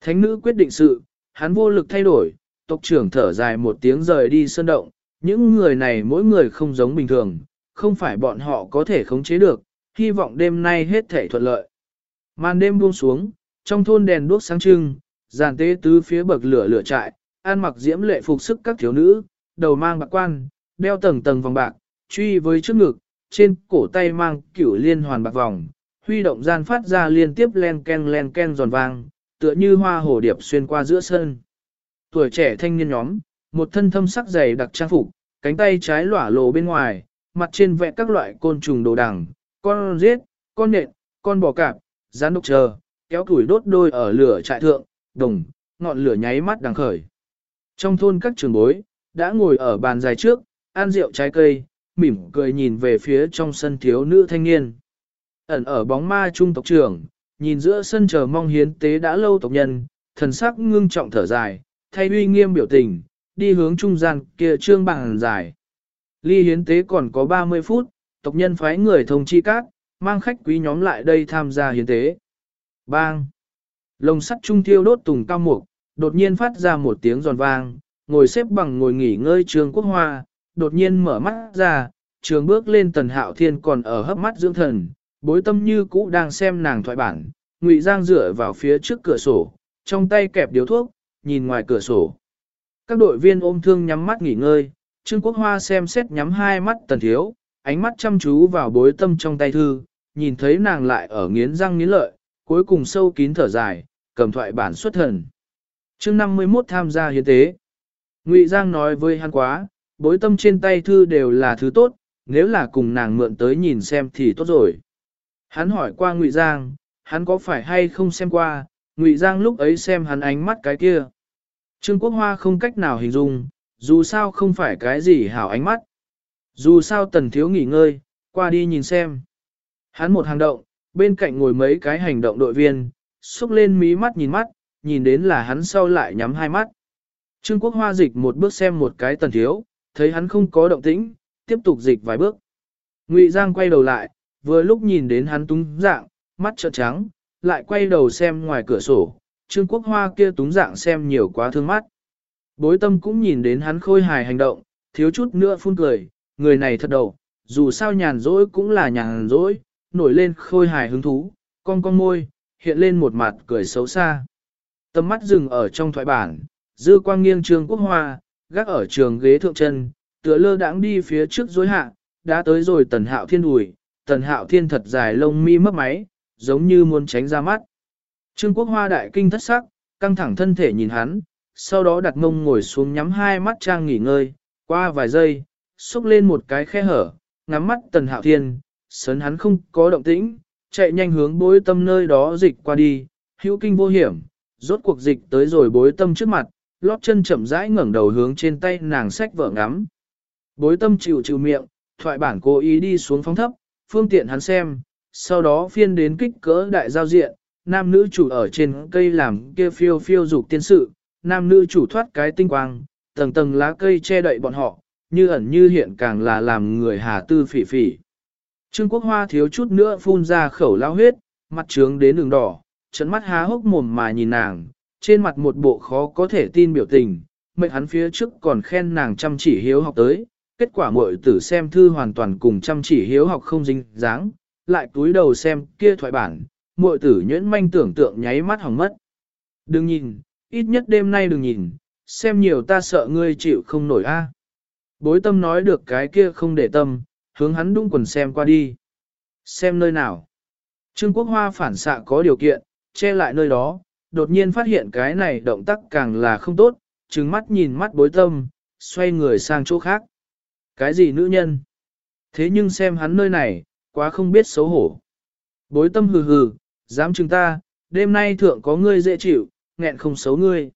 Thánh nữ quyết định sự, hắn vô lực thay đổi, tộc trưởng thở dài một tiếng rời đi sơn động, những người này mỗi người không giống bình thường, không phải bọn họ có thể khống chế được, hy vọng đêm nay hết thể thuận lợi. Màn đêm buông xuống, trong thôn đèn đuốc sáng trưng, giàn tế tứ phía bậc lửa lửa trại, an mặc diễm lệ phục sức các thiếu nữ, đầu mang bạc quan, đeo tầng tầng vòng bạc, truy với trước ngực, trên cổ tay mang cửu liên hoàn bạc vòng, huy động gian phát ra liên tiếp len ken len ken giòn vang, tựa như hoa hồ điệp xuyên qua giữa sân. Tuổi trẻ thanh niên nhóm, một thân thâm sắc dày đặc trang phục, cánh tay trái lỏa lồ bên ngoài, mặt trên vẽ các loại côn trùng đồ đằng, con giết, con nện, con bò cạp, rắn độc chờ, kéo củi đốt đôi ở lửa trại thượng, đồng, ngọn lửa nháy mắt đằng khởi. Trong thôn các trường bối, đã ngồi ở bàn dài trước, ăn rượu trái cây, mỉm cười nhìn về phía trong sân thiếu nữ thanh niên. Ẩn ở bóng ma trung tộc trưởng, nhìn giữa sân chờ mong hiến tế đã lâu tộc nhân, thần sắc ngưng trọng thở dài, thay uy nghiêm biểu tình, đi hướng trung gian kia trương bằng dài. Ly hiến tế còn có 30 phút, tộc nhân phái người thông chi cát, mang khách quý nhóm lại đây tham gia hiến tế. Bang! Lồng sắt trung thiêu đốt tùng cao mục, đột nhiên phát ra một tiếng giòn vang, ngồi xếp bằng ngồi nghỉ ngơi trường quốc hoa, đột nhiên mở mắt ra, trường bước lên tần hạo thiên còn ở hấp mắt dưỡng thần, bối tâm như cũ đang xem nàng thoại bản, ngụy giang dựa vào phía trước cửa sổ, trong tay kẹp điếu thuốc, nhìn ngoài cửa sổ. Các đội viên ôm thương nhắm mắt nghỉ ngơi, Trương Quốc Hoa xem xét nhắm hai mắt tần thiếu, ánh mắt chăm chú vào bối tâm trong tay thư, nhìn thấy nàng lại ở nghiến răng nghiến lợi, cuối cùng sâu kín thở dài, cầm thoại bản xuất thần. chương 51 tham gia hiến tế. Ngụy Giang nói với hắn quá, bối tâm trên tay thư đều là thứ tốt, nếu là cùng nàng mượn tới nhìn xem thì tốt rồi. Hắn hỏi qua Ngụy Giang, hắn có phải hay không xem qua, Ngụy Giang lúc ấy xem hắn ánh mắt cái kia. Trương Quốc Hoa không cách nào hình dung, dù sao không phải cái gì hảo ánh mắt. Dù sao tần thiếu nghỉ ngơi, qua đi nhìn xem. Hắn một hành động, bên cạnh ngồi mấy cái hành động đội viên, xúc lên mí mắt nhìn mắt, nhìn đến là hắn sau lại nhắm hai mắt. Trương Quốc Hoa dịch một bước xem một cái tần thiếu, thấy hắn không có động tĩnh, tiếp tục dịch vài bước. Ngụy Giang quay đầu lại, vừa lúc nhìn đến hắn túng dạng, mắt trợn trắng, lại quay đầu xem ngoài cửa sổ, Trương Quốc Hoa kia túng dạng xem nhiều quá thương mắt. Bối tâm cũng nhìn đến hắn khôi hài hành động, thiếu chút nữa phun cười, người này thật đầu, dù sao nhàn rỗi cũng là nhàn rỗi, nổi lên khôi hài hứng thú, con con môi, hiện lên một mặt cười xấu xa. Tâm mắt dừng ở trong thoại bản, dư quang nghiêng Trương Quốc Hoa, gác ở trường ghế thượng chân, tựa lơ đãng đi phía trước dối hạ, đã tới rồi tần hạo thiên đùi, tần hạo thiên thật dài lông mi mấp máy, giống như muốn tránh ra mắt. Trương Quốc Hoa đại kinh thất sắc, căng thẳng thân thể nhìn hắn, sau đó đặt mông ngồi xuống nhắm hai mắt trang nghỉ ngơi, qua vài giây, xúc lên một cái khe hở, ngắm mắt tần hạo thiên, sớn hắn không có động tĩnh, chạy nhanh hướng bối tâm nơi đó dịch qua đi, hữu kinh vô hiểm, rốt cuộc dịch tới rồi bối tâm trước mặt, lót chân chậm rãi ngẩng đầu hướng trên tay nàng sách vợ ngắm. Bối tâm chịu chịu miệng, thoại bản cố ý đi xuống phóng thấp, phương tiện hắn xem, sau đó phiên đến kích cỡ đại giao diện, nam nữ chủ ở trên cây làm kia phiêu phiêu dục tiên sự, nam nữ chủ thoát cái tinh quang, tầng tầng lá cây che đậy bọn họ, như ẩn như hiện càng là làm người hà tư phỉ phỉ. Trương Quốc Hoa thiếu chút nữa phun ra khẩu lao huyết, mặt trướng đến đường đỏ, trận mắt há hốc mồm mà nhìn nàng, trên mặt một bộ khó có thể tin biểu tình, mệnh hắn phía trước còn khen nàng chăm chỉ hiếu học tới, kết quả muội tử xem thư hoàn toàn cùng chăm chỉ hiếu học không dính dáng, lại túi đầu xem kia thoại bản, muội tử nhuyễn manh tưởng tượng nháy mắt hỏng mất. Đừng nhìn, ít nhất đêm nay đừng nhìn, xem nhiều ta sợ ngươi chịu không nổi a. Bối tâm nói được cái kia không để tâm, hướng hắn đung quần xem qua đi. Xem nơi nào. Trương Quốc Hoa phản xạ có điều kiện, che lại nơi đó, đột nhiên phát hiện cái này động tác càng là không tốt, trừng mắt nhìn mắt bối tâm, xoay người sang chỗ khác. Cái gì nữ nhân? Thế nhưng xem hắn nơi này, quá không biết xấu hổ. Bối tâm hừ hừ, dám chừng ta, đêm nay thượng có ngươi dễ chịu, nghẹn không xấu ngươi.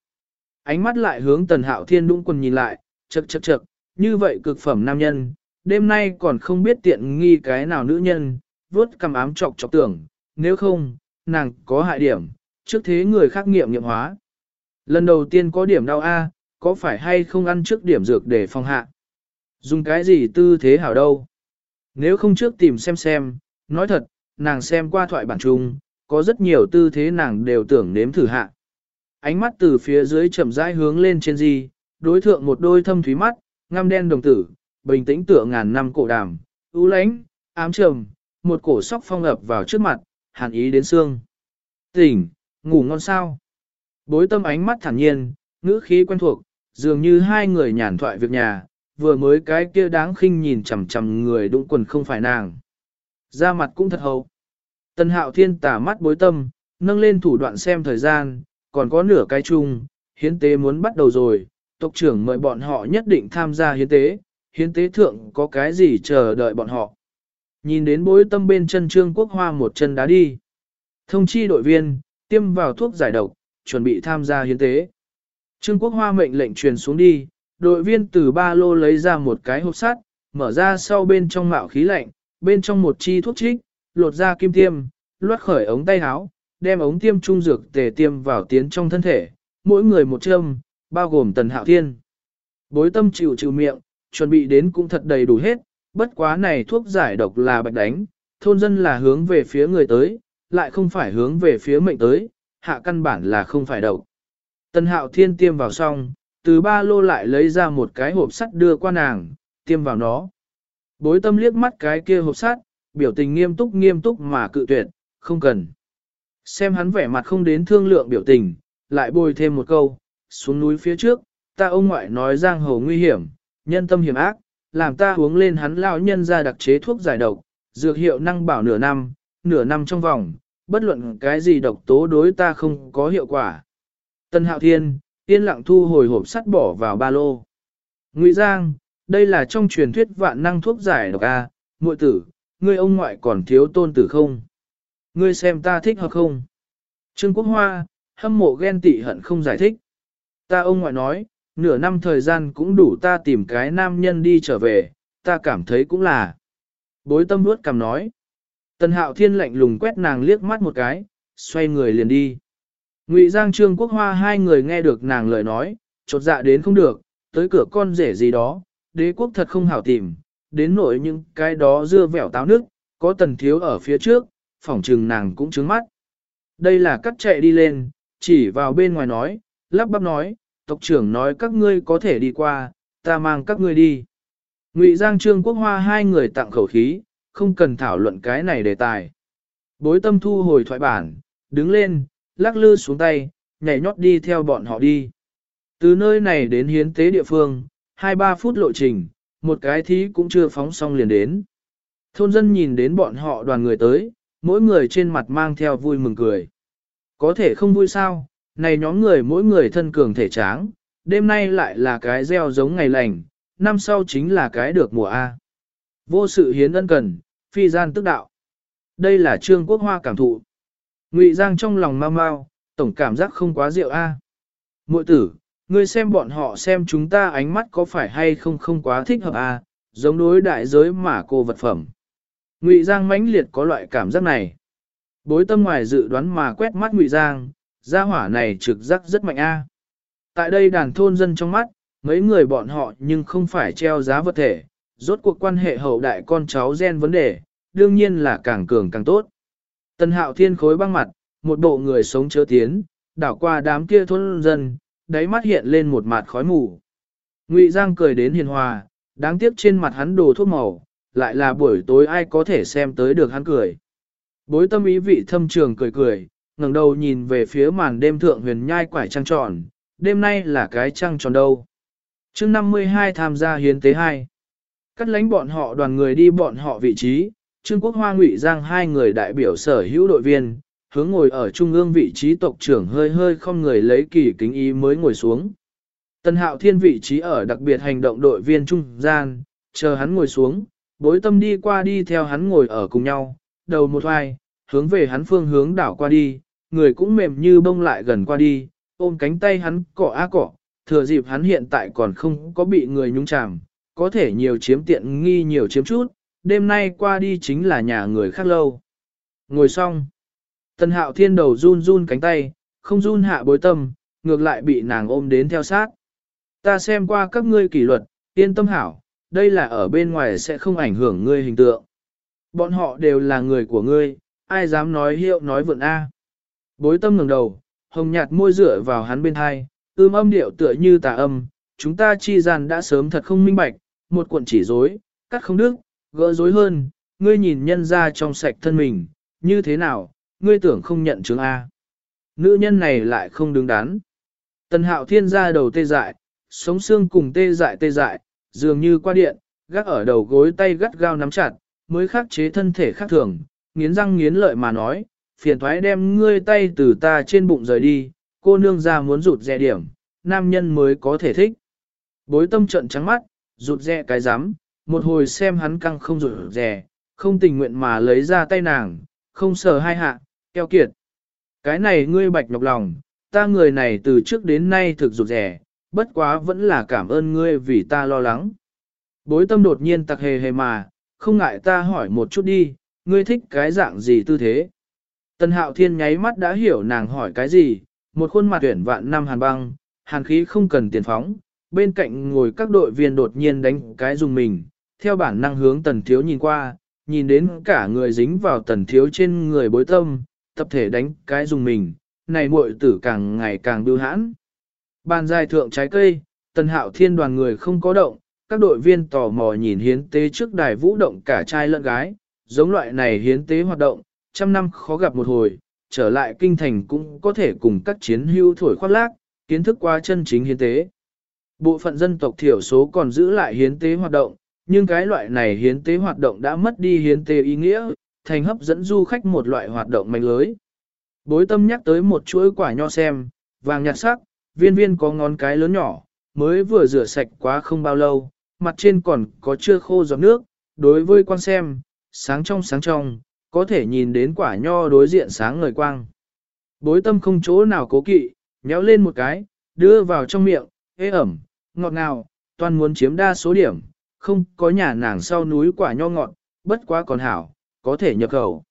Ánh mắt lại hướng tần hạo thiên đũng quần nhìn lại, chật chật chật, như vậy cực phẩm nam nhân, đêm nay còn không biết tiện nghi cái nào nữ nhân, vuốt cầm ám chọc chọc tưởng, nếu không, nàng có hại điểm, trước thế người khác nghiệm nghiệm hóa. Lần đầu tiên có điểm đau A, có phải hay không ăn trước điểm dược để phòng hạ? Dùng cái gì tư thế hảo đâu? Nếu không trước tìm xem xem, nói thật, nàng xem qua thoại bản chung, có rất nhiều tư thế nàng đều tưởng nếm thử hạ. Ánh mắt từ phía dưới chậm rãi hướng lên trên gì, đối thượng một đôi thâm thúy mắt, ngăm đen đồng tử, bình tĩnh tựa ngàn năm cổ đàm, ưu lãnh, ám trầm, một cổ sóc phong ập vào trước mặt, hàn ý đến xương. Tỉnh, ngủ ngon sao? Bối tâm ánh mắt thản nhiên, ngữ khí quen thuộc, dường như hai người nhàn thoại việc nhà, vừa mới cái kia đáng khinh nhìn chằm chằm người đụng quần không phải nàng. Da mặt cũng thật hậu. Tân hạo thiên tả mắt bối tâm, nâng lên thủ đoạn xem thời gian, còn có nửa cái chung, hiến tế muốn bắt đầu rồi, tộc trưởng mời bọn họ nhất định tham gia hiến tế, hiến tế thượng có cái gì chờ đợi bọn họ. Nhìn đến bối tâm bên chân trương quốc hoa một chân đá đi. Thông chi đội viên, tiêm vào thuốc giải độc, chuẩn bị tham gia hiến tế. Trương Quốc Hoa mệnh lệnh truyền xuống đi, đội viên từ ba lô lấy ra một cái hộp sắt, mở ra sau bên trong mạo khí lạnh, bên trong một chi thuốc trích, lột ra kim tiêm, loát khởi ống tay áo, đem ống tiêm trung dược tề tiêm vào tiến trong thân thể, mỗi người một châm, bao gồm tần hạo thiên. Bối tâm chịu chịu miệng, chuẩn bị đến cũng thật đầy đủ hết, bất quá này thuốc giải độc là bạch đánh, thôn dân là hướng về phía người tới, lại không phải hướng về phía mệnh tới, hạ căn bản là không phải độc. Tần hạo thiên tiêm vào xong, từ ba lô lại lấy ra một cái hộp sắt đưa qua nàng, tiêm vào nó. Bối tâm liếc mắt cái kia hộp sắt, biểu tình nghiêm túc nghiêm túc mà cự tuyệt, không cần. Xem hắn vẻ mặt không đến thương lượng biểu tình, lại bồi thêm một câu, xuống núi phía trước, ta ông ngoại nói giang hồ nguy hiểm, nhân tâm hiểm ác, làm ta uống lên hắn lao nhân ra đặc chế thuốc giải độc, dược hiệu năng bảo nửa năm, nửa năm trong vòng, bất luận cái gì độc tố đối ta không có hiệu quả. Tân Hạo Thiên, yên lặng thu hồi hộp sắt bỏ vào ba lô. Ngụy Giang, đây là trong truyền thuyết vạn năng thuốc giải độc A, muội tử, ngươi ông ngoại còn thiếu tôn tử không? Ngươi xem ta thích hợp không? Trương Quốc Hoa, hâm mộ ghen tị hận không giải thích. Ta ông ngoại nói, nửa năm thời gian cũng đủ ta tìm cái nam nhân đi trở về, ta cảm thấy cũng là. Bối tâm vuốt cầm nói. Tần hạo thiên lạnh lùng quét nàng liếc mắt một cái, xoay người liền đi. Ngụy Giang Trương Quốc Hoa hai người nghe được nàng lời nói, chột dạ đến không được, tới cửa con rể gì đó, đế quốc thật không hảo tìm, đến nỗi những cái đó dưa vẻo táo nước, có tần thiếu ở phía trước, phỏng trừng nàng cũng trướng mắt. Đây là cắt chạy đi lên, chỉ vào bên ngoài nói, lắp bắp nói, tộc trưởng nói các ngươi có thể đi qua, ta mang các ngươi đi. Ngụy Giang Trương Quốc Hoa hai người tặng khẩu khí, không cần thảo luận cái này đề tài. Bối tâm thu hồi thoại bản, đứng lên, lắc lư xuống tay, nhảy nhót đi theo bọn họ đi. Từ nơi này đến hiến tế địa phương, 2-3 phút lộ trình, một cái thí cũng chưa phóng xong liền đến. Thôn dân nhìn đến bọn họ đoàn người tới, mỗi người trên mặt mang theo vui mừng cười. Có thể không vui sao, này nhóm người mỗi người thân cường thể tráng, đêm nay lại là cái gieo giống ngày lành, năm sau chính là cái được mùa A. Vô sự hiến ân cần, phi gian tức đạo. Đây là trương quốc hoa cảm thụ. Ngụy Giang trong lòng mau mau, tổng cảm giác không quá rượu A. Muội tử, ngươi xem bọn họ xem chúng ta ánh mắt có phải hay không không quá thích hợp A, giống đối đại giới mà cô vật phẩm. Ngụy Giang mãnh liệt có loại cảm giác này. Bối tâm ngoài dự đoán mà quét mắt Ngụy Giang, gia hỏa này trực giác rất mạnh a. Tại đây đàn thôn dân trong mắt, mấy người bọn họ nhưng không phải treo giá vật thể, rốt cuộc quan hệ hậu đại con cháu gen vấn đề, đương nhiên là càng cường càng tốt. Tân hạo thiên khối băng mặt, một bộ người sống chớ tiến, đảo qua đám kia thôn dân, đáy mắt hiện lên một mặt khói mù. Ngụy Giang cười đến hiền hòa, đáng tiếc trên mặt hắn đồ thuốc màu, lại là buổi tối ai có thể xem tới được hắn cười. Bối tâm ý vị thâm trường cười cười, ngẩng đầu nhìn về phía màn đêm thượng huyền nhai quải trăng tròn, đêm nay là cái trăng tròn đâu. chương 52 tham gia hiến tế 2. Cắt lánh bọn họ đoàn người đi bọn họ vị trí, Trương Quốc Hoa Ngụy Giang hai người đại biểu sở hữu đội viên, hướng ngồi ở trung ương vị trí tộc trưởng hơi hơi không người lấy kỳ kính ý mới ngồi xuống. Tân hạo thiên vị trí ở đặc biệt hành động đội viên trung gian, chờ hắn ngồi xuống, bối tâm đi qua đi theo hắn ngồi ở cùng nhau, đầu một hoài, hướng về hắn phương hướng đảo qua đi, người cũng mềm như bông lại gần qua đi, ôm cánh tay hắn cỏ á cỏ, thừa dịp hắn hiện tại còn không có bị người nhúng chàm, có thể nhiều chiếm tiện nghi nhiều chiếm chút, đêm nay qua đi chính là nhà người khác lâu. Ngồi xong, tần hạo thiên đầu run run cánh tay, không run hạ bối tâm, ngược lại bị nàng ôm đến theo sát. Ta xem qua các ngươi kỷ luật, yên tâm hảo, đây là ở bên ngoài sẽ không ảnh hưởng ngươi hình tượng. Bọn họ đều là người của ngươi, ai dám nói hiệu nói vượn A. Bối tâm ngẩng đầu, hồng nhạt môi rửa vào hắn bên hai, ưm âm điệu tựa như tà âm, chúng ta chi gian đã sớm thật không minh bạch, một cuộn chỉ dối, cắt không đức, gỡ dối hơn, ngươi nhìn nhân ra trong sạch thân mình, như thế nào, ngươi tưởng không nhận chứng A. Nữ nhân này lại không đứng đắn. Tần hạo thiên ra đầu tê dại, sống xương cùng tê dại tê dại, dường như qua điện, gác ở đầu gối tay gắt gao nắm chặt, mới khắc chế thân thể khác thường, nghiến răng nghiến lợi mà nói, phiền thoái đem ngươi tay từ ta trên bụng rời đi, cô nương ra muốn rụt rè điểm, nam nhân mới có thể thích. Bối tâm trận trắng mắt, rụt rè cái rắm một hồi xem hắn căng không rủi rè, không tình nguyện mà lấy ra tay nàng, không sờ hai hạ, keo kiệt. Cái này ngươi bạch nhọc lòng, ta người này từ trước đến nay thực rụt rẻ, bất quá vẫn là cảm ơn ngươi vì ta lo lắng. Bối tâm đột nhiên tặc hề hề mà, không ngại ta hỏi một chút đi, ngươi thích cái dạng gì tư thế. tân hạo thiên nháy mắt đã hiểu nàng hỏi cái gì, một khuôn mặt tuyển vạn năm hàn băng, hàn khí không cần tiền phóng, bên cạnh ngồi các đội viên đột nhiên đánh cái dùng mình, theo bản năng hướng tần thiếu nhìn qua, nhìn đến cả người dính vào tần thiếu trên người bối tâm, tập thể đánh cái dùng mình, này muội tử càng ngày càng bưu hãn. Bàn dài thượng trái cây, tần hạo thiên đoàn người không có động, các đội viên tò mò nhìn hiến tế trước đài vũ động cả trai lẫn gái, giống loại này hiến tế hoạt động, trăm năm khó gặp một hồi, trở lại kinh thành cũng có thể cùng các chiến hưu thổi khoác lác, kiến thức qua chân chính hiến tế. Bộ phận dân tộc thiểu số còn giữ lại hiến tế hoạt động, nhưng cái loại này hiến tế hoạt động đã mất đi hiến tế ý nghĩa, thành hấp dẫn du khách một loại hoạt động mạnh lưới. Bối tâm nhắc tới một chuỗi quả nho xem, vàng nhạt sắc, viên viên có ngón cái lớn nhỏ, mới vừa rửa sạch quá không bao lâu, mặt trên còn có chưa khô giọt nước, đối với quan xem, sáng trong sáng trong, có thể nhìn đến quả nho đối diện sáng ngời quang. Bối tâm không chỗ nào cố kỵ, nhéo lên một cái, đưa vào trong miệng, ế ẩm, ngọt ngào, toàn muốn chiếm đa số điểm, không có nhà nàng sau núi quả nho ngọt, bất quá còn hảo, có thể nhập khẩu.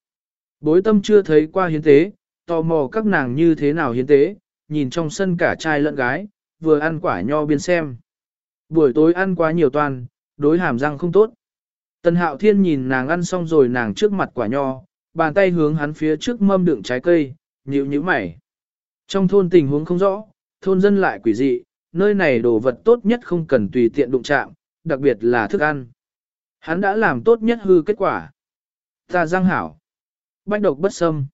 Bối tâm chưa thấy qua hiến tế, tò mò các nàng như thế nào hiến tế, nhìn trong sân cả trai lẫn gái, vừa ăn quả nho biên xem. Buổi tối ăn quá nhiều toàn, đối hàm răng không tốt. Tần hạo thiên nhìn nàng ăn xong rồi nàng trước mặt quả nho, bàn tay hướng hắn phía trước mâm đựng trái cây, nhịu như mày. Trong thôn tình huống không rõ, thôn dân lại quỷ dị, nơi này đồ vật tốt nhất không cần tùy tiện đụng chạm, đặc biệt là thức ăn. Hắn đã làm tốt nhất hư kết quả. Ta Giang hảo. Bách độc bất xâm.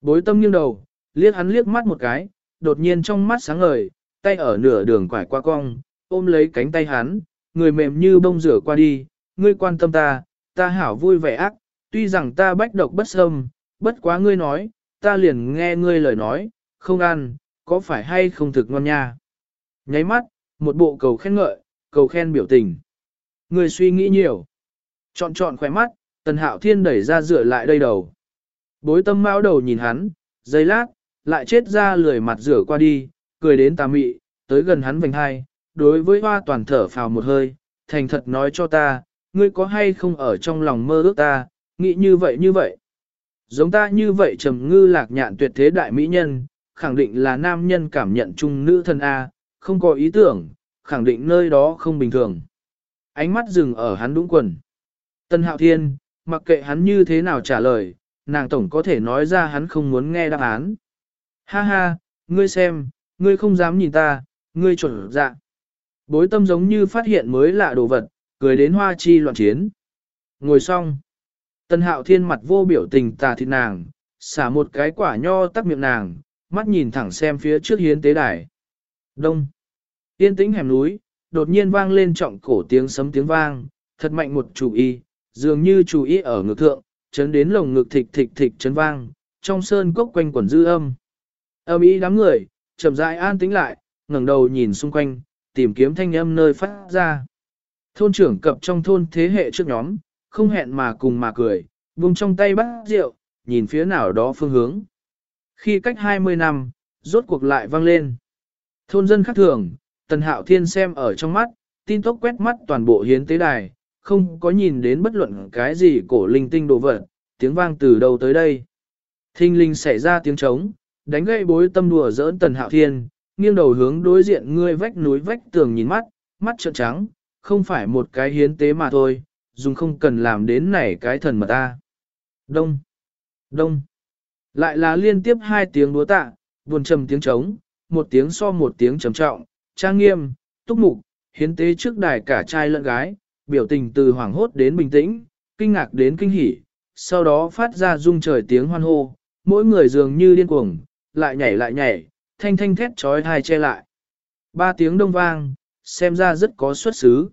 Bối tâm nghiêng đầu, liếc hắn liếc mắt một cái, đột nhiên trong mắt sáng ngời, tay ở nửa đường quải qua cong, ôm lấy cánh tay hắn, người mềm như bông rửa qua đi, ngươi quan tâm ta, ta hảo vui vẻ ác, tuy rằng ta bách độc bất xâm, bất quá ngươi nói, ta liền nghe ngươi lời nói, không ăn, có phải hay không thực ngon nha. Nháy mắt, một bộ cầu khen ngợi, cầu khen biểu tình. người suy nghĩ nhiều. Chọn chọn khỏe mắt, tần hạo thiên đẩy ra rửa lại đây đầu. Bối tâm mão đầu nhìn hắn, giây lát, lại chết ra lười mặt rửa qua đi, cười đến tà mị, tới gần hắn vành hai, đối với hoa toàn thở phào một hơi, thành thật nói cho ta, ngươi có hay không ở trong lòng mơ ước ta, nghĩ như vậy như vậy. Giống ta như vậy trầm ngư lạc nhạn tuyệt thế đại mỹ nhân, khẳng định là nam nhân cảm nhận chung nữ thân A, không có ý tưởng, khẳng định nơi đó không bình thường. Ánh mắt dừng ở hắn đúng quần. Tân hạo thiên, mặc kệ hắn như thế nào trả lời, nàng tổng có thể nói ra hắn không muốn nghe đáp án. Ha ha, ngươi xem, ngươi không dám nhìn ta, ngươi chuẩn dạ. Bối tâm giống như phát hiện mới lạ đồ vật, cười đến hoa chi loạn chiến. Ngồi xong. Tân hạo thiên mặt vô biểu tình tà thịt nàng, xả một cái quả nho tắt miệng nàng, mắt nhìn thẳng xem phía trước hiến tế đài. Đông. Yên tĩnh hẻm núi, đột nhiên vang lên trọng cổ tiếng sấm tiếng vang, thật mạnh một chủ y, dường như chủ y ở ngực thượng, chấn đến lồng ngực thịch thịch thịch chấn vang, trong sơn cốc quanh quẩn dư âm. Âm ý đám người, chậm rãi an tĩnh lại, ngẩng đầu nhìn xung quanh, tìm kiếm thanh âm nơi phát ra. Thôn trưởng cập trong thôn thế hệ trước nhóm, không hẹn mà cùng mà cười, buông trong tay bát rượu, nhìn phía nào đó phương hướng. Khi cách 20 năm, rốt cuộc lại vang lên. Thôn dân khác thường, Tần Hạo Thiên xem ở trong mắt, tin tốc quét mắt toàn bộ hiến tế đài, không có nhìn đến bất luận cái gì cổ linh tinh đồ vật, tiếng vang từ đầu tới đây. Thinh linh xảy ra tiếng trống, đánh gậy bối tâm đùa giỡn Tần Hạo Thiên, nghiêng đầu hướng đối diện ngươi vách núi vách tường nhìn mắt, mắt trợn trắng, không phải một cái hiến tế mà thôi, dùng không cần làm đến này cái thần mà ta. Đông, đông, lại là liên tiếp hai tiếng đúa tạ, buồn trầm tiếng trống, một tiếng so một tiếng trầm trọng, trang nghiêm, túc mục, hiến tế trước đài cả trai lẫn gái, biểu tình từ hoảng hốt đến bình tĩnh, kinh ngạc đến kinh hỉ, sau đó phát ra rung trời tiếng hoan hô, mỗi người dường như điên cuồng, lại nhảy lại nhảy, thanh thanh thét trói thai che lại. Ba tiếng đông vang, xem ra rất có xuất xứ.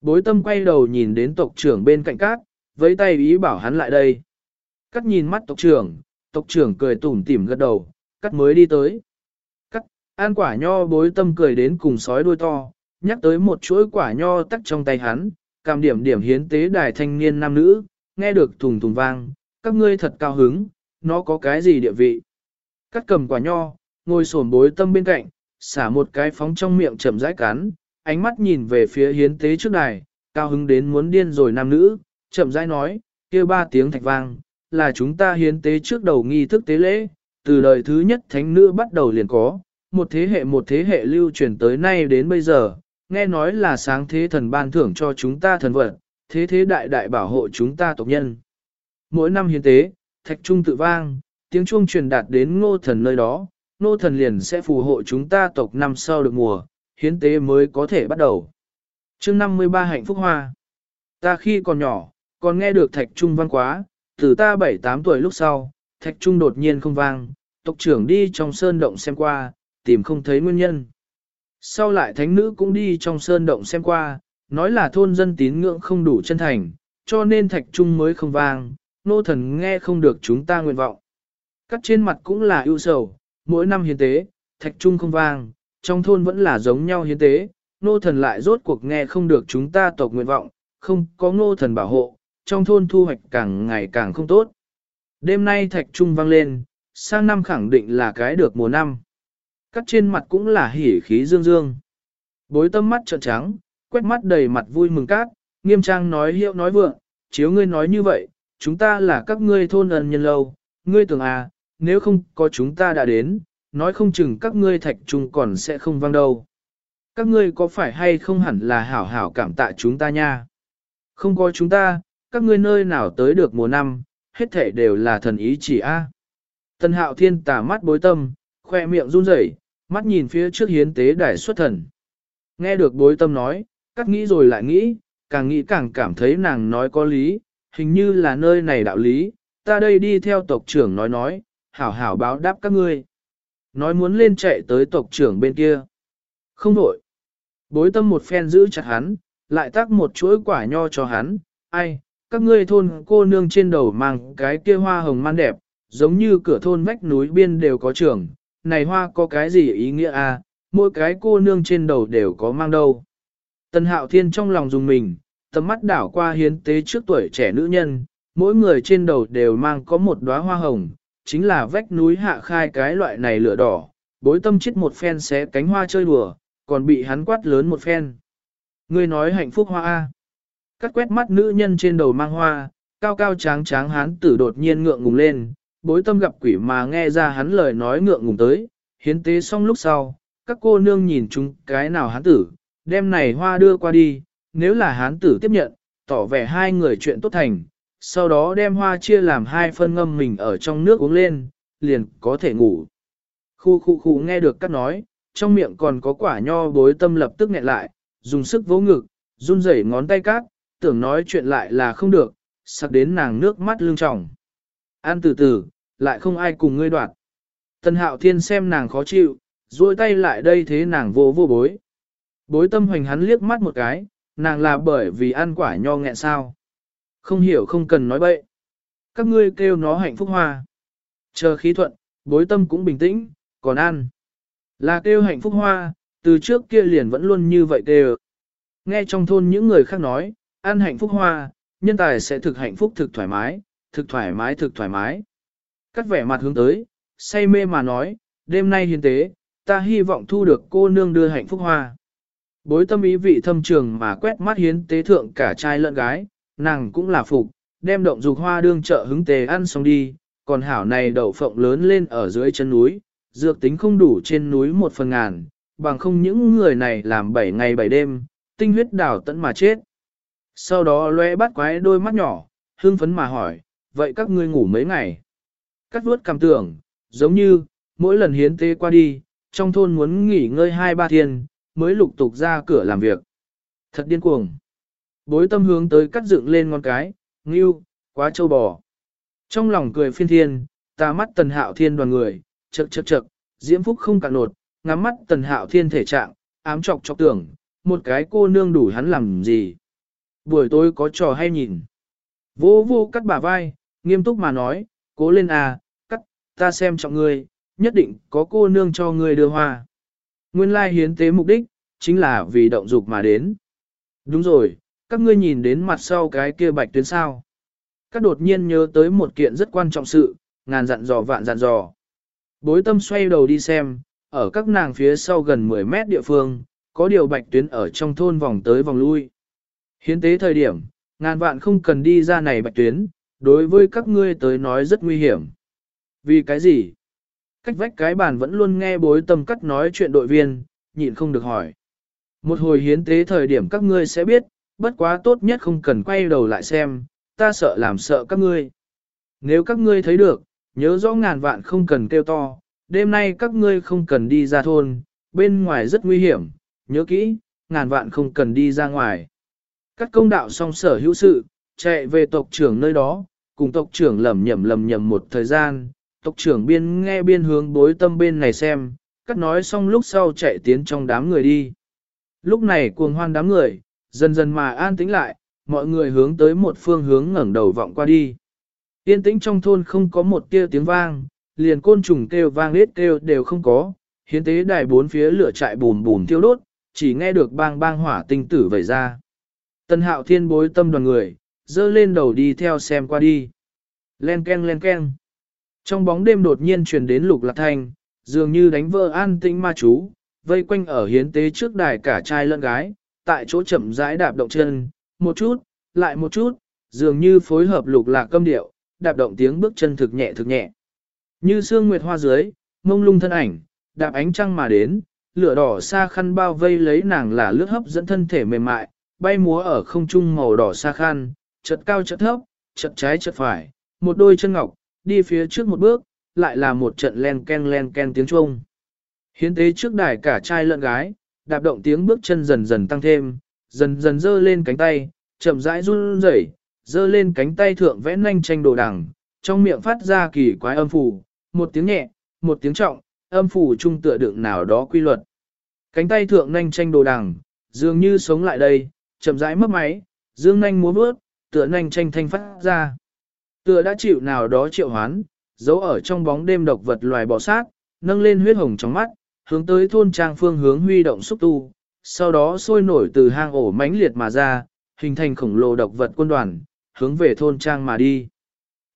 Bối tâm quay đầu nhìn đến tộc trưởng bên cạnh cát, với tay ý bảo hắn lại đây. Cắt nhìn mắt tộc trưởng, tộc trưởng cười tủm tỉm gật đầu, cắt mới đi tới. An quả nho bối tâm cười đến cùng sói đuôi to, nhắc tới một chuỗi quả nho tắc trong tay hắn, cảm điểm điểm hiến tế đài thanh niên nam nữ, nghe được thùng thùng vang, các ngươi thật cao hứng, nó có cái gì địa vị. Cắt cầm quả nho, ngồi sổn bối tâm bên cạnh, xả một cái phóng trong miệng chậm rãi cắn, ánh mắt nhìn về phía hiến tế trước đài, cao hứng đến muốn điên rồi nam nữ, chậm rãi nói, kia ba tiếng thạch vang, là chúng ta hiến tế trước đầu nghi thức tế lễ, từ đời thứ nhất thánh nữ bắt đầu liền có, một thế hệ một thế hệ lưu truyền tới nay đến bây giờ, nghe nói là sáng thế thần ban thưởng cho chúng ta thần vật, thế thế đại đại bảo hộ chúng ta tộc nhân. Mỗi năm hiến tế, thạch trung tự vang, tiếng chuông truyền đạt đến ngô thần nơi đó, ngô thần liền sẽ phù hộ chúng ta tộc năm sau được mùa, hiến tế mới có thể bắt đầu. chương 53 hạnh phúc hoa. Ta khi còn nhỏ, còn nghe được thạch trung vang quá, từ ta 7-8 tuổi lúc sau, thạch trung đột nhiên không vang, tộc trưởng đi trong sơn động xem qua, tìm không thấy nguyên nhân. Sau lại thánh nữ cũng đi trong sơn động xem qua, nói là thôn dân tín ngưỡng không đủ chân thành, cho nên thạch trung mới không vang, nô thần nghe không được chúng ta nguyện vọng. Cắt trên mặt cũng là ưu sầu, mỗi năm hiến tế, thạch trung không vang, trong thôn vẫn là giống nhau hiến tế, nô thần lại rốt cuộc nghe không được chúng ta tộc nguyện vọng, không có nô thần bảo hộ, trong thôn thu hoạch càng ngày càng không tốt. Đêm nay thạch trung vang lên, sang năm khẳng định là cái được mùa năm. Cắt trên mặt cũng là hỉ khí dương dương. Bối tâm mắt trợn trắng, quét mắt đầy mặt vui mừng cát, nghiêm trang nói hiệu nói vượng, chiếu ngươi nói như vậy, chúng ta là các ngươi thôn ân nhân lâu, ngươi tưởng à, nếu không có chúng ta đã đến, nói không chừng các ngươi thạch trung còn sẽ không vang đâu. Các ngươi có phải hay không hẳn là hảo hảo cảm tạ chúng ta nha? Không có chúng ta, các ngươi nơi nào tới được mùa năm, hết thể đều là thần ý chỉ a. À. Tân hạo thiên tả mắt bối tâm, khoe miệng run rẩy, mắt nhìn phía trước hiến tế đài xuất thần. Nghe được bối tâm nói, cắt nghĩ rồi lại nghĩ, càng nghĩ càng cảm thấy nàng nói có lý, hình như là nơi này đạo lý, ta đây đi theo tộc trưởng nói nói, hảo hảo báo đáp các ngươi. Nói muốn lên chạy tới tộc trưởng bên kia. Không đổi. Bối tâm một phen giữ chặt hắn, lại tác một chuỗi quả nho cho hắn, ai, các ngươi thôn cô nương trên đầu mang cái kia hoa hồng man đẹp, giống như cửa thôn vách núi biên đều có trường này hoa có cái gì ý nghĩa à, mỗi cái cô nương trên đầu đều có mang đâu. Tần hạo thiên trong lòng dùng mình, tầm mắt đảo qua hiến tế trước tuổi trẻ nữ nhân, mỗi người trên đầu đều mang có một đóa hoa hồng, chính là vách núi hạ khai cái loại này lửa đỏ, bối tâm chết một phen xé cánh hoa chơi đùa, còn bị hắn quát lớn một phen. Ngươi nói hạnh phúc hoa A. Cắt quét mắt nữ nhân trên đầu mang hoa, cao cao tráng tráng hắn tử đột nhiên ngượng ngùng lên, bối tâm gặp quỷ mà nghe ra hắn lời nói ngượng ngùng tới, hiến tế xong lúc sau, các cô nương nhìn chúng cái nào hắn tử, đem này hoa đưa qua đi, nếu là hán tử tiếp nhận, tỏ vẻ hai người chuyện tốt thành, sau đó đem hoa chia làm hai phân ngâm mình ở trong nước uống lên, liền có thể ngủ. Khu khu khu nghe được các nói, trong miệng còn có quả nho bối tâm lập tức nghẹn lại, dùng sức vỗ ngực, run rẩy ngón tay cát, tưởng nói chuyện lại là không được, sặc đến nàng nước mắt lưng tròng. An từ từ, lại không ai cùng ngươi đoạt. Tần hạo thiên xem nàng khó chịu, duỗi tay lại đây thế nàng vô vô bối. Bối tâm hoành hắn liếc mắt một cái, nàng là bởi vì ăn quả nho nghẹn sao. Không hiểu không cần nói bậy. Các ngươi kêu nó hạnh phúc hoa. Chờ khí thuận, bối tâm cũng bình tĩnh, còn ăn. Là kêu hạnh phúc hoa, từ trước kia liền vẫn luôn như vậy kêu. Nghe trong thôn những người khác nói, ăn hạnh phúc hoa, nhân tài sẽ thực hạnh phúc thực thoải mái, thực thoải mái thực thoải mái. Cắt vẻ mặt hướng tới, say mê mà nói, đêm nay hiến tế, ta hy vọng thu được cô nương đưa hạnh phúc hoa. Bối tâm ý vị thâm trường mà quét mắt hiến tế thượng cả trai lẫn gái, nàng cũng là phục, đem động dục hoa đương chợ hứng tề ăn xong đi, còn hảo này đậu phộng lớn lên ở dưới chân núi, dược tính không đủ trên núi một phần ngàn, bằng không những người này làm 7 ngày 7 đêm, tinh huyết đảo tận mà chết. Sau đó lóe bắt quái đôi mắt nhỏ, hương phấn mà hỏi, vậy các ngươi ngủ mấy ngày? Cắt vuốt cảm tưởng, giống như, mỗi lần hiến tế qua đi, trong thôn muốn nghỉ ngơi hai ba thiên, mới lục tục ra cửa làm việc. Thật điên cuồng. Bối tâm hướng tới cắt dựng lên ngón cái, ngưu, quá trâu bò. Trong lòng cười phiên thiên, ta mắt tần hạo thiên đoàn người, chật chật chật, diễm phúc không cạn nột, ngắm mắt tần hạo thiên thể trạng, ám chọc chọc tưởng, một cái cô nương đủ hắn làm gì. Buổi tối có trò hay nhìn. Vô vô cắt bả vai, nghiêm túc mà nói, cố lên à, ta xem trọng ngươi, nhất định có cô nương cho ngươi đưa hoa. Nguyên lai hiến tế mục đích, chính là vì động dục mà đến. Đúng rồi, các ngươi nhìn đến mặt sau cái kia bạch tuyến sao. Các đột nhiên nhớ tới một kiện rất quan trọng sự, ngàn dặn dò vạn dặn dò. Bối tâm xoay đầu đi xem, ở các nàng phía sau gần 10 mét địa phương, có điều bạch tuyến ở trong thôn vòng tới vòng lui. Hiến tế thời điểm, ngàn vạn không cần đi ra này bạch tuyến, đối với các ngươi tới nói rất nguy hiểm. Vì cái gì? Cách vách cái bàn vẫn luôn nghe bối tâm cắt nói chuyện đội viên, nhịn không được hỏi. Một hồi hiến tế thời điểm các ngươi sẽ biết, bất quá tốt nhất không cần quay đầu lại xem, ta sợ làm sợ các ngươi. Nếu các ngươi thấy được, nhớ rõ ngàn vạn không cần kêu to, đêm nay các ngươi không cần đi ra thôn, bên ngoài rất nguy hiểm, nhớ kỹ, ngàn vạn không cần đi ra ngoài. Các công đạo song sở hữu sự, chạy về tộc trưởng nơi đó, cùng tộc trưởng lầm nhầm lầm nhầm một thời gian, tộc trưởng biên nghe biên hướng bối tâm bên này xem, cắt nói xong lúc sau chạy tiến trong đám người đi. Lúc này cuồng hoan đám người, dần dần mà an tĩnh lại, mọi người hướng tới một phương hướng ngẩng đầu vọng qua đi. Yên tĩnh trong thôn không có một tia tiếng vang, liền côn trùng kêu vang lết kêu đều không có, hiến tế đài bốn phía lửa trại bùn bùn thiêu đốt, chỉ nghe được bang bang hỏa tinh tử vẩy ra. Tân hạo thiên bối tâm đoàn người, dơ lên đầu đi theo xem qua đi. Len ken len ken. Trong bóng đêm đột nhiên truyền đến lục lạc thanh, dường như đánh vỡ an tĩnh ma chú, vây quanh ở hiến tế trước đài cả trai lẫn gái, tại chỗ chậm rãi đạp động chân, một chút, lại một chút, dường như phối hợp lục lạc câm điệu, đạp động tiếng bước chân thực nhẹ thực nhẹ. Như sương nguyệt hoa dưới, mông lung thân ảnh, đạp ánh trăng mà đến, lửa đỏ xa khăn bao vây lấy nàng là lướt hấp dẫn thân thể mềm mại, bay múa ở không trung màu đỏ xa khăn, chật cao chật thấp, chật trái chật phải, một đôi chân ngọc, đi phía trước một bước, lại là một trận len ken len ken tiếng chuông. Hiến tế trước đài cả trai lẫn gái, đạp động tiếng bước chân dần dần tăng thêm, dần dần dơ lên cánh tay, chậm rãi run rẩy, dơ lên cánh tay thượng vẽ nhanh tranh đồ đằng, trong miệng phát ra kỳ quái âm phủ, một tiếng nhẹ, một tiếng trọng, âm phủ trung tựa đựng nào đó quy luật. Cánh tay thượng nhanh tranh đồ đằng, dường như sống lại đây, chậm rãi mất máy, dương nhanh múa bước, tựa nhanh tranh thanh phát ra. Tựa đã chịu nào đó triệu hoán, giấu ở trong bóng đêm độc vật loài bò sát, nâng lên huyết hồng trong mắt, hướng tới thôn trang phương hướng huy động xúc tu, sau đó sôi nổi từ hang ổ mãnh liệt mà ra, hình thành khổng lồ độc vật quân đoàn, hướng về thôn trang mà đi.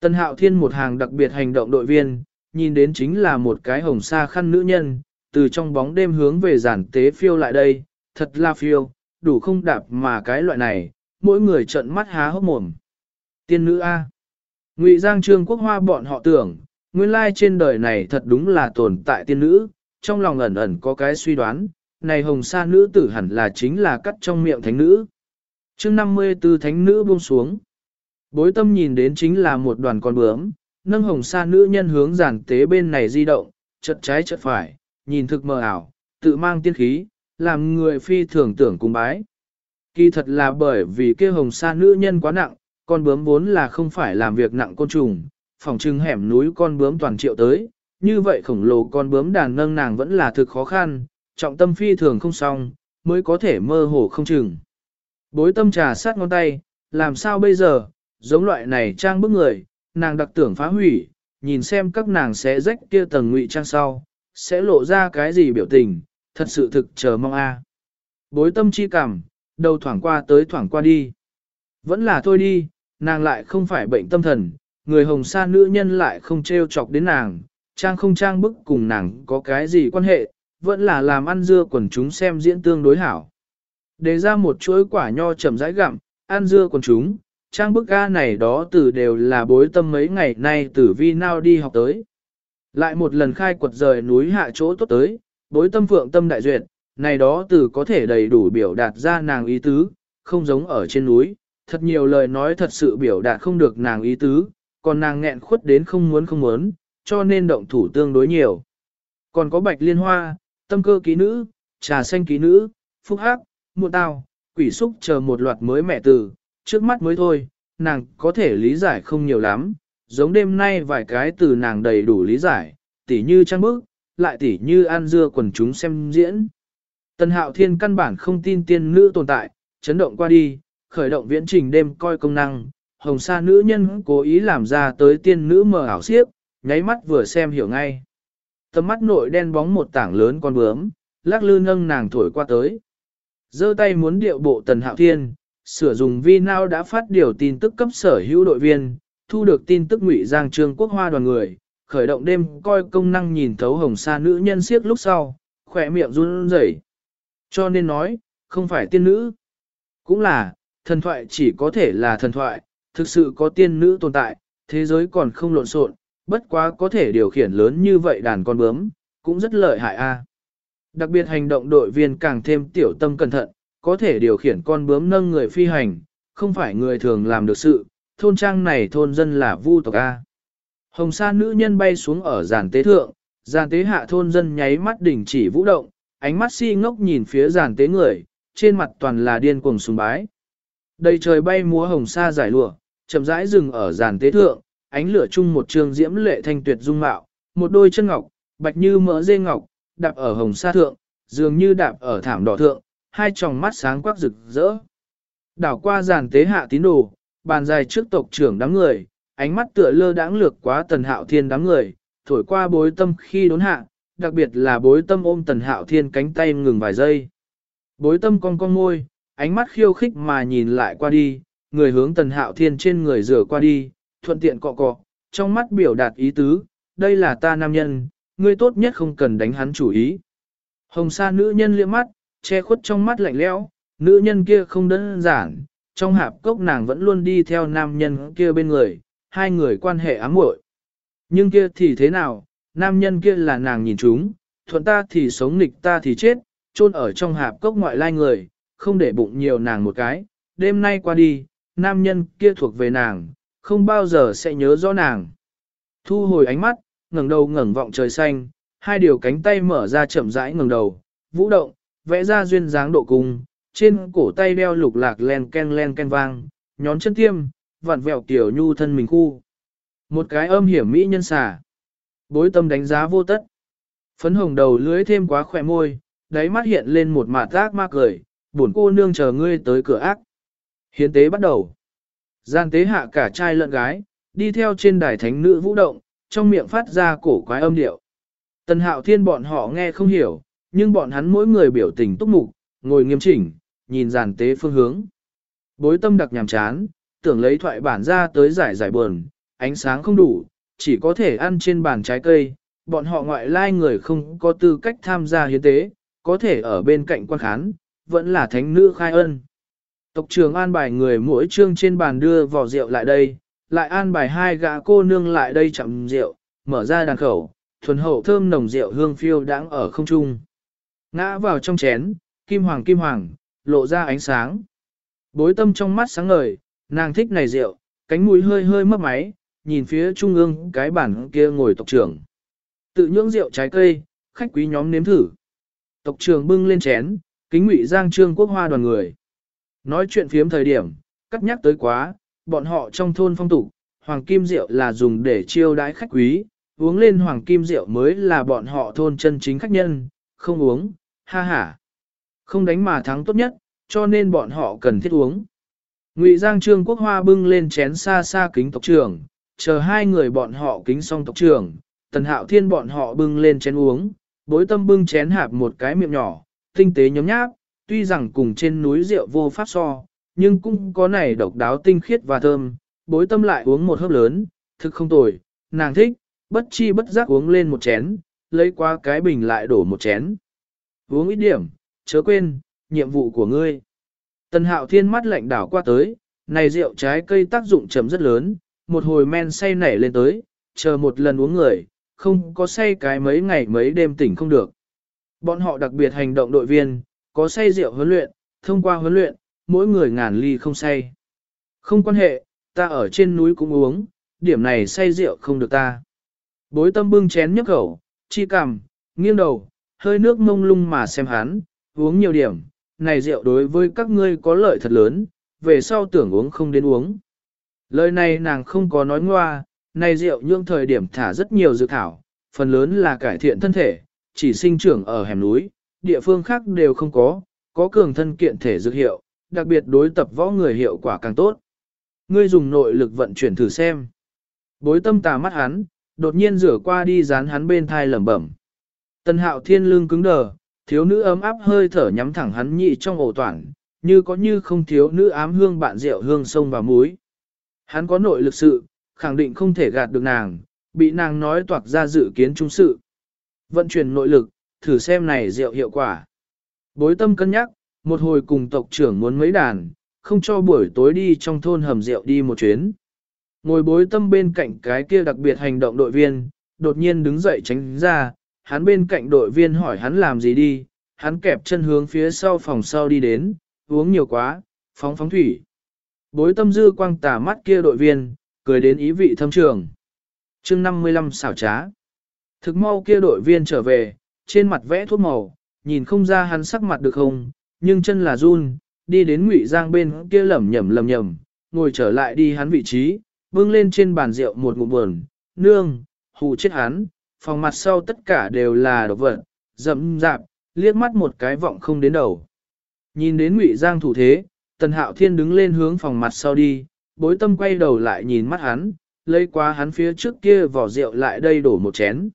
Tân hạo thiên một hàng đặc biệt hành động đội viên, nhìn đến chính là một cái hồng sa khăn nữ nhân, từ trong bóng đêm hướng về giản tế phiêu lại đây, thật là phiêu, đủ không đạp mà cái loại này, mỗi người trợn mắt há hốc mồm. Tiên nữ A. Ngụy Giang Trương Quốc Hoa bọn họ tưởng, nguyên lai trên đời này thật đúng là tồn tại tiên nữ, trong lòng ẩn ẩn có cái suy đoán, này hồng sa nữ tử hẳn là chính là cắt trong miệng thánh nữ. chương 54 thánh nữ buông xuống. Bối tâm nhìn đến chính là một đoàn con bướm, nâng hồng sa nữ nhân hướng giản tế bên này di động, chật trái chật phải, nhìn thực mờ ảo, tự mang tiên khí, làm người phi thường tưởng cung bái. Kỳ thật là bởi vì kia hồng sa nữ nhân quá nặng, con bướm vốn là không phải làm việc nặng côn trùng, phòng trưng hẻm núi con bướm toàn triệu tới, như vậy khổng lồ con bướm đàn nâng nàng vẫn là thực khó khăn, trọng tâm phi thường không xong, mới có thể mơ hồ không chừng. Bối tâm trà sát ngón tay, làm sao bây giờ, giống loại này trang bức người, nàng đặc tưởng phá hủy, nhìn xem các nàng sẽ rách kia tầng ngụy trang sau, sẽ lộ ra cái gì biểu tình, thật sự thực chờ mong a. Bối tâm chi cảm, đầu thoảng qua tới thoảng qua đi. Vẫn là thôi đi, nàng lại không phải bệnh tâm thần, người hồng sa nữ nhân lại không trêu chọc đến nàng, trang không trang bức cùng nàng có cái gì quan hệ, vẫn là làm ăn dưa quần chúng xem diễn tương đối hảo. Đề ra một chuỗi quả nho chậm rãi gặm, ăn dưa quần chúng, trang bức ga này đó từ đều là bối tâm mấy ngày nay tử vi nào đi học tới. Lại một lần khai quật rời núi hạ chỗ tốt tới, bối tâm phượng tâm đại duyệt, này đó từ có thể đầy đủ biểu đạt ra nàng ý tứ, không giống ở trên núi, thật nhiều lời nói thật sự biểu đạt không được nàng ý tứ, còn nàng nghẹn khuất đến không muốn không muốn, cho nên động thủ tương đối nhiều. Còn có bạch liên hoa, tâm cơ ký nữ, trà xanh ký nữ, phúc hắc, muộn tao, quỷ xúc chờ một loạt mới mẹ từ, trước mắt mới thôi, nàng có thể lý giải không nhiều lắm, giống đêm nay vài cái từ nàng đầy đủ lý giải, tỉ như trang bức, lại tỉ như an dưa quần chúng xem diễn. Tần hạo thiên căn bản không tin tiên nữ tồn tại, chấn động qua đi, khởi động viễn trình đêm coi công năng, hồng sa nữ nhân cố ý làm ra tới tiên nữ mờ ảo xiếc, nháy mắt vừa xem hiểu ngay. Tầm mắt nội đen bóng một tảng lớn con bướm, lắc lư nâng nàng thổi qua tới. giơ tay muốn điệu bộ tần hạo thiên, sửa dùng vi nào đã phát điều tin tức cấp sở hữu đội viên, thu được tin tức ngụy giang trương quốc hoa đoàn người, khởi động đêm coi công năng nhìn thấu hồng sa nữ nhân siếc lúc sau, khỏe miệng run rẩy. Cho nên nói, không phải tiên nữ. Cũng là, thần thoại chỉ có thể là thần thoại, thực sự có tiên nữ tồn tại, thế giới còn không lộn xộn, bất quá có thể điều khiển lớn như vậy đàn con bướm, cũng rất lợi hại a. Đặc biệt hành động đội viên càng thêm tiểu tâm cẩn thận, có thể điều khiển con bướm nâng người phi hành, không phải người thường làm được sự, thôn trang này thôn dân là vu tộc A. Hồng sa nữ nhân bay xuống ở giàn tế thượng, giàn tế hạ thôn dân nháy mắt đỉnh chỉ vũ động, ánh mắt si ngốc nhìn phía giàn tế người, trên mặt toàn là điên cuồng sùng bái. Đầy trời bay múa hồng sa giải lụa, chậm rãi dừng ở giàn tế thượng, ánh lửa chung một trường diễm lệ thanh tuyệt dung mạo, một đôi chân ngọc, bạch như mỡ dê ngọc, đạp ở hồng sa thượng, dường như đạp ở thảm đỏ thượng, hai tròng mắt sáng quắc rực rỡ. Đảo qua giàn tế hạ tín đồ, bàn dài trước tộc trưởng đám người, ánh mắt tựa lơ đãng lược quá tần hạo thiên đám người, thổi qua bối tâm khi đốn hạ, đặc biệt là bối tâm ôm tần hạo thiên cánh tay ngừng vài giây. Bối tâm cong cong môi, ánh mắt khiêu khích mà nhìn lại qua đi, người hướng tần hạo thiên trên người rửa qua đi, thuận tiện cọ cọ, trong mắt biểu đạt ý tứ, đây là ta nam nhân, ngươi tốt nhất không cần đánh hắn chủ ý. Hồng sa nữ nhân liếc mắt, che khuất trong mắt lạnh lẽo, nữ nhân kia không đơn giản, trong hạp cốc nàng vẫn luôn đi theo nam nhân kia bên người, hai người quan hệ ám muội. Nhưng kia thì thế nào, nam nhân kia là nàng nhìn chúng, thuận ta thì sống nghịch ta thì chết, chôn ở trong hạp cốc ngoại lai người, không để bụng nhiều nàng một cái, đêm nay qua đi, nam nhân kia thuộc về nàng, không bao giờ sẽ nhớ rõ nàng. Thu hồi ánh mắt, ngẩng đầu ngẩng vọng trời xanh, hai điều cánh tay mở ra chậm rãi ngẩng đầu, vũ động, vẽ ra duyên dáng độ cung, trên cổ tay đeo lục lạc len ken len ken vang, nhón chân tiêm, vặn vẹo tiểu nhu thân mình khu. Một cái âm hiểm mỹ nhân xà. Bối tâm đánh giá vô tất. Phấn hồng đầu lưới thêm quá khỏe môi, đáy mắt hiện lên một mạt giác ma cười, buồn cô nương chờ ngươi tới cửa ác. Hiến tế bắt đầu. Gian tế hạ cả trai lẫn gái, đi theo trên đài thánh nữ vũ động, trong miệng phát ra cổ quái âm điệu. Tần hạo thiên bọn họ nghe không hiểu, nhưng bọn hắn mỗi người biểu tình túc mục, ngồi nghiêm chỉnh, nhìn giàn tế phương hướng. Bối tâm đặc nhàm chán, tưởng lấy thoại bản ra tới giải giải buồn, ánh sáng không đủ, chỉ có thể ăn trên bàn trái cây, bọn họ ngoại lai người không có tư cách tham gia hiến tế, có thể ở bên cạnh quan khán, vẫn là thánh nữ khai ân. Tộc trưởng an bài người mỗi trương trên bàn đưa vỏ rượu lại đây, lại an bài hai gã cô nương lại đây chậm rượu, mở ra đàn khẩu, thuần hậu thơm nồng rượu hương phiêu đãng ở không trung. Ngã vào trong chén, kim hoàng kim hoàng, lộ ra ánh sáng. Bối tâm trong mắt sáng ngời, nàng thích này rượu, cánh mũi hơi hơi mấp máy, nhìn phía trung ương cái bản kia ngồi tộc trưởng. Tự nhưỡng rượu trái cây, khách quý nhóm nếm thử. Tộc trưởng bưng lên chén, kính ngụy giang trương quốc hoa đoàn người. Nói chuyện phiếm thời điểm, cắt nhắc tới quá, bọn họ trong thôn phong tục, hoàng kim rượu là dùng để chiêu đái khách quý, uống lên hoàng kim rượu mới là bọn họ thôn chân chính khách nhân, không uống, ha ha. Không đánh mà thắng tốt nhất, cho nên bọn họ cần thiết uống. Ngụy Giang Trương Quốc Hoa bưng lên chén xa xa kính tộc trưởng, chờ hai người bọn họ kính xong tộc trưởng, Tần Hạo Thiên bọn họ bưng lên chén uống, bối tâm bưng chén hạp một cái miệng nhỏ, tinh tế nhóm nháp, tuy rằng cùng trên núi rượu vô pháp so, nhưng cũng có này độc đáo tinh khiết và thơm, bối tâm lại uống một hớp lớn, thực không tồi, nàng thích, bất chi bất giác uống lên một chén, lấy qua cái bình lại đổ một chén. Uống ít điểm, chớ quên, nhiệm vụ của ngươi. Tần hạo thiên mắt lạnh đảo qua tới, này rượu trái cây tác dụng chấm rất lớn, một hồi men say nảy lên tới, chờ một lần uống người, không có say cái mấy ngày mấy đêm tỉnh không được. Bọn họ đặc biệt hành động đội viên, có say rượu huấn luyện, thông qua huấn luyện, mỗi người ngàn ly không say. Không quan hệ, ta ở trên núi cũng uống, điểm này say rượu không được ta. Bối tâm bưng chén nhấp khẩu, chi cằm, nghiêng đầu, hơi nước mông lung mà xem hắn, uống nhiều điểm, này rượu đối với các ngươi có lợi thật lớn, về sau tưởng uống không đến uống. Lời này nàng không có nói ngoa, này rượu nhương thời điểm thả rất nhiều dược thảo, phần lớn là cải thiện thân thể, chỉ sinh trưởng ở hẻm núi, địa phương khác đều không có, có cường thân kiện thể dược hiệu, đặc biệt đối tập võ người hiệu quả càng tốt. Ngươi dùng nội lực vận chuyển thử xem. Bối tâm tà mắt hắn, đột nhiên rửa qua đi dán hắn bên thai lẩm bẩm. tân hạo thiên lương cứng đờ, thiếu nữ ấm áp hơi thở nhắm thẳng hắn nhị trong ổ toàn, như có như không thiếu nữ ám hương bạn rượu hương sông và muối. Hắn có nội lực sự, khẳng định không thể gạt được nàng, bị nàng nói toạc ra dự kiến trung sự. Vận chuyển nội lực, thử xem này rượu hiệu quả. Bối tâm cân nhắc, một hồi cùng tộc trưởng muốn mấy đàn, không cho buổi tối đi trong thôn hầm rượu đi một chuyến. Ngồi bối tâm bên cạnh cái kia đặc biệt hành động đội viên, đột nhiên đứng dậy tránh ra, hắn bên cạnh đội viên hỏi hắn làm gì đi, hắn kẹp chân hướng phía sau phòng sau đi đến, uống nhiều quá, phóng phóng thủy. Bối tâm dư quang tà mắt kia đội viên, cười đến ý vị thâm trường. chương 55 xảo trá. Thực mau kia đội viên trở về, trên mặt vẽ thuốc màu, nhìn không ra hắn sắc mặt được không, nhưng chân là run, đi đến ngụy giang bên kia lẩm nhẩm lẩm nhẩm, ngồi trở lại đi hắn vị trí, bưng lên trên bàn rượu một ngụm buồn, nương, hù chết hắn, phòng mặt sau tất cả đều là độc vật, dậm dạp, liếc mắt một cái vọng không đến đầu. Nhìn đến ngụy giang thủ thế, tần hạo thiên đứng lên hướng phòng mặt sau đi, bối tâm quay đầu lại nhìn mắt hắn, lấy qua hắn phía trước kia vỏ rượu lại đây đổ một chén.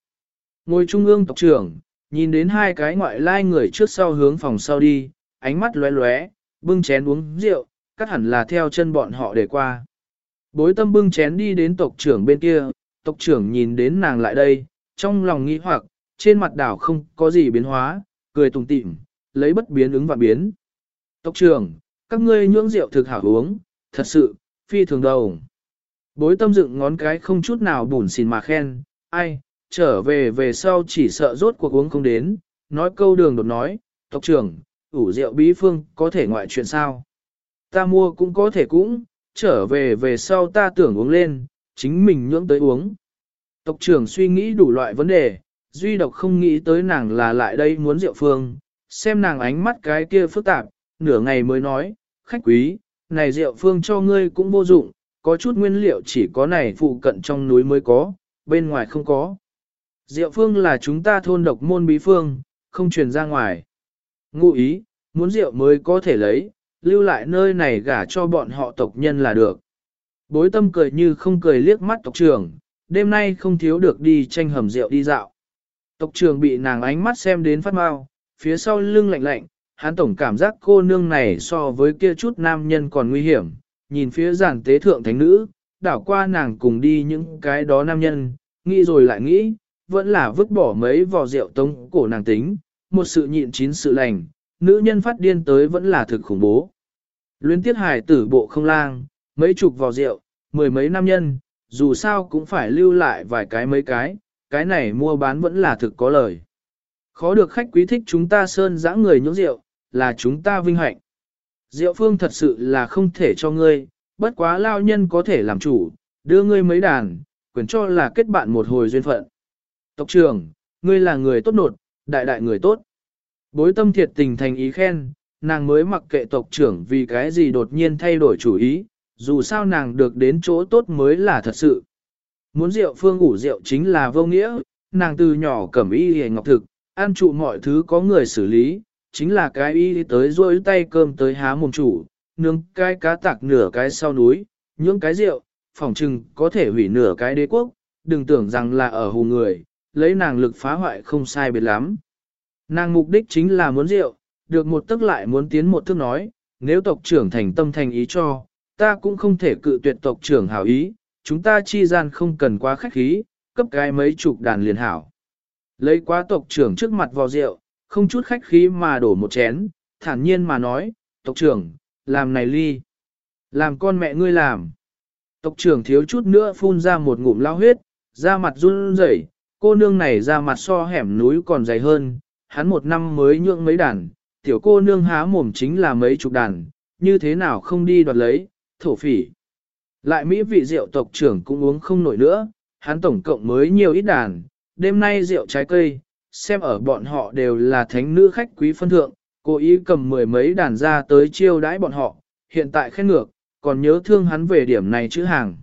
Ngồi trung ương tộc trưởng, nhìn đến hai cái ngoại lai người trước sau hướng phòng sau đi, ánh mắt lóe lóe, bưng chén uống rượu, cắt hẳn là theo chân bọn họ để qua. Bối tâm bưng chén đi đến tộc trưởng bên kia, tộc trưởng nhìn đến nàng lại đây, trong lòng nghĩ hoặc, trên mặt đảo không có gì biến hóa, cười tùng tịm, lấy bất biến ứng và biến. Tộc trưởng, các ngươi nhưỡng rượu thực hảo uống, thật sự, phi thường đầu. Bối tâm dựng ngón cái không chút nào bùn xìn mà khen, ai, trở về về sau chỉ sợ rốt cuộc uống không đến, nói câu đường đột nói, tộc trưởng, ủ rượu bí phương có thể ngoại chuyện sao? Ta mua cũng có thể cũng, trở về về sau ta tưởng uống lên, chính mình nhưỡng tới uống. Tộc trưởng suy nghĩ đủ loại vấn đề, duy độc không nghĩ tới nàng là lại đây muốn rượu phương, xem nàng ánh mắt cái kia phức tạp, nửa ngày mới nói, khách quý, này rượu phương cho ngươi cũng vô dụng, có chút nguyên liệu chỉ có này phụ cận trong núi mới có, bên ngoài không có. Diệu phương là chúng ta thôn độc môn bí phương, không truyền ra ngoài. Ngụ ý, muốn rượu mới có thể lấy, lưu lại nơi này gả cho bọn họ tộc nhân là được. Bối tâm cười như không cười liếc mắt tộc trưởng, đêm nay không thiếu được đi tranh hầm rượu đi dạo. Tộc trưởng bị nàng ánh mắt xem đến phát mau, phía sau lưng lạnh lạnh, hắn tổng cảm giác cô nương này so với kia chút nam nhân còn nguy hiểm, nhìn phía giản tế thượng thánh nữ, đảo qua nàng cùng đi những cái đó nam nhân, nghĩ rồi lại nghĩ, vẫn là vứt bỏ mấy vò rượu tống cổ nàng tính, một sự nhịn chín sự lành, nữ nhân phát điên tới vẫn là thực khủng bố. Luyến tiết hải tử bộ không lang, mấy chục vò rượu, mười mấy nam nhân, dù sao cũng phải lưu lại vài cái mấy cái, cái này mua bán vẫn là thực có lời. Khó được khách quý thích chúng ta sơn dã người nhũ rượu, là chúng ta vinh hạnh. Diệu phương thật sự là không thể cho ngươi, bất quá lao nhân có thể làm chủ, đưa ngươi mấy đàn, quyền cho là kết bạn một hồi duyên phận. Tộc trưởng, ngươi là người tốt nột, đại đại người tốt. Bối tâm thiệt tình thành ý khen, nàng mới mặc kệ tộc trưởng vì cái gì đột nhiên thay đổi chủ ý, dù sao nàng được đến chỗ tốt mới là thật sự. Muốn rượu phương ngủ rượu chính là vô nghĩa, nàng từ nhỏ cẩm y hề ngọc thực, ăn trụ mọi thứ có người xử lý, chính là cái y tới rôi tay cơm tới há mồm chủ, nướng cái cá tạc nửa cái sau núi, những cái rượu, phỏng chừng có thể hủy nửa cái đế quốc, đừng tưởng rằng là ở hù người, lấy nàng lực phá hoại không sai biệt lắm. Nàng mục đích chính là muốn rượu, được một tức lại muốn tiến một thước nói, nếu tộc trưởng thành tâm thành ý cho, ta cũng không thể cự tuyệt tộc trưởng hảo ý, chúng ta chi gian không cần quá khách khí, cấp cái mấy chục đàn liền hảo. Lấy quá tộc trưởng trước mặt vào rượu, không chút khách khí mà đổ một chén, thản nhiên mà nói, tộc trưởng, làm này ly. Làm con mẹ ngươi làm. Tộc trưởng thiếu chút nữa phun ra một ngụm lao huyết, da mặt run rẩy, cô nương này da mặt so hẻm núi còn dày hơn, hắn một năm mới nhượng mấy đàn, tiểu cô nương há mồm chính là mấy chục đàn, như thế nào không đi đoạt lấy, thổ phỉ. Lại Mỹ vị rượu tộc trưởng cũng uống không nổi nữa, hắn tổng cộng mới nhiều ít đàn, đêm nay rượu trái cây, xem ở bọn họ đều là thánh nữ khách quý phân thượng, cố ý cầm mười mấy đàn ra tới chiêu đãi bọn họ, hiện tại khen ngược, còn nhớ thương hắn về điểm này chữ hàng.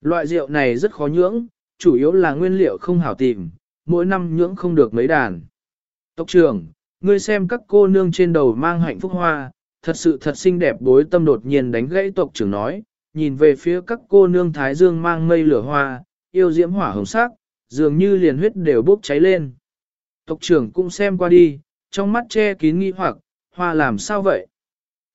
Loại rượu này rất khó nhưỡng, chủ yếu là nguyên liệu không hảo tìm, mỗi năm nhưỡng không được mấy đàn. Tộc trưởng, ngươi xem các cô nương trên đầu mang hạnh phúc hoa, thật sự thật xinh đẹp bối tâm đột nhiên đánh gãy tộc trưởng nói, nhìn về phía các cô nương thái dương mang mây lửa hoa, yêu diễm hỏa hồng sắc, dường như liền huyết đều bốc cháy lên. Tộc trưởng cũng xem qua đi, trong mắt che kín nghi hoặc, hoa làm sao vậy?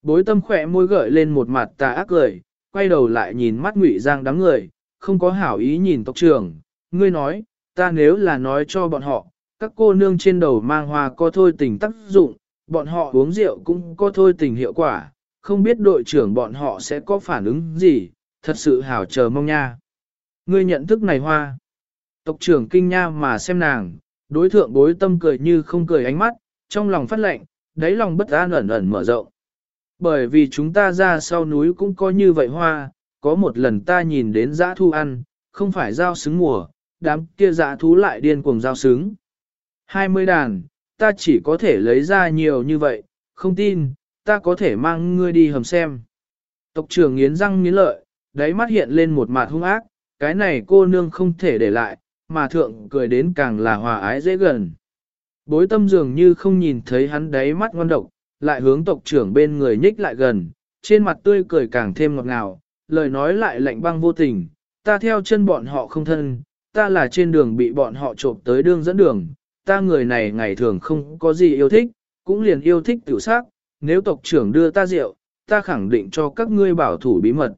Bối tâm khỏe môi gợi lên một mặt tà ác cười, quay đầu lại nhìn mắt ngụy giang đám người, không có hảo ý nhìn tộc trưởng, ngươi nói, ta nếu là nói cho bọn họ, các cô nương trên đầu mang hoa có thôi tình tác dụng, bọn họ uống rượu cũng có thôi tình hiệu quả, không biết đội trưởng bọn họ sẽ có phản ứng gì, thật sự hảo chờ mong nha. Ngươi nhận thức này hoa. Tộc trưởng kinh nha mà xem nàng, đối thượng bối tâm cười như không cười ánh mắt, trong lòng phát lệnh, đáy lòng bất an ẩn ẩn mở rộng. Bởi vì chúng ta ra sau núi cũng có như vậy hoa, có một lần ta nhìn đến dã thu ăn, không phải giao xứng mùa, đám kia dã thú lại điên cuồng giao xứng. 20 đàn, ta chỉ có thể lấy ra nhiều như vậy, không tin, ta có thể mang ngươi đi hầm xem. Tộc trưởng nghiến răng nghiến lợi, đáy mắt hiện lên một mặt hung ác, cái này cô nương không thể để lại, mà thượng cười đến càng là hòa ái dễ gần. Bối tâm dường như không nhìn thấy hắn đáy mắt ngon độc, lại hướng tộc trưởng bên người nhích lại gần, trên mặt tươi cười càng thêm ngọt ngào, lời nói lại lạnh băng vô tình, ta theo chân bọn họ không thân, ta là trên đường bị bọn họ trộm tới đường dẫn đường, ta người này ngày thường không có gì yêu thích, cũng liền yêu thích tiểu sắc, nếu tộc trưởng đưa ta rượu, ta khẳng định cho các ngươi bảo thủ bí mật.